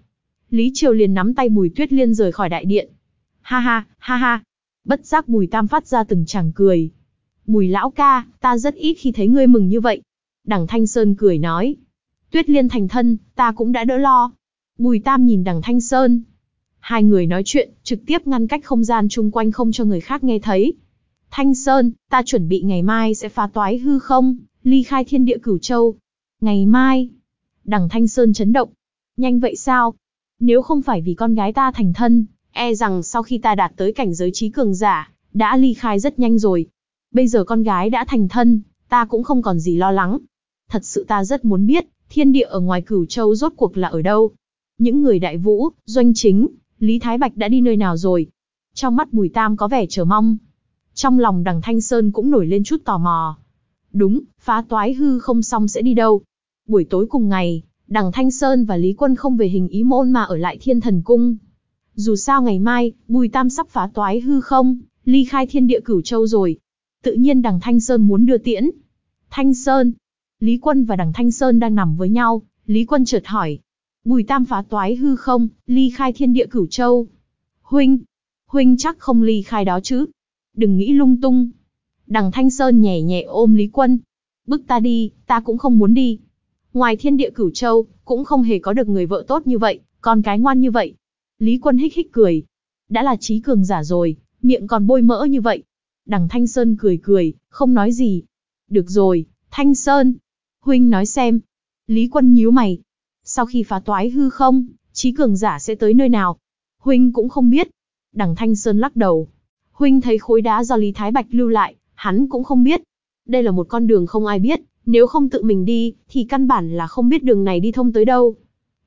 Lý Triều liền nắm tay Bùi Tuyết Liên rời khỏi đại điện. Ha ha, ha ha. Bất giác Bùi Tam phát ra từng chàng cười. Bùi lão ca, ta rất ít khi thấy ngươi mừng như vậy. Đằng Thanh Sơn cười nói. Tuyết Liên thành thân, ta cũng đã đỡ lo. Bùi Tam nhìn đằng Thanh Sơn. Hai người nói chuyện, trực tiếp ngăn cách không gian chung quanh không cho người khác nghe thấy. Thanh Sơn, ta chuẩn bị ngày mai sẽ phá toái hư không, ly khai thiên địa cửu châu. Ngày mai. Đằng Thanh Sơn chấn động. Nhanh vậy sao? Nếu không phải vì con gái ta thành thân, e rằng sau khi ta đạt tới cảnh giới trí cường giả, đã ly khai rất nhanh rồi. Bây giờ con gái đã thành thân, ta cũng không còn gì lo lắng. Thật sự ta rất muốn biết, thiên địa ở ngoài cửu châu rốt cuộc là ở đâu. Những người đại vũ, doanh chính, Lý Thái Bạch đã đi nơi nào rồi? Trong mắt Bùi Tam có vẻ chờ mong. Trong lòng đằng Thanh Sơn cũng nổi lên chút tò mò. Đúng, phá toái hư không xong sẽ đi đâu? Buổi tối cùng ngày, đằng Thanh Sơn và Lý Quân không về hình ý môn mà ở lại thiên thần cung. Dù sao ngày mai, Bùi Tam sắp phá toái hư không, ly khai thiên địa cửu châu rồi. Tự nhiên đằng Thanh Sơn muốn đưa tiễn. Thanh Sơn. Lý Quân và đằng Thanh Sơn đang nằm với nhau, Lý Quân chợt hỏi. Bùi Tam phá toái hư không, ly khai thiên địa cửu châu. Huynh, huynh chắc không ly khai đó chứ. Đừng nghĩ lung tung. Đằng Thanh Sơn nhẹ nhẹ ôm Lý Quân. Bức ta đi, ta cũng không muốn đi. Ngoài thiên địa cửu châu, cũng không hề có được người vợ tốt như vậy, con cái ngoan như vậy. Lý Quân hích hích cười. Đã là trí cường giả rồi, miệng còn bôi mỡ như vậy. Đằng Thanh Sơn cười cười, không nói gì. Được rồi, Thanh Sơn. Huynh nói xem. Lý Quân nhíu mày. Sau khi phá toái hư không, trí cường giả sẽ tới nơi nào? Huynh cũng không biết. Đằng Thanh Sơn lắc đầu. Huynh thấy khối đá do Lý Thái Bạch lưu lại, hắn cũng không biết. Đây là một con đường không ai biết, nếu không tự mình đi, thì căn bản là không biết đường này đi thông tới đâu.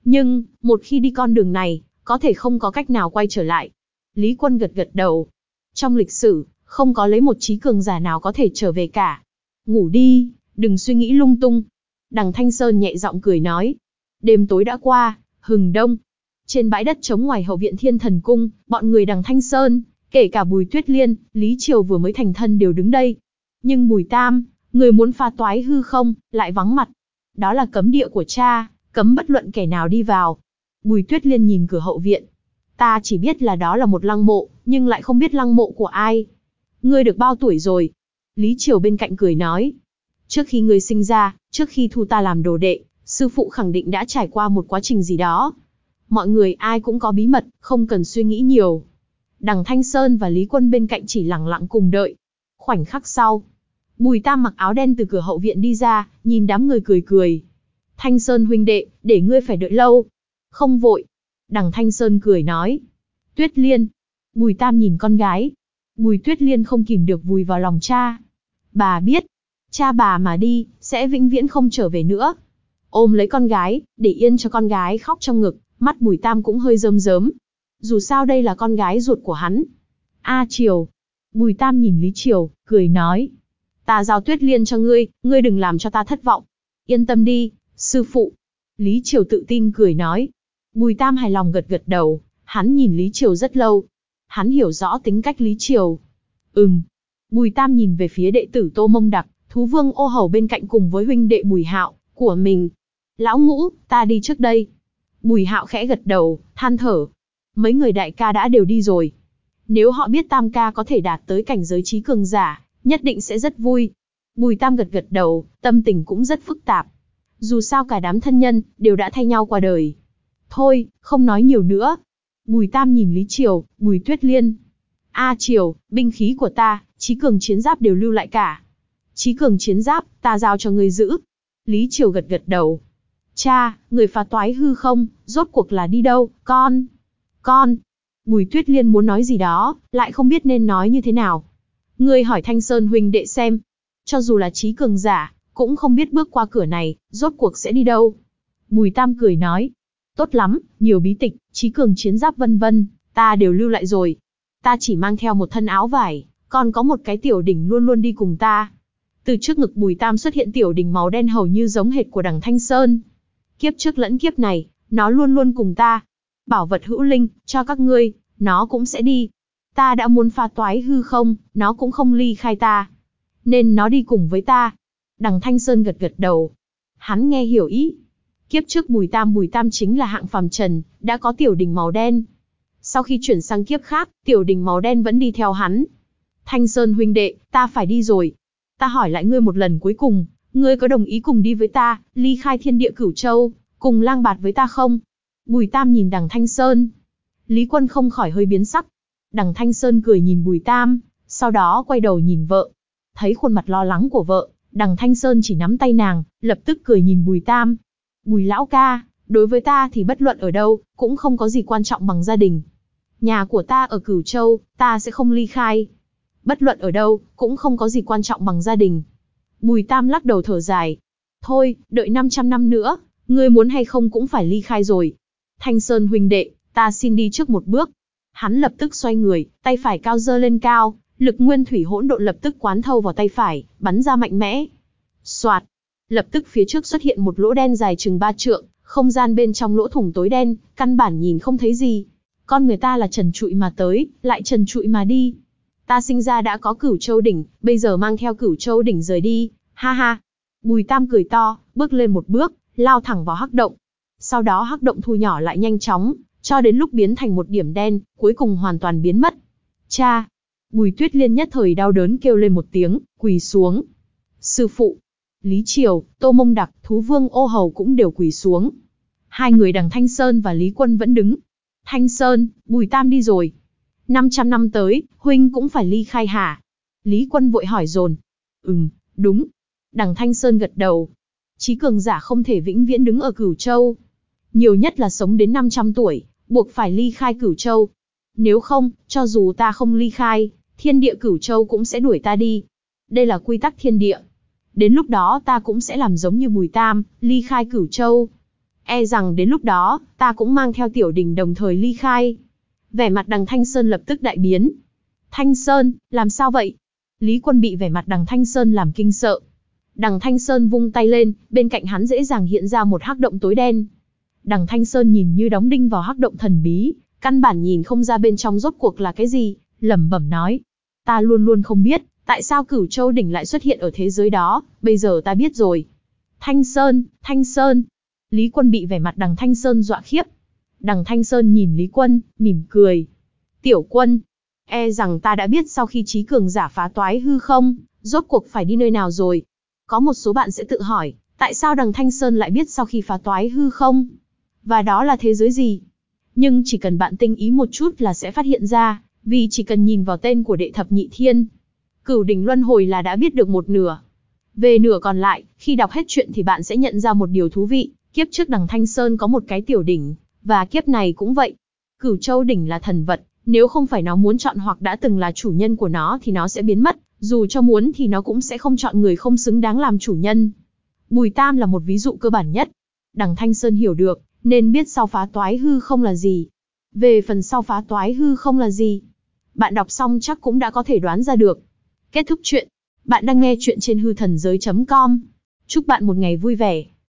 Nhưng, một khi đi con đường này, có thể không có cách nào quay trở lại. Lý Quân gật gật đầu. Trong lịch sử, không có lấy một trí cường giả nào có thể trở về cả. Ngủ đi, đừng suy nghĩ lung tung. Đằng Thanh Sơn nhẹ giọng cười nói. Đêm tối đã qua, hừng đông. Trên bãi đất trống ngoài hậu viện thiên thần cung, bọn người đằng Thanh Sơn, kể cả Bùi Tuyết Liên, Lý Triều vừa mới thành thân đều đứng đây. Nhưng Bùi Tam, người muốn pha toái hư không, lại vắng mặt. Đó là cấm địa của cha, cấm bất luận kẻ nào đi vào. Bùi Tuyết Liên nhìn cửa hậu viện. Ta chỉ biết là đó là một lăng mộ, nhưng lại không biết lăng mộ của ai. Ngươi được bao tuổi rồi? Lý Triều bên cạnh cười nói. Trước khi ngươi sinh ra, trước khi thu ta làm đồ đệ, sư phụ khẳng định đã trải qua một quá trình gì đó. Mọi người ai cũng có bí mật, không cần suy nghĩ nhiều. Đằng Thanh Sơn và Lý Quân bên cạnh chỉ lặng lặng cùng đợi. Khoảnh khắc sau, Bùi Tam mặc áo đen từ cửa hậu viện đi ra, nhìn đám người cười cười. Thanh Sơn huynh đệ, để ngươi phải đợi lâu. Không vội. Đằng Thanh Sơn cười nói. Tuyết Liên. Bùi Tam nhìn con gái. Bùi Tuyết Liên không kìm được vùi vào lòng cha. Bà biết, cha bà mà đi, sẽ vĩnh viễn không trở về nữa. Ôm lấy con gái, để yên cho con gái khóc trong ngực, mắt Bùi Tam cũng hơi rơm rớm. Dù sao đây là con gái ruột của hắn. A Triều. Bùi Tam nhìn Lý Triều, cười nói. Ta giao tuyết liên cho ngươi, ngươi đừng làm cho ta thất vọng. Yên tâm đi, sư phụ. Lý Triều tự tin cười nói. Bùi Tam hài lòng gật gật đầu, hắn nhìn Lý Triều rất lâu. Hắn hiểu rõ tính cách Lý Triều. Ừm. Bùi Tam nhìn về phía đệ tử Tô Mông Đặc, thú vương ô hầu bên cạnh cùng với huynh đệ Bùi Hạo, của mình. Lão ngũ, ta đi trước đây. Bùi Hạo khẽ gật đầu, than thở. Mấy người đại ca đã đều đi rồi. Nếu họ biết Tam ca có thể đạt tới cảnh giới trí cường giả, nhất định sẽ rất vui. Bùi Tam gật gật đầu, tâm tình cũng rất phức tạp. Dù sao cả đám thân nhân, đều đã thay nhau qua đời. Thôi, không nói nhiều nữa. Bùi Tam nhìn Lý Triều, Bùi Tuyết Liên. A Triều, binh khí của ta, trí cường chiến giáp đều lưu lại cả. Trí cường chiến giáp, ta giao cho ngươi giữ. Lý Triều gật gật đầu. Cha, người phá toái hư không, rốt cuộc là đi đâu, con? Con. Bùi Tuyết Liên muốn nói gì đó, lại không biết nên nói như thế nào. Ngươi hỏi Thanh Sơn huynh đệ xem. Cho dù là trí cường giả, cũng không biết bước qua cửa này, rốt cuộc sẽ đi đâu. Bùi Tam cười nói. Tốt lắm, nhiều bí tịch, trí cường chiến giáp vân vân, ta đều lưu lại rồi. Ta chỉ mang theo một thân áo vải, còn có một cái tiểu đỉnh luôn luôn đi cùng ta. Từ trước ngực Bùi Tam xuất hiện tiểu đỉnh màu đen hầu như giống hệt của đằng Thanh Sơn. Kiếp trước lẫn kiếp này, nó luôn luôn cùng ta. Bảo vật hữu linh, cho các ngươi, nó cũng sẽ đi. Ta đã muốn pha toái hư không, nó cũng không ly khai ta. Nên nó đi cùng với ta. Đằng Thanh Sơn gật gật đầu. Hắn nghe hiểu ý. Kiếp trước Bùi Tam Bùi Tam chính là hạng phàm trần, đã có tiểu đình màu đen. Sau khi chuyển sang kiếp khác, tiểu đình màu đen vẫn đi theo hắn. Thanh Sơn huynh đệ, ta phải đi rồi. Ta hỏi lại ngươi một lần cuối cùng, ngươi có đồng ý cùng đi với ta, ly khai thiên địa cửu châu, cùng lang bạt với ta không? Bùi Tam nhìn đằng Thanh Sơn. Lý Quân không khỏi hơi biến sắc, Đằng Thanh Sơn cười nhìn Bùi Tam, sau đó quay đầu nhìn vợ. Thấy khuôn mặt lo lắng của vợ, đằng Thanh Sơn chỉ nắm tay nàng, lập tức cười nhìn Bùi Tam. Bùi lão ca, đối với ta thì bất luận ở đâu, cũng không có gì quan trọng bằng gia đình. Nhà của ta ở Cửu Châu, ta sẽ không ly khai. Bất luận ở đâu, cũng không có gì quan trọng bằng gia đình. Bùi Tam lắc đầu thở dài. Thôi, đợi 500 năm nữa, ngươi muốn hay không cũng phải ly khai rồi. Thanh Sơn huynh đệ, ta xin đi trước một bước. Hắn lập tức xoay người, tay phải cao dơ lên cao, lực nguyên thủy hỗn độn lập tức quán thâu vào tay phải, bắn ra mạnh mẽ. Soạt, lập tức phía trước xuất hiện một lỗ đen dài chừng ba trượng, không gian bên trong lỗ thủng tối đen, căn bản nhìn không thấy gì. Con người ta là trần trụi mà tới, lại trần trụi mà đi. Ta sinh ra đã có cửu châu đỉnh, bây giờ mang theo cửu châu đỉnh rời đi, ha ha. Bùi Tam cười to, bước lên một bước, lao thẳng vào hắc động. Sau đó hắc động thu nhỏ lại nhanh chóng, cho đến lúc biến thành một điểm đen, cuối cùng hoàn toàn biến mất. Cha! Bùi Tuyết Liên nhất thời đau đớn kêu lên một tiếng, quỳ xuống. Sư phụ! Lý Triều, Tô Mông Đặc, Thú Vương ô hầu cũng đều quỳ xuống. Hai người đằng Thanh Sơn và Lý Quân vẫn đứng. Thanh Sơn, Bùi Tam đi rồi. 500 năm tới, Huynh cũng phải ly khai hả? Lý Quân vội hỏi dồn. Ừm, đúng. Đằng Thanh Sơn gật đầu. Chí cường giả không thể vĩnh viễn đứng ở Cửu Châu. Nhiều nhất là sống đến 500 tuổi, buộc phải ly khai Cửu Châu. Nếu không, cho dù ta không ly khai, thiên địa Cửu Châu cũng sẽ đuổi ta đi. Đây là quy tắc thiên địa. Đến lúc đó ta cũng sẽ làm giống như Bùi Tam, ly khai Cửu Châu. E rằng đến lúc đó, ta cũng mang theo tiểu đình đồng thời ly khai. Vẻ mặt đằng Thanh Sơn lập tức đại biến. Thanh Sơn, làm sao vậy? Lý Quân bị vẻ mặt đằng Thanh Sơn làm kinh sợ. Đằng Thanh Sơn vung tay lên, bên cạnh hắn dễ dàng hiện ra một hắc động tối đen. Đằng Thanh Sơn nhìn như đóng đinh vào hắc động thần bí, căn bản nhìn không ra bên trong rốt cuộc là cái gì, lẩm bẩm nói. Ta luôn luôn không biết, tại sao cửu châu đỉnh lại xuất hiện ở thế giới đó, bây giờ ta biết rồi. Thanh Sơn, Thanh Sơn. Lý Quân bị vẻ mặt đằng Thanh Sơn dọa khiếp. Đằng Thanh Sơn nhìn Lý Quân, mỉm cười. Tiểu quân, e rằng ta đã biết sau khi trí cường giả phá toái hư không, rốt cuộc phải đi nơi nào rồi. Có một số bạn sẽ tự hỏi, tại sao đằng Thanh Sơn lại biết sau khi phá toái hư không? Và đó là thế giới gì? Nhưng chỉ cần bạn tinh ý một chút là sẽ phát hiện ra, vì chỉ cần nhìn vào tên của đệ thập nhị thiên. Cửu đỉnh luân hồi là đã biết được một nửa. Về nửa còn lại, khi đọc hết chuyện thì bạn sẽ nhận ra một điều thú vị, kiếp trước đằng Thanh Sơn có một cái tiểu đỉnh, và kiếp này cũng vậy. Cửu Châu đỉnh là thần vật, nếu không phải nó muốn chọn hoặc đã từng là chủ nhân của nó thì nó sẽ biến mất, dù cho muốn thì nó cũng sẽ không chọn người không xứng đáng làm chủ nhân. Bùi Tam là một ví dụ cơ bản nhất. Đằng Thanh Sơn hiểu được, nên biết sau phá toái hư không là gì. Về phần sau phá toái hư không là gì, bạn đọc xong chắc cũng đã có thể đoán ra được. Kết thúc chuyện. Bạn đang nghe chuyện trên hư thần giới.com. Chúc bạn một ngày vui vẻ.